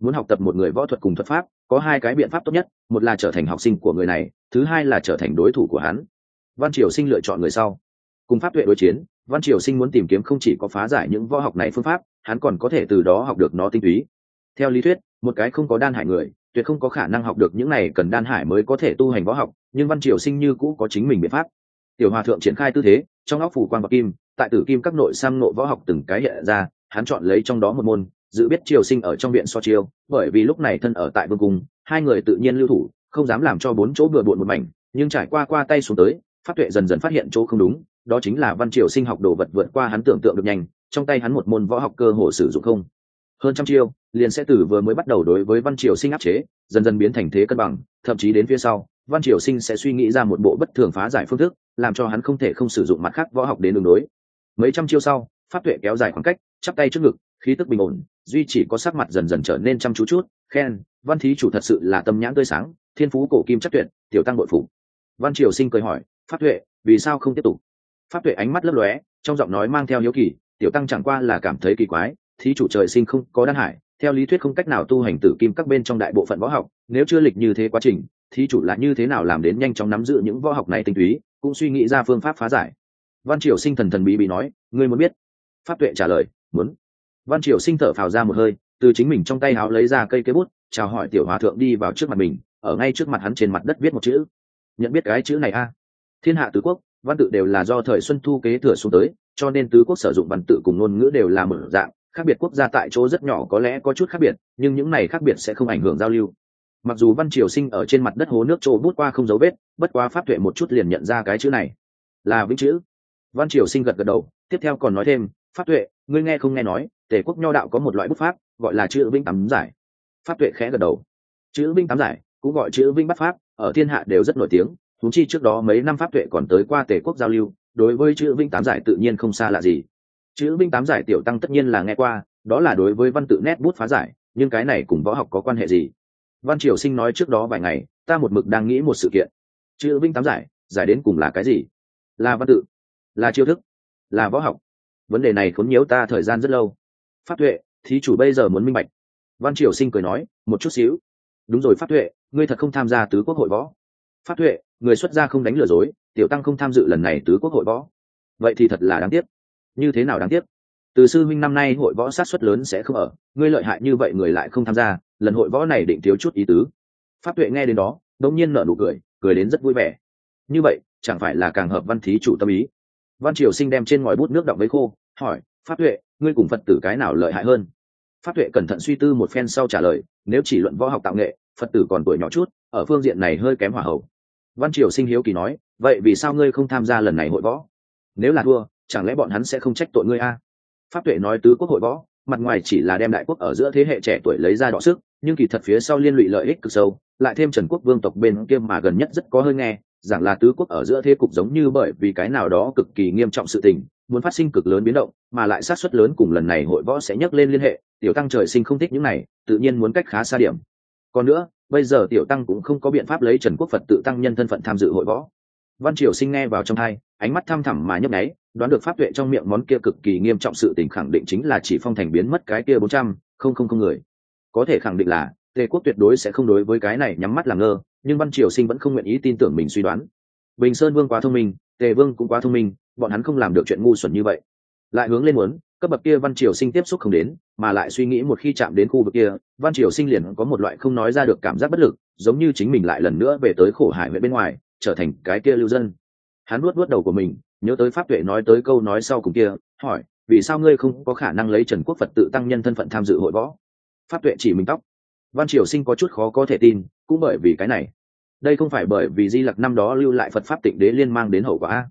Muốn học tập một người võ thuật cùng thuật pháp, có hai cái biện pháp tốt nhất, một là trở thành học sinh của người này, thứ hai là trở thành đối thủ của hắn. Văn triều sinh lựa chọn người sau. Cùng pháp tuệ đối chiến, văn triều sinh muốn tìm kiếm không chỉ có phá giải những võ học này phương pháp, hắn còn có thể từ đó học được nó tinh túy. Theo lý thuyết, một cái không có đan hải người tuyệt không có khả năng học được những này cần đan hải mới có thể tu hành võ học, nhưng văn triều sinh như cũ có chính mình biện pháp. Tiểu hòa thượng triển khai tư thế, trong óc phủ quan bạc kim, tại tử kim các nội sang nội võ học từng cái hiện ra, hắn chọn lấy trong đó một môn, dự biết triều sinh ở trong viện so chiêu, bởi vì lúc này thân ở tại vương cung, hai người tự nhiên lưu thủ, không dám làm cho bốn chỗ bừa bộn một mảnh, nhưng trải qua qua tay xuống tới phát tuệ dần dần phát hiện chỗ không đúng, đó chính là văn triều sinh học đồ vật vượt qua hắn tưởng tượng được nhanh, trong tay hắn một môn võ học cơ hồ sử dụng không. Hơn trăm chiêu liền sẽ từ vừa mới bắt đầu đối với văn triều sinh áp chế, dần dần biến thành thế cân bằng, thậm chí đến phía sau, văn triều sinh sẽ suy nghĩ ra một bộ bất thường phá giải phương thức, làm cho hắn không thể không sử dụng mặt khác võ học đến đường đối. Mấy trăm chiêu sau, pháp tuệ kéo dài khoảng cách, chắp tay trước ngực, khí tức bình ổn, duy chỉ có sắc mặt dần dần trở nên chăm chú chút, khen, văn thí chủ thật sự là tâm nhãn tươi sáng, thiên phú cổ kim chắc tuyệt, tiểu tăng bội phủ văn triều sinh cười hỏi, pháp tuệ, vì sao không tiếp tục? Pháp tuệ ánh mắt lấp lóe, trong giọng nói mang theo hiếu kỳ, tiểu tăng chẳng qua là cảm thấy kỳ quái, thí chủ trời sinh không có đan hải theo lý thuyết không cách nào tu hành tử kim các bên trong đại bộ phận võ học, nếu chưa lịch như thế quá trình thì chủ là như thế nào làm đến nhanh chóng nắm giữ những võ học này tinh túy, cũng suy nghĩ ra phương pháp phá giải. Văn triều sinh thần thần bí bị nói, ngươi muốn biết? Pháp tuệ trả lời, muốn. Văn triều sinh thở phào ra một hơi, từ chính mình trong tay háo lấy ra cây cây bút, chào hỏi tiểu hòa thượng đi vào trước mặt mình, ở ngay trước mặt hắn trên mặt đất viết một chữ. Nhận biết cái chữ này a? Thiên hạ tứ quốc, văn tự đều là do thời xuân thu kế thừa xuống tới, cho nên tứ quốc sử dụng văn tự cùng ngôn ngữ đều là mở dạng khác biệt quốc gia tại chỗ rất nhỏ có lẽ có chút khác biệt, nhưng những này khác biệt sẽ không ảnh hưởng giao lưu. Mặc dù văn triều sinh ở trên mặt đất hố nước trổ bút qua không dấu vết, bất quá pháp tuệ một chút liền nhận ra cái chữ này. Là vĩnh chữ. Văn triều sinh gật gật đầu, tiếp theo còn nói thêm, pháp tuệ, ngươi nghe không nghe nói, tề quốc nho đạo có một loại bút pháp, gọi là chữ vĩnh tắm giải. Pháp tuệ khẽ gật đầu. Chữ vĩnh tắm giải, cũng gọi chữ vĩnh bắt pháp, ở thiên hạ đều rất nổi tiếng thú chi trước đó mấy năm pháp tuệ còn tới qua tề quốc giao lưu, đối với chữ vĩnh tám giải tự nhiên không xa lạ gì chữ binh tám giải tiểu tăng tất nhiên là nghe qua, đó là đối với văn tự nét bút phá giải, nhưng cái này cùng võ học có quan hệ gì? Văn triều sinh nói trước đó vài ngày, ta một mực đang nghĩ một sự kiện. Chữ binh tám giải giải đến cùng là cái gì? Là văn tự, là chiêu thức, là võ học. Vấn đề này khốn nhiễu ta thời gian rất lâu. Pháp tuệ, thí chủ bây giờ muốn minh bạch. Văn triều sinh cười nói, một chút xíu. Đúng rồi pháp tuệ, ngươi thật không tham gia tứ quốc hội võ. Pháp tuệ, người xuất gia không đánh lừa dối, tiểu tăng không tham dự lần này tứ quốc hội võ. Vậy thì thật là đáng tiếc như thế nào đáng tiếc? Từ sư huynh năm nay hội võ sát xuất lớn sẽ không ở, ngươi lợi hại như vậy người lại không tham gia, lần hội võ này định thiếu chút ý tứ. Pháp tuệ nghe đến đó, đống nhiên nở nụ cười cười đến rất vui vẻ. Như vậy, chẳng phải là càng hợp văn thí chủ tâm ý? Văn triều sinh đem trên ngòi bút nước động với khô, hỏi, pháp tuệ, ngươi cùng phật tử cái nào lợi hại hơn? Pháp tuệ cẩn thận suy tư một phen sau trả lời, nếu chỉ luận võ học tạo nghệ, phật tử còn tuổi nhỏ chút, ở phương diện này hơi kém hỏa hậu văn triều sinh hiếu kỳ nói, vậy vì sao ngươi không tham gia lần này hội võ? Nếu là thua chẳng lẽ bọn hắn sẽ không trách tội ngươi a? Pháp tuệ nói tứ quốc hội võ, mặt ngoài chỉ là đem đại quốc ở giữa thế hệ trẻ tuổi lấy ra đọ sức, nhưng kỳ thật phía sau liên lụy lợi ích cực sâu, lại thêm trần quốc vương tộc bên kia mà gần nhất rất có hơi nghe, rằng là tứ quốc ở giữa thế cục giống như bởi vì cái nào đó cực kỳ nghiêm trọng sự tình, muốn phát sinh cực lớn biến động, mà lại sát suất lớn cùng lần này hội võ sẽ nhấc lên liên hệ, tiểu tăng trời sinh không thích những này, tự nhiên muốn cách khá xa điểm. Còn nữa, bây giờ tiểu tăng cũng không có biện pháp lấy trần quốc phật tự tăng nhân thân phận tham dự hội võ. Văn triều sinh nghe vào trong hai, ánh mắt thăm thẳm mà nhấp nháy đoán được pháp tuệ trong miệng món kia cực kỳ nghiêm trọng sự tình khẳng định chính là chỉ phong thành biến mất cái kia bốn trăm, không không không người. Có thể khẳng định là, tề quốc tuyệt đối sẽ không đối với cái này nhắm mắt làm ngơ, nhưng văn triều sinh vẫn không nguyện ý tin tưởng mình suy đoán. Bình sơn vương quá thông minh, tề vương cũng quá thông minh, bọn hắn không làm được chuyện ngu xuẩn như vậy. Lại hướng lên muốn, cấp bậc kia văn triều sinh tiếp xúc không đến, mà lại suy nghĩ một khi chạm đến khu vực kia, văn triều sinh liền có một loại không nói ra được cảm giác bất lực, giống như chính mình lại lần nữa về tới khổ hải huyện bên ngoài, trở thành cái kia lưu dân. Hắn nuốt nuốt đầu của mình nhớ tới pháp tuệ nói tới câu nói sau cùng kia, hỏi, vì sao ngươi không có khả năng lấy trần quốc phật tự tăng nhân thân phận tham dự hội võ? Pháp tuệ chỉ mình tóc. Văn triều sinh có chút khó có thể tin, cũng bởi vì cái này. Đây không phải bởi vì di lặc năm đó lưu lại phật pháp tịnh đế liên mang đến hậu quả.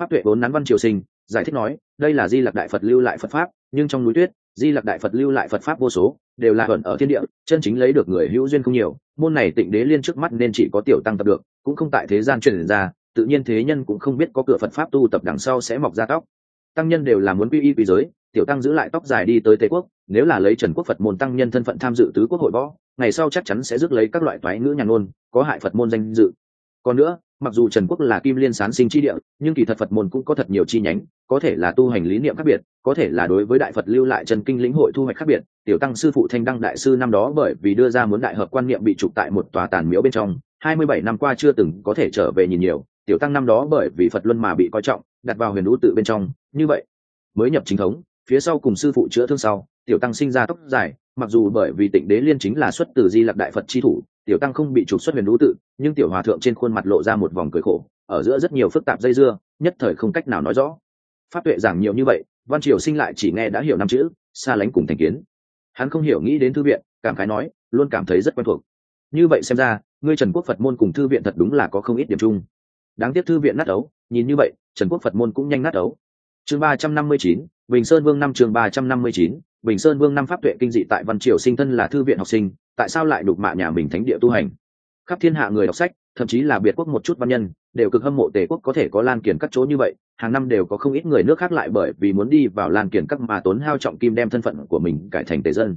Pháp tuệ vốn nắn văn triều sinh, giải thích nói, đây là di lặc đại phật lưu lại phật pháp, nhưng trong núi tuyết, di lặc đại phật lưu lại phật pháp vô số, đều là thuận ở thiên địa, chân chính lấy được người hữu duyên không nhiều, môn này tịnh đế liên trước mắt nên chỉ có tiểu tăng tập được, cũng không tại thế gian truyền ra tự nhiên thế nhân cũng không biết có cửa phật pháp tu tập đằng sau sẽ mọc ra tóc. Tăng nhân đều là muốn quy y quy giới, tiểu tăng giữ lại tóc dài đi tới tề quốc, nếu là lấy trần quốc phật môn tăng nhân thân phận tham dự tứ quốc hội võ, ngày sau chắc chắn sẽ rước lấy các loại toái ngữ nhàn ngôn, có hại phật môn danh dự. Còn nữa, mặc dù trần quốc là kim liên sán sinh chi địa, nhưng kỳ thật phật môn cũng có thật nhiều chi nhánh, có thể là tu hành lý niệm khác biệt, có thể là đối với đại phật lưu lại trần kinh lĩnh hội thu hoạch khác biệt. Tiểu tăng sư phụ thanh đăng đại sư năm đó bởi vì đưa ra muốn đại hợp quan niệm bị trục tại một tòa tàn miếu bên trong, hai mươi bảy năm qua chưa từng có thể trở về nhìn nhiều tiểu tăng năm đó bởi vì phật luân mà bị coi trọng, đặt vào huyền đũ tự bên trong, như vậy, mới nhập chính thống, phía sau cùng sư phụ chữa thương sau, tiểu tăng sinh ra tóc dài, mặc dù bởi vì tịnh đế liên chính là xuất từ di lạc đại phật chi thủ, tiểu tăng không bị trục xuất huyền đũ tự, nhưng tiểu hòa thượng trên khuôn mặt lộ ra một vòng cười khổ, ở giữa rất nhiều phức tạp dây dưa, nhất thời không cách nào nói rõ. Pháp tuệ giảng nhiều như vậy, văn triều sinh lại chỉ nghe đã hiểu năm chữ, xa lánh cùng thành kiến. Hắn không hiểu nghĩ đến thư viện, cảm khái nói, luôn cảm thấy rất quen thuộc. Như vậy xem ra, ngươi trần quốc phật môn cùng thư viện thật đúng là có không ít điểm chung đáng tiếc thư viện nát ấu, nhìn như vậy, trần quốc phật môn cũng nhanh nát ấu. Chương ba trăm năm mươi chín, bình sơn vương năm chương ba trăm năm mươi chín, bình sơn vương năm pháp tuệ kinh dị tại văn triều sinh thân là thư viện học sinh, tại sao lại đục mạ nhà mình thánh địa tu hành? Khắp thiên hạ người đọc sách, thậm chí là biệt quốc một chút văn nhân, đều cực hâm mộ tề quốc có thể có lan kiển các chỗ như vậy, hàng năm đều có không ít người nước khác lại bởi vì muốn đi vào lan kiển các mà tốn hao trọng kim đem thân phận của mình cải thành tề dân.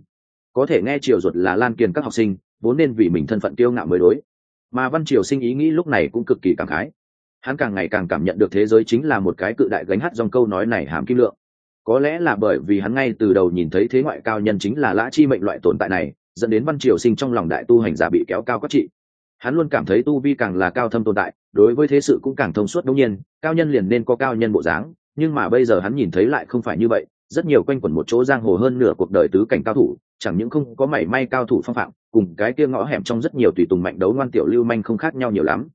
Có thể nghe triều ruột là lan kiển các học sinh, vốn nên vì mình thân phận kiêu ngạo mới đối. Mà văn triều sinh ý nghĩ lúc này cũng cực kỳ cảm khái hắn càng ngày càng cảm nhận được thế giới chính là một cái cự đại gánh hát dòng câu nói này hàm kim lượng. Có lẽ là bởi vì hắn ngay từ đầu nhìn thấy thế ngoại cao nhân chính là lã chi mệnh loại tồn tại này, dẫn đến văn triều sinh trong lòng đại tu hành giả bị kéo cao các trị. Hắn luôn cảm thấy tu vi càng là cao thâm tồn tại, đối với thế sự cũng càng thông suốt đương nhiên, cao nhân liền nên có cao nhân bộ dáng, nhưng mà bây giờ hắn nhìn thấy lại không phải như vậy, rất nhiều quanh quẩn một chỗ giang hồ hơn nửa cuộc đời tứ cảnh cao thủ, chẳng những không có mảy may cao thủ phong phạm, cùng cái kia ngõ hẻm trong rất nhiều tùy tùng mạnh đấu ngoan tiểu lưu manh không khác nhau nhiều lắm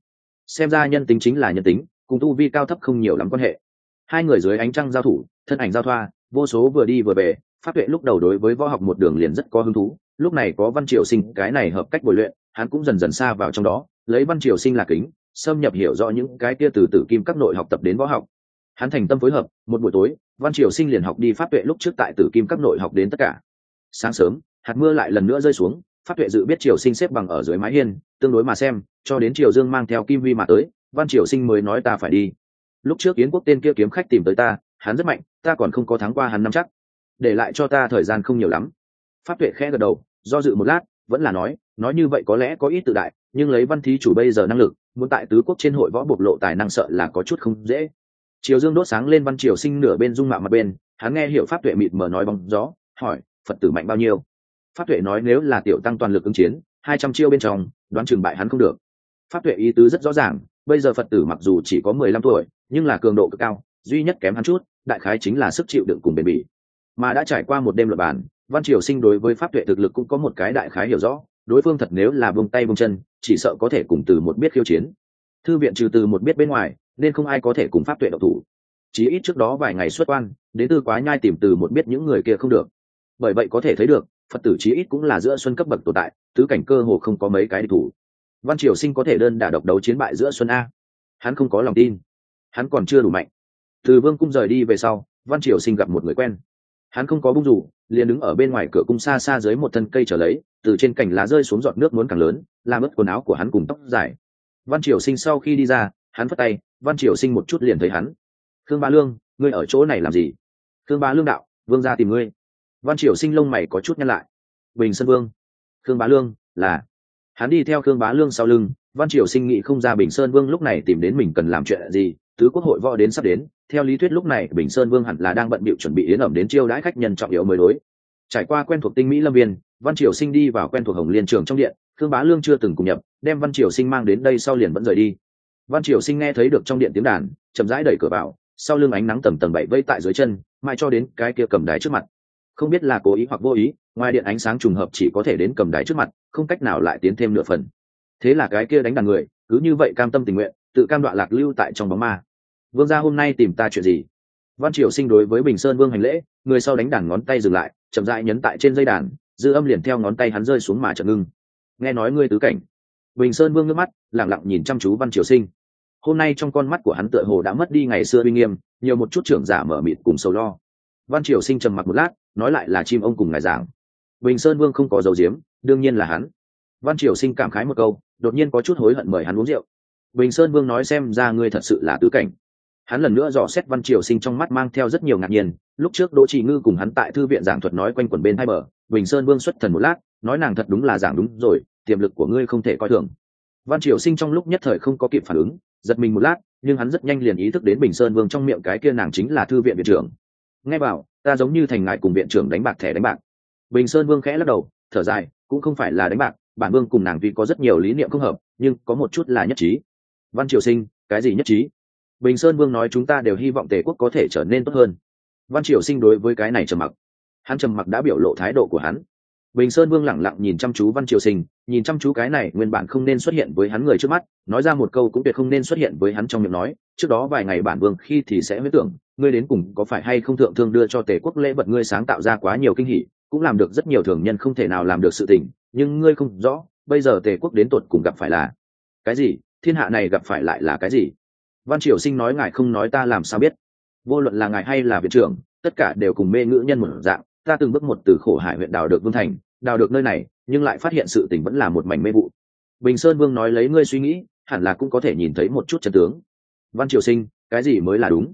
xem ra nhân tính chính là nhân tính, cùng tu vi cao thấp không nhiều lắm quan hệ. Hai người dưới ánh trăng giao thủ, thân ảnh giao thoa, vô số vừa đi vừa về, pháp tuệ lúc đầu đối với võ học một đường liền rất có hứng thú, lúc này có văn triều sinh, cái này hợp cách bồi luyện, hắn cũng dần dần xa vào trong đó, lấy văn triều sinh là kính, xâm nhập hiểu rõ những cái kia từ tử kim các nội học tập đến võ học. Hắn thành tâm phối hợp, một buổi tối, văn triều sinh liền học đi pháp tuệ lúc trước tại tử kim các nội học đến tất cả. Sáng sớm, hạt mưa lại lần nữa rơi xuống pháp tuệ dự biết triều sinh xếp bằng ở dưới mái hiên, tương đối mà xem, cho đến triều dương mang theo kim vi mà tới, văn triều sinh mới nói ta phải đi. Lúc trước yến quốc tên kia kiếm khách tìm tới ta, hắn rất mạnh, ta còn không có thắng qua hắn năm chắc. Để lại cho ta thời gian không nhiều lắm. Pháp tuệ khẽ gật đầu, do dự một lát, vẫn là nói nói như vậy có lẽ có ít tự đại, nhưng lấy văn thí chủ bây giờ năng lực, muốn tại tứ quốc trên hội võ bộc lộ tài năng sợ là có chút không dễ. Triều dương đốt sáng lên văn triều sinh nửa bên dung mạo mặt bên, hắn nghe hiểu pháp tuệ mịt mờ nói bóng gió, hỏi, phật tử mạnh bao nhiêu? Pháp tuệ nói nếu là tiểu tăng toàn lực ứng chiến, hai trăm chiêu bên trong, đoán chừng bại hắn không được. Pháp tuệ ý tứ rất rõ ràng, bây giờ phật tử mặc dù chỉ có mười lăm tuổi, nhưng là cường độ cực cao, duy nhất kém hắn chút, đại khái chính là sức chịu đựng cùng bền bỉ. Mà đã trải qua một đêm luật bản văn triều sinh đối với pháp tuệ thực lực cũng có một cái đại khái hiểu rõ, đối phương thật nếu là bông tay bông chân, chỉ sợ có thể cùng từ một biết khiêu chiến. Thư viện trừ từ một biết bên ngoài, nên không ai có thể cùng pháp tuệ độc thủ. Chí ít trước đó vài ngày xuất quan, đến từ quá nhai tìm từ một biết những người kia không được. Bởi vậy có thể thấy được phật tử chí ít cũng là giữa xuân cấp bậc tồn tại, tứ cảnh cơ hồ không có mấy cái địch thủ. Văn triều sinh có thể đơn đả độc đấu chiến bại giữa xuân a. Hắn không có lòng tin. Hắn còn chưa đủ mạnh. Từ vương cung rời đi về sau, văn triều sinh gặp một người quen. Hắn không có bung rủ liền đứng ở bên ngoài cửa cung xa xa dưới một thân cây trở lấy, từ trên cành lá rơi xuống giọt nước muốn càng lớn, làm ướt quần áo của hắn cùng tóc dài. Văn triều sinh sau khi đi ra, hắn phất tay, văn triều sinh một chút liền thấy hắn. Thương Ba lương, ngươi ở chỗ này làm gì? Thương Ba lương đạo, vương ra tìm ngươi văn triều sinh lông mày có chút nhăn lại. Bình sơn vương, khương bá lương, là. Hắn đi theo khương bá lương sau lưng, văn triều sinh nghĩ không ra bình sơn vương lúc này tìm đến mình cần làm chuyện gì, tứ quốc hội võ đến sắp đến. Theo lý thuyết lúc này, bình sơn vương hẳn là đang bận bịu chuẩn bị yến ẩm đến chiêu đãi khách nhân trọng yếu mới đối. Trải qua quen thuộc tinh mỹ lâm viên, văn triều sinh đi vào quen thuộc hồng liên trường trong điện, khương bá lương chưa từng cùng nhập, đem văn triều sinh mang đến đây sau liền vẫn rời đi. Văn triều sinh nghe thấy được trong điện tiếng đàn, chậm rãi đẩy cửa vào, sau lưng ánh nắng tầm tầm bảy vây tại dưới chân mai cho đến cái kia cầm đái trước mặt không biết là cố ý hoặc vô ý, ngoài điện ánh sáng trùng hợp chỉ có thể đến cầm đái trước mặt, không cách nào lại tiến thêm nửa phần. Thế là cái kia đánh đàn người, cứ như vậy cam tâm tình nguyện, tự cam đoạn lạc lưu tại trong bóng ma. Vương gia hôm nay tìm ta chuyện gì? Văn triều sinh đối với bình sơn vương hành lễ, người sau đánh đàn ngón tay dừng lại, chậm rãi nhấn tại trên dây đàn, dư âm liền theo ngón tay hắn rơi xuống mà chợt ngưng. Nghe nói ngươi tứ cảnh. Bình sơn vương ngước mắt lẳng lặng nhìn chăm chú văn triều sinh. Hôm nay trong con mắt của hắn tựa hồ đã mất đi ngày xưa uy nghiêm, nhiều một chút trưởng giả mở mịt cùng sầu lo văn triều sinh trầm mặc một lát, nói lại là chim ông cùng ngài giảng. Bình sơn vương không có dầu diếm đương nhiên là hắn. Văn triều sinh cảm khái một câu, đột nhiên có chút hối hận mời hắn uống rượu. Bình sơn vương nói xem ra ngươi thật sự là tứ cảnh. Hắn lần nữa dò xét văn triều sinh trong mắt mang theo rất nhiều ngạc nhiên. Lúc trước đỗ trì ngư cùng hắn tại thư viện giảng thuật nói quanh quẩn bên hai bờ, bình sơn vương xuất thần một lát, nói nàng thật đúng là giảng đúng rồi, tiềm lực của ngươi không thể coi thường. Văn triều sinh trong lúc nhất thời không có kịp phản ứng, giật mình một lát, nhưng hắn rất nhanh liền ý thức đến bình sơn vương trong miệng cái kia nàng chính là thư viện viện trưởng nghe bảo, ta giống như thành ngại cùng viện trưởng đánh bạc thẻ đánh bạc. Bình sơn vương khẽ lắc đầu, thở dài, cũng không phải là đánh bạc, bản vương cùng nàng vì có rất nhiều lý niệm không hợp, nhưng có một chút là nhất trí. Văn triều sinh, cái gì nhất trí? Bình sơn vương nói chúng ta đều hy vọng tề quốc có thể trở nên tốt hơn. Văn triều sinh đối với cái này trầm mặc. Hắn trầm mặc đã biểu lộ thái độ của hắn. Bình sơn vương lẳng lặng nhìn chăm chú văn triều sinh nhìn chăm chú cái này nguyên bản không nên xuất hiện với hắn người trước mắt, nói ra một câu cũng tuyệt không nên xuất hiện với hắn trong miệng nói, trước đó vài ngày bản vương khi thì sẽ huyết tưởng, ngươi đến cùng có phải hay không thượng thương đưa cho tề quốc lễ vật ngươi sáng tạo ra quá nhiều kinh hỉ, cũng làm được rất nhiều thường nhân không thể nào làm được sự tình, nhưng ngươi không rõ, bây giờ tề quốc đến tột cùng gặp phải là cái gì, thiên hạ này gặp phải lại là cái gì? Văn triều sinh nói ngài không nói ta làm sao biết. Vô luận là ngài hay là viện trưởng, tất cả đều cùng mê ngữ nhân một dạng, ta từng bước một từ khổ hải huyện đào được vương thành đào được nơi này nhưng lại phát hiện sự tình vẫn là một mảnh mê vụ. Bình sơn vương nói lấy ngươi suy nghĩ, hẳn là cũng có thể nhìn thấy một chút chân tướng. Văn triều sinh, cái gì mới là đúng?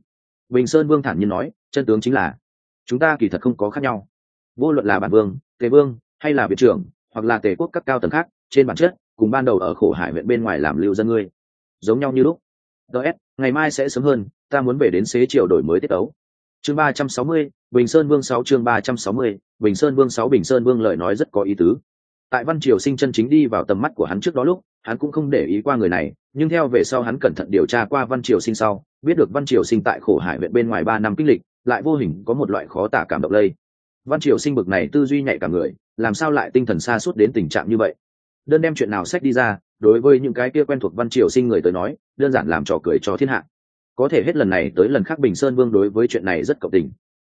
Bình sơn vương thản nhiên nói, chân tướng chính là, chúng ta kỳ thật không có khác nhau. Vô luận là bản vương, tề vương, hay là viện trưởng, hoặc là tề quốc các cao tầng khác, trên bản chất, cùng ban đầu ở khổ hải huyện bên ngoài làm lưu dân ngươi. Giống nhau như lúc. Ts ngày mai sẽ sớm hơn, ta muốn về đến xế chiều đổi mới tiết tấu. Chương ba trăm sáu mươi, bình sơn vương sáu, chương ba trăm sáu mươi, bình sơn vương sáu, bình sơn vương lời nói rất có ý tứ tại văn triều sinh chân chính đi vào tầm mắt của hắn trước đó lúc, hắn cũng không để ý qua người này, nhưng theo về sau hắn cẩn thận điều tra qua văn triều sinh sau, biết được văn triều sinh tại khổ hải huyện bên ngoài ba năm kinh lịch, lại vô hình có một loại khó tả cảm động lây. Văn triều sinh bực này tư duy nhạy cả người, làm sao lại tinh thần xa suốt đến tình trạng như vậy? Đơn đem chuyện nào sách đi ra, đối với những cái kia quen thuộc văn triều sinh người tới nói, đơn giản làm trò cười cho thiên hạ. Có thể hết lần này tới lần khác bình sơn vương đối với chuyện này rất cộng tình.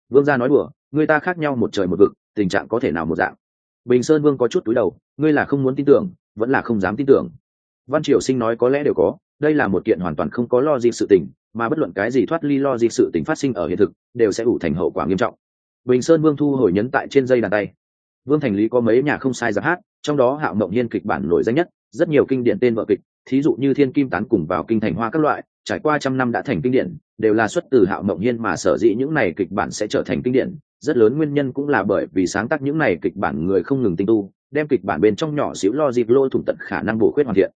Vương gia nói đùa, người ta khác nhau một trời một vực, tình trạng có thể nào một dạng? Bình sơn vương có chút túi đầu, ngươi là không muốn tin tưởng, vẫn là không dám tin tưởng. Văn triều sinh nói có lẽ đều có, đây là một kiện hoàn toàn không có lo gì sự tình, mà bất luận cái gì thoát ly lo gì sự tình phát sinh ở hiện thực, đều sẽ ủ thành hậu quả nghiêm trọng. Bình sơn vương thu hồi nhấn tại trên dây đàn tay. Vương thành lý có mấy nhà không sai giáp hát, trong đó hạo mộng Nhiên kịch bản nổi danh nhất, rất nhiều kinh điển tên vợ kịch, thí dụ như thiên kim tán cùng vào kinh thành hoa các loại, trải qua trăm năm đã thành kinh điển, đều là xuất từ hạo mộng Nhiên mà sở dĩ những này kịch bản sẽ trở thành kinh điển rất lớn nguyên nhân cũng là bởi vì sáng tác những này kịch bản người không ngừng tinh tu, đem kịch bản bên trong nhỏ xíu lo dịp lôi thủng tận khả năng bổ khuyết hoàn thiện.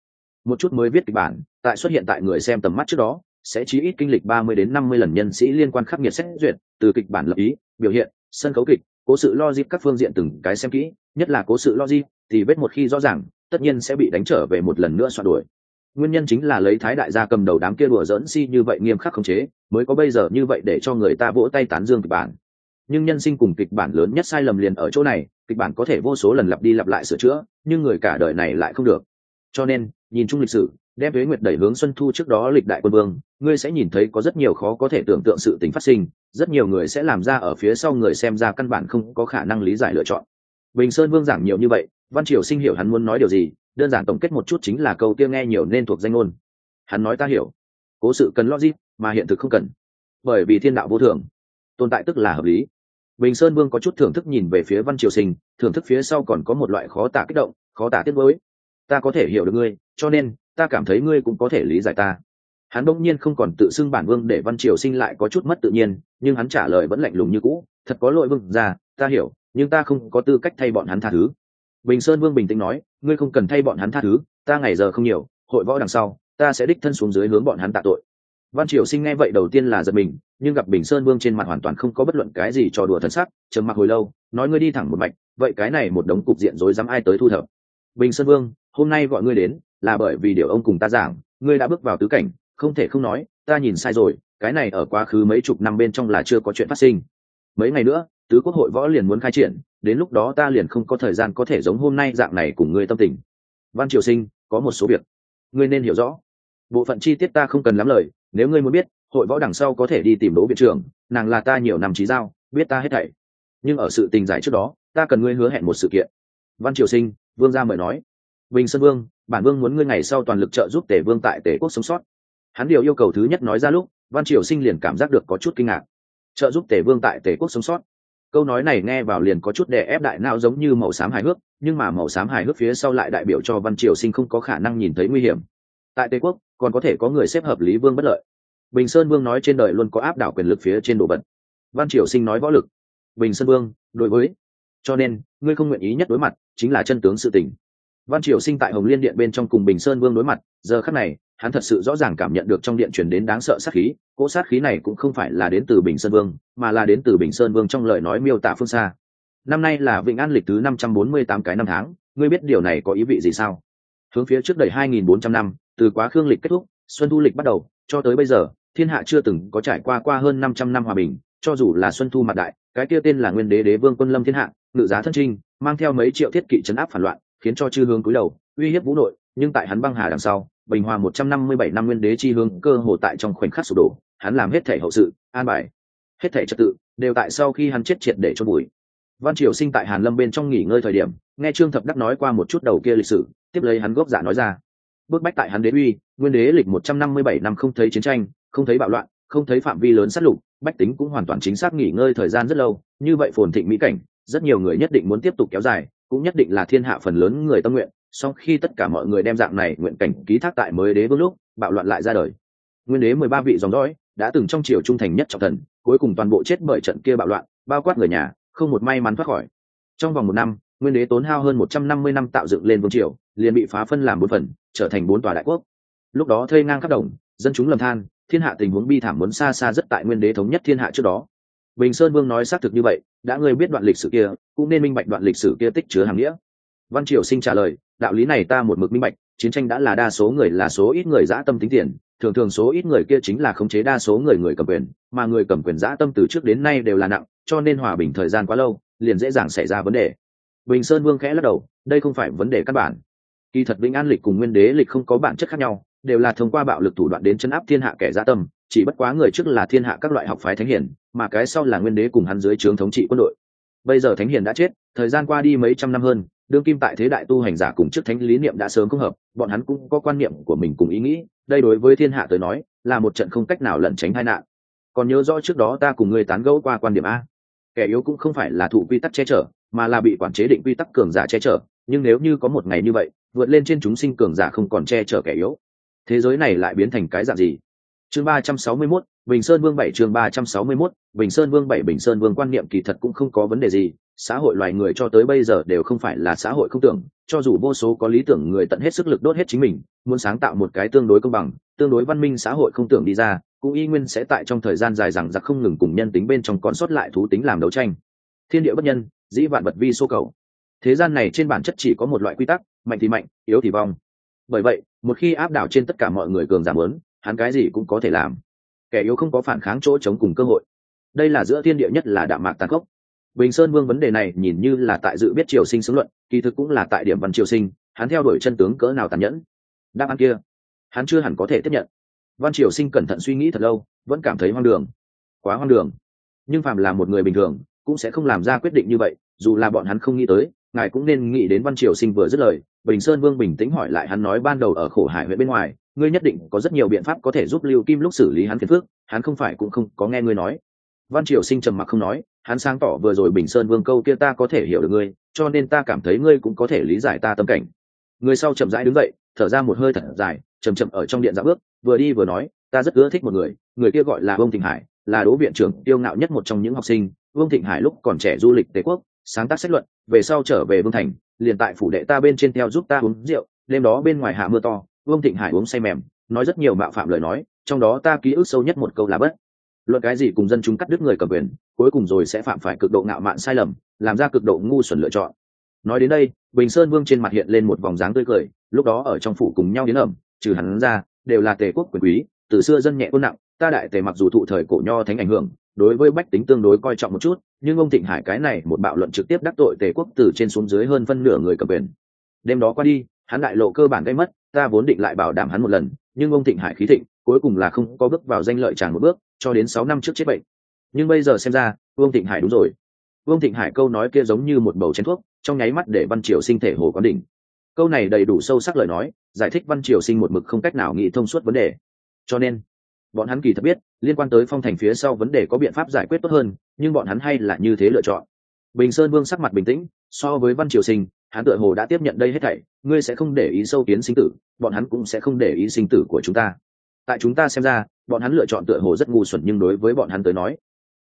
Một chút mới viết kịch bản, tại xuất hiện tại người xem tầm mắt trước đó, sẽ chí ít kinh lịch ba mươi đến năm mươi lần nhân sĩ liên quan khắc nghiệt xét duyệt, từ kịch bản lập ý, biểu hiện, sân khấu kịch, cố sự lo dịp các phương diện từng cái xem kỹ, nhất là cố sự lo dịp thì vết một khi rõ ràng, tất nhiên sẽ bị đánh trở về một lần nữa soạn đuổi nguyên nhân chính là lấy thái đại gia cầm đầu đám kia đùa dỡn si như vậy nghiêm khắc khống chế, mới có bây giờ như vậy để cho người ta vỗ tay tán dương kịch bản nhưng nhân sinh cùng kịch bản lớn nhất sai lầm liền ở chỗ này, kịch bản có thể vô số lần lặp đi lặp lại sửa chữa, nhưng người cả đời này lại không được. Cho nên, nhìn chung lịch sử, đem với nguyệt đẩy hướng xuân thu trước đó lịch đại quân vương, ngươi sẽ nhìn thấy có rất nhiều khó có thể tưởng tượng sự tình phát sinh, rất nhiều người sẽ làm ra ở phía sau người xem ra căn bản không có khả năng lý giải lựa chọn. Bình sơn vương giảng nhiều như vậy, văn triều sinh hiểu hắn muốn nói điều gì, đơn giản tổng kết một chút chính là câu kia nghe nhiều nên thuộc danh ngôn. Hắn nói ta hiểu. Cố sự cần logic, mà hiện thực không cần. Bởi vì thiên đạo vô thường. Tồn tại tức là hợp lý bình sơn vương có chút thưởng thức nhìn về phía văn triều sinh, thưởng thức phía sau còn có một loại khó tả kích động, khó tả tiết với ta có thể hiểu được ngươi, cho nên, ta cảm thấy ngươi cũng có thể lý giải ta. Hắn bỗng nhiên không còn tự xưng bản vương để văn triều sinh lại có chút mất tự nhiên, nhưng hắn trả lời vẫn lạnh lùng như cũ, thật có lỗi vương ra ta hiểu, nhưng ta không có tư cách thay bọn hắn tha thứ. Bình sơn vương bình tĩnh nói, ngươi không cần thay bọn hắn tha thứ, ta ngày giờ không nhiều, hội võ đằng sau, ta sẽ đích thân xuống dưới hướng bọn hắn tạ tội văn triều sinh nghe vậy đầu tiên là giật mình, nhưng gặp bình sơn vương trên mặt hoàn toàn không có bất luận cái gì trò đùa thân sắc, trầm mặc hồi lâu, nói ngươi đi thẳng một mạch, vậy cái này một đống cục diện rối dám ai tới thu thập? Bình sơn vương, hôm nay gọi ngươi đến, là bởi vì điều ông cùng ta giảng, ngươi đã bước vào tứ cảnh, không thể không nói, ta nhìn sai rồi, cái này ở quá khứ mấy chục năm bên trong là chưa có chuyện phát sinh. Mấy ngày nữa, tứ quốc hội võ liền muốn khai triển, đến lúc đó ta liền không có thời gian có thể giống hôm nay dạng này cùng ngươi tâm tình. Văn triều sinh, có một số việc, ngươi nên hiểu rõ. Bộ phận chi tiết ta không cần lắm lời nếu ngươi muốn biết, hội võ đằng sau có thể đi tìm đỗ viện trưởng, nàng là ta nhiều năm trí giao, biết ta hết thảy. Nhưng ở sự tình giải trước đó, ta cần ngươi hứa hẹn một sự kiện. Văn triều sinh, vương gia mời nói. Bình sơn vương, bản vương muốn ngươi ngày sau toàn lực trợ giúp tể vương tại tể quốc sống sót. Hắn điều yêu cầu thứ nhất nói ra lúc, văn triều sinh liền cảm giác được có chút kinh ngạc. Trợ giúp tể vương tại tể quốc sống sót. Câu nói này nghe vào liền có chút đè ép đại não giống như màu xám hài hước, nhưng mà màu xám hài hước phía sau lại đại biểu cho văn triều sinh không có khả năng nhìn thấy nguy hiểm tại tây quốc, còn có thể có người xếp hợp lý vương bất lợi. Bình sơn vương nói trên đời luôn có áp đảo quyền lực phía trên đồ vật. Văn triều sinh nói võ lực. Bình sơn vương, đối với. Cho nên, ngươi không nguyện ý nhất đối mặt, chính là chân tướng sự tình. Văn triều sinh tại hồng liên điện bên trong cùng bình sơn vương đối mặt, giờ khắc này, hắn thật sự rõ ràng cảm nhận được trong điện chuyển đến đáng sợ sát khí, cỗ sát khí này cũng không phải là đến từ bình sơn vương, mà là đến từ bình sơn vương trong lời nói miêu tả phương xa. Năm nay là vịnh an lịch thứ năm trăm bốn mươi tám cái năm tháng, ngươi biết điều này có ý vị gì sao? Hướng phía trước đầy hai nghìn bốn trăm năm từ quá khương lịch kết thúc, xuân thu lịch bắt đầu, cho tới bây giờ, thiên hạ chưa từng có trải qua qua hơn năm trăm năm hòa bình, cho dù là xuân thu mặt đại, cái kia tên là nguyên đế đế vương quân lâm thiên hạ, ngự giá thân trinh, mang theo mấy triệu thiết kỵ chấn áp phản loạn, khiến cho chư hướng cúi đầu, uy hiếp vũ nội, nhưng tại hắn băng hà đằng sau, bình hòa một trăm năm mươi bảy năm nguyên đế chi hướng cơ hồ tại trong khoảnh khắc sụp đổ, hắn làm hết thể hậu sự, an bài, hết thể trật tự, đều tại sau khi hắn chết triệt để cho bụi văn triều sinh tại hàn lâm bên trong nghỉ ngơi thời điểm, nghe trương thập đắc nói qua một chút đầu kia lịch sử, tiếp lấy hắn gốc giả nói ra bước bách tại hắn đế uy, nguyên đế lịch một trăm năm mươi bảy năm không thấy chiến tranh, không thấy bạo loạn, không thấy phạm vi lớn sát lục, bách tính cũng hoàn toàn chính xác nghỉ ngơi thời gian rất lâu, như vậy phồn thịnh mỹ cảnh, rất nhiều người nhất định muốn tiếp tục kéo dài, cũng nhất định là thiên hạ phần lớn người tâm nguyện sau khi tất cả mọi người đem dạng này nguyện cảnh ký thác tại mới đế vương lúc, bạo loạn lại ra đời. Nguyên đế mười ba vị dòng dõi đã từng trong triều trung thành nhất trọng thần, cuối cùng toàn bộ chết bởi trận kia bạo loạn, bao quát người nhà, không một may mắn thoát khỏi. Trong vòng một năm, nguyên đế tốn hao hơn một trăm năm mươi năm tạo dựng lên vương triều liền bị phá phân làm bốn phần, trở thành bốn tòa đại quốc. Lúc đó thây ngang khắp đồng, dân chúng lầm than, thiên hạ tình huống bi thảm muốn xa xa rất tại nguyên đế thống nhất thiên hạ trước đó. Bình sơn vương nói xác thực như vậy, đã ngươi biết đoạn lịch sử kia, cũng nên minh bạch đoạn lịch sử kia tích chứa hàng nghĩa. Văn triều sinh trả lời, đạo lý này ta một mực minh bạch, chiến tranh đã là đa số người là số ít người dã tâm tính tiền, thường thường số ít người kia chính là khống chế đa số người người cầm quyền, mà người cầm quyền dã tâm từ trước đến nay đều là nặng, cho nên hòa bình thời gian quá lâu, liền dễ dàng xảy ra vấn đề. Bình sơn vương khẽ lắc đầu, đây không phải vấn đề căn bản kỳ thật vĩnh an lịch cùng nguyên đế lịch không có bản chất khác nhau, đều là thông qua bạo lực thủ đoạn đến chấn áp thiên hạ kẻ gia tâm, chỉ bất quá người trước là thiên hạ các loại học phái thánh hiền, mà cái sau là nguyên đế cùng hắn dưới trướng thống trị quân đội. Bây giờ thánh hiền đã chết, thời gian qua đi mấy trăm năm hơn, đương kim tại thế đại tu hành giả cùng trước thánh lý niệm đã sớm không hợp, bọn hắn cũng có quan niệm của mình cùng ý nghĩ, đây đối với thiên hạ tới nói, là một trận không cách nào lẩn tránh tai nạn. Còn nhớ rõ trước đó ta cùng ngươi tán gẫu qua quan điểm a. Kẻ yếu cũng không phải là thụ quy tắc che chở, mà là bị quản chế định quy tắc cường giả che chở, nhưng nếu như có một ngày như vậy vượt lên trên chúng sinh cường giả không còn che chở kẻ yếu. Thế giới này lại biến thành cái dạng gì? Chương ba trăm sáu mươi 361, bình sơn vương bảy chương ba trăm sáu mươi 361, bình sơn vương bảy bình sơn vương quan niệm kỳ thật cũng không có vấn đề gì xã hội loài người cho tới bây giờ đều không phải là xã hội không tưởng cho dù vô số có lý tưởng người tận hết sức lực đốt hết chính mình muốn sáng tạo một cái tương đối công bằng tương đối văn minh xã hội không tưởng đi ra cũng y nguyên sẽ tại trong thời gian dài rằng giặc không ngừng cùng nhân tính bên trong còn sót lại thú tính làm đấu tranh. Thiên địa bất nhân dĩ vạn vật vi số cầu. Thế gian này trên bản chất chỉ có một loại quy tắc mạnh thì mạnh, yếu thì vong. Bởi vậy, một khi áp đảo trên tất cả mọi người cường giảm lớn, hắn cái gì cũng có thể làm. Kẻ yếu không có phản kháng chỗ chống cùng cơ hội. Đây là giữa thiên địa nhất là đạm mạc tàn khốc. Bình sơn vương vấn đề này nhìn như là tại dự biết triều sinh xứng luận, kỳ thực cũng là tại điểm văn triều sinh, hắn theo đuổi chân tướng cỡ nào tàn nhẫn. Đáp án kia, hắn chưa hẳn có thể tiếp nhận. Văn triều sinh cẩn thận suy nghĩ thật lâu, vẫn cảm thấy hoang đường. Quá hoang đường. Nhưng phàm là một người bình thường, cũng sẽ không làm ra quyết định như vậy, dù là bọn hắn không nghĩ tới, ngài cũng nên nghĩ đến văn triều sinh vừa dứt lời bình sơn vương bình tĩnh hỏi lại hắn nói ban đầu ở khổ hải huyện bên ngoài, ngươi nhất định có rất nhiều biện pháp có thể giúp lưu kim lúc xử lý hắn phiền phước hắn không phải cũng không có nghe ngươi nói. Văn triều sinh trầm mặc không nói, hắn sáng tỏ vừa rồi bình sơn vương câu kia ta có thể hiểu được ngươi, cho nên ta cảm thấy ngươi cũng có thể lý giải ta tâm cảnh. Người sau chậm rãi đứng dậy, thở ra một hơi thật dài chầm chậm ở trong điện dạo bước, vừa đi vừa nói, ta rất ưa thích một người người kia gọi là vương thịnh hải, là đỗ viện trưởng tiêu ngạo nhất một trong những học sinh. Vương thịnh hải lúc còn trẻ du lịch tề quốc, sáng tác sách luận, về sau trở về vương thành liền tại phủ đệ ta bên trên theo giúp ta uống rượu, đêm đó bên ngoài hạ mưa to, vương thịnh hải uống say mềm, nói rất nhiều mạo phạm lời nói, trong đó ta ký ức sâu nhất một câu là bất. Luận cái gì cùng dân chúng cắt đứt người cầm quyền, cuối cùng rồi sẽ phạm phải cực độ ngạo mạn sai lầm, làm ra cực độ ngu xuẩn lựa chọn. Nói đến đây, bình sơn vương trên mặt hiện lên một vòng dáng tươi cười, lúc đó ở trong phủ cùng nhau đến ẩm, trừ hắn ra, đều là tề quốc quyền quý, từ xưa dân nhẹ quân nặng, ta đại tề mặc dù thụ thời cổ nho thánh ảnh hưởng đối với bách tính tương đối coi trọng một chút, nhưng ông thịnh hải cái này một bạo luận trực tiếp đắc tội tề quốc từ trên xuống dưới hơn phân nửa người cầm quyền. Đêm đó qua đi, hắn đại lộ cơ bản gây mất, ta vốn định lại bảo đảm hắn một lần, nhưng ông thịnh hải khí thịnh, cuối cùng là không có bước vào danh lợi tràn một bước, cho đến sáu năm trước chết bệnh. Nhưng bây giờ xem ra vương thịnh hải đúng rồi. Vương thịnh hải câu nói kia giống như một bầu chén thuốc, trong nháy mắt để văn triều sinh thể hồ quán đỉnh. Câu này đầy đủ sâu sắc lời nói, giải thích văn triều sinh một mực không cách nào nghĩ thông suốt vấn đề. Cho nên bọn hắn kỳ thật biết, liên quan tới phong thành phía sau vấn đề có biện pháp giải quyết tốt hơn, nhưng bọn hắn hay là như thế lựa chọn. Bình sơn vương sắc mặt bình tĩnh, so với văn triều sinh, hắn tựa hồ đã tiếp nhận đây hết thảy, ngươi sẽ không để ý sâu kiến sinh tử, bọn hắn cũng sẽ không để ý sinh tử của chúng ta. Tại chúng ta xem ra, bọn hắn lựa chọn tựa hồ rất ngu xuẩn nhưng đối với bọn hắn tới nói,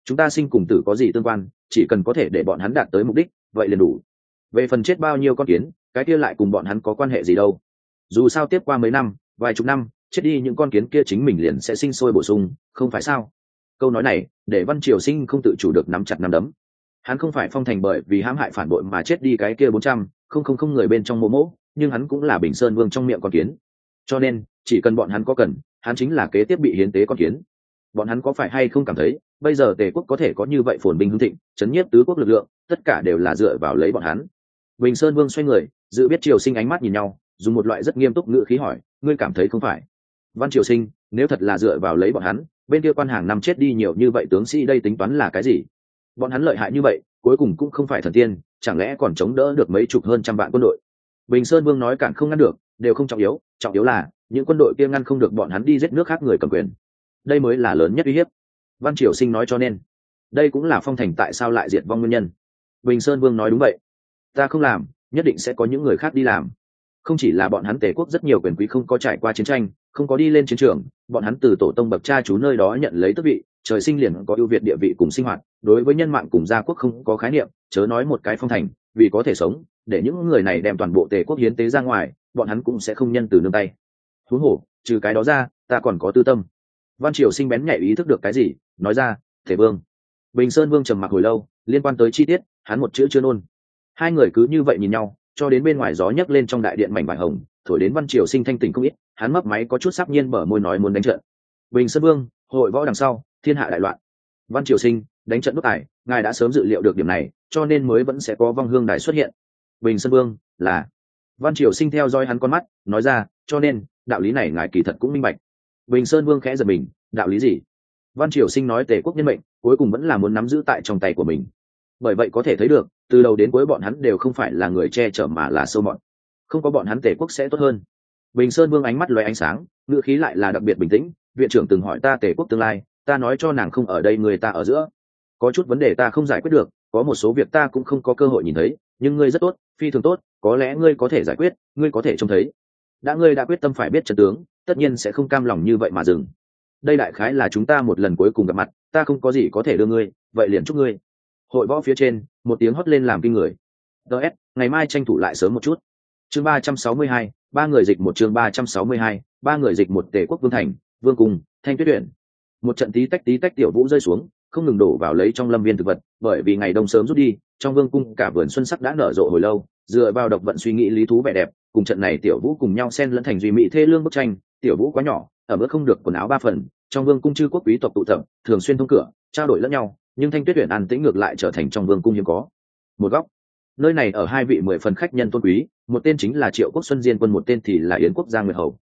chúng ta sinh cùng tử có gì tương quan, chỉ cần có thể để bọn hắn đạt tới mục đích, vậy liền đủ. Về phần chết bao nhiêu con kiến, cái kia lại cùng bọn hắn có quan hệ gì đâu. Dù sao tiếp qua mấy năm, vài chục năm chết đi những con kiến kia chính mình liền sẽ sinh sôi bổ sung, không phải sao? Câu nói này, để văn triều sinh không tự chủ được nắm chặt nắm đấm. Hắn không phải phong thành bởi vì hãm hại phản bội mà chết đi cái kia bốn trăm, không không không người bên trong mô mỗ, nhưng hắn cũng là bình sơn vương trong miệng con kiến. Cho nên, chỉ cần bọn hắn có cần, hắn chính là kế tiếp bị hiến tế con kiến. Bọn hắn có phải hay không cảm thấy, bây giờ tề quốc có thể có như vậy phồn binh hưng thịnh, chấn nhiếp tứ quốc lực lượng, tất cả đều là dựa vào lấy bọn hắn. Bình sơn vương xoay người, dự biết triều sinh ánh mắt nhìn nhau, dùng một loại rất nghiêm túc ngữ khí hỏi, ngươi cảm thấy không phải văn triều sinh, nếu thật là dựa vào lấy bọn hắn, bên kia quan hàng năm chết đi nhiều như vậy tướng sĩ đây tính toán là cái gì? Bọn hắn lợi hại như vậy, cuối cùng cũng không phải thần tiên, chẳng lẽ còn chống đỡ được mấy chục hơn trăm vạn quân đội? Bình sơn vương nói cản không ngăn được, đều không trọng yếu trọng yếu là, những quân đội kia ngăn không được bọn hắn đi giết nước khác người cầm quyền. Đây mới là lớn nhất uy hiếp. Văn triều sinh nói cho nên, đây cũng là phong thành tại sao lại diệt vong nguyên nhân. Bình sơn vương nói đúng vậy. Ta không làm, nhất định sẽ có những người khác đi làm không chỉ là bọn hắn tề quốc rất nhiều quyền quý không có trải qua chiến tranh, không có đi lên chiến trường, bọn hắn từ tổ tông bậc cha chú nơi đó nhận lấy tước vị, trời sinh liền có ưu việt địa vị cùng sinh hoạt, đối với nhân mạng cùng gia quốc không có khái niệm, chớ nói một cái phong thành, vì có thể sống, để những người này đem toàn bộ tề quốc hiến tế ra ngoài, bọn hắn cũng sẽ không nhân từ nương tay. Thú hổ, trừ cái đó ra, ta còn có tư tâm. Văn triều sinh bén nhạy ý thức được cái gì, nói ra, thể vương. Bình sơn vương trầm mặc hồi lâu, liên quan tới chi tiết, hắn một chữ chưa nôn. Hai người cứ như vậy nhìn nhau cho đến bên ngoài gió nhấc lên trong đại điện mảnh vải hồng, thổi đến văn triều sinh thanh tỉnh không ít, hắn mấp máy có chút sắp nhiên mở môi nói muốn đánh trận. Bình sơn vương, hội võ đằng sau, thiên hạ đại loạn. Văn triều sinh, đánh trận đốt tài, ngài đã sớm dự liệu được điểm này, cho nên mới vẫn sẽ có vong hương đài xuất hiện. Bình sơn vương, là. Văn triều sinh theo dõi hắn con mắt, nói ra, cho nên, đạo lý này ngài kỳ thật cũng minh bạch. Bình sơn vương khẽ giật mình, đạo lý gì? Văn triều sinh nói tề quốc nhân mệnh, cuối cùng vẫn là muốn nắm giữ tại trong tay của mình. Bởi vậy có thể thấy được từ đầu đến cuối bọn hắn đều không phải là người che chở mà là sâu mọn không có bọn hắn tề quốc sẽ tốt hơn. Bình sơn vương ánh mắt loay ánh sáng, ngữ khí lại là đặc biệt bình tĩnh, viện trưởng từng hỏi ta tề quốc tương lai, ta nói cho nàng không ở đây người ta ở giữa. Có chút vấn đề ta không giải quyết được, có một số việc ta cũng không có cơ hội nhìn thấy, nhưng ngươi rất tốt, phi thường tốt, có lẽ ngươi có thể giải quyết, ngươi có thể trông thấy. Đã ngươi đã quyết tâm phải biết trận tướng, tất nhiên sẽ không cam lòng như vậy mà dừng. Đây đại khái là chúng ta một lần cuối cùng gặp mặt, ta không có gì có thể đưa ngươi, vậy liền chúc ngươi. Hội võ phía trên một tiếng hót lên làm kinh người. Ts ngày mai tranh thủ lại sớm một chút. Chương ba trăm sáu mươi hai, ba người dịch một chương ba trăm sáu mươi hai, ba người dịch một tể quốc vương thành, vương cung, thanh tuyết tuyển. Một trận tí tách tí tách tiểu vũ rơi xuống, không ngừng đổ vào lấy trong lâm viên thực vật, bởi vì ngày đông sớm rút đi, trong vương cung cả vườn xuân sắc đã nở rộ hồi lâu, dựa vào độc vận suy nghĩ lý thú vẻ đẹp, cùng trận này tiểu vũ cùng nhau xen lẫn thành duy mỹ thê lương bức tranh, tiểu vũ quá nhỏ ở mức không được quần áo ba phần, trong vương cung chư quốc quý tộc tụ tập, thường xuyên thông cửa, trao đổi lẫn nhau nhưng thanh tuyết tuyển an tĩnh ngược lại trở thành trong vương cung hiếm có. Một góc, nơi này ở hai vị mười phần khách nhân tôn quý, một tên chính là triệu quốc xuân diên quân, một tên thì là yến quốc gia nguyệt hầu.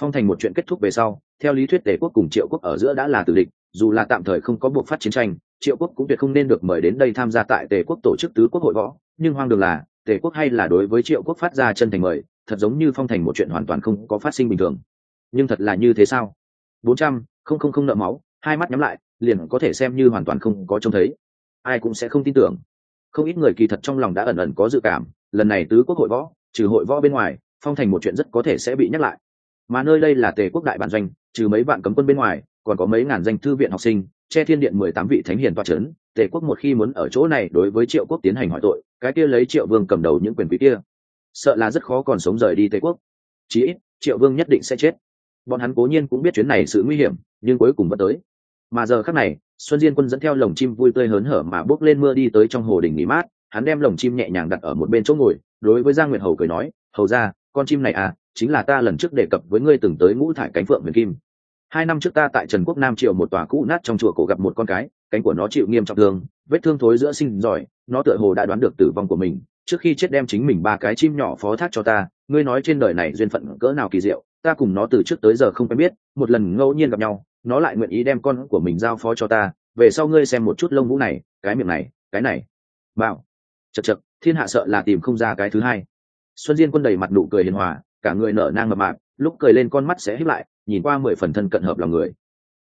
Phong thành một chuyện kết thúc về sau, theo lý thuyết tề quốc cùng triệu quốc ở giữa đã là tử địch, dù là tạm thời không có buộc phát chiến tranh, triệu quốc cũng tuyệt không nên được mời đến đây tham gia tại tề quốc tổ chức tứ quốc hội võ. Nhưng hoang đường là, tề quốc hay là đối với triệu quốc phát ra chân thành mời, thật giống như phong thành một chuyện hoàn toàn không có phát sinh bình thường. Nhưng thật là như thế sao? Bốn trăm, không không không nợ máu, hai mắt nhắm lại liền có thể xem như hoàn toàn không có trông thấy. Ai cũng sẽ không tin tưởng. Không ít người kỳ thật trong lòng đã ẩn ẩn có dự cảm, lần này tứ quốc hội võ, trừ hội võ bên ngoài, phong thành một chuyện rất có thể sẽ bị nhắc lại. Mà nơi đây là tề quốc đại bản doanh, trừ mấy vạn cấm quân bên ngoài, còn có mấy ngàn danh thư viện học sinh, che thiên điện mười tám vị thánh hiền toa c h ấ n tề quốc một khi muốn ở chỗ này đối với triệu quốc tiến hành hỏi tội, cái kia lấy triệu vương cầm đầu những quyền quý kia, sợ là rất khó còn sống rời đi tề quốc. Chí ít, triệu vương nhất định sẽ chết. Bọn hắn cố nhiên cũng biết chuyến này sự nguy hiểm, nhưng cuối cùng vẫn tới mà giờ khác này, xuân diên quân dẫn theo lồng chim vui tươi hớn hở mà bước lên mưa đi tới trong hồ đình nghỉ mát, hắn đem lồng chim nhẹ nhàng đặt ở một bên chỗ ngồi, đối với giang nguyệt hầu cười nói, hầu ra con chim này à chính là ta lần trước đề cập với ngươi từng tới ngũ thải cánh phượng huyền kim. Hai năm trước ta tại trần quốc nam triều một tòa cũ nát trong chùa cổ gặp một con cái, cánh của nó chịu nghiêm trọng thương, vết thương thối giữa sinh giỏi, nó tựa hồ đã đoán được tử vong của mình, trước khi chết đem chính mình ba cái chim nhỏ phó thác cho ta, ngươi nói trên đời này duyên phận cỡ nào kỳ diệu, ta cùng nó từ trước tới giờ không quen biết, một lần ngẫu nhiên gặp nhau nó lại nguyện ý đem con của mình giao phó cho ta, về sau ngươi xem một chút lông vũ này, cái miệng này, cái này. Bảo. Chật chật thiên hạ sợ là tìm không ra cái thứ hai. Xuân diên quân đầy mặt nụ cười hiền hòa, cả người nở nang mập mạp, lúc cười lên con mắt sẽ hít lại, nhìn qua mười phần thân cận hợp lòng người.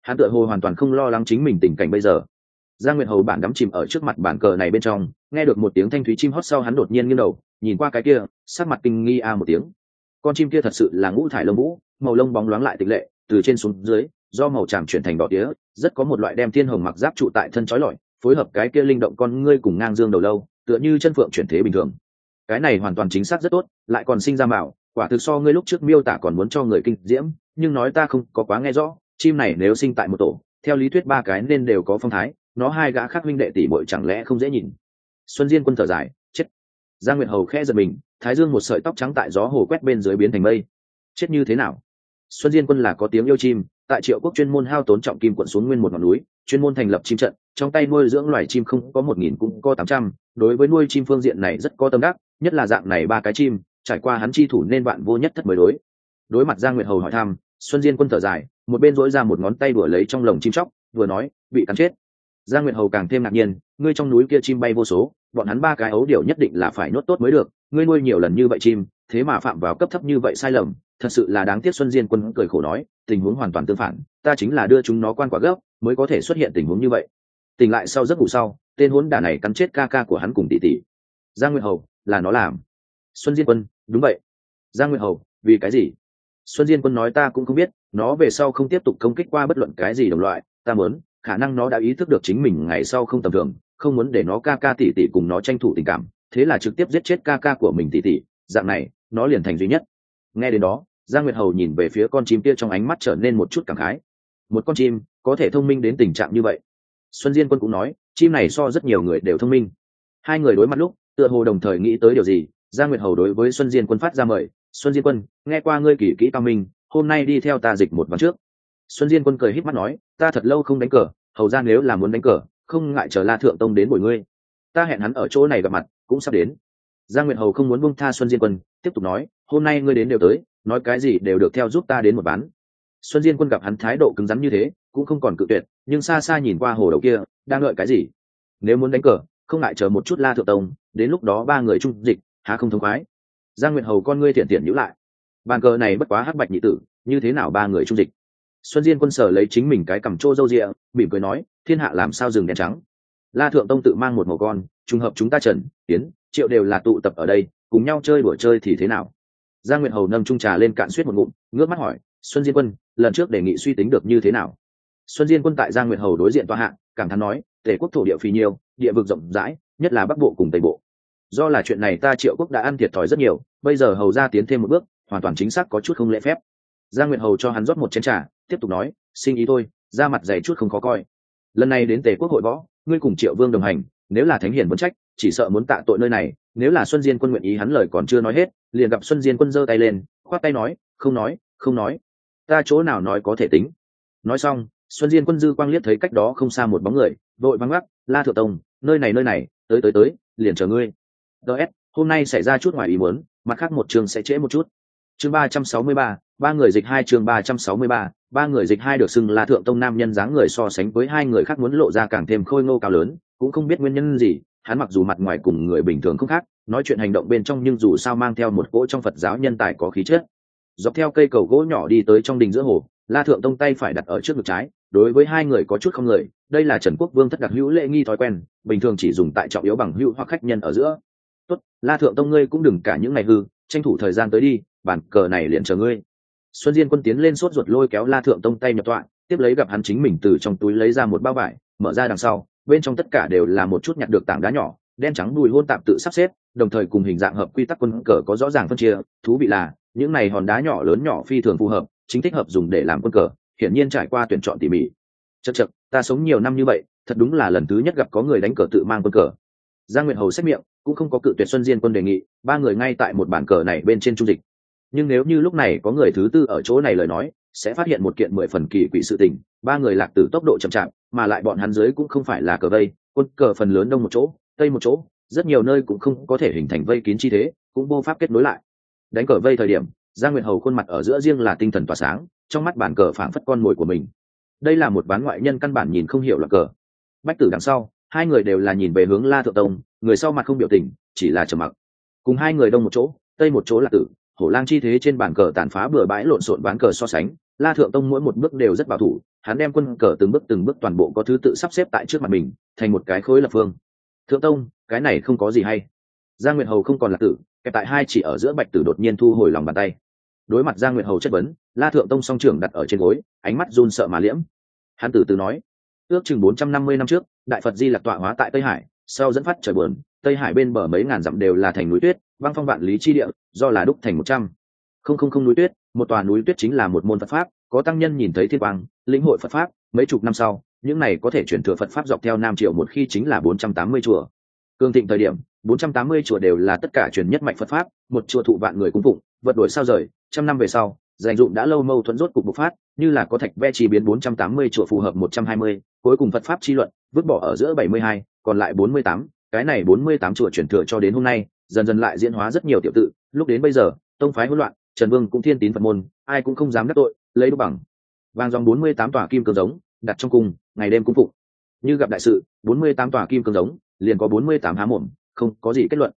Hắn tựa hồ hoàn toàn không lo lắng chính mình tình cảnh bây giờ. Giang nguyệt hầu bản đắm chìm ở trước mặt bản cờ này bên trong, nghe được một tiếng thanh thúy chim hót sau hắn đột nhiên nghiêng đầu, nhìn qua cái kia sát mặt kinh nghi a một tiếng. Con chim kia thật sự là ngũ thải lông vũ, màu lông bóng loáng lại tịch lệ, từ trên xuống dưới do màu tràm chuyển thành đỏ tía, rất có một loại đem thiên hồng mặc giáp trụ tại thân trói lọi, phối hợp cái kia linh động con ngươi cùng ngang dương đầu lâu, tựa như chân phượng chuyển thế bình thường. Cái này hoàn toàn chính xác rất tốt, lại còn sinh ra mạo, quả thực so ngươi lúc trước miêu tả còn muốn cho người kinh diễm, nhưng nói ta không có quá nghe rõ, chim này nếu sinh tại một tổ, theo lý thuyết ba cái nên đều có phong thái, nó hai gã khác minh đệ tỷ bội chẳng lẽ không dễ nhìn. Xuân diên quân thở dài, chết. Giang nguyệt hầu khẽ giật mình, thái dương một sợi tóc trắng tại gió hồ quét bên dưới biến thành mây. Chết như thế nào? Xuân diên quân là có tiếng yêu chim tại triệu quốc chuyên môn hao tốn trọng kim quận xuống nguyên một ngọn núi, chuyên môn thành lập chim trận, trong tay nuôi dưỡng loài chim không có một nghìn, cũng có tám trăm. Đối với nuôi chim phương diện này rất có tâm đắc, nhất là dạng này ba cái chim, trải qua hắn chi thủ nên bạn vô nhất thất mới đối. Đối mặt giang nguyệt hầu hỏi thăm, xuân diên quân thở dài, một bên dỗi ra một ngón tay đùa lấy trong lồng chim chóc, vừa nói, bị cắn chết. Giang nguyệt hầu càng thêm ngạc nhiên, ngươi trong núi kia chim bay vô số, bọn hắn ba cái ấu điều nhất định là phải nhốt tốt mới được, ngươi nuôi nhiều lần như vậy chim, thế mà phạm vào cấp thấp như vậy sai lầm thật sự là đáng tiếc xuân diên quân cười khổ nói, tình huống hoàn toàn tương phản, ta chính là đưa chúng nó quan quả gấp mới có thể xuất hiện tình huống như vậy. Tỉnh lại sau giấc ngủ sau, tên huấn đả này cắn chết ca ca của hắn cùng tỷ tỷ. Giang nguyệt hầu, là nó làm. Xuân diên quân, đúng vậy. Giang nguyệt hầu, vì cái gì? Xuân diên quân nói ta cũng không biết, nó về sau không tiếp tục công kích qua bất luận cái gì đồng loại, ta muốn, khả năng nó đã ý thức được chính mình ngày sau không tầm thường, không muốn để nó ca ca tỷ tỷ cùng nó tranh thủ tình cảm, thế là trực tiếp giết chết ca ca của mình tỷ tỷ, dạng này, nó liền thành duy nhất nghe đến đó, giang nguyệt hầu nhìn về phía con chim kia trong ánh mắt trở nên một chút cảm khái. Một con chim, có thể thông minh đến tình trạng như vậy. Xuân diên quân cũng nói, chim này so rất nhiều người đều thông minh. Hai người đối mặt lúc, tựa hồ đồng thời nghĩ tới điều gì, giang nguyệt hầu đối với xuân diên quân phát ra mời, xuân diên quân, nghe qua ngươi kỳ kỹ cao minh, hôm nay đi theo ta dịch một ván trước. Xuân diên quân cười híp mắt nói, ta thật lâu không đánh cờ, hầu ra nếu là muốn đánh cờ, không ngại chờ la thượng tông đến buổi ngươi. Ta hẹn hắn ở chỗ này gặp mặt, cũng sắp đến. Giang nguyệt hầu không muốn bông tha xuân diên quân, tiếp tục nói hôm nay ngươi đến đều tới, nói cái gì đều được theo giúp ta đến một bán. xuân diên quân gặp hắn thái độ cứng rắn như thế, cũng không còn cự tuyệt, nhưng xa xa nhìn qua hồ đầu kia, đang đợi cái gì? Nếu muốn đánh cờ, không ngại chờ một chút la thượng tông, đến lúc đó ba người trung dịch, há không thông khoái. Giang nguyệt hầu con ngươi thiện thiện nhữ lại. Bàn cờ này bất quá hắc bạch nhị tử, như thế nào ba người trung dịch? Xuân diên quân sở lấy chính mình cái cầm trô râu rịa, mỉm cười nói, thiên hạ làm sao rừng đen trắng? La thượng tông tự mang một màu con, trùng hợp chúng ta trần, tiến, triệu đều là tụ tập ở đây, cùng nhau chơi đùa chơi thì thế nào? Giang nguyệt hầu nâng trung trà lên cạn suýt một ngụm, ngước mắt hỏi, xuân diên quân, lần trước đề nghị suy tính được như thế nào? Xuân diên quân tại giang nguyệt hầu đối diện tòa hạng cảm thán nói tể quốc thổ địa phi nhiêu địa vực rộng rãi, nhất là bắc bộ cùng tây bộ. Do là chuyện này ta triệu quốc đã ăn thiệt thòi rất nhiều, bây giờ hầu ra tiến thêm một bước, hoàn toàn chính xác có chút không lễ phép. Giang nguyệt hầu cho hắn rót một chén t r à tiếp tục nói, xin ý thôi, ra mặt dày chút không khó coi. Lần này đến tề quốc hội võ, ngươi cùng triệu vương đồng hành, nếu là thánh hiền muốn trách, chỉ sợ muốn tạ tội nơi này nếu là xuân diên quân nguyện ý hắn lời còn chưa nói hết, liền gặp xuân diên quân giơ tay lên, khoát tay nói, không nói không nói. Ta chỗ nào nói có thể tính. Nói xong, xuân diên quân dư quang liếc thấy cách đó không xa một bóng người, vội văng gác la thượng tông, nơi này nơi này, tới tới tới, liền chờ ngươi. Ts hôm nay xảy ra chút ngoài ý muốn, mặt khác một trường sẽ trễ một chút. Chương ba trăm sáu mươi ba ba người dịch hai, chương ba trăm sáu mươi ba ba người dịch hai được xưng là thượng tông nam nhân dáng người so sánh với hai người khác muốn lộ ra càng thêm khôi ngô cao lớn, cũng không biết nguyên nhân gì hắn mặc dù mặt ngoài cùng người bình thường không khác, nói chuyện hành động bên trong nhưng dù sao mang theo một cỗ trong phật giáo nhân tài có khí chất. Dọc theo cây cầu gỗ nhỏ đi tới trong đình giữa hồ, la thượng tông tay phải đặt ở trước ngực trái, đối với hai người có chút không lời đây là trần quốc vương thất đặc hữu lễ nghi thói quen, bình thường chỉ dùng tại trọng yếu bằng hữu hoặc khách nhân ở giữa. Tốt, la thượng tông ngươi cũng đừng cả những ngày hư, tranh thủ thời gian tới đi, bản cờ này liền chờ ngươi. Xuân diên quân tiến lên sốt ruột lôi kéo la thượng tông tay nhập tọa, tiếp lấy gặp hắn chính mình từ trong túi lấy ra một bao vải, mở ra đằng sau bên trong tất cả đều là một chút nhặt được tảng đá nhỏ, đen trắng đùi hôn tạm tự sắp xếp, đồng thời cùng hình dạng hợp quy tắc quân cờ có rõ ràng phân chia. Thú vị là, những này hòn đá nhỏ lớn nhỏ phi thường phù hợp, chính thích hợp dùng để làm quân cờ, hiển nhiên trải qua tuyển chọn tỉ mỉ. Chật chật ta sống nhiều năm như vậy, thật đúng là lần thứ nhất gặp có người đánh cờ tự mang quân cờ. Giang nguyện hầu xét miệng, cũng không có cự tuyệt xuân diên quân đề nghị, ba người ngay tại một bản cờ này bên trên trung dịch. Nhưng nếu như lúc này có người thứ tư ở chỗ này lời nói, sẽ phát hiện một kiện mười phần kỳ quỷ sự tình, ba người lạc từ tốc độ chậm chạp mà lại bọn hắn dưới cũng không phải là cờ vây, quân cờ phần lớn đông một chỗ, tây một chỗ, rất nhiều nơi cũng không có thể hình thành vây kín chi thế, cũng vô pháp kết nối lại. Đánh cờ vây thời điểm, giang nguyệt hầu khuôn mặt ở giữa riêng là tinh thần tỏa sáng, trong mắt bản cờ phảng phất con mồi của mình. Đây là một ván ngoại nhân căn bản nhìn không hiểu là cờ. Bách tử đằng sau, hai người đều là nhìn về hướng la thượng tông, người sau mặt không biểu tình, chỉ là trầm mặc. Cùng hai người đông một chỗ, tây một chỗ là tử, hổ lang chi thế trên bàn cờ tàn phá bừa bãi lộn xộn ván cờ so sánh, la thượng tông mỗi một bước đều rất bảo thủ hắn đem quân cờ từng bước từng bước toàn bộ có thứ tự sắp xếp tại trước mặt mình, thành một cái khối lập phương. Thượng tông, cái này không có gì hay. Giang nguyệt hầu không còn là tử, kẹp tại hai chỉ ở giữa bạch tử đột nhiên thu hồi lòng bàn tay. Đối mặt giang nguyệt hầu chất vấn, la thượng tông song trưởng đặt ở trên gối, ánh mắt run sợ mà liễm. Hắn từ từ nói, ước chừng bốn trăm năm mươi năm trước, đại phật di lạc tọa hóa tại tây hải, sau dẫn phát trời bờn tây hải bên bờ mấy ngàn dặm đều là thành núi tuyết, băng phong vạn lý chi địa, do là đúc thành một trăm. Không không không núi tuyết, một tòa núi tuyết chính là một môn phật pháp có tăng nhân nhìn thấy thiên quang, lĩnh hội phật pháp, mấy chục năm sau, những này có thể chuyển thừa phật pháp dọc theo nam triệu một khi chính là bốn trăm tám mươi chùa. Cương thịnh thời điểm, bốn trăm tám mươi chùa đều là tất cả truyền nhất mạch phật pháp, một chùa thụ vạn người cung phụng, vật đổi sao rời, trăm năm về sau, dành dụng đã lâu mâu thuẫn rốt cục bộc phát, như là có thạch ve chi biến bốn trăm tám mươi chùa phù hợp một trăm hai mươi, cuối cùng phật pháp chi luận, vứt bỏ ở giữa bảy mươi hai, còn lại bốn mươi tám, cái này bốn mươi tám chùa chuyển thừa cho đến hôm nay, dần dần lại diễn hóa rất nhiều tiểu tự. Lúc đến bây giờ, tông phái hỗn loạn, trần vương cũng thiên tín phật môn, ai cũng không dám đắc tội lấy đúc bằng. Vàng dòng bốn mươi tám tòa kim cương giống, đặt trong cung, ngày đêm cung phục như gặp đại sự, bốn mươi tám tòa kim cương giống, liền có bốn mươi tám há mồm, không có gì kết luận.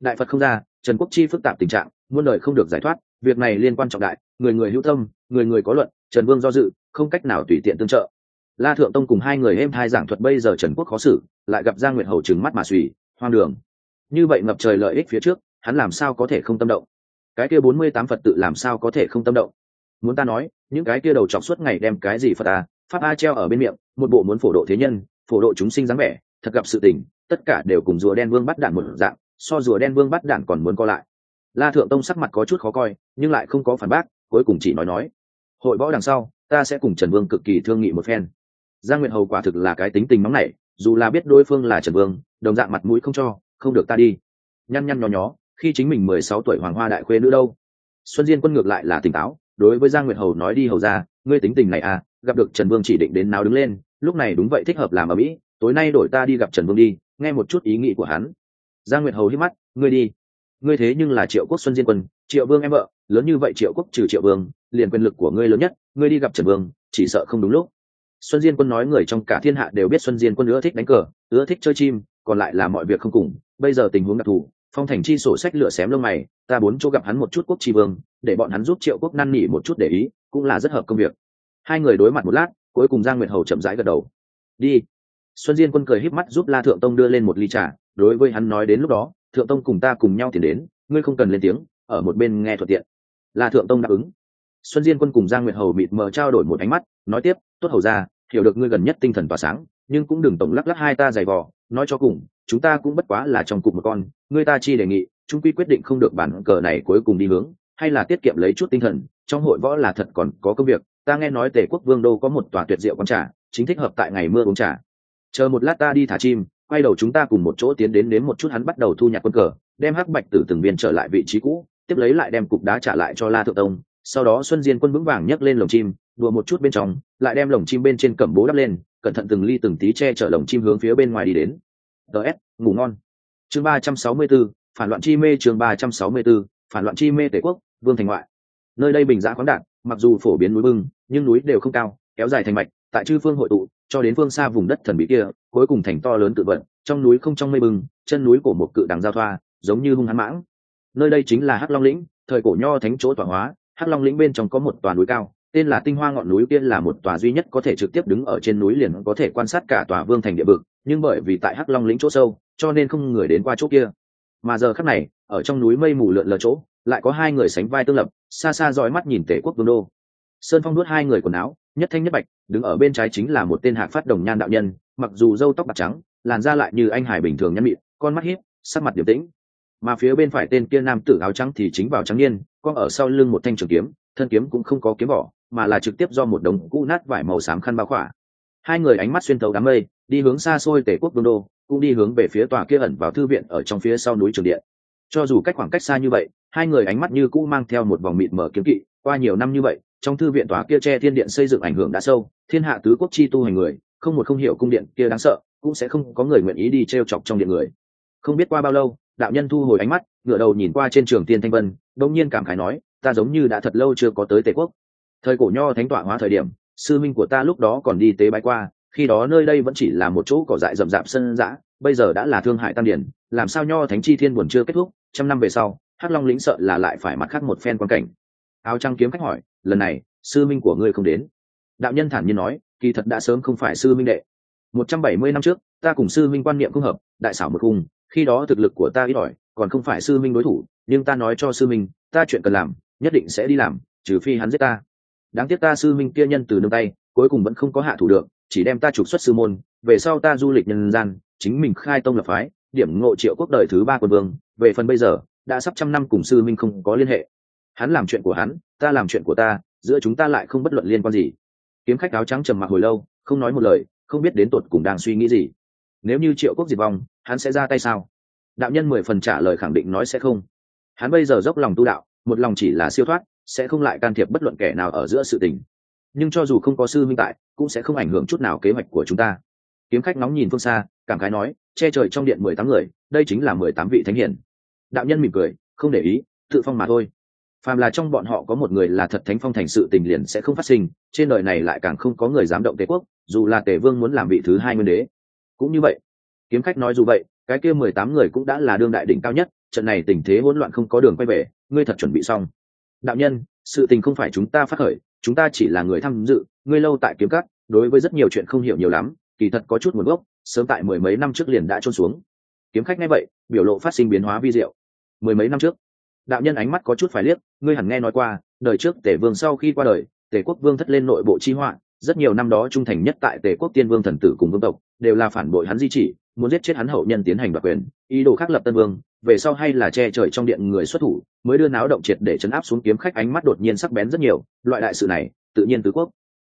Đại phật không ra, trần quốc chi phức tạp tình trạng, muôn đời không được giải thoát, việc này liên quan trọng đại, người người hữu tâm, người người có luận, trần vương do dự, không cách nào tùy tiện tương trợ. La thượng tông cùng hai người êm hai giảng thuật bây giờ trần quốc khó xử, lại gặp giang nguyệt hầu trừng mắt mà suy, hoang đường. Như vậy ngập trời lợi ích phía trước, hắn làm sao có thể không tâm động? Cái kia bốn mươi tám phật tự làm sao có thể không tâm động? Muốn ta nói, những cái kia đầu chọc suốt ngày đem cái gì phật à? pháp a treo ở bên miệng, một bộ muốn phổ độ thế nhân, phổ độ chúng sinh dáng vẻ, thật gặp sự tình, tất cả đều cùng rùa đen vương bắt đạn một dạng, so rùa đen vương bắt đạn còn muốn co lại. La thượng tông sắc mặt có chút khó coi, nhưng lại không có phản bác, cuối cùng chỉ nói nói, hội võ đằng sau, ta sẽ cùng trần vương cực kỳ thương nghị một phen. Giang nguyện hầu quả thực là cái tính tình nóng nảy, dù là biết đối phương là trần vương, đồng dạng mặt mũi không cho, không được ta đi. Nhăn nhăn nhó nhó, khi chính mình mười sáu tuổi hoàng hoa đại khuê nữ đâu? Xuân diên quân ngược lại là tỉnh táo đối với giang nguyệt hầu nói đi hầu ra, ngươi tính tình này à gặp được trần vương chỉ định đến nào đứng lên, lúc này đúng vậy thích hợp làm ở mỹ, tối nay đổi ta đi gặp trần vương đi, nghe một chút ý nghĩ của hắn. Giang nguyệt hầu hít mắt, ngươi đi. Ngươi thế nhưng là triệu quốc xuân diên quân, triệu vương em vợ, lớn như vậy triệu quốc trừ triệu vương, liền quyền lực của ngươi lớn nhất, ngươi đi gặp trần vương, chỉ sợ không đúng lúc. Xuân diên quân nói người trong cả thiên hạ đều biết xuân diên quân ưa thích đánh cờ, ưa thích chơi chim, còn lại là mọi việc không cùng, bây giờ tình huống đặc thù phong thành chi sổ sách lửa xém lông mày, ta bốn chỗ gặp hắn một chút quốc tri vương, để bọn hắn giúp triệu quốc năn nỉ một chút để ý, cũng là rất hợp công việc. Hai người đối mặt một lát, cuối cùng giang nguyệt hầu chậm rãi gật đầu. Đi. Xuân diên quân cười híp mắt giúp la thượng tông đưa lên một ly trà, đối với hắn nói đến lúc đó, thượng tông cùng ta cùng nhau tìm đến, ngươi không cần lên tiếng, ở một bên nghe thuận tiện. La thượng tông đáp ứng. Xuân diên quân cùng giang nguyệt hầu mịt mờ trao đổi một ánh mắt, nói tiếp, tốt hầu ra hiểu được ngươi gần nhất tinh thần tỏa sáng, nhưng cũng đừng tổng lắc lắc hai ta giày vò nói cho cùng, chúng ta cũng bất quá là trong cục một con ngươi ta chi đề nghị, chúng quy quyết định không được bản cờ này cuối cùng đi hướng, hay là tiết kiệm lấy chút tinh thần, trong hội võ là thật còn có công việc, ta nghe nói tề quốc vương đô có một tòa tuyệt diệu con trà, chính thích hợp tại ngày mưa uống trà. Chờ một lát ta đi thả chim, quay đầu chúng ta cùng một chỗ tiến đến đến một chút hắn bắt đầu thu nhặt quân cờ, đem hắc bạch tử từng viên trở lại vị trí cũ, tiếp lấy lại đem cục đá trả lại cho la thượng tông, sau đó xuân diên quân vững vàng nhấc lên lồng chim đùa một chút bên trong lại đem lồng chim bên trên cẩm bố đắp lên cẩn thận từng ly từng tí che chở lồng chim hướng phía bên ngoài đi đến. Ts ngủ ngon. Chương ba trăm sáu mươi 364, phản loạn chi mê chương ba trăm sáu mươi 364, phản loạn chi mê tể quốc vương thành ngoại. Nơi đây bình giã khoáng đạn mặc dù phổ biến núi bưng nhưng núi đều không cao kéo dài thành mạch tại chư phương hội tụ cho đến phương xa vùng đất thần bí kia cuối cùng thành to lớn tự vận trong núi không trong mây bưng chân núi của một cự đằng giao thoa giống như hung hãn mãng. Nơi đây chính là hắc long lĩnh thời cổ nho thánh chỗ tọa hóa hắc long lĩnh bên trong có một tòa núi cao tên là tinh hoa ngọn núi kia là một tòa duy nhất có thể trực tiếp đứng ở trên núi liền có thể quan sát cả tòa vương thành địa vực, nhưng bởi vì tại hắc long lĩnh chỗ sâu, cho nên không người đến qua chỗ kia. Mà giờ khắc này, ở trong núi mây mù lượn lờ chỗ, lại có hai người sánh vai tương lập, xa xa dõi mắt nhìn tể quốc vương đô. Sơn phong nuốt hai người quần áo, nhất thanh nhất bạch, đứng ở bên trái chính là một tên hạc phát đồng nhan đạo nhân, mặc dù râu tóc bạc trắng, làn da lại như anh hải bình thường nhăn mịn, con mắt hiếp sắc mặt điềm tĩnh. Mà phía bên phải tên kia nam tử áo trắng thì chính vào trắng niên con ở sau lưng một thanh trường kiếm, thân kiếm cũng không có kiếm vỏ mà là trực tiếp do một đống cũ nát vải màu xám khăn bao khỏa. Hai người ánh mắt xuyên thấu đám mây, đi hướng xa xôi tể quốc vương đô, cũng đi hướng về phía tòa kia ẩn vào thư viện ở trong phía sau núi trường điện cho dù cách khoảng cách xa như vậy, hai người ánh mắt như cũ mang theo một vòng mịt mở kiếm kỵ, qua nhiều năm như vậy, trong thư viện tòa kia che thiên điện xây dựng ảnh hưởng đã sâu, thiên hạ tứ quốc chi tu hành người, không một không hiểu cung điện kia đáng sợ, cũng sẽ không có người nguyện ý đi t r e o chọc trong điện người. Không biết qua bao lâu, đạo nhân thu hồi ánh mắt ngựa đầu nhìn qua trên trường tiên thanh vân đông nhiên cảm khái nói, ta giống như đã thật lâu chưa có tới tề quốc thời cổ nho thánh tọa hóa thời điểm, sư minh của ta lúc đó còn đi tế bái qua, khi đó nơi đây vẫn chỉ là một chỗ cỏ dại rậm rạp sân dã, bây giờ đã là thương hại tam điển, làm sao nho thánh chi thiên buồn chưa kết thúc, trăm năm về sau, hắc long lĩnh sợ là lại phải mặt khác một phen quan cảnh. Áo trăng kiếm khách hỏi, lần này, sư minh của ngươi không đến. Đạo nhân thản nhiên nói, kỳ thật đã sớm không phải sư minh đệ. Một trăm bảy mươi năm trước, ta cùng sư minh quan niệm không hợp, đại xảo một khung khi đó thực lực của ta ít ỏi, còn không phải sư minh đối thủ, nhưng ta nói cho sư minh, ta chuyện cần làm, nhất định sẽ đi làm, trừ phi hắn giết ta đáng tiếc ta sư minh kia nhân từ nương tay, cuối cùng vẫn không có hạ thủ được, chỉ đem ta trục xuất sư môn, về sau ta du lịch nhân gian, chính mình khai tông lập phái, điểm ngộ triệu quốc đời thứ ba quân vương, về phần bây giờ, đã sắp trăm năm cùng sư minh không có liên hệ. Hắn làm chuyện của hắn, ta làm chuyện của ta, giữa chúng ta lại không bất luận liên quan gì. Kiếm khách áo trắng trầm mặc hồi lâu, không nói một lời, không biết đến tột cùng đang suy nghĩ gì. Nếu như triệu quốc diệt vong, hắn sẽ ra tay sao? Đạo nhân mười phần trả lời khẳng định nói sẽ không. Hắn bây giờ dốc lòng tu đạo, một lòng chỉ là siêu thoát sẽ không lại can thiệp bất luận kẻ nào ở giữa sự tình. Nhưng cho dù không có sư minh tại, cũng sẽ không ảnh hưởng chút nào kế hoạch của chúng ta. Kiếm khách nóng nhìn phương xa, cảm khái nói, che trời trong điện mười tám người, đây chính là mười tám vị thánh hiền. Đạo nhân mỉm cười, không để ý, tự phong mà thôi. Phàm là trong bọn họ có một người là thật thánh phong thành sự tình liền sẽ không phát sinh, trên đời này lại càng không có người dám động tề quốc, dù là tề vương muốn làm vị thứ hai nguyên đế. Cũng như vậy, kiếm khách nói dù vậy, cái kia mười tám người cũng đã là đương đại đỉnh cao nhất, trận này tình thế hỗn loạn không có đường quay về, ngươi thật chuẩn bị xong đạo nhân, sự tình không phải chúng ta phát khởi, chúng ta chỉ là người tham dự, ngươi lâu tại kiếm cắt đối với rất nhiều chuyện không hiểu nhiều lắm, kỳ thật có chút nguồn gốc, sớm tại mười mấy năm trước liền đã trôn xuống. Kiếm khách nghe vậy, biểu lộ phát sinh biến hóa vi diệu. Mười mấy năm trước, đạo nhân ánh mắt có chút phải liếc, ngươi hẳn nghe nói qua, đời trước tể vương sau khi qua đời tể quốc vương thất lên nội bộ chi họa, rất nhiều năm đó trung thành nhất tại tể quốc tiên vương thần tử cùng vương tộc, đều là phản bội hắn di chỉ muốn giết chết hắn hậu nhân tiến hành đoạt quyền. Ý đồ khác lập tân vương, về sau hay là che trời trong điện người xuất thủ, mới đưa náo động triệt để chấn áp xuống kiếm khách ánh mắt đột nhiên sắc bén rất nhiều. Loại đại sự này, tự nhiên tứ quốc.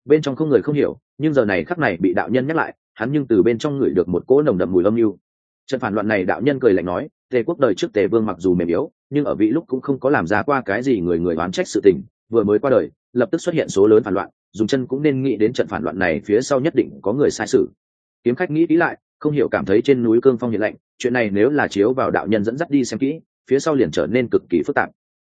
Bên trong không người không hiểu, nhưng giờ này khắc này bị đạo nhân nhắc lại, hắn nhưng từ bên trong người được một cỗ nồng đậm mùi âm mưu. Trận phản loạn này đạo nhân cười lạnh nói, tề quốc đời trước tề vương mặc dù mềm yếu, nhưng ở vị lúc cũng không có làm ra qua cái gì người người oán trách sự tình, vừa mới qua đời, lập tức xuất hiện số lớn phản loạn, dùng chân cũng nên nghĩ đến trận phản loạn này phía sau nhất định có người sai sự. Kiếm khách nghĩ kỹ lại không hiểu cảm thấy trên núi cương phong hiện lạnh, chuyện này nếu là chiếu vào đạo nhân dẫn dắt đi xem kỹ, phía sau liền trở nên cực kỳ phức tạp.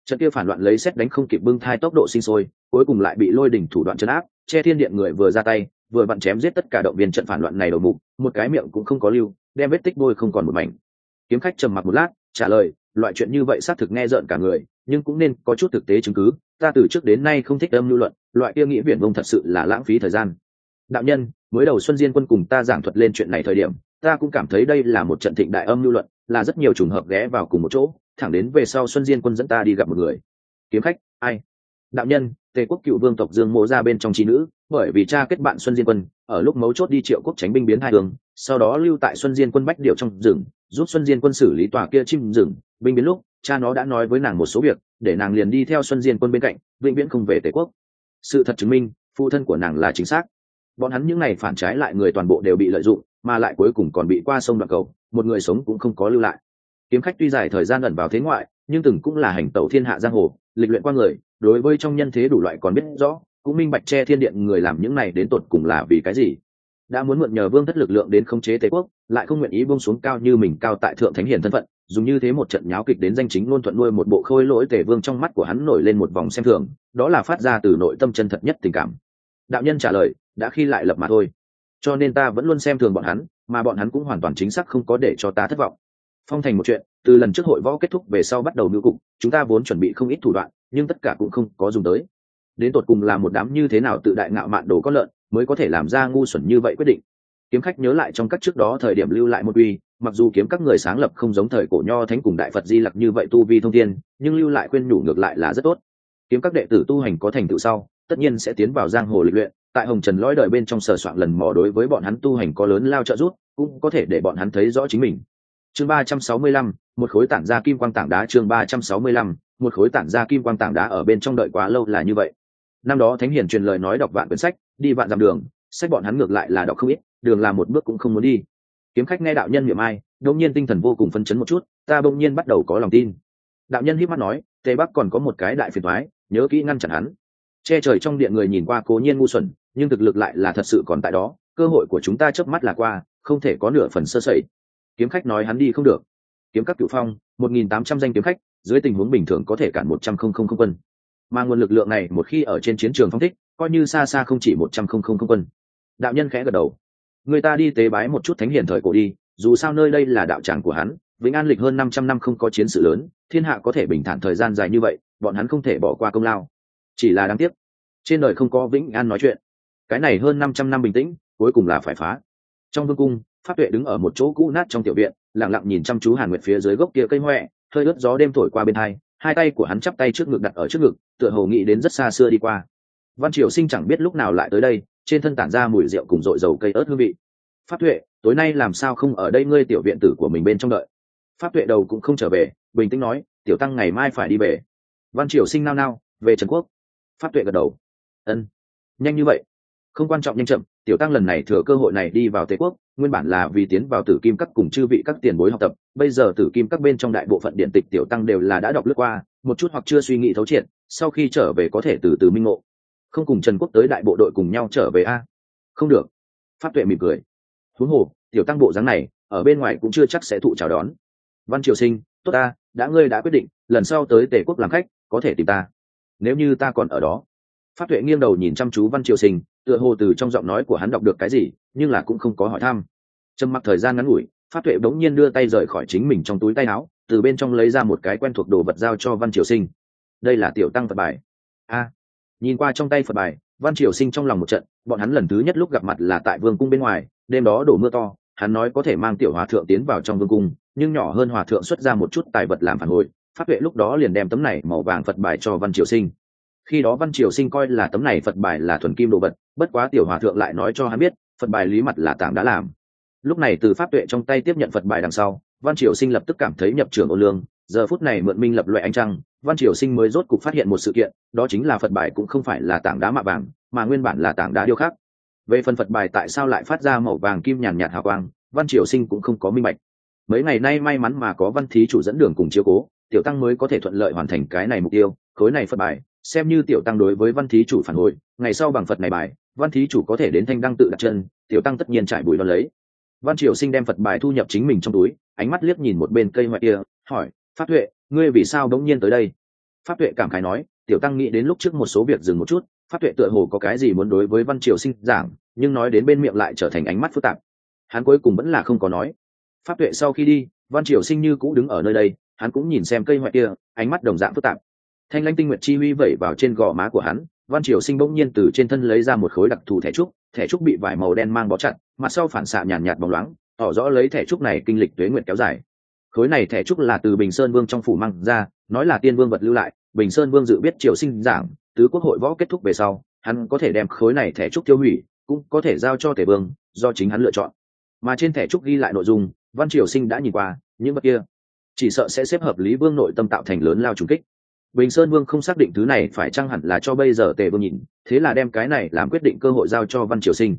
Trận kia phản loạn lấy xét đánh không kịp bưng thai tốc độ sinh sôi, cuối cùng lại bị lôi đỉnh thủ đoạn chấn áp, che thiên điện người vừa ra tay, vừa vặn chém giết tất cả động viên trận phản loạn này đầu mục, một cái miệng cũng không có lưu, đem vết tích bôi không còn một mảnh. Kiếm khách trầm mặc một lát, trả lời, loại chuyện như vậy xác thực nghe rợn cả người, nhưng cũng nên có chút thực tế chứng cứ, ta từ trước đến nay không thích âm lưu luận, loại kia nghĩa viển vông thật sự là lãng phí thời gian. Đạo nhân mới đầu xuân diên quân cùng ta giảng thuật lên chuyện này thời điểm, ta cũng cảm thấy đây là một trận thịnh đại âm lưu luận, là rất nhiều trùng hợp ghé vào cùng một chỗ, thẳng đến về sau xuân diên quân dẫn ta đi gặp một người. Kiếm khách, ai? Đạo nhân, tề quốc cựu vương tộc dương mộ ra bên trong trí nữ, bởi vì cha kết bạn xuân diên quân, ở lúc mấu chốt đi triệu quốc tránh binh biến hai đường, sau đó lưu tại xuân diên quân bách điệu trong rừng, giúp xuân diên quân xử lý tòa kia chim rừng. Binh biến lúc, cha nó đã nói với nàng một số việc, để nàng liền đi theo xuân diên quân bên cạnh, vĩnh viễn không về tề quốc. Sự thật chứng minh, phụ thân của nàng là chính xác bọn hắn những n à y phản trái lại người toàn bộ đều bị lợi dụng, mà lại cuối cùng còn bị qua sông đoạn cầu, một người sống cũng không có lưu lại. Kiếm khách tuy dài thời gian ẩn vào thế ngoại, nhưng từng cũng là hành tẩu thiên hạ giang hồ, lịch luyện qua người, đối với trong nhân thế đủ loại còn biết rõ, cũng minh bạch che thiên điện người làm những này đến tột cùng là vì cái gì. Đã muốn mượn nhờ vương thất lực lượng đến khống chế tế quốc, lại không nguyện ý buông xuống cao như mình cao tại thượng thánh hiền thân phận, dùng như thế một trận nháo kịch đến danh chính luôn thuận nuôi một bộ khôi lỗi tề vương trong mắt của hắn nổi lên một vòng xem thường, đó là phát ra từ nội tâm chân thật nhất tình cảm. Đạo nhân trả lời đã khi lại lập mà thôi. Cho nên ta vẫn luôn xem thường bọn hắn, mà bọn hắn cũng hoàn toàn chính xác không có để cho ta thất vọng. Phong thành một chuyện, từ lần trước hội võ kết thúc về sau bắt đầu nữ cục, chúng ta vốn chuẩn bị không ít thủ đoạn, nhưng tất cả cũng không có dùng tới. Đến tột cùng là một đám như thế nào tự đại ngạo mạn đồ có lợn, mới có thể làm ra ngu xuẩn như vậy quyết định. Kiếm khách nhớ lại trong các trước đó thời điểm lưu lại một uy, mặc dù kiếm các người sáng lập không giống thời cổ nho thánh cùng đại phật di lặc như vậy tu vi thông thiên, nhưng lưu lại khuyên nhủ ngược lại là rất tốt. Kiếm các đệ tử tu hành có thành tựu sau, tất nhiên sẽ tiến vào giang hồ lịch luyện tại hồng trần lõi đời bên trong sở soạn lần mò đối với bọn hắn tu hành có lớn lao trợ giúp, cũng có thể để bọn hắn thấy rõ chính mình. Chương ba trăm sáu mươi lăm, một khối tản ra kim quang tảng đá chương ba trăm sáu mươi lăm, một khối tản ra kim quang tảng đá ở bên trong đợi quá lâu là như vậy. Năm đó thánh hiền truyền lời nói đọc vạn quyển sách, đi vạn dặm đường, sách bọn hắn ngược lại là đọc không ít, đường làm một bước cũng không muốn đi. Kiếm khách nghe đạo nhân miệng ai đông nhiên tinh thần vô cùng phân chấn một chút, ta bỗng nhiên bắt đầu có lòng tin. Đạo nhân hít mắt nói, tây bắc còn có một cái đại phiền thoái, nhớ kỹ ngăn chặn hắn. Che trời trong điện người nhìn qua cố nhiên ngu xuẩn nhưng thực lực lại là thật sự còn tại đó, cơ hội của chúng ta chớp mắt là qua, không thể có nửa phần sơ sẩy. Kiếm khách nói hắn đi không được. Kiếm các cửu phong, một nghìn tám trăm danh kiếm khách, dưới tình huống bình thường có thể cản một trăm không không không quân. Mà nguồn lực lượng này một khi ở trên chiến trường phong thích, coi như xa xa không chỉ một trăm không không không quân. Đạo nhân khẽ gật đầu. Người ta đi tế bái một chút thánh hiền thời cổ đi, dù sao nơi đây là đạo tràng của hắn, vĩnh an lịch hơn năm trăm năm không có chiến sự lớn, thiên hạ có thể bình thản thời gian dài như vậy, bọn hắn không thể bỏ qua công lao. Chỉ là đáng tiếc, trên đời không có vĩnh an nói chuyện cái này hơn năm trăm năm bình tĩnh, cuối cùng là phải phá. Trong vương cung, pháp tuệ đứng ở một chỗ cũ nát trong tiểu viện lẳng lặng nhìn chăm chú hàn nguyệt phía dưới gốc kia cây huệ hơi ướt gió đêm thổi qua bên hai hai tay của hắn chắp tay trước ngực đặt ở trước ngực, tựa hồ nghĩ đến rất xa xưa đi qua. Văn triều sinh chẳng biết lúc nào lại tới đây, trên thân tản ra mùi rượu cùng dội dầu cây ớt hương vị. Pháp tuệ, tối nay làm sao không ở đây ngươi tiểu viện tử của mình bên trong đợi? Pháp tuệ đầu cũng không trở về, bình tĩnh nói, tiểu tăng ngày mai phải đi về. Văn triều sinh nao nao, về trần quốc. Pháp tuệ gật đầu, ân, nhanh như vậy không quan trọng nhanh chậm, tiểu tăng lần này thừa cơ hội này đi vào tề quốc, nguyên bản là vì tiến vào tử kim các cùng chư vị các tiền bối học tập, bây giờ tử kim các bên trong đại bộ phận điện tịch tiểu tăng đều là đã đọc lướt qua, một chút hoặc chưa suy nghĩ thấu triệt, sau khi trở về có thể từ từ minh ngộ. Không cùng trần quốc tới đại bộ đội cùng nhau trở về a? Không được. Pháp tuệ mỉm cười. Huống hồ, tiểu tăng bộ dáng này, ở bên ngoài cũng chưa chắc sẽ thụ chào đón. Văn triều sinh, tốt ta, đã ngươi đã quyết định, lần sau tới tề quốc làm khách, có thể tìm ta. Nếu như ta còn ở đó. Pháp tuệ nghiêng đầu nhìn chăm chú văn triều sinh tựa hồ từ trong giọng nói của hắn đọc được cái gì, nhưng là cũng không có hỏi thăm. Trầm mặc thời gian ngắn ngủi, pháp tuệ bỗng nhiên đưa tay rời khỏi chính mình trong túi tay áo, từ bên trong lấy ra một cái quen thuộc đồ vật giao cho văn triều sinh. Đây là tiểu tăng phật bài. A. Nhìn qua trong tay phật bài, văn triều sinh trong lòng một trận, bọn hắn lần thứ nhất lúc gặp mặt là tại vương cung bên ngoài, đêm đó đổ mưa to, hắn nói có thể mang tiểu hòa thượng tiến vào trong vương cung, nhưng nhỏ hơn hòa thượng xuất ra một chút tài vật làm phản hồi, pháp tuệ lúc đó liền đem tấm này màu vàng phật bài cho văn triều sinh khi đó văn triều sinh coi là tấm này phật bài là thuần kim đồ vật, bất quá tiểu hòa thượng lại nói cho hắn biết, phật bài lý mặt là tảng đã làm. Lúc này từ pháp tuệ trong tay tiếp nhận phật bài đằng sau, văn triều sinh lập tức cảm thấy nhập trường ô lương, giờ phút này mượn minh lập loại ánh trăng, văn triều sinh mới rốt cục phát hiện một sự kiện, đó chính là phật bài cũng không phải là tảng đá mạ vàng, mà nguyên bản là tảng đá điêu khắc. Về phần phật bài tại sao lại phát ra màu vàng kim nhàn nhạt hào quang, văn triều sinh cũng không có minh bạch. Mấy ngày nay may mắn mà có văn thí chủ dẫn đường cùng chiếu cố tiểu tăng mới có thể thuận lợi hoàn thành cái này mục tiêu, khối này phật bài, xem như tiểu tăng đối với văn thí chủ phản hồi, ngày sau bằng phật này bài, văn thí chủ có thể đến thanh đăng tự đặt chân, tiểu tăng tất nhiên trải bùi đo lấy. Văn triều sinh đem phật bài thu nhập chính mình trong túi, ánh mắt liếc nhìn một bên cây ngoại kia, hỏi Phát tuệ, ngươi vì sao đống nhiên tới đây? Phát tuệ cảm khái nói, tiểu tăng nghĩ đến lúc trước một số việc dừng một chút Phát tuệ tựa hồ có cái gì muốn đối với văn triều sinh giảng, nhưng nói đến bên miệng lại trở thành ánh mắt phức tạp. Hắn cuối cùng vẫn là không có nói. Phát tuệ sau khi đi, văn triều sinh như cũ đứng ở nơi đây hắn cũng nhìn xem cây ngoại kia ánh mắt đồng dạng phức tạp. Thanh lanh tinh nguyệt chi huy vẩy vào trên gò má của hắn văn triều sinh bỗng nhiên từ trên thân lấy ra một khối đặc thù thẻ trúc thẻ trúc bị vải màu đen mang bó chặt mặt sau phản xạ nhàn nhạt, nhạt bóng loáng tỏ rõ lấy thẻ trúc này kinh lịch tuế nguyệt kéo dài. Khối này thẻ trúc là từ bình sơn vương trong phủ mang ra nói là tiên vương vật lưu lại bình sơn vương dự biết triều sinh giảng tứ quốc hội võ kết thúc về sau hắn có thể đem khối này thẻ trúc tiêu hủy cũng có thể giao cho tể vương do chính hắn lựa chọn. Mà trên thẻ trúc ghi lại nội dung văn triều sinh đã nhìn qua những vật kia chỉ sợ sẽ xếp hợp lý vương nội tâm tạo thành lớn lao trùng kích. Bình sơn vương không xác định thứ này phải chăng hẳn là cho bây giờ tề vương nhìn, thế là đem cái này làm quyết định cơ hội giao cho văn triều sinh.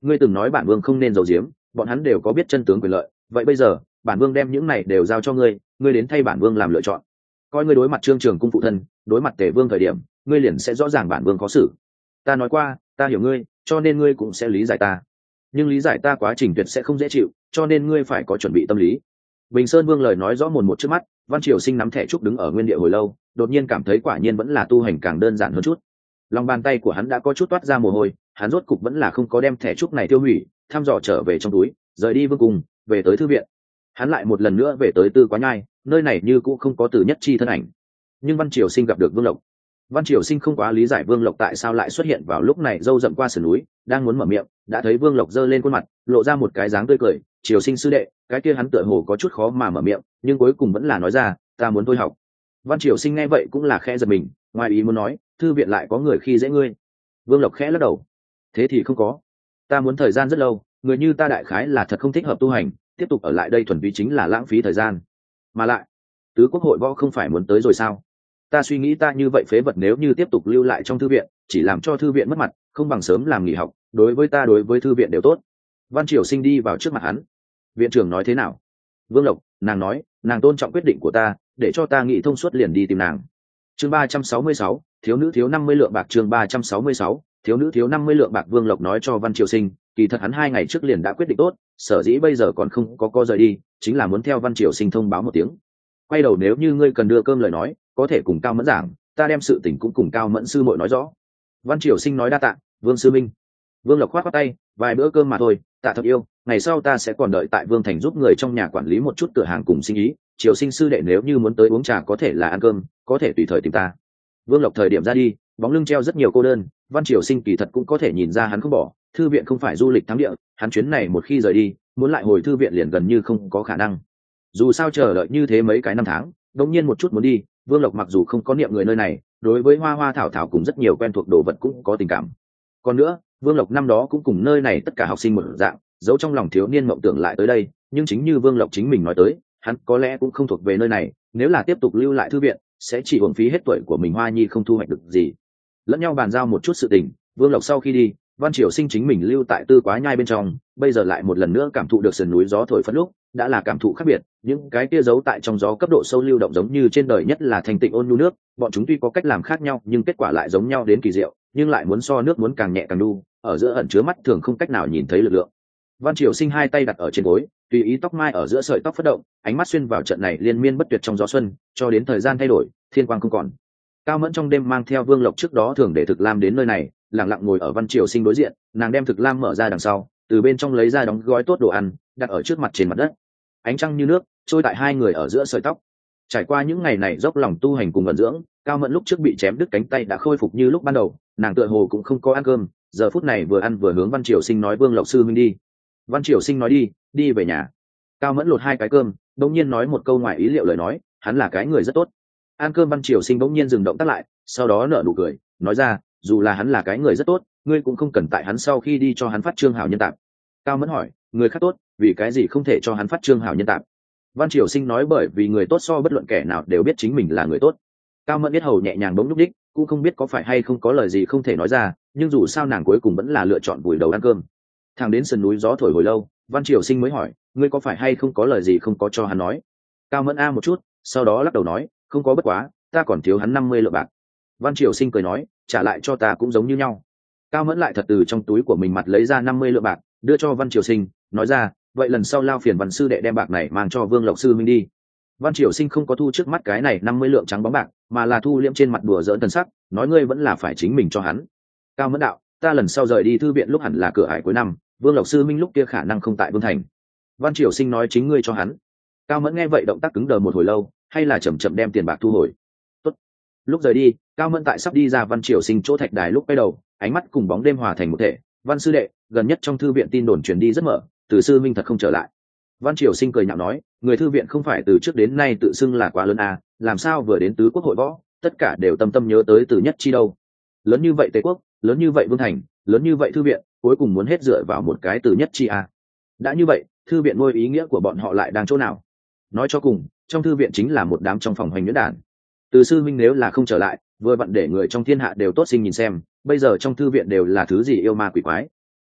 Ngươi từng nói bản vương không nên giấu giếm, bọn hắn đều có biết chân tướng quyền lợi, vậy bây giờ, bản vương đem những này đều giao cho ngươi ngươi đến thay bản vương làm lựa chọn. Coi ngươi đối mặt trương trường cung phụ thân, đối mặt tề vương thời điểm, ngươi liền sẽ rõ ràng bản vương có xử. Ta nói qua, ta hiểu ngươi, cho nên ngươi cũng sẽ lý giải ta. Nhưng lý giải ta quá trình tuyệt sẽ không dễ chịu, cho nên ngươi phải có chuẩn bị tâm lý bình sơn vương lời nói rõ mồn một trước mắt, văn triều sinh nắm thẻ trúc đứng ở nguyên địa hồi lâu, đột nhiên cảm thấy quả nhiên vẫn là tu hành càng đơn giản hơn chút. Lòng bàn tay của hắn đã có chút toát ra mồ hôi, hắn rốt cục vẫn là không có đem thẻ trúc này tiêu hủy, thăm dò trở về trong túi, rời đi vương cùng về tới thư viện. Hắn lại một lần nữa về tới tư quá nhai, nơi này như cũng không có từ nhất chi thân ảnh. Nhưng văn triều sinh gặp được vương lộc. Văn triều sinh không quá lý giải vương lộc tại sao lại xuất hiện vào lúc này dâu dậm qua sườn núi, đang muốn mở miệng, đã thấy vương lộc giơ lên khuôn mặt, lộ ra một cái dáng tươi cười triều sinh sư đệ, cái kia hắn tựa hồ có chút khó mà mở miệng, nhưng cuối cùng vẫn là nói ra, ta muốn thôi học. Văn triều sinh nghe vậy cũng là khẽ giật mình, ngoài ý muốn nói, thư viện lại có người khi dễ ngươi. Vương lộc khẽ lắc đầu, thế thì không có. Ta muốn thời gian rất lâu, người như ta đại khái là thật không thích hợp tu hành, tiếp tục ở lại đây thuần túy chính là lãng phí thời gian. Mà lại, tứ quốc hội võ không phải muốn tới rồi sao? Ta suy nghĩ ta như vậy phế vật nếu như tiếp tục lưu lại trong thư viện, chỉ làm cho thư viện mất mặt, không bằng sớm làm nghỉ học, đối với ta đối với thư viện đều tốt. Văn triều sinh đi vào trước mặt hắn viện trưởng nói thế nào? Vương lộc, nàng nói, nàng tôn trọng quyết định của ta, để cho ta nghĩ thông suốt liền đi tìm nàng. Chương ba trăm sáu mươi sáu, thiếu nữ thiếu năm mươi lượng bạc chương ba trăm sáu mươi sáu, thiếu nữ thiếu năm mươi lượng bạc vương lộc nói cho văn triều sinh, kỳ thật hắn hai ngày trước liền đã quyết định tốt, sở dĩ bây giờ còn không có co rời đi, chính là muốn theo văn triều sinh thông báo một tiếng. Quay đầu nếu như ngươi cần đưa cơm lời nói, có thể cùng cao mẫn giảng, ta đem sự tình cũng cùng cao mẫn sư muội nói rõ. Văn triều sinh nói đa tạ, vương sư minh. Vương lộc khoát khoát tay, vài bữa cơm mà thôi tạ thật yêu, ngày sau ta sẽ còn đợi tại vương thành giúp người trong nhà quản lý một chút cửa hàng cùng sinh ý. Triều sinh sư đệ nếu như muốn tới uống trà có thể là ăn cơm, có thể tùy thời tìm ta. Vương lộc thời điểm ra đi, bóng lưng treo rất nhiều cô đơn, văn triều sinh kỳ thật cũng có thể nhìn ra hắn không bỏ, thư viện không phải du lịch thắng địa, hắn chuyến này một khi rời đi, muốn lại hồi thư viện liền gần như không có khả năng. Dù sao chờ đợi như thế mấy cái năm tháng đông nhiên một chút muốn đi, vương lộc mặc dù không có niệm người nơi này, đối với hoa hoa thảo thảo cùng rất nhiều quen thuộc đồ vật cũng có tình cảm. Còn nữa vương lộc năm đó cũng cùng nơi này tất cả học sinh một dạng, giấu trong lòng thiếu niên mộng tưởng lại tới đây, nhưng chính như vương lộc chính mình nói tới, hắn có lẽ cũng không thuộc về nơi này, nếu là tiếp tục lưu lại thư viện, sẽ chỉ hưởng phí hết tuổi của mình hoa nhi không thu hoạch được gì. Lẫn nhau bàn giao một chút sự tình, vương lộc sau khi đi, văn triều sinh chính mình lưu tại tư quá nhai bên trong, bây giờ lại một lần nữa cảm thụ được sườn núi gió thổi phấn lúc, đã là cảm thụ khác biệt, những cái kia giấu tại trong gió cấp độ sâu lưu động giống như trên đời nhất là thành tịnh ôn nhu nước, bọn chúng tuy có cách làm khác nhau, nhưng kết quả lại giống nhau đến kỳ diệu, nhưng lại muốn so nước muốn càng nhẹ càng đu ở giữa ẩn chứa mắt thường không cách nào nhìn thấy lực lượng. Văn triều sinh hai tay đặt ở trên gối, tùy ý tóc mai ở giữa sợi tóc phất động, ánh mắt xuyên vào trận này liên miên bất tuyệt trong gió xuân, cho đến thời gian thay đổi, thiên quang không còn. Cao mẫn trong đêm mang theo vương lộc trước đó thường để thực lam đến nơi này lẳng lặng ngồi ở văn triều sinh đối diện, nàng đem thực lam mở ra đằng sau, từ bên trong lấy ra đóng gói tốt đồ ăn, đặt ở trước mặt trên mặt đất. Ánh trăng như nước, trôi tại hai người ở giữa sợi tóc. Trải qua những ngày này dốc lòng tu hành cùng vận dưỡng, cao mẫn lúc trước bị chém đứt cánh tay đã khôi phục như lúc ban đầu, nàng tựa hồ cũng không có ăn cơm giờ phút này vừa ăn vừa hướng văn triều sinh nói, vương lộc sư minh đi. Văn triều sinh nói, đi đi về nhà. Cao mẫn lột hai cái cơm bỗng nhiên nói một câu ngoài ý liệu lời nói, hắn là cái người rất tốt. Ăn cơm văn triều sinh bỗng nhiên dừng động tắt lại, sau đó nở nụ cười, nói ra, dù là hắn là cái người rất tốt, ngươi cũng không cần tại hắn sau khi đi cho hắn phát trương hảo nhân tạp. Cao mẫn hỏi, người khác tốt, vì cái gì không thể cho hắn phát trương hảo nhân tạp? Văn triều sinh nói, bởi vì người tốt so bất luận kẻ nào đều biết chính mình là người tốt. Cao mẫn biết hầu nhẹ nhàng bỗng nhúc đích cũng không biết có phải hay không có lời gì không thể nói ra nhưng dù sao nàng cuối cùng vẫn là lựa chọn vùi đầu ăn cơm. Thằng đến sườn núi gió thổi hồi lâu, văn triều sinh mới hỏi, ngươi có phải hay không có lời gì không có cho hắn nói? Cao mẫn a một chút, sau đó lắc đầu nói, không có bất quá, ta còn thiếu hắn năm mươi lượng bạc. Văn triều sinh cười nói, trả lại cho ta cũng giống như nhau. Cao mẫn lại thật từ trong túi của mình mặt lấy ra năm mươi lượng bạc, đưa cho văn triều sinh, nói ra, vậy lần sau lao phiền văn sư đệ đem bạc này mang cho vương lộc sư minh đi. Văn triều sinh không có thu trước mắt cái này năm mươi lượng trắng bóng bạc, mà là thu liễm trên mặt đùa dỡn tần sắc, nói, ngươi vẫn là phải chính mình cho hắn cao mẫn đạo ta lần sau rời đi thư viện lúc hẳn là cửa hải cuối năm vương lộc sư minh lúc kia khả năng không tại vương thành. Văn triều sinh nói chính ngươi cho hắn. Cao mẫn nghe vậy động tác cứng đờ một hồi lâu hay là chầm chậm đem tiền bạc thu hồi. Tốt. lúc rời đi cao mẫn tại sắp đi ra văn triều sinh chỗ thạch đài lúc quay đầu ánh mắt cùng bóng đêm hòa thành một thể. Văn sư đệ gần nhất trong thư viện tin đồn truyền đi rất mở từ sư minh thật không trở lại. Văn triều sinh cười nhạo nói người thư viện không phải từ trước đến nay tự xưng là quá lớn à, làm sao vừa đến tứ quốc hội võ tất cả đều tâm tâm nhớ tới từ nhất chi đâu. Lớn như vậy tề quốc lớn như vậy vương thành, lớn như vậy thư viện, cuối cùng muốn hết dựa vào một cái từ nhất chi à. đã như vậy, thư viện ngôi ý nghĩa của bọn họ lại đang chỗ nào? Nói cho cùng, trong thư viện chính là một đám trong phòng hoành nhuyễn đàn. Từ sư minh nếu là không trở lại, vừa vặn để người trong thiên hạ đều tốt sinh nhìn xem, bây giờ trong thư viện đều là thứ gì yêu ma quỷ quái.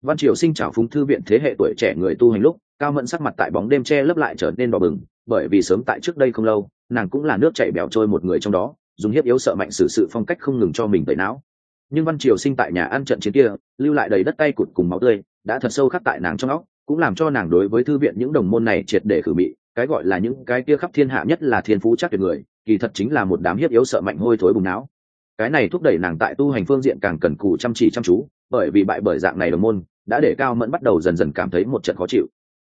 Văn triều sinh trào phúng thư viện thế hệ tuổi trẻ người tu hành lúc, cao mẫn sắc mặt tại bóng đêm che lấp lại trở nên đỏ bừng, bởi vì sớm tại trước đây không lâu, nàng cũng là nước chảy bẻo trôi một người trong đó, dùng hiếp yếu sợ mạnh xử sự phong cách không ngừng cho mình tẩy não nhưng văn triều sinh tại nhà ăn trận chiến kia, lưu lại đầy đất tay cụt cùng máu tươi, đã thật sâu khắc tại nàng trong óc, cũng làm cho nàng đối với thư viện những đồng môn này triệt để khử mị. Cái gọi là những cái kia khắp thiên hạ nhất là thiên phú chắc tuyệt người, kỳ thật chính là một đám hiếp yếu sợ mạnh hôi thối bùng não. Cái này thúc đẩy nàng tại tu hành phương diện càng cần cù chăm chỉ chăm chú, bởi vì bại bởi dạng này đồng môn, đã để cao mẫn bắt đầu dần dần cảm thấy một trận khó chịu.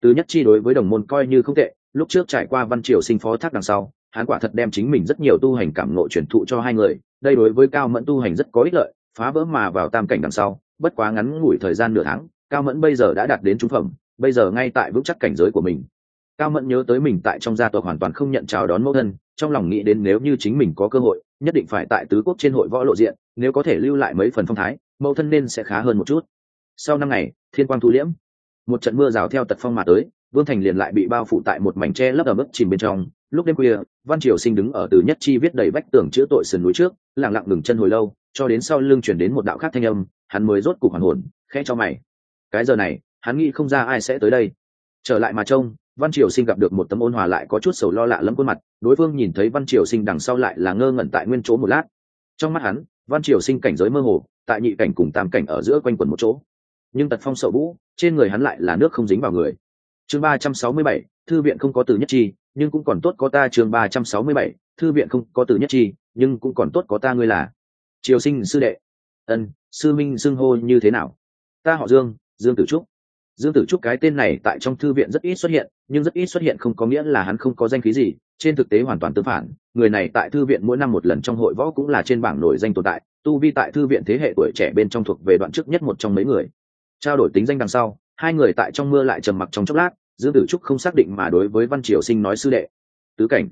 Từ nhất chi đối với đồng môn coi như không tệ, lúc trước trải qua văn triều sinh phó thác đằng sau, hắn quả thật đem chính mình rất nhiều tu hành cảm ngộ truyền thụ cho hai người, đây đối với cao mẫn tu hành rất có ích lợi phá vỡ mà vào tam cảnh đằng sau, bất quá ngắn ngủi thời gian nửa tháng, cao mẫn bây giờ đã đạt đến trung phẩm, bây giờ ngay tại vững chắc cảnh giới của mình. Cao mẫn nhớ tới mình tại trong gia tộc hoàn toàn không nhận chào đón mẫu thân, trong lòng nghĩ đến nếu như chính mình có cơ hội, nhất định phải tại tứ quốc trên hội võ lộ diện, nếu có thể lưu lại mấy phần phong thái, mẫu thân nên sẽ khá hơn một chút. Sau năm ngày, thiên quang thu liễm. Một trận mưa rào theo tật phong mà tới, vương thành liền lại bị bao phủ tại một mảnh tre lấp ở mức chìm bên trong. Lúc đêm khuya, văn triều sinh đứng ở từ nhất chi viết đầy vách tường chữa tội sườn núi trước, lặng lặng ngừng chân hồi lâu cho đến sau lưng chuyển đến một đạo khác thanh âm, hắn mới rốt cục hoàn hồn, khẽ cho mày. Cái giờ này, hắn nghĩ không ra ai sẽ tới đây. Trở lại mà trông, văn triều sinh gặp được một tấm ôn hòa lại có chút sầu lo lạ lẫm khuôn mặt, đối phương nhìn thấy văn triều sinh đằng sau lại là ngơ ngẩn tại nguyên chỗ một lát. Trong mắt hắn, văn triều sinh cảnh giới mơ hồ, tại nhị cảnh cùng tam cảnh ở giữa quanh quần một chỗ. Nhưng tật phong sậu vũ, trên người hắn lại là nước không dính vào người. Chương ba trăm sáu mươi bảy, thư viện không có từ nhất chi, nhưng cũng còn tốt có ta chương ba trăm sáu mươi bảy, thư viện không có từ nhất chi, nhưng cũng còn tốt có ta ngươi là triều sinh sư đệ. Ân, sư minh xưng hô như thế nào? Ta họ dương dương tử trúc. Dương tử trúc cái tên này tại trong thư viện rất ít xuất hiện, nhưng rất ít xuất hiện không có nghĩa là hắn không có danh khí gì, trên thực tế hoàn toàn tương phản. Người này tại thư viện mỗi năm một lần trong hội võ cũng là trên bảng nổi danh tồn tại, tu vi tại thư viện thế hệ tuổi trẻ bên trong thuộc về đoạn trước nhất một trong mấy người. Trao đổi tính danh đằng sau, hai người tại trong mưa lại trầm mặc trong chốc lát, dương tử trúc không xác định mà đối với văn triều sinh nói sư đệ. Tứ cảnh.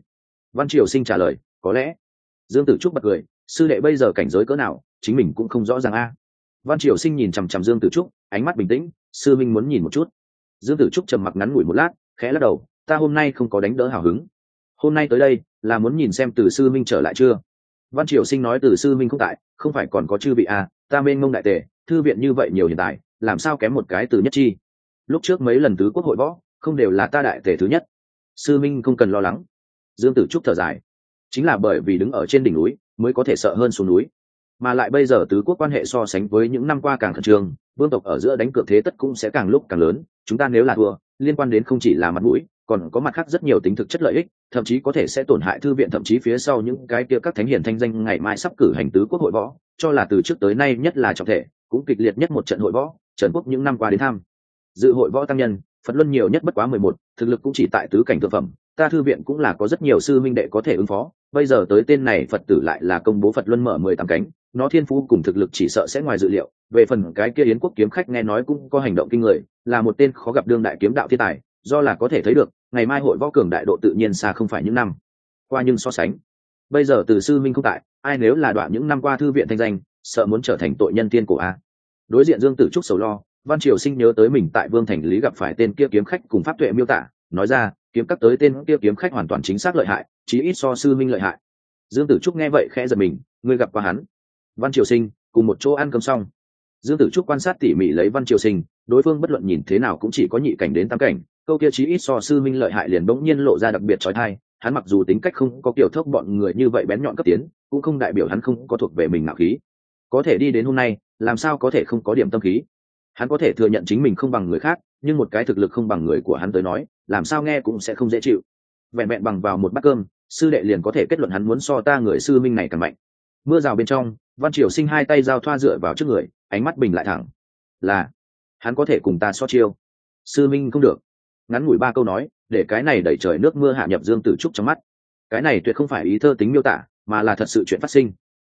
Văn triều sinh trả lời, có lẽ. Dương tử trúc bật cười sư đệ bây giờ cảnh giới cỡ nào, chính mình cũng không rõ ràng a. Văn triều sinh nhìn chằm chằm dương tử trúc, ánh mắt bình tĩnh, sư minh muốn nhìn một chút. Dương tử trúc trầm mặc ngắn ngủi một lát, khẽ lắc đầu, ta hôm nay không có đánh đỡ hào hứng. Hôm nay tới đây, là muốn nhìn xem từ sư minh trở lại chưa? Văn triều sinh nói từ sư minh không tại, không phải còn có chư vị à ta mênh mông đại tề, thư viện như vậy nhiều hiện tại, làm sao kém một cái từ nhất chi? Lúc trước mấy lần tứ quốc hội võ, không đều là ta đại tề thứ nhất. Sư minh không cần lo lắng. Dương tử trúc thở dài. Chính là bởi vì đứng ở trên đỉnh núi mới có thể sợ hơn xuống núi. Mà lại bây giờ tứ quốc quan hệ so sánh với những năm qua càng khẩn trương, vương tộc ở giữa đánh cược thế tất cũng sẽ càng lúc càng lớn, chúng ta nếu là thua, liên quan đến không chỉ là mặt mũi, còn có mặt khác rất nhiều tính thực chất lợi ích, thậm chí có thể sẽ tổn hại thư viện thậm chí phía sau những cái kia các thánh hiển thanh danh ngày mai sắp cử hành tứ quốc hội võ, cho là từ trước tới nay nhất là trọng thể, cũng kịch liệt nhất một trận hội võ trần quốc những năm qua đến thăm. Dự hội võ tăng nhân, phật luân nhiều nhất bất quá mười một, thực lực cũng chỉ tại tứ cảnh thực phẩm ta thư viện cũng là có rất nhiều sư minh đệ có thể ứng phó, bây giờ tới tên này phật tử lại là công bố phật luân mở mười tám cánh, nó thiên phú cùng thực lực chỉ sợ sẽ ngoài dự liệu. Về phần cái kia yến quốc kiếm khách nghe nói cũng có hành động kinh người, là một tên khó gặp đương đại kiếm đạo thiên tài, do là có thể thấy được, ngày mai hội võ cường đại độ tự nhiên xa không phải những năm qua nhưng so sánh. Bây giờ từ sư minh không tại, ai nếu là đoạn những năm qua thư viện thanh danh, sợ muốn trở thành tội nhân tiên của a. Đối diện dương tử trúc sầu lo, văn triều sinh nhớ tới mình tại vương thành lý gặp phải tên kia kiếm khách cùng pháp tuệ miêu tả, nói ra kiếm cắt tới tên kia kiếm khách hoàn toàn chính xác lợi hại, chí ít so sư minh lợi hại. Dương tử trúc nghe vậy khẽ giật mình, ngươi gặp qua hắn? Văn triều sinh, cùng một chỗ ăn cơm xong. Dương tử trúc quan sát tỉ mỉ lấy văn triều sinh, đối phương bất luận nhìn thế nào cũng chỉ có nhị cảnh đến tam cảnh, câu kia chí ít so sư minh lợi hại liền bỗng nhiên lộ ra đặc biệt trói thai, hắn mặc dù tính cách không có kiểu thốc bọn người như vậy bén nhọn cấp tiến, cũng không đại biểu hắn không có thuộc về mình nạo khí. Có thể đi đến hôm nay, làm sao có thể không có điểm tâm khí? Hắn có thể thừa nhận chính mình không bằng người khác, nhưng một cái thực lực không bằng người của hắn tới nói làm sao nghe cũng sẽ không dễ chịu. Vẹn vẹn bằng vào một bát cơm, sư đệ liền có thể kết luận hắn muốn so ta người sư minh này càng mạnh. Mưa rào bên trong, văn triều sinh hai tay giao thoa dựa vào trước người, ánh mắt bình lại thẳng. Là, hắn có thể cùng ta so chiêu. Sư minh không được. Ngắn ngủi ba câu nói, để cái này đẩy trời nước mưa hạ nhập dương tử trúc trong mắt. Cái này tuyệt không phải ý thơ tính miêu tả, mà là thật sự chuyện phát sinh.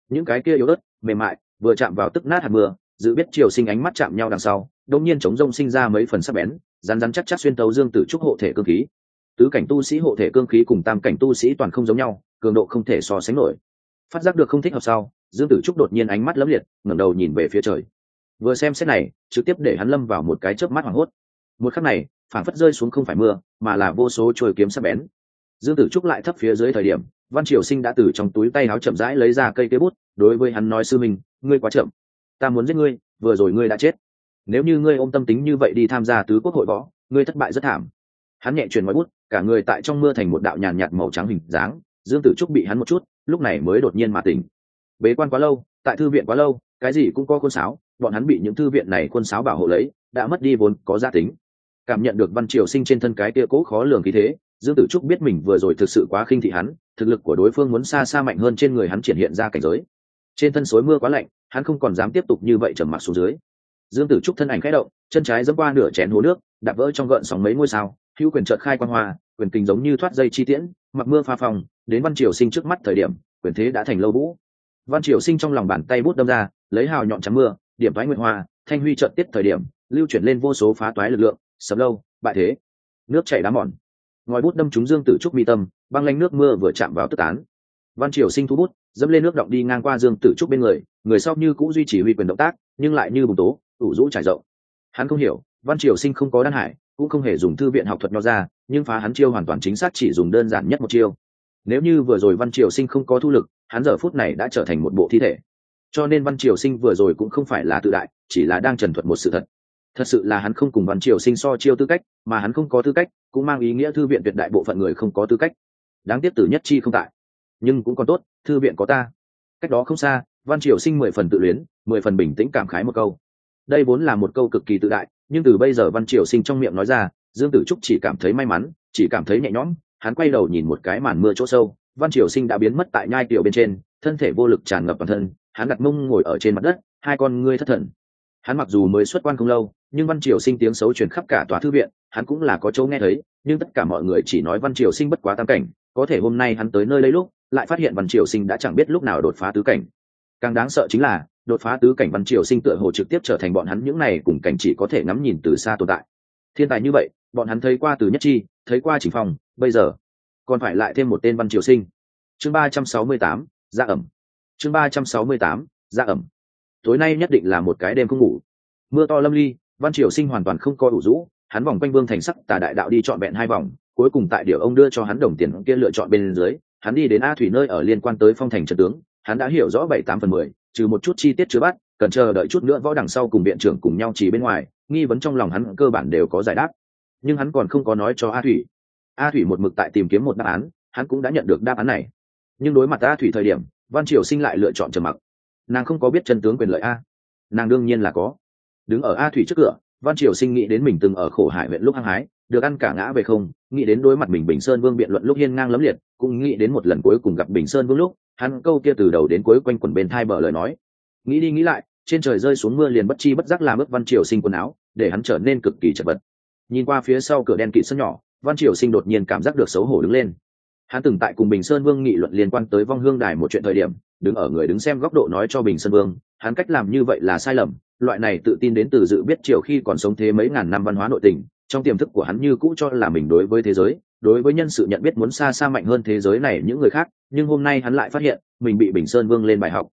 Những cái kia yếu ớt, mềm mại, vừa chạm vào tức nát hạt mưa, dự biết triều sinh ánh mắt chạm nhau đằng sau đông nhiên chống rông sinh ra mấy phần sắc bén rắn rắn chắc chắc xuyên tấu dương tử trúc hộ thể cương khí. Tứ cảnh tu sĩ hộ thể cương khí cùng tam cảnh tu sĩ toàn không giống nhau, cường độ không thể so sánh nổi. Phát giác được không thích hợp sau, dương tử trúc đột nhiên ánh mắt lấm liệt, ngẩng đầu nhìn về phía trời. Vừa xem xét này, trực tiếp để hắn lâm vào một cái chớp mắt hoảng hốt. Một khắc này phản phất rơi xuống không phải mưa, mà là vô số trôi kiếm sắc bén. Dương tử trúc lại thấp phía dưới thời điểm, văn triều sinh đã từ trong túi tay áo chậm rãi lấy ra cây cây bút, đối với hắn nói, sư mình ngươi quá chậm. Ta muốn giết ngươi, vừa rồi ngươi đã chết nếu như ngươi ôm tâm tính như vậy đi tham gia tứ quốc hội võ, ngươi thất bại rất thảm. Hắn nhẹ truyền ngoài bút, cả người tại trong mưa thành một đạo nhàn nhạt màu trắng hình dáng, dương tử trúc bị hắn một chút, lúc này mới đột nhiên mà tỉnh. Bế quan quá lâu, tại thư viện quá lâu, cái gì cũng có quân sáo, bọn hắn bị những thư viện này quân sáo bảo hộ lấy, đã mất đi vốn có gia tính. Cảm nhận được văn triều sinh trên thân cái kia cố khó lường khí thế, dương tử trúc biết mình vừa rồi thực sự quá khinh thị hắn, thực lực của đối phương muốn xa xa mạnh hơn trên người hắn triển hiện ra cảnh giới. Trên thân suối mưa quá lạnh, hắn không còn dám tiếp tục như vậy trầm mặc xuống dưới dương tử trúc thân ảnh khẽ động, chân trái dẫm qua nửa chén hồ nước, đạp vỡ trong gợn sóng mấy ngôi sao, hữu quyền trợt khai quan hoa, quyền kinh giống như thoát dây chi tiễn, mặc mưa pha phòng đến văn triều sinh trước mắt thời điểm, quyền thế đã thành lâu vũ. Văn triều sinh trong lòng bàn tay bút đâm ra, lấy hào nhọn trắng mưa, điểm thoái nguyệt hoa, thanh huy trợt tiết thời điểm, lưu chuyển lên vô số phá toái lực lượng sầm lâu, bại thế. Nước chảy đá mòn. Ngòi bút đâm trúng dương tử trúc mi tâm, băng lanh nước mưa vừa chạm vào tức tán. Văn triều sinh thu bút, dẫm lên nước động đi ngang qua dương tử trúc bên người người sau như cũ duy trì huy quyền động tác, nhưng lại như bùng tố ủ rũ trải rộng. Hắn không hiểu, văn triều sinh không có đan hải, cũng không hề dùng thư viện học thuật nho ra, nhưng phá hắn chiêu hoàn toàn chính xác chỉ dùng đơn giản nhất một chiêu. Nếu như vừa rồi văn triều sinh không có thu lực, hắn giờ phút này đã trở thành một bộ thi thể. Cho nên văn triều sinh vừa rồi cũng không phải là tự đại, chỉ là đang trần thuật một sự thật. Thật sự là hắn không cùng văn triều sinh so chiêu tư cách, mà hắn không có tư cách, cũng mang ý nghĩa thư viện tuyệt đại bộ phận người không có tư cách. Đáng tiếc tử nhất chi không tại. Nhưng cũng còn tốt, thư viện có ta. Cách đó không xa, văn triều sinh mười phần tự luyến, mười phần bình tĩnh cảm khái một câu đây vốn là một câu cực kỳ tự đại, nhưng từ bây giờ văn triều sinh trong miệng nói ra, dương tử trúc chỉ cảm thấy may mắn, chỉ cảm thấy nhẹ nhõm, hắn quay đầu nhìn một cái màn mưa chỗ sâu, văn triều sinh đã biến mất tại nhai tiểu bên trên, thân thể vô lực tràn ngập toàn thân, hắn đặt mông ngồi ở trên mặt đất, hai con ngươi thất thần. Hắn mặc dù mới xuất quan không lâu, nhưng văn triều sinh tiếng xấu truyền khắp cả tòa thư viện, hắn cũng là có chỗ nghe thấy, nhưng tất cả mọi người chỉ nói văn triều sinh bất quá tam cảnh, có thể hôm nay hắn tới nơi lấy lúc, lại phát hiện văn triều sinh đã chẳng biết lúc nào đột phá tứ cảnh. Càng đáng sợ chính là đột phá tứ cảnh văn triều sinh tựa hồ trực tiếp trở thành bọn hắn những này cùng cảnh chỉ có thể ngắm nhìn từ xa tồn tại. Thiên tài như vậy, bọn hắn thấy qua từ nhất chi, thấy qua chỉnh phong, bây giờ còn phải lại thêm một tên văn triều sinh. Chương ba trăm sáu mươi tám gia ẩm. Chương ba trăm sáu mươi tám gia ẩm. Tối nay nhất định là một cái đêm không ngủ. Mưa to lâm ly, văn triều sinh hoàn toàn không coi đủ rũ, hắn vòng quanh vương thành sắc tà đại đạo đi trọn vẹn hai vòng, cuối cùng tại điều ông đưa cho hắn đồng tiền kia lựa chọn bên dưới, hắn đi đến a thủy nơi ở liên quan tới phong thành trận tướng, hắn đã hiểu rõ bảy tám phần mười trừ một chút chi tiết chưa bắt, cần chờ đợi chút nữa võ đằng sau cùng viện trưởng cùng nhau chỉ bên ngoài, nghi vấn trong lòng hắn cơ bản đều có giải đáp. Nhưng hắn còn không có nói cho a thủy. A thủy một mực tại tìm kiếm một đáp án, hắn cũng đã nhận được đáp án này. Nhưng đối mặt a thủy thời điểm, văn triều sinh lại lựa chọn trầm mặc. Nàng không có biết chân tướng quyền lợi a. Nàng đương nhiên là có. Đứng ở a thủy trước cửa, văn triều sinh nghĩ đến mình từng ở khổ hải huyện lúc hăng hái được ăn cả ngã về không, nghĩ đến đối mặt mình bình sơn vương biện luận lúc hiên ngang lấm liệt, cũng nghĩ đến một lần cuối cùng gặp bình sơn vương lúc, hắn câu kia từ đầu đến cuối quanh quẩn bên thai bờ lời nói. Nghĩ đi nghĩ lại, trên trời rơi xuống mưa liền bất chi bất giác làm ước văn triều sinh quần áo, để hắn trở nên cực kỳ chật vật. Nhìn qua phía sau cửa đen kỵ sân nhỏ, văn triều sinh đột nhiên cảm giác được xấu hổ đứng lên. Hắn từng tại cùng bình sơn vương nghị luận liên quan tới vong hương đài một chuyện thời điểm, đứng ở người đứng xem góc độ nói cho bình sơn vương, hắn cách làm như vậy là sai lầm, loại này tự tin đến từ dự biết triều khi còn sống thế mấy ngàn năm văn hóa nội tình trong tiềm thức của hắn như cũ cho là mình đối với thế giới, đối với nhân sự nhận biết muốn xa xa mạnh hơn thế giới này những người khác, nhưng hôm nay hắn lại phát hiện, mình bị bình sơn vương lên bài học.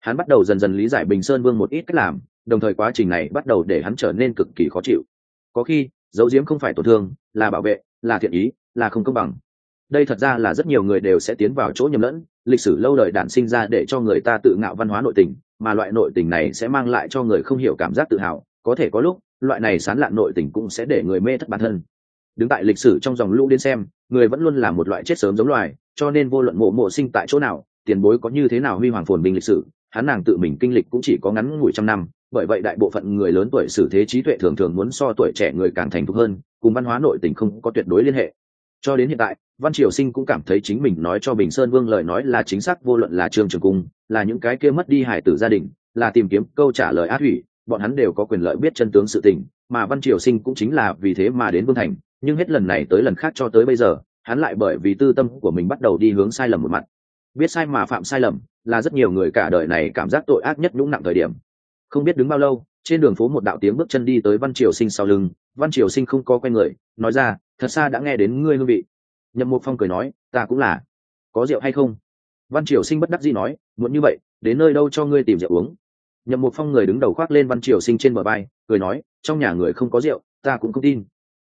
Hắn bắt đầu dần dần lý giải bình sơn vương một ít cách làm, đồng thời quá trình này bắt đầu để hắn trở nên cực kỳ khó chịu. Có khi dấu diếm không phải tổn thương, là bảo vệ, là thiện ý, là không công bằng. Đây thật ra là rất nhiều người đều sẽ tiến vào chỗ nhầm lẫn, lịch sử lâu đời đản sinh ra để cho người ta tự ngạo văn hóa nội tình, mà loại nội tình này sẽ mang lại cho người không hiểu cảm giác tự hào, có thể có lúc loại này sán lạn nội tình cũng sẽ để người mê thất bản thân. Đứng tại lịch sử trong dòng lũ đến xem, người vẫn luôn là một loại chết sớm giống loài, cho nên vô luận mộ mộ sinh tại chỗ nào, tiền bối có như thế nào huy hoàng phồn bình lịch sử, hắn nàng tự mình kinh lịch cũng chỉ có ngắn ngủi trăm năm, bởi vậy đại bộ phận người lớn tuổi sử thế trí tuệ thường thường muốn so tuổi trẻ người càng thành thục hơn, cùng văn hóa nội tình không có tuyệt đối liên hệ. Cho đến hiện tại, văn triều sinh cũng cảm thấy chính mình nói cho bình sơn vương lời nói là chính xác, vô luận là trường trường cung, là những cái kia mất đi hải tử gia đình, là tìm kiếm câu trả lời át hủy bọn hắn đều có quyền lợi biết chân tướng sự tình, mà văn triều sinh cũng chính là vì thế mà đến vương thành, nhưng hết lần này tới lần khác cho tới bây giờ, hắn lại bởi vì tư tâm của mình bắt đầu đi hướng sai lầm một mặt. Biết sai mà phạm sai lầm, là rất nhiều người cả đời này cảm giác tội ác nhất nhũng nặng thời điểm. Không biết đứng bao lâu, trên đường phố một đạo tiếng bước chân đi tới văn triều sinh sau lưng, văn triều sinh không có quen người, nói ra, thật xa đã nghe đến ngươi hương vị. Nhậm mục phong cười nói, ta cũng là. Có rượu hay không? Văn triều sinh bất đắc dĩ nói muốn như vậy, đến nơi đâu cho ngươi tìm rượu uống? Nhậm một phong người đứng đầu khoác lên văn triều sinh trên bờ bay cười nói, trong nhà người không có rượu, ta cũng không tin.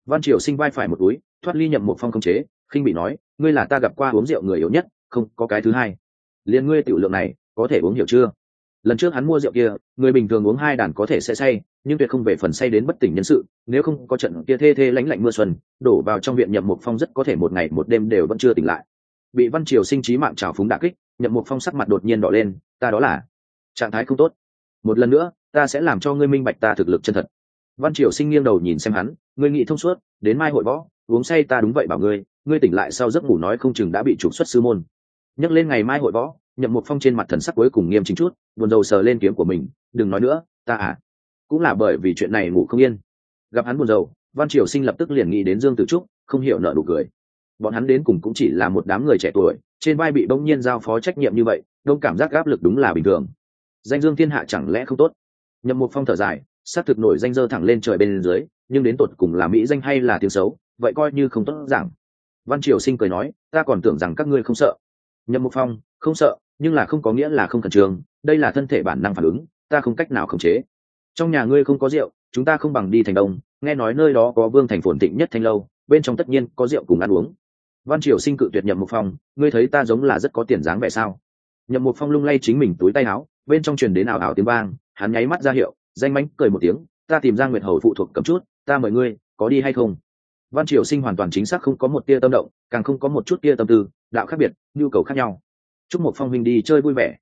Văn triều sinh vai phải một túi, thoát ly nhậm một phong không chế, khinh bị nói, ngươi là ta gặp qua uống rượu người yếu nhất, không, có cái thứ hai. Liền ngươi tiểu lượng này, có thể uống hiểu chưa? Lần trước hắn mua rượu kia, người bình thường uống hai đàn có thể sẽ say, nhưng tuyệt không về phần say đến bất tỉnh nhân sự, nếu không có trận kia thê thê lánh lạnh mưa xuân, đổ vào trong viện nhậm mục phong rất có thể một ngày một đêm đều vẫn chưa tỉnh lại. Bị văn triều sinh trí mạng trào phúng đà kích, nhậm mục phong sắc mặt đột nhiên đỏ lên, ta đó là trạng thái không tốt một lần nữa, ta sẽ làm cho ngươi minh bạch ta thực lực chân thật. Văn triều sinh nghiêng đầu nhìn xem hắn, ngươi nghĩ thông suốt, đến mai hội võ, uống say ta đúng vậy bảo ngươi ngươi tỉnh lại sau giấc ngủ nói không chừng đã bị trục xuất sư môn. Nhắc lên ngày mai hội võ, nhậm một phong trên mặt thần sắc cuối cùng nghiêm chính chút, buồn rầu sờ lên kiếm của mình, đừng nói nữa, ta à. Cũng là bởi vì chuyện này ngủ không yên. Gặp hắn buồn rầu, văn triều sinh lập tức liền nghĩ đến dương tử trúc, không hiểu nợ đủ cười. Bọn hắn đến cùng cũng chỉ là một đám người trẻ tuổi, trên vai bị bỗng nhiên giao phó trách nhiệm như vậy, đông cảm giác áp lực đúng là bình thường danh dương thiên hạ chẳng lẽ không tốt? Nhậm một phong thở dài, xác thực nổi danh dơ thẳng lên trời bên dưới, nhưng đến tột cùng là mỹ danh hay là tiếng xấu, vậy coi như không tốt giảng. Văn triều sinh cười nói, ta còn tưởng rằng các ngươi không sợ. Nhậm một phong, không sợ, nhưng là không có nghĩa là không khẩn trương, đây là thân thể bản năng phản ứng, ta không cách nào khống chế. Trong nhà ngươi không có rượu, chúng ta không bằng đi thành đông, nghe nói nơi đó có vương thành phồn thịnh nhất thanh lâu, bên trong tất nhiên có rượu cùng ăn uống. Văn triều sinh cự tuyệt nhậm một phong, ngươi thấy ta giống là rất có tiền dáng vẻ sao? Nhậm một phong lung lay chính mình túi tay áo bên trong truyền đến ảo ảo tiếng vang, hắn nháy mắt ra hiệu, danh mánh cười một tiếng, ta tìm ra nguyệt hầu phụ thuộc cầm chút, ta mời ngươi, có đi hay không? Văn triều sinh hoàn toàn chính xác không có một tia tâm động, càng không có một chút tia tâm tư, đạo khác biệt, nhu cầu khác nhau. Chúc một phong huynh đi chơi vui vẻ.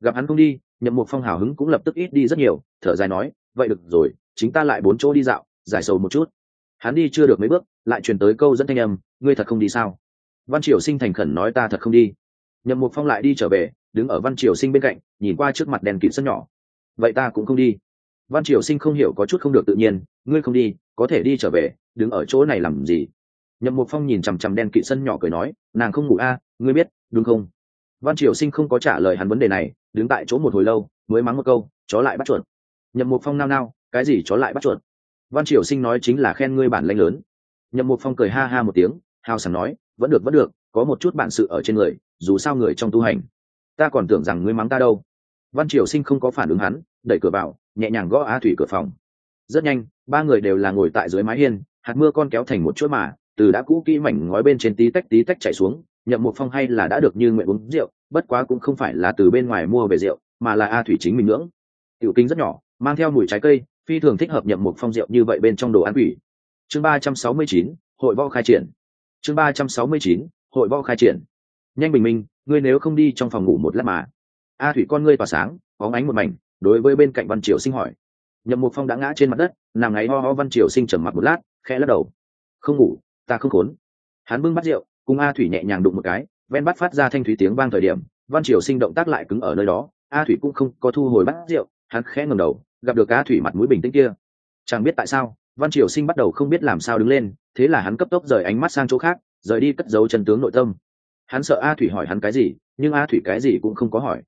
Gặp hắn không đi, nhậm một phong hào hứng cũng lập tức ít đi rất nhiều, thở dài nói, vậy được rồi, chính ta lại bốn chỗ đi dạo, giải sầu một chút. Hắn đi chưa được mấy bước, lại truyền tới câu dẫn thanh âm, ngươi thật không đi sao? Văn triều sinh thành khẩn nói, ta thật không đi. Nhậm một phong lại đi trở về đứng ở văn triều sinh bên cạnh nhìn qua trước mặt đèn kịt sân nhỏ. Vậy ta cũng không đi. Văn triều sinh không hiểu có chút không được tự nhiên ngươi không đi có thể đi trở về đứng ở chỗ này làm gì? Nhậm một phong nhìn chằm chằm đen kỵ sân nhỏ cười nói nàng không ngủ a à, ngươi biết đúng không? Văn triều sinh không có trả lời hắn vấn đề này đứng tại chỗ một hồi lâu mới mắng một câu chó lại bắt chuột. Nhậm một phong nao nao cái gì chó lại bắt chuột? Văn triều sinh nói chính là khen ngươi bản lanh lớn. Nhậm một phong cười ha ha một tiếng hào sảng nói vẫn được vẫn được có một chút bản sự ở trên người dù sao người trong tu hành ta còn tưởng rằng ngươi mắng ta đâu. Văn triều sinh không có phản ứng hắn, đẩy cửa vào, nhẹ nhàng gõ á thủy cửa phòng. Rất nhanh, ba người đều là ngồi tại dưới mái hiên, hạt mưa con kéo thành một chuỗi mà, từ đã cũ kỹ mảnh ngói bên trên tí tách tí tách chảy xuống, nhậm một phong hay là đã được như nguyện uống rượu, bất quá cũng không phải là từ bên ngoài mua về rượu, mà là a thủy chính mình ngưỡng. Tiểu kinh rất nhỏ, mang theo mùi trái cây, phi thường thích hợp nhậm một phong rượu như vậy bên trong đồ ăn quỷ. Chương ba trăm sáu mươi chín, hội võ khai triển. Chương ba trăm sáu mươi chín, hội võ khai triển. Nhanh bình minh ngươi nếu không đi trong phòng ngủ một lát mà. A thủy con ngươi tỏa sáng có ánh một mảnh, đối với bên cạnh văn triều sinh hỏi. Nhậm mục phong đã ngã trên mặt đất nằm ngáy ho ho văn triều sinh trầm mặt một lát, khẽ lắc đầu. Không ngủ, ta không khốn. Hắn bưng bắt rượu, cùng a thủy nhẹ nhàng đụng một cái, ven bắt phát ra thanh thúy tiếng vang thời điểm, văn triều sinh động tác lại cứng ở nơi đó. A thủy cũng không có thu hồi bắt rượu, hắn khẽ ngầm đầu, gặp được a thủy mặt mũi bình tĩnh kia. Chẳng biết tại sao, văn triều sinh bắt đầu không biết làm sao đứng lên, thế là hắn cấp tốc rời ánh mắt sang chỗ khác, rời đi cất giấu chân tướng nội tâm hắn sợ a thủy hỏi hắn cái gì, nhưng a thủy cái gì cũng không có hỏi.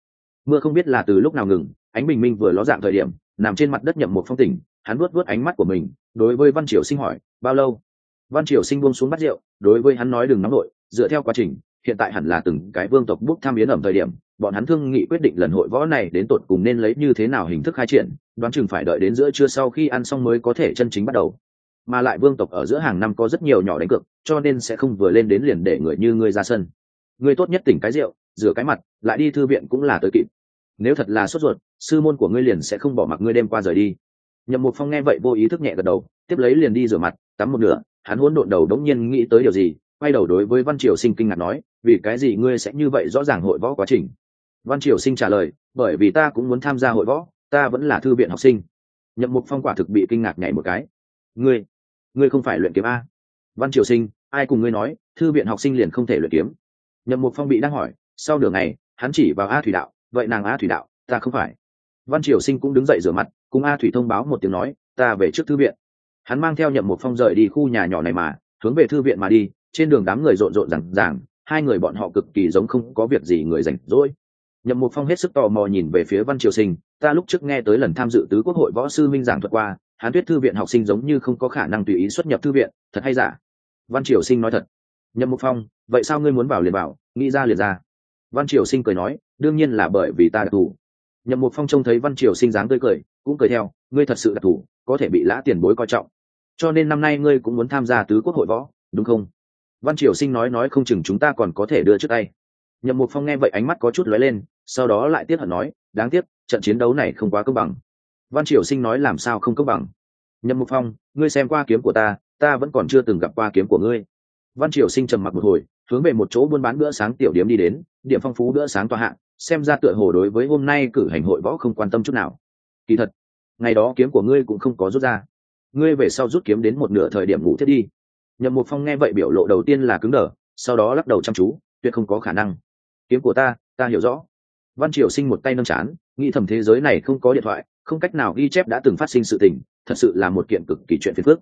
Mưa không biết là từ lúc nào ngừng, ánh bình minh vừa ló dạng thời điểm, nằm trên mặt đất nhậm một phong tỉnh hắn vuốt vuốt ánh mắt của mình, đối với văn triều sinh hỏi, bao lâu? Văn triều sinh buông xuống bắt rượu, đối với hắn nói đừng nóng nổi dựa theo quá trình, hiện tại hẳn là từng cái vương tộc bút tham biến ẩm thời điểm, bọn hắn thương nghị quyết định lần hội võ này đến tột cùng nên lấy như thế nào hình thức khai triển, đoán chừng phải đợi đến giữa trưa sau khi ăn xong mới có thể chân chính bắt đầu. Mà lại vương tộc ở giữa hàng năm có rất nhiều nhỏ đánh cược, cho nên sẽ không vừa lên đến liền để người như ngươi ra sân ngươi tốt nhất tỉnh cái rượu, rửa cái mặt, lại đi thư viện cũng là tới kịp. Nếu thật là sốt ruột, sư môn của ngươi liền sẽ không bỏ mặc ngươi đêm qua rời đi. Nhậm mục phong nghe vậy vô ý thức nhẹ gật đầu, tiếp lấy liền đi rửa mặt, tắm một nửa, hắn hỗn độn đầu đống nhiên nghĩ tới điều gì, quay đầu đối với văn triều sinh kinh ngạc nói, vì cái gì ngươi sẽ như vậy rõ ràng hội võ quá trình? Văn triều sinh trả lời, bởi vì ta cũng muốn tham gia hội võ, ta vẫn là thư viện học sinh. Nhậm mục phong quả thực bị kinh ngạc nhảy một cái. Ngươi ngươi không phải luyện kiếm a? Văn triều sinh, ai cùng ngươi nói, thư viện học sinh liền không thể luyện kiếm? Nhậm mục phong bị đang hỏi, sau nửa ngày, hắn chỉ vào a thủy đạo, vậy nàng a thủy đạo, ta không phải. Văn triều sinh cũng đứng dậy rửa mặt, cùng a thủy thông báo một tiếng nói, ta về trước thư viện. Hắn mang theo nhậm mục phong rời đi khu nhà nhỏ này mà, hướng về thư viện mà đi, trên đường đám người rộn rộn rằng ràng, hai người bọn họ cực kỳ giống không có việc gì người rảnh rỗi. Nhậm mục phong hết sức tò mò nhìn về phía văn triều sinh, ta lúc trước nghe tới lần tham dự tứ quốc hội võ sư minh giảng thuật qua hán tuyết thư viện học sinh giống như không có khả năng tùy ý xuất nhập thư viện, thật hay giả? Văn triều sinh nói thật nhậm Mục phong, vậy sao ngươi muốn vào liền vào, nghĩ ra liền ra. Văn triều sinh cười nói, đương nhiên là bởi vì ta đặc thù. Nhậm Mục phong trông thấy văn triều sinh dáng tươi cười, cũng cười theo, ngươi thật sự đặc thù, có thể bị lã tiền bối coi trọng. Cho nên năm nay ngươi cũng muốn tham gia tứ quốc hội võ, đúng không? Văn triều sinh nói nói không chừng chúng ta còn có thể đưa trước tay. Nhậm Mục phong nghe vậy ánh mắt có chút lóe lên, sau đó lại tiếp hận nói, đáng tiếc, trận chiến đấu này không quá công bằng. Văn triều sinh nói làm sao không công bằng? Nhậm Mục phong, ngươi xem qua kiếm của ta ta vẫn còn chưa từng gặp qua kiếm của ngươi văn triều sinh trầm mặc một hồi, hướng về một chỗ buôn bán bữa sáng tiểu điếm đi đến, điểm phong phú bữa sáng tòa hạng xem ra tựa hồ đối với hôm nay cử hành hội võ không quan tâm chút nào. Kỳ thật, ngày đó kiếm của ngươi cũng không có rút ra. Ngươi về sau rút kiếm đến một nửa thời điểm ngủ thiết đi. Nhậm một phong nghe vậy biểu lộ đầu tiên là cứng đờ, sau đó lắc đầu chăm chú, tuyệt không có khả năng. Kiếm của ta ta hiểu rõ. Văn triều sinh một tay nâng chán, nghĩ thầm thế giới này không có điện thoại, không cách nào ghi chép đã từng phát sinh sự tình, thật sự là một kiện cực kỳ chuyện phiền phức.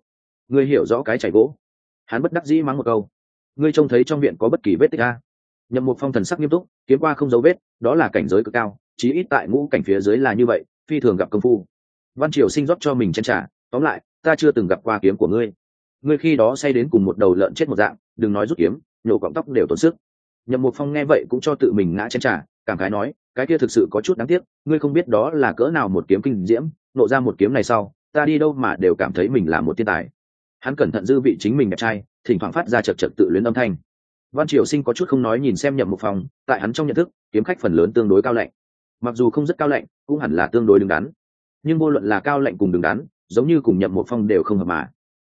Ngươi hiểu rõ cái chảy gỗ hắn bất đắc dĩ mắng một câu. Ngươi trông thấy trong viện có bất kỳ vết tích a? Nhậm một phong thần sắc nghiêm túc, kiếm qua không dấu vết, đó là cảnh giới cực cao, chí ít tại ngũ cảnh phía dưới là như vậy, phi thường gặp công phu. Văn triều sinh rót cho mình chân trả tóm lại, ta chưa từng gặp qua kiếm của ngươi. Ngươi khi đó say đến cùng một đầu lợn chết một dạng, đừng nói rút kiếm, nhổ cọng tóc đều tốn sức. Nhậm một phong nghe vậy cũng cho tự mình ngã chân trả cảm khái nói, cái kia thực sự có chút đáng tiếc, ngươi không biết đó là cỡ nào một kiếm kinh diễm, nộ ra một kiếm này sau, ta đi đâu mà đều cảm thấy mình là một thiên tài hắn cẩn thận dư vị chính mình đẹp trai, thỉnh thoảng phát ra chật chật tự luyến âm thanh. Văn triều sinh có chút không nói nhìn xem nhậm một phòng tại hắn trong nhận thức, kiếm khách phần lớn tương đối cao lạnh. Mặc dù không rất cao lạnh, cũng hẳn là tương đối đứng đắn. Nhưng vô luận là cao lạnh cùng đứng đắn, giống như cùng nhậm một phong đều không hợp mà.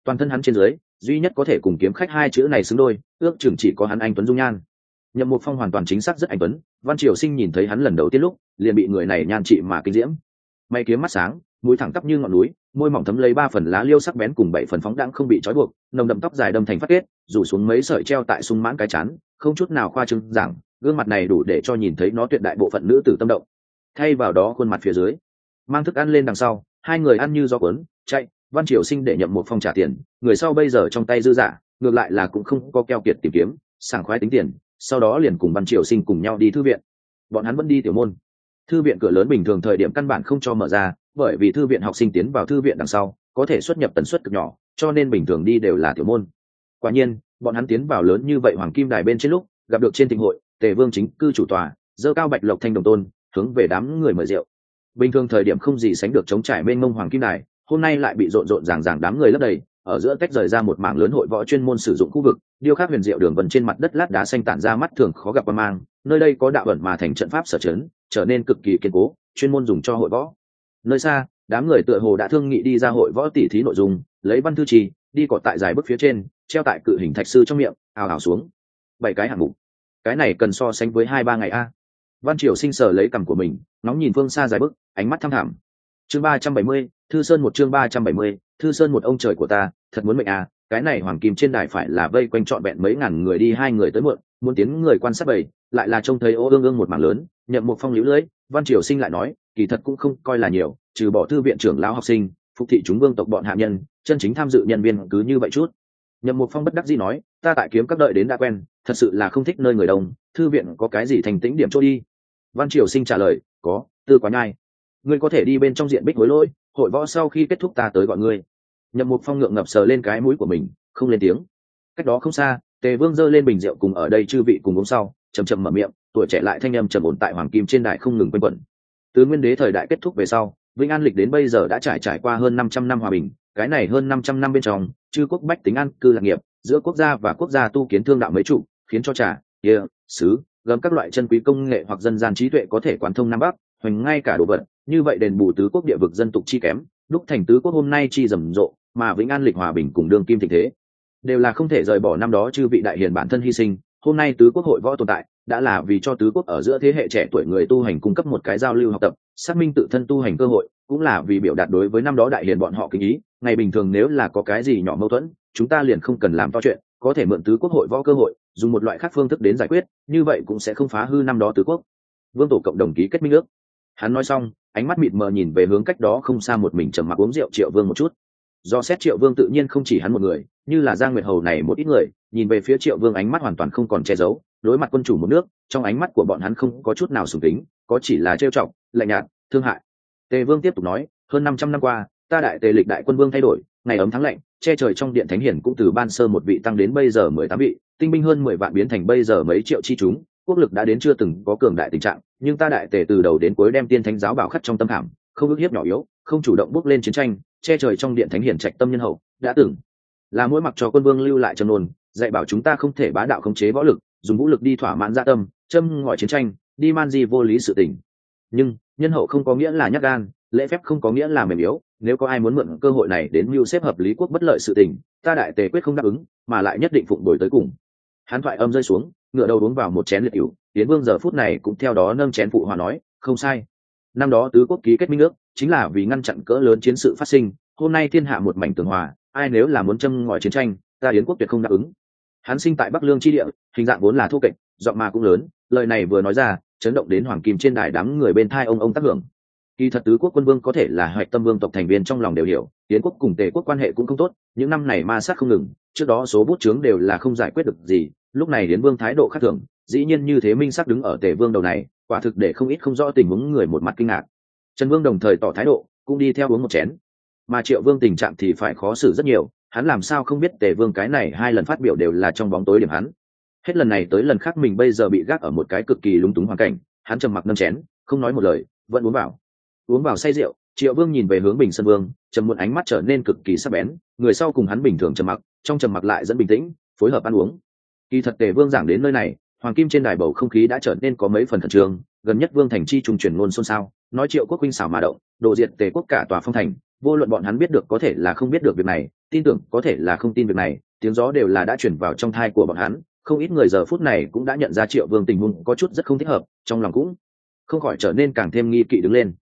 Toàn thân hắn trên dưới, duy nhất có thể cùng kiếm khách hai chữ này xứng đôi, ước chừng chỉ có hắn anh tuấn dung nhan. Nhậm một phong hoàn toàn chính xác rất anh tuấn, văn triều sinh nhìn thấy hắn lần đầu tiên lúc, liền bị người này nhan trị mà kinh diễm. May kiếm mắt sáng mũi thẳng tắp như ngọn núi, môi mỏng thấm lấy ba phần lá liêu sắc bén cùng bảy phần phóng đãng không bị trói buộc, nồng đậm tóc dài đâm thành phát kết, rủ xuống mấy sợi treo tại sung mãn cái chán, không chút nào khoa trương rằng gương mặt này đủ để cho nhìn thấy nó tuyệt đại bộ phận nữ tử tâm động. Thay vào đó khuôn mặt phía dưới, mang thức ăn lên đằng sau, hai người ăn như gió cuốn, chạy, văn triều sinh để nhậm một phong trả tiền, người sau bây giờ trong tay dư giả, ngược lại là cũng không có keo kiệt tìm kiếm, sảng khoái tính tiền, sau đó liền cùng văn triều sinh cùng nhau đi thư viện. Bọn hắn vẫn đi tiểu môn. Thư viện cửa lớn bình thường thời điểm căn bản không cho mở ra bởi vì thư viện học sinh tiến vào thư viện đằng sau, có thể xuất nhập tần suất cực nhỏ, cho nên bình thường đi đều là tiểu môn. Quả nhiên, bọn hắn tiến vào lớn như vậy hoàng kim đài bên trên lúc, gặp được trên tình hội, tề vương chính, cư chủ tòa, dơ cao bạch lộc thanh đồng tôn, hướng về đám người mời rượu. Bình thường thời điểm không gì sánh được chống trải mênh mông hoàng kim đài, hôm nay lại bị rộn rộn ràng ràng đám người lấp đầy, ở giữa tách rời ra một mảng lớn hội võ chuyên môn sử dụng khu vực, điêu khắc huyền diệu đường vần trên mặt đất lát đá xanh tản ra mắt thường khó gặp qua mang, nơi đây có đạo ẩn mà thành trận pháp sở trấn trở nên cực kỳ kiên cố, chuyên môn dùng cho hội võ nơi xa, đám người tựa hồ đã thương nghị đi ra hội võ tỷ thí nội dung, lấy văn thư trì, đi cọ tại dài bước phía trên, treo tại cự hình thạch sư trong miệng, ào ào xuống. Bảy cái hạng mục. Cái này cần so sánh với hai ba ngày a. Văn triều sinh sở lấy cằm của mình nóng nhìn phương xa dài bước ánh mắt thăm thẳm. Chương ba trăm bảy mươi, thư sơn một chương ba trăm bảy mươi, thư sơn một ông trời của ta, thật muốn mệnh a, cái này hoàng kim trên đài phải là vây quanh trọn vẹn mấy ngàn người đi hai người tới muộn, muốn tiến người quan sát bầy, lại là trông thấy ô ương ương một mảng lớn, nhậm một phong lũ lưỡi văn triều sinh lại nói, kỳ thật cũng không coi là nhiều, trừ bỏ thư viện trưởng lão học sinh, phục thị chúng vương tộc bọn hạ nhân, chân chính tham dự nhân viên cứ như vậy chút. Nhậm một phong bất đắc dĩ nói, ta tại kiếm các đợi đến đã quen, thật sự là không thích nơi người đông, thư viện có cái gì thành tĩnh điểm chỗ đi? Văn triều sinh trả lời, có, tư quá nhai. Ngươi có thể đi bên trong diện bích hối lỗi, hội võ sau khi kết thúc ta tới gọi ngươi. Nhậm một phong ngượng ngập sờ lên cái mũi của mình, không lên tiếng. Cách đó không xa, tề vương giơ lên bình rượu cùng ở đây chư vị cùng uống sau chầm chầm mở miệng tuổi trẻ lại thanh âm trầm ổn tại hoàng kim trên đài không ngừng quanh quẩn. Từ nguyên đế thời đại kết thúc về sau, vĩnh an lịch đến bây giờ đã trải trải qua hơn năm trăm năm hòa bình, cái này hơn năm trăm năm bên trong, chư quốc bách tính an, cư lạc nghiệp, giữa quốc gia và quốc gia tu kiến thương đạo mấy trụ khiến cho trà, địa sứ gấm các loại chân quý công nghệ hoặc dân gian trí tuệ có thể quán thông nam bắc, hoành ngay cả đồ vật. Như vậy đền bù tứ quốc địa vực dân tục chi kém, đúc thành tứ quốc hôm nay chi rầm rộ, mà vĩnh an lịch hòa bình cùng đương kim thịnh thế. Đều là không thể rời bỏ năm đó chư vị đại hiền bản thân hy sinh, hôm nay tứ quốc hội võ tồn tại đã là vì cho tứ quốc ở giữa thế hệ trẻ tuổi người tu hành cung cấp một cái giao lưu học tập, xác minh tự thân tu hành cơ hội, cũng là vì biểu đạt đối với năm đó đại hiền bọn họ kinh ý. Ngày bình thường nếu là có cái gì nhỏ mâu thuẫn, chúng ta liền không cần làm to chuyện, có thể mượn tứ quốc hội võ cơ hội, dùng một loại khác phương thức đến giải quyết, như vậy cũng sẽ không phá hư năm đó tứ quốc. Vương tổ cộng đồng ký kết minh ước. Hắn nói xong, ánh mắt mịt mờ nhìn về hướng cách đó không xa một mình trầm mặc uống rượu triệu vương một chút. Do xét triệu vương tự nhiên không chỉ hắn một người, như là giang nguyệt hầu này một ít người, nhìn về phía triệu vương ánh mắt hoàn toàn không còn che giấu đối mặt quân chủ một nước, trong ánh mắt của bọn hắn không có chút nào sùng tính có chỉ là trêu trọng lạnh nhạt, thương hại. Tề vương tiếp tục nói, hơn năm trăm năm qua, ta đại tề lịch đại quân vương thay đổi, ngày ấm tháng lạnh, che trời trong điện thánh hiển cũng từ ban sơ một vị tăng đến bây giờ mười tám vị, tinh binh hơn mười vạn biến thành bây giờ mấy triệu chi chúng, quốc lực đã đến chưa từng có cường đại tình trạng, nhưng ta đại tề từ đầu đến cuối đem tiên thánh giáo bảo khắc trong tâm hàm, không ước hiếp nhỏ yếu, không chủ động bước lên chiến tranh, che trời trong điện thánh hiển trạch tâm nhân hậu, đã từng là mỗi mặc cho quân vương lưu lại trầm nôn dạy bảo chúng ta không thể bá đạo khống chế võ lực dùng vũ lực đi thỏa mãn gia tâm, châm ngòi chiến tranh, đi man di vô lý sự tình. Nhưng, nhân hậu không có nghĩa là nhắc gan, lễ phép không có nghĩa là mềm yếu, nếu có ai muốn mượn cơ hội này đến mưu xếp hợp lý quốc bất lợi sự tình, ta đại tề quyết không đáp ứng, mà lại nhất định phụng đổi tới cùng. Hắn thoại âm rơi xuống, ngựa đầu uống vào một chén liệt cựu tiến vương giờ phút này cũng theo đó nâng chén phụ hòa nói, không sai. Năm đó tứ quốc ký kết minh ước, chính là vì ngăn chặn cỡ lớn chiến sự phát sinh, hôm nay thiên hạ một mảnh tường hòa, ai nếu là muốn châm ngòi chiến tranh, ta yến quốc tuyệt không đáp ứng hắn sinh tại bắc lương tri địa, hình dạng vốn là thô kệch, giọng mà cũng lớn, lời này vừa nói ra, chấn động đến hoàng kim trên đài đám người bên thai ông ông tác hưởng. Kỳ thật tứ quốc quân vương có thể là hoạch tâm vương tộc thành viên trong lòng đều hiểu, tiến quốc cùng tề quốc quan hệ cũng không tốt, những năm này ma sát không ngừng, trước đó số bút chướng đều là không giải quyết được gì, lúc này hiến vương thái độ khác thường, dĩ nhiên như thế minh sắc đứng ở tề vương đầu này, quả thực để không ít không rõ tình huống người một mặt kinh ngạc. Trần vương đồng thời tỏ thái độ, cũng đi theo uống một chén. Mà triệu vương tình trạng thì phải khó xử rất nhiều hắn làm sao không biết tề vương cái này hai lần phát biểu đều là trong bóng tối điểm hắn. Hết lần này tới lần khác mình bây giờ bị gác ở một cái cực kỳ lúng túng hoàn cảnh, hắn trầm mặc nâm chén, không nói một lời, vẫn uống vào. Uống vào say rượu, triệu vương nhìn về hướng bình sơn vương, trầm muộn ánh mắt trở nên cực kỳ sắc bén, người sau cùng hắn bình thường trầm mặc, trong trầm mặc lại dẫn bình tĩnh, phối hợp ăn uống. Kỳ thật tề vương giảng đến nơi này, hoàng kim trên đài bầu không khí đã trở nên có mấy phần thần trường gần nhất vương thành chi trùng truyền ngôn xôn xao, nói triệu quốc huynh xảo mà động, độ diệt tề quốc cả tòa phong thành vô luận bọn hắn biết được có thể là không biết được việc này, tin tưởng có thể là không tin việc này, tiếng gió đều là đã chuyển vào trong thai của bọn hắn, không ít người giờ phút này cũng đã nhận ra triệu vương tình huống có chút rất không thích hợp, trong lòng cũng không khỏi trở nên càng thêm nghi kỵ đứng lên.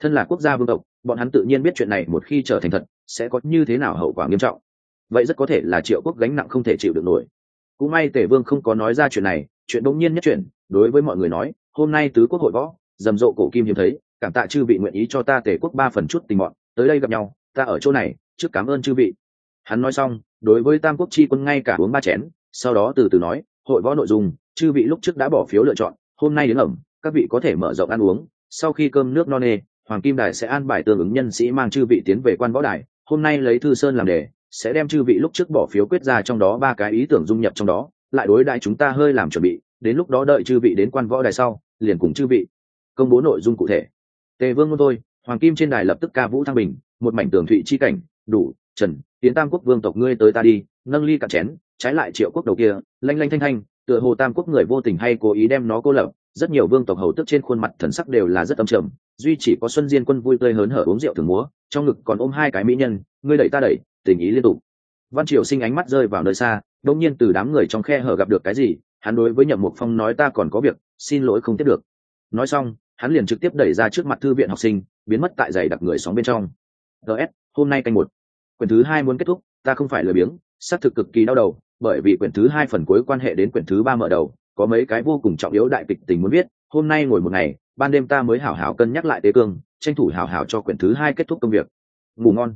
Thân là quốc gia vương tộc, bọn hắn tự nhiên biết chuyện này một khi trở thành thật, sẽ có như thế nào hậu quả nghiêm trọng. Vậy rất có thể là triệu quốc gánh nặng không thể chịu được nổi. Cũng may tể vương không có nói ra chuyện này, chuyện đông nhiên nhất chuyện đối với mọi người nói, hôm nay tứ quốc hội võ, rầm rộ cổ kim hiếm thấy, cảm tạ chư vị nguyện ý cho ta tể quốc ba phần chút tình bọn tới đây gặp nhau, ta ở chỗ này, trước cảm ơn chư vị. Hắn nói xong, đối với tam quốc chi quân ngay cả uống ba chén, sau đó từ từ nói, hội võ nội dung, chư vị lúc trước đã bỏ phiếu lựa chọn, hôm nay đến ẩm, các vị có thể mở rộng ăn uống. Sau khi cơm nước no nê, hoàng kim đài sẽ an bài tương ứng nhân sĩ mang chư vị tiến về quan võ đài. Hôm nay lấy thư sơn làm đề, sẽ đem chư vị lúc trước bỏ phiếu quyết ra trong đó ba cái ý tưởng dung nhập trong đó, lại đối đại chúng ta hơi làm chuẩn bị, đến lúc đó đợi chư vị đến quan võ đài sau, liền cùng chư vị công bố nội dung cụ thể. Tề vương ngôn tôi hoàng kim trên đài lập tức ca vũ thăng bình, một mảnh tường thụy chi cảnh, đủ, trần, tiến tam quốc vương tộc ngươi tới ta đi, nâng ly cạn chén, trái lại triệu quốc đầu kia, lanh lanh thanh thanh, tựa hồ tam quốc người vô tình hay cố ý đem nó cô lập, rất nhiều vương tộc hầu tức trên khuôn mặt thần sắc đều là rất âm trầm, duy chỉ có xuân diên quân vui tươi hớn hở uống rượu thường múa, trong ngực còn ôm hai cái mỹ nhân, ngươi đẩy ta đẩy, tình ý liên tục. Văn triều sinh ánh mắt rơi vào nơi xa đông nhiên từ đám người trong khe hở gặp được cái gì, hắn đối với nhậm mục phong nói ta còn có việc, xin lỗi không tiếp được. Nói xong hắn liền trực tiếp đẩy ra trước mặt thư viện học sinh biến mất tại giày đặc người sóng bên trong. Ts hôm nay canh một. Quyển thứ hai muốn kết thúc ta không phải lười biếng xác thực cực kỳ đau đầu bởi vì quyển thứ hai phần cuối quan hệ đến quyển thứ ba mở đầu có mấy cái vô cùng trọng yếu đại kịch tình muốn viết hôm nay ngồi một ngày ban đêm ta mới hảo hảo cân nhắc lại tế cương tranh thủ hảo hảo cho quyển thứ hai kết thúc công việc. Ngủ ngon.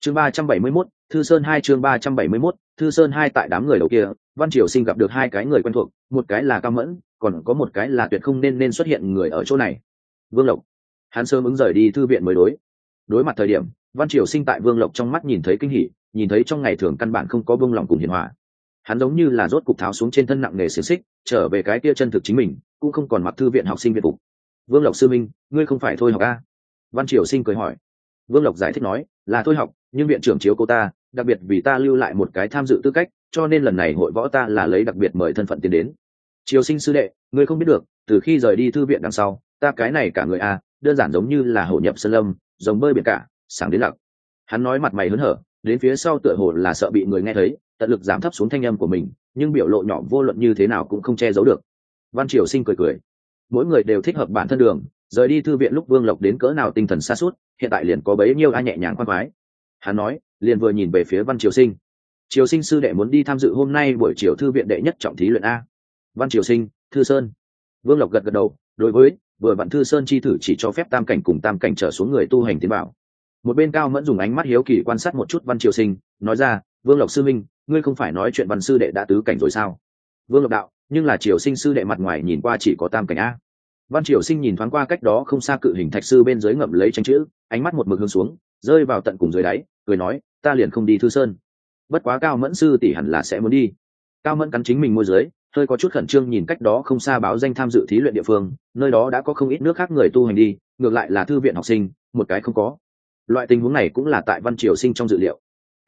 Chương ba trăm bảy mươi 371, thư sơn hai chương ba trăm bảy mươi 371, thư sơn hai tại đám người đầu kia văn triều sinh gặp được hai cái người quen thuộc một cái là cao mẫn còn có một cái là tuyệt không nên nên xuất hiện người ở chỗ này. Vương lộc. Hắn sớm ứng rời đi thư viện mới đối. Đối mặt thời điểm, văn triều sinh tại vương lộc trong mắt nhìn thấy kinh hỉ, nhìn thấy trong ngày thường căn bản không có vương lòng cùng hiền hòa. Hắn giống như là rốt cục tháo xuống trên thân nặng nghề xiềng xích, trở về cái kia chân thực chính mình, cũng không còn mặc thư viện học sinh viện phục. Vương lộc sư minh, ngươi không phải thôi học a? Văn triều sinh cười hỏi. Vương lộc giải thích nói, là thôi học, nhưng viện trưởng chiếu cô ta, đặc biệt vì ta lưu lại một cái tham dự tư cách, cho nên lần này hội võ ta là lấy đặc biệt mời thân phận tiến đến triều sinh sư đệ, ngươi không biết được, từ khi rời đi thư viện đằng sau, ta cái này cả người a đơn giản giống như là hổ nhập sơn lâm, giống bơi biển cả, sáng đến lặng. Hắn nói mặt mày hớn hở, đến phía sau tựa hồ là sợ bị người nghe thấy, tận lực giảm thấp xuống thanh âm của mình, nhưng biểu lộ nhỏ vô luận như thế nào cũng không che giấu được. Văn triều sinh cười cười. Mỗi người đều thích hợp bản thân đường, rời đi thư viện lúc vương lộc đến cỡ nào tinh thần xa suốt hiện tại liền có bấy nhiêu ai nhẹ nhàng khoan khoái. Hắn nói, liền vừa nhìn về phía văn triều sinh. Triều sinh sư đệ muốn đi tham dự hôm nay buổi chiều thư viện đệ nhất trọng thí luyện a văn triều sinh, thư sơn. Vương lộc gật gật đầu, đối với, vừa vạn thư sơn chi thử chỉ cho phép tam cảnh cùng tam cảnh trở xuống người tu hành tiến bảo. Một bên cao mẫn dùng ánh mắt hiếu kỳ quan sát một chút văn triều sinh, nói ra, vương lộc sư minh ngươi không phải nói chuyện văn sư đệ đã tứ cảnh rồi sao? Vương lộc đạo, nhưng là triều sinh sư đệ mặt ngoài nhìn qua chỉ có tam cảnh a. Văn triều sinh nhìn thoáng qua cách đó không xa cự hình thạch sư bên dưới ngậm lấy tranh chữ, ánh mắt một mực hướng xuống, rơi vào tận cùng dưới đáy, cười nói, ta liền không đi thư sơn. Bất quá cao mẫn sư tỷ hẳn là sẽ muốn đi. Cao mẫn cắn chính mình môi dưới hơi có chút khẩn trương nhìn cách đó không xa báo danh tham dự thí luyện địa phương, nơi đó đã có không ít nước khác người tu hành đi, ngược lại là thư viện học sinh, một cái không có. Loại tình huống này cũng là tại văn triều sinh trong dự liệu.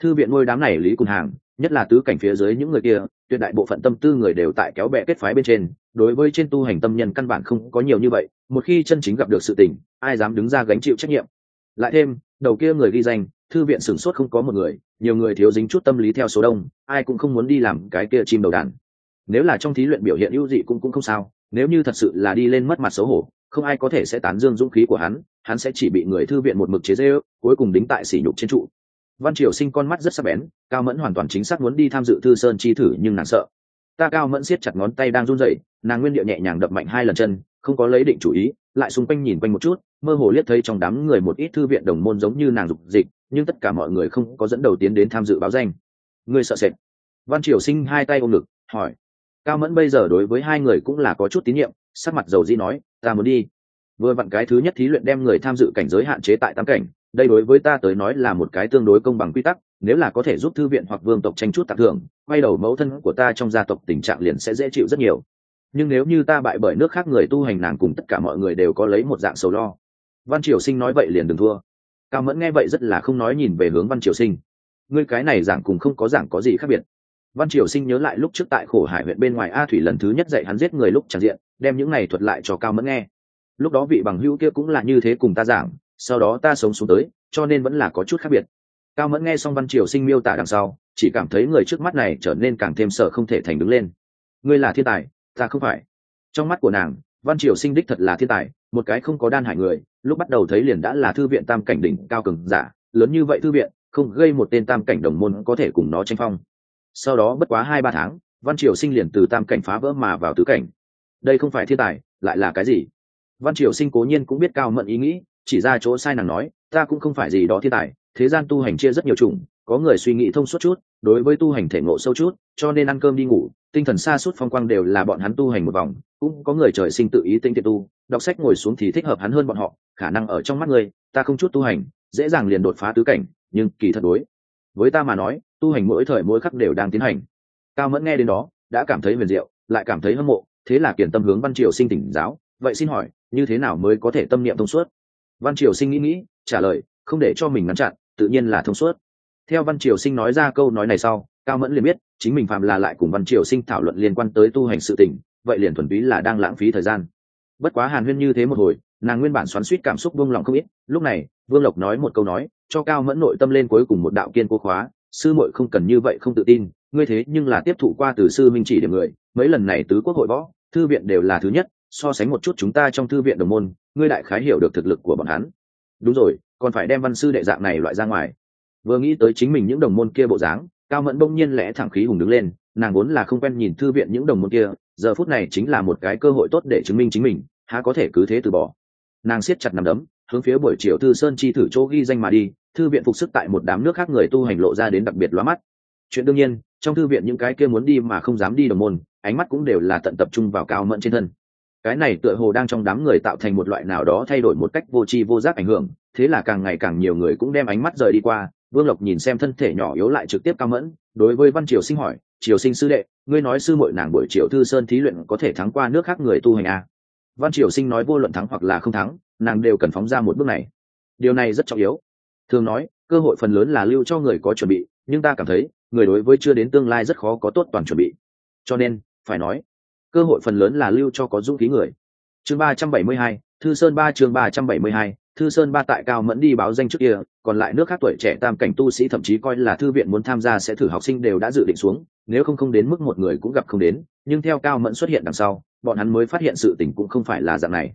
Thư viện ngôi đám này lý cùng hàng, nhất là tứ cảnh phía dưới những người kia, tuyệt đại bộ phận tâm tư người đều tại kéo bẹ kết phái bên trên, đối với trên tu hành tâm nhân căn bản không có nhiều như vậy, một khi chân chính gặp được sự tình, ai dám đứng ra gánh chịu trách nhiệm? Lại thêm, đầu kia người ghi danh, thư viện sửng sốt không có một người, nhiều người thiếu dính chút tâm lý theo số đông, ai cũng không muốn đi làm cái kia chim đầu đàn nếu là trong thí luyện biểu hiện ưu dị cũng cũng không sao, nếu như thật sự là đi lên mất mặt xấu hổ, không ai có thể sẽ tán dương dũng khí của hắn hắn sẽ chỉ bị người thư viện một mực chế dê ước cuối cùng đính tại sỉ nhục trên trụ. Văn triều sinh con mắt rất sắc bén, cao mẫn hoàn toàn chính xác muốn đi tham dự thư sơn chi thử nhưng nàng sợ. Ta cao mẫn siết chặt ngón tay đang run rẩy, nàng nguyên điệu nhẹ nhàng đập mạnh hai lần chân, không có lấy định chủ ý, lại xung quanh nhìn quanh một chút, mơ hồ liếc thấy trong đám người một ít thư viện đồng môn giống như nàng dục dịch, nhưng tất cả mọi người không có dẫn đầu tiến đến tham dự báo danh. Người sợ sệt. Văn triều sinh hai tay ôm ngực, hỏi cao mẫn bây giờ đối với hai người cũng là có chút tín nhiệm, sắc mặt dầu di nói, ta muốn đi. Vừa vặn cái thứ nhất thí luyện đem người tham dự cảnh giới hạn chế tại tám cảnh, đây đối với ta tới nói là một cái tương đối công bằng quy tắc, nếu là có thể giúp thư viện hoặc vương tộc tranh chút tặng thưởng, quay đầu mẫu thân của ta trong gia tộc tình trạng liền sẽ dễ chịu rất nhiều. Nhưng nếu như ta bại bởi nước khác người tu hành nàng cùng tất cả mọi người đều có lấy một dạng sầu lo. Văn triều sinh nói vậy liền đừng thua. Cao mẫn nghe vậy rất là không nói nhìn về hướng văn triều sinh. Ngươi cái này giảng cùng không có giảng có gì khác biệt văn triều sinh nhớ lại lúc trước tại khổ hải huyện bên ngoài a thủy lần thứ nhất dạy hắn giết người lúc tràn diện, đem những này thuật lại cho cao mẫn nghe. Lúc đó vị bằng hữu kia cũng là như thế cùng ta giảng, sau đó ta sống xuống tới, cho nên vẫn là có chút khác biệt. Cao mẫn nghe xong văn triều sinh miêu tả đằng sau, chỉ cảm thấy người trước mắt này trở nên càng thêm sợ không thể thành đứng lên. Ngươi là thiên tài, ta không phải. Trong mắt của nàng, văn triều sinh đích thật là thiên tài, một cái không có đan hải người, lúc bắt đầu thấy liền đã là thư viện tam cảnh đỉnh cao cường giả, lớn như vậy thư viện, không gây một tên tam cảnh đồng môn có thể cùng nó tranh phong sau đó bất quá hai ba tháng, văn triều sinh liền từ tam cảnh phá vỡ mà vào tứ cảnh. Đây không phải thiên tài, lại là cái gì? Văn triều sinh cố nhiên cũng biết cao mận ý nghĩ, chỉ ra chỗ sai nàng nói, ta cũng không phải gì đó thiên tài, thế gian tu hành chia rất nhiều chủng, có người suy nghĩ thông suốt chút, đối với tu hành thể ngộ sâu chút, cho nên ăn cơm đi ngủ, tinh thần xa suốt phong quang đều là bọn hắn tu hành một vòng, cũng có người trời sinh tự ý tinh tiện tu, đọc sách ngồi xuống thì thích hợp hắn hơn bọn họ, khả năng ở trong mắt người ta không chút tu hành, dễ dàng liền đột phá tứ cảnh, nhưng kỳ thật đối với ta mà nói, tu hành mỗi thời mỗi khắc đều đang tiến hành. Cao mẫn nghe đến đó, đã cảm thấy huyền diệu, lại cảm thấy hâm mộ, thế là kiển tâm hướng văn triều sinh tỉnh giáo, vậy xin hỏi, như thế nào mới có thể tâm niệm thông suốt? Văn triều sinh nghĩ nghĩ, trả lời, không để cho mình ngăn chặn, tự nhiên là thông suốt. Theo văn triều sinh nói ra câu nói này sau, cao mẫn liền biết, chính mình phạm là lại cùng văn triều sinh thảo luận liên quan tới tu hành sự tỉnh vậy liền thuần túy là đang lãng phí thời gian. Bất quá hàn huyên như thế một hồi, nàng nguyên bản xoắn suýt cảm xúc buông lòng không ít, lúc này, vương lộc nói một câu nói cho cao mẫn nội tâm lên cuối cùng một đạo kiên cố khóa, sư muội không cần như vậy không tự tin, ngươi thế nhưng là tiếp thụ qua từ sư minh chỉ điểm người, mấy lần này tứ quốc hội võ, thư viện đều là thứ nhất, so sánh một chút chúng ta trong thư viện đồng môn, ngươi đại khái hiểu được thực lực của bọn hắn. Đúng rồi, còn phải đem văn sư đệ dạng này loại ra ngoài. Vừa nghĩ tới chính mình những đồng môn kia bộ dáng, cao mẫn bỗng nhiên lẽ thẳng khí hùng đứng lên, nàng vốn là không quen nhìn thư viện những đồng môn kia, giờ phút này chính là một cái cơ hội tốt để chứng minh chính mình, há có thể cứ thế từ bỏ. Nàng siết chặt nằm đấm hướng phía buổi chiều thư sơn chi thử chỗ ghi danh mà đi, thư viện phục sức tại một đám nước khác người tu hành lộ ra đến đặc biệt lóa mắt. Chuyện đương nhiên, trong thư viện những cái kia muốn đi mà không dám đi đồng môn, ánh mắt cũng đều là tận tập trung vào cao mẫn trên thân. Cái này tựa hồ đang trong đám người tạo thành một loại nào đó thay đổi một cách vô tri vô giác ảnh hưởng, thế là càng ngày càng nhiều người cũng đem ánh mắt rời đi qua. Vương lộc nhìn xem thân thể nhỏ yếu lại trực tiếp cao mẫn, đối với văn triều sinh hỏi, triều sinh sư đệ, ngươi nói sư mội nàng buổi triều thư sơn thí luyện có thể thắng qua nước khác người tu hành à? Văn triều sinh nói vô luận thắng hoặc là không thắng, nàng đều cần phóng ra một bước này. Điều này rất trọng yếu. Thường nói, cơ hội phần lớn là lưu cho người có chuẩn bị, nhưng ta cảm thấy, người đối với chưa đến tương lai rất khó có tốt toàn chuẩn bị. Cho nên, phải nói, cơ hội phần lớn là lưu cho có dũng khí người. Chương ba trăm bảy mươi hai, thư sơn ba chương ba trăm bảy mươi hai thư sơn ba tại cao mẫn đi báo danh trước kia, còn lại nước khác tuổi trẻ tam cảnh tu sĩ thậm chí coi là thư viện muốn tham gia sẽ thử học sinh đều đã dự định xuống, nếu không không đến mức một người cũng gặp không đến, nhưng theo cao mẫn xuất hiện đằng sau, bọn hắn mới phát hiện sự tình cũng không phải là dạng này.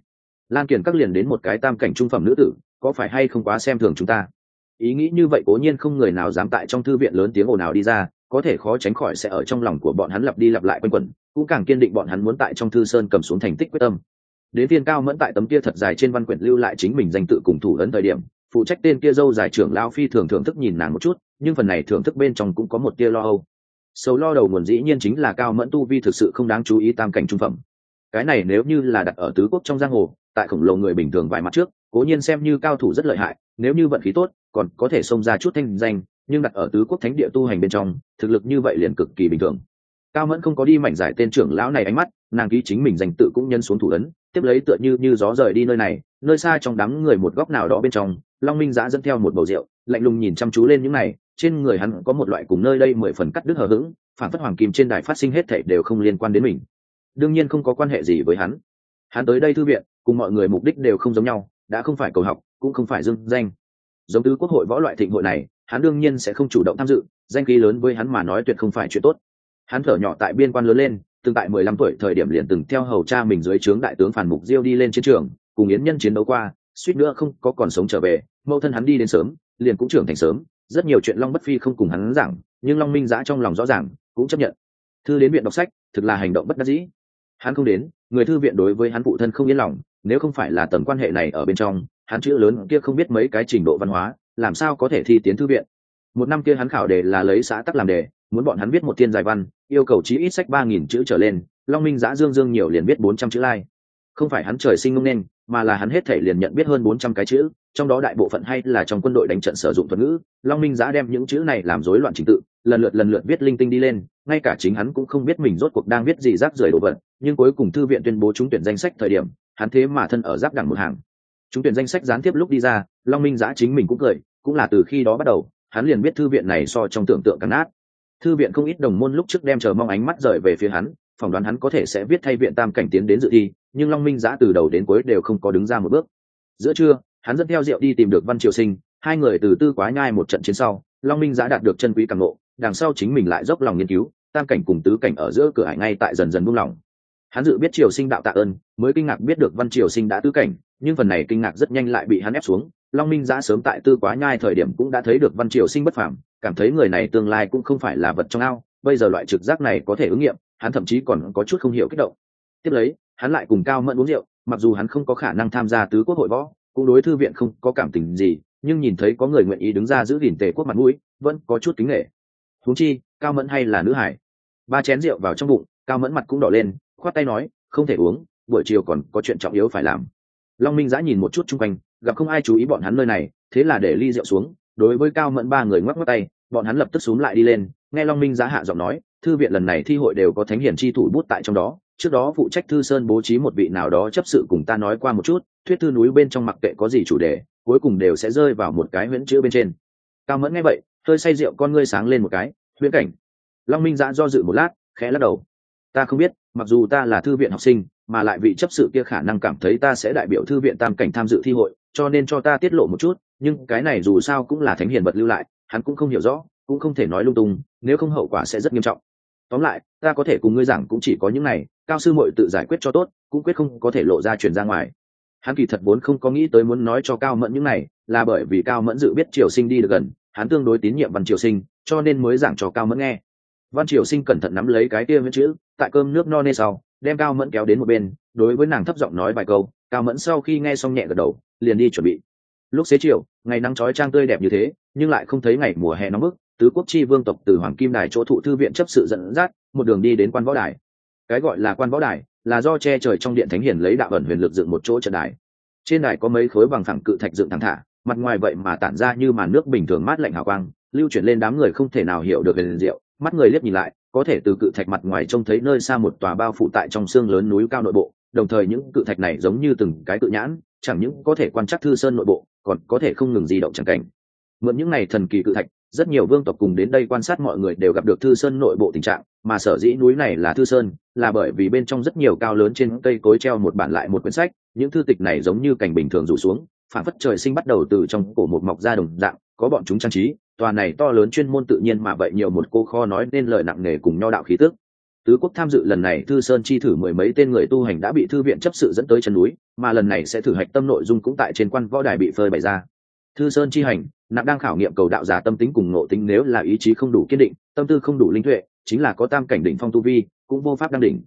Lan kiển các liền đến một cái tam cảnh trung phẩm nữ tử, có phải hay không quá xem thường chúng ta? Ý nghĩ như vậy cố nhiên không người nào dám tại trong thư viện lớn tiếng ồn nào đi ra, có thể khó tránh khỏi sẽ ở trong lòng của bọn hắn lặp đi lặp lại quanh quẩn, cũng càng kiên định bọn hắn muốn tại trong thư sơn cầm xuống thành tích quyết tâm đến tiên cao mẫn tại tấm kia thật dài trên văn quyển lưu lại chính mình danh tự cùng thủ ấn thời điểm, phụ trách tên kia dâu dài trưởng lao phi thường thưởng thức nhìn nàng một chút, nhưng phần này thưởng thức bên trong cũng có một tia lo âu. Sầu lo đầu nguồn dĩ nhiên chính là cao mẫn tu vi thực sự không đáng chú ý tam cảnh trung phẩm. Cái này nếu như là đặt ở tứ quốc trong giang hồ, tại khổng lồ người bình thường vài mặt trước, cố nhiên xem như cao thủ rất lợi hại, nếu như vận khí tốt, còn có thể xông ra chút thanh danh, nhưng đặt ở tứ quốc thánh địa tu hành bên trong, thực lực như vậy liền cực kỳ bình thường cao mẫn không có đi mảnh giải tên trưởng lão này ánh mắt, nàng ký chính mình dành tự cũng nhân xuống thủ ấn, tiếp lấy tựa như như gió rời đi nơi này, nơi xa trong đám người một góc nào đó bên trong, long minh giã dẫn theo một bầu rượu, lạnh lùng nhìn chăm chú lên những này, trên người hắn có một loại cùng nơi đây mười phần cắt đứt hờ hững, phản phất hoàng kim trên đài phát sinh hết thảy đều không liên quan đến mình. Đương nhiên không có quan hệ gì với hắn. Hắn tới đây thư viện, cùng mọi người mục đích đều không giống nhau, đã không phải cầu học, cũng không phải dưng danh. Giống tứ quốc hội võ loại thịnh hội này, hắn đương nhiên sẽ không chủ động tham dự, danh khí lớn với hắn mà nói tuyệt không phải chuyện tốt hắn thở nhỏ tại biên quan lớn lên, từng tại mười lăm tuổi thời điểm liền từng theo hầu cha mình dưới trướng đại tướng phản mục diêu đi lên chiến trường, cùng yến nhân chiến đấu qua, suýt nữa không có còn sống trở về, mẫu thân hắn đi đến sớm, liền cũng trưởng thành sớm, rất nhiều chuyện long bất phi không cùng hắn giảng, nhưng long minh giã trong lòng rõ ràng, cũng chấp nhận. Thư đến viện đọc sách, thực là hành động bất đắc dĩ. Hắn không đến, người thư viện đối với hắn phụ thân không yên lòng, nếu không phải là tầm quan hệ này ở bên trong, hắn chữ lớn kia không biết mấy cái trình độ văn hóa, làm sao có thể thi tiến thư viện. Một năm kia hắn khảo đề là lấy xã tắc làm đề muốn bọn hắn viết một thiên dài văn, yêu cầu chí ít sách ba nghìn chữ trở lên, long minh giã dương dương nhiều liền biết bốn trăm chữ lai. Không phải hắn trời sinh ngông nên, mà là hắn hết thể liền nhận biết hơn bốn trăm cái chữ, trong đó đại bộ phận hay là trong quân đội đánh trận sử dụng thuật ngữ. Long minh giã đem những chữ này làm rối loạn trình tự, lần lượt lần lượt viết linh tinh đi lên, ngay cả chính hắn cũng không biết mình rốt cuộc đang viết gì rác rưởi đồ vật, nhưng cuối cùng thư viện tuyên bố trúng tuyển danh sách thời điểm, hắn thế mà thân ở giáp đẳng một hàng. Trúng tuyển danh sách gián tiếp lúc đi ra, long minh giã chính mình cũng cười, cũng là từ khi đó bắt đầu, hắn liền biết thư viện này so trong tưởng tượng cắn nát thư viện không ít đồng môn lúc trước đem chờ mong ánh mắt rời về phía hắn, phỏng đoán hắn có thể sẽ viết thay viện tam cảnh tiến đến dự thi, nhưng long minh giã từ đầu đến cuối đều không có đứng ra một bước. Giữa trưa, hắn dẫn theo rượu đi tìm được văn triều sinh, hai người từ tư quá nhai một trận chiến sau, long minh giã đạt được chân quý càng lộ đằng sau chính mình lại dốc lòng nghiên cứu, tam cảnh cùng tứ cảnh ở giữa cửa hải ngay tại dần dần buông lỏng. Hắn dự biết triều sinh đạo tạ ơn, mới kinh ngạc biết được văn triều sinh đã tứ cảnh, nhưng phần này kinh ngạc rất nhanh lại bị hắn ép xuống long minh giã sớm tại tư quá nhai thời điểm cũng đã thấy được văn triều sinh bất phàm, cảm thấy người này tương lai cũng không phải là vật trong ao, bây giờ loại trực giác này có thể ứng nghiệm, hắn thậm chí còn có chút không hiểu kích động. Tiếp lấy, hắn lại cùng cao mẫn uống rượu, mặc dù hắn không có khả năng tham gia tứ quốc hội võ, cũng đối thư viện không có cảm tình gì, nhưng nhìn thấy có người nguyện ý đứng ra giữ gìn tề quốc mặt mũi, vẫn có chút kính nghệ huống chi, cao mẫn hay là nữ hải. Ba chén rượu vào trong bụng, cao mẫn mặt cũng đỏ lên, khoát tay nói, không thể uống, buổi chiều còn có chuyện trọng yếu phải làm. Long minh giã nhìn một chút chung quanh gặp không ai chú ý bọn hắn nơi này, thế là để ly rượu xuống, đối với cao mẫn ba người ngoắc ngoắc tay, bọn hắn lập tức xuống lại đi lên, nghe long minh giá hạ giọng nói, thư viện lần này thi hội đều có thánh hiển chi thủ bút tại trong đó, trước đó phụ trách thư sơn bố trí một vị nào đó chấp sự cùng ta nói qua một chút, thuyết thư núi bên trong mặc kệ có gì chủ đề, cuối cùng đều sẽ rơi vào một cái huyễn chữ bên trên. Cao mẫn nghe vậy, hơi say rượu con ngươi sáng lên một cái, huyễn cảnh. Long minh giã do dự một lát, khẽ lắc đầu. Ta không biết, mặc dù ta là thư viện học sinh, mà lại vị chấp sự kia khả năng cảm thấy ta sẽ đại biểu thư viện tam cảnh tham dự thi hội cho nên cho ta tiết lộ một chút, nhưng cái này dù sao cũng là thánh hiền vật lưu lại, hắn cũng không hiểu rõ, cũng không thể nói lung tung, nếu không hậu quả sẽ rất nghiêm trọng. Tóm lại, ta có thể cùng ngươi giảng cũng chỉ có những này, cao sư muội tự giải quyết cho tốt, cũng quyết không có thể lộ ra truyền ra ngoài. Hắn kỳ thật vốn không có nghĩ tới muốn nói cho cao mẫn những này, là bởi vì cao mẫn dự biết triều sinh đi được gần, hắn tương đối tín nhiệm văn triều sinh, cho nên mới giảng cho cao mẫn nghe. Văn triều sinh cẩn thận nắm lấy cái kia viết chữ, tại cơm nước no nê sau, đem cao mẫn kéo đến một bên, đối với nàng thấp giọng nói vài câu, cao mẫn sau khi nghe xong nhẹ gật đầu liền đi chuẩn bị. Lúc xế chiều, ngày nắng trói trang tươi đẹp như thế, nhưng lại không thấy ngày mùa hè nóng bức, tứ quốc chi vương tộc từ hoàng kim đài chỗ thụ thư viện chấp sự dẫn dắt, một đường đi đến quan võ đài. Cái gọi là quan võ đài là do che trời trong điện thánh hiển lấy đạo ẩn huyền lực dựng một chỗ trận đài. Trên đài có mấy khối bằng phẳng cự thạch dựng thẳng thả, mặt ngoài vậy mà tản ra như màn nước bình thường mát lạnh hào quang, lưu chuyển lên đám người không thể nào hiểu được về rượu mắt người liếc nhìn lại, có thể từ cự thạch mặt ngoài trông thấy nơi xa một tòa bao phủ tại trong xương lớn núi cao nội bộ, đồng thời những cự thạch này giống như từng cái cự nhãn chẳng những có thể quan trắc thư sơn nội bộ, còn có thể không ngừng di động chẳng cảnh. Mượn những này thần kỳ cự thạch, rất nhiều vương tộc cùng đến đây quan sát mọi người đều gặp được thư sơn nội bộ tình trạng, mà sở dĩ núi này là thư sơn, là bởi vì bên trong rất nhiều cao lớn trên cây cối treo một bản lại một quyển sách, những thư tịch này giống như cảnh bình thường rủ xuống, phản phất trời sinh bắt đầu từ trong cổ một mọc ra đồng dạng, có bọn chúng trang trí, tòa này to lớn chuyên môn tự nhiên mà vậy nhiều một cô kho nói nên lời nặng nề cùng nho đạo khí tức tứ quốc tham dự lần này thư sơn chi thử mười mấy tên người tu hành đã bị thư viện chấp sự dẫn tới chân núi, mà lần này sẽ thử hạch tâm nội dung cũng tại trên quan võ đài bị phơi bày ra. Thư sơn chi hành nạp đang khảo nghiệm cầu đạo giả tâm tính cùng ngộ tính nếu là ý chí không đủ kiên định, tâm tư không đủ linh tuệ, chính là có tam cảnh đỉnh phong tu vi, cũng vô pháp đăng đỉnh.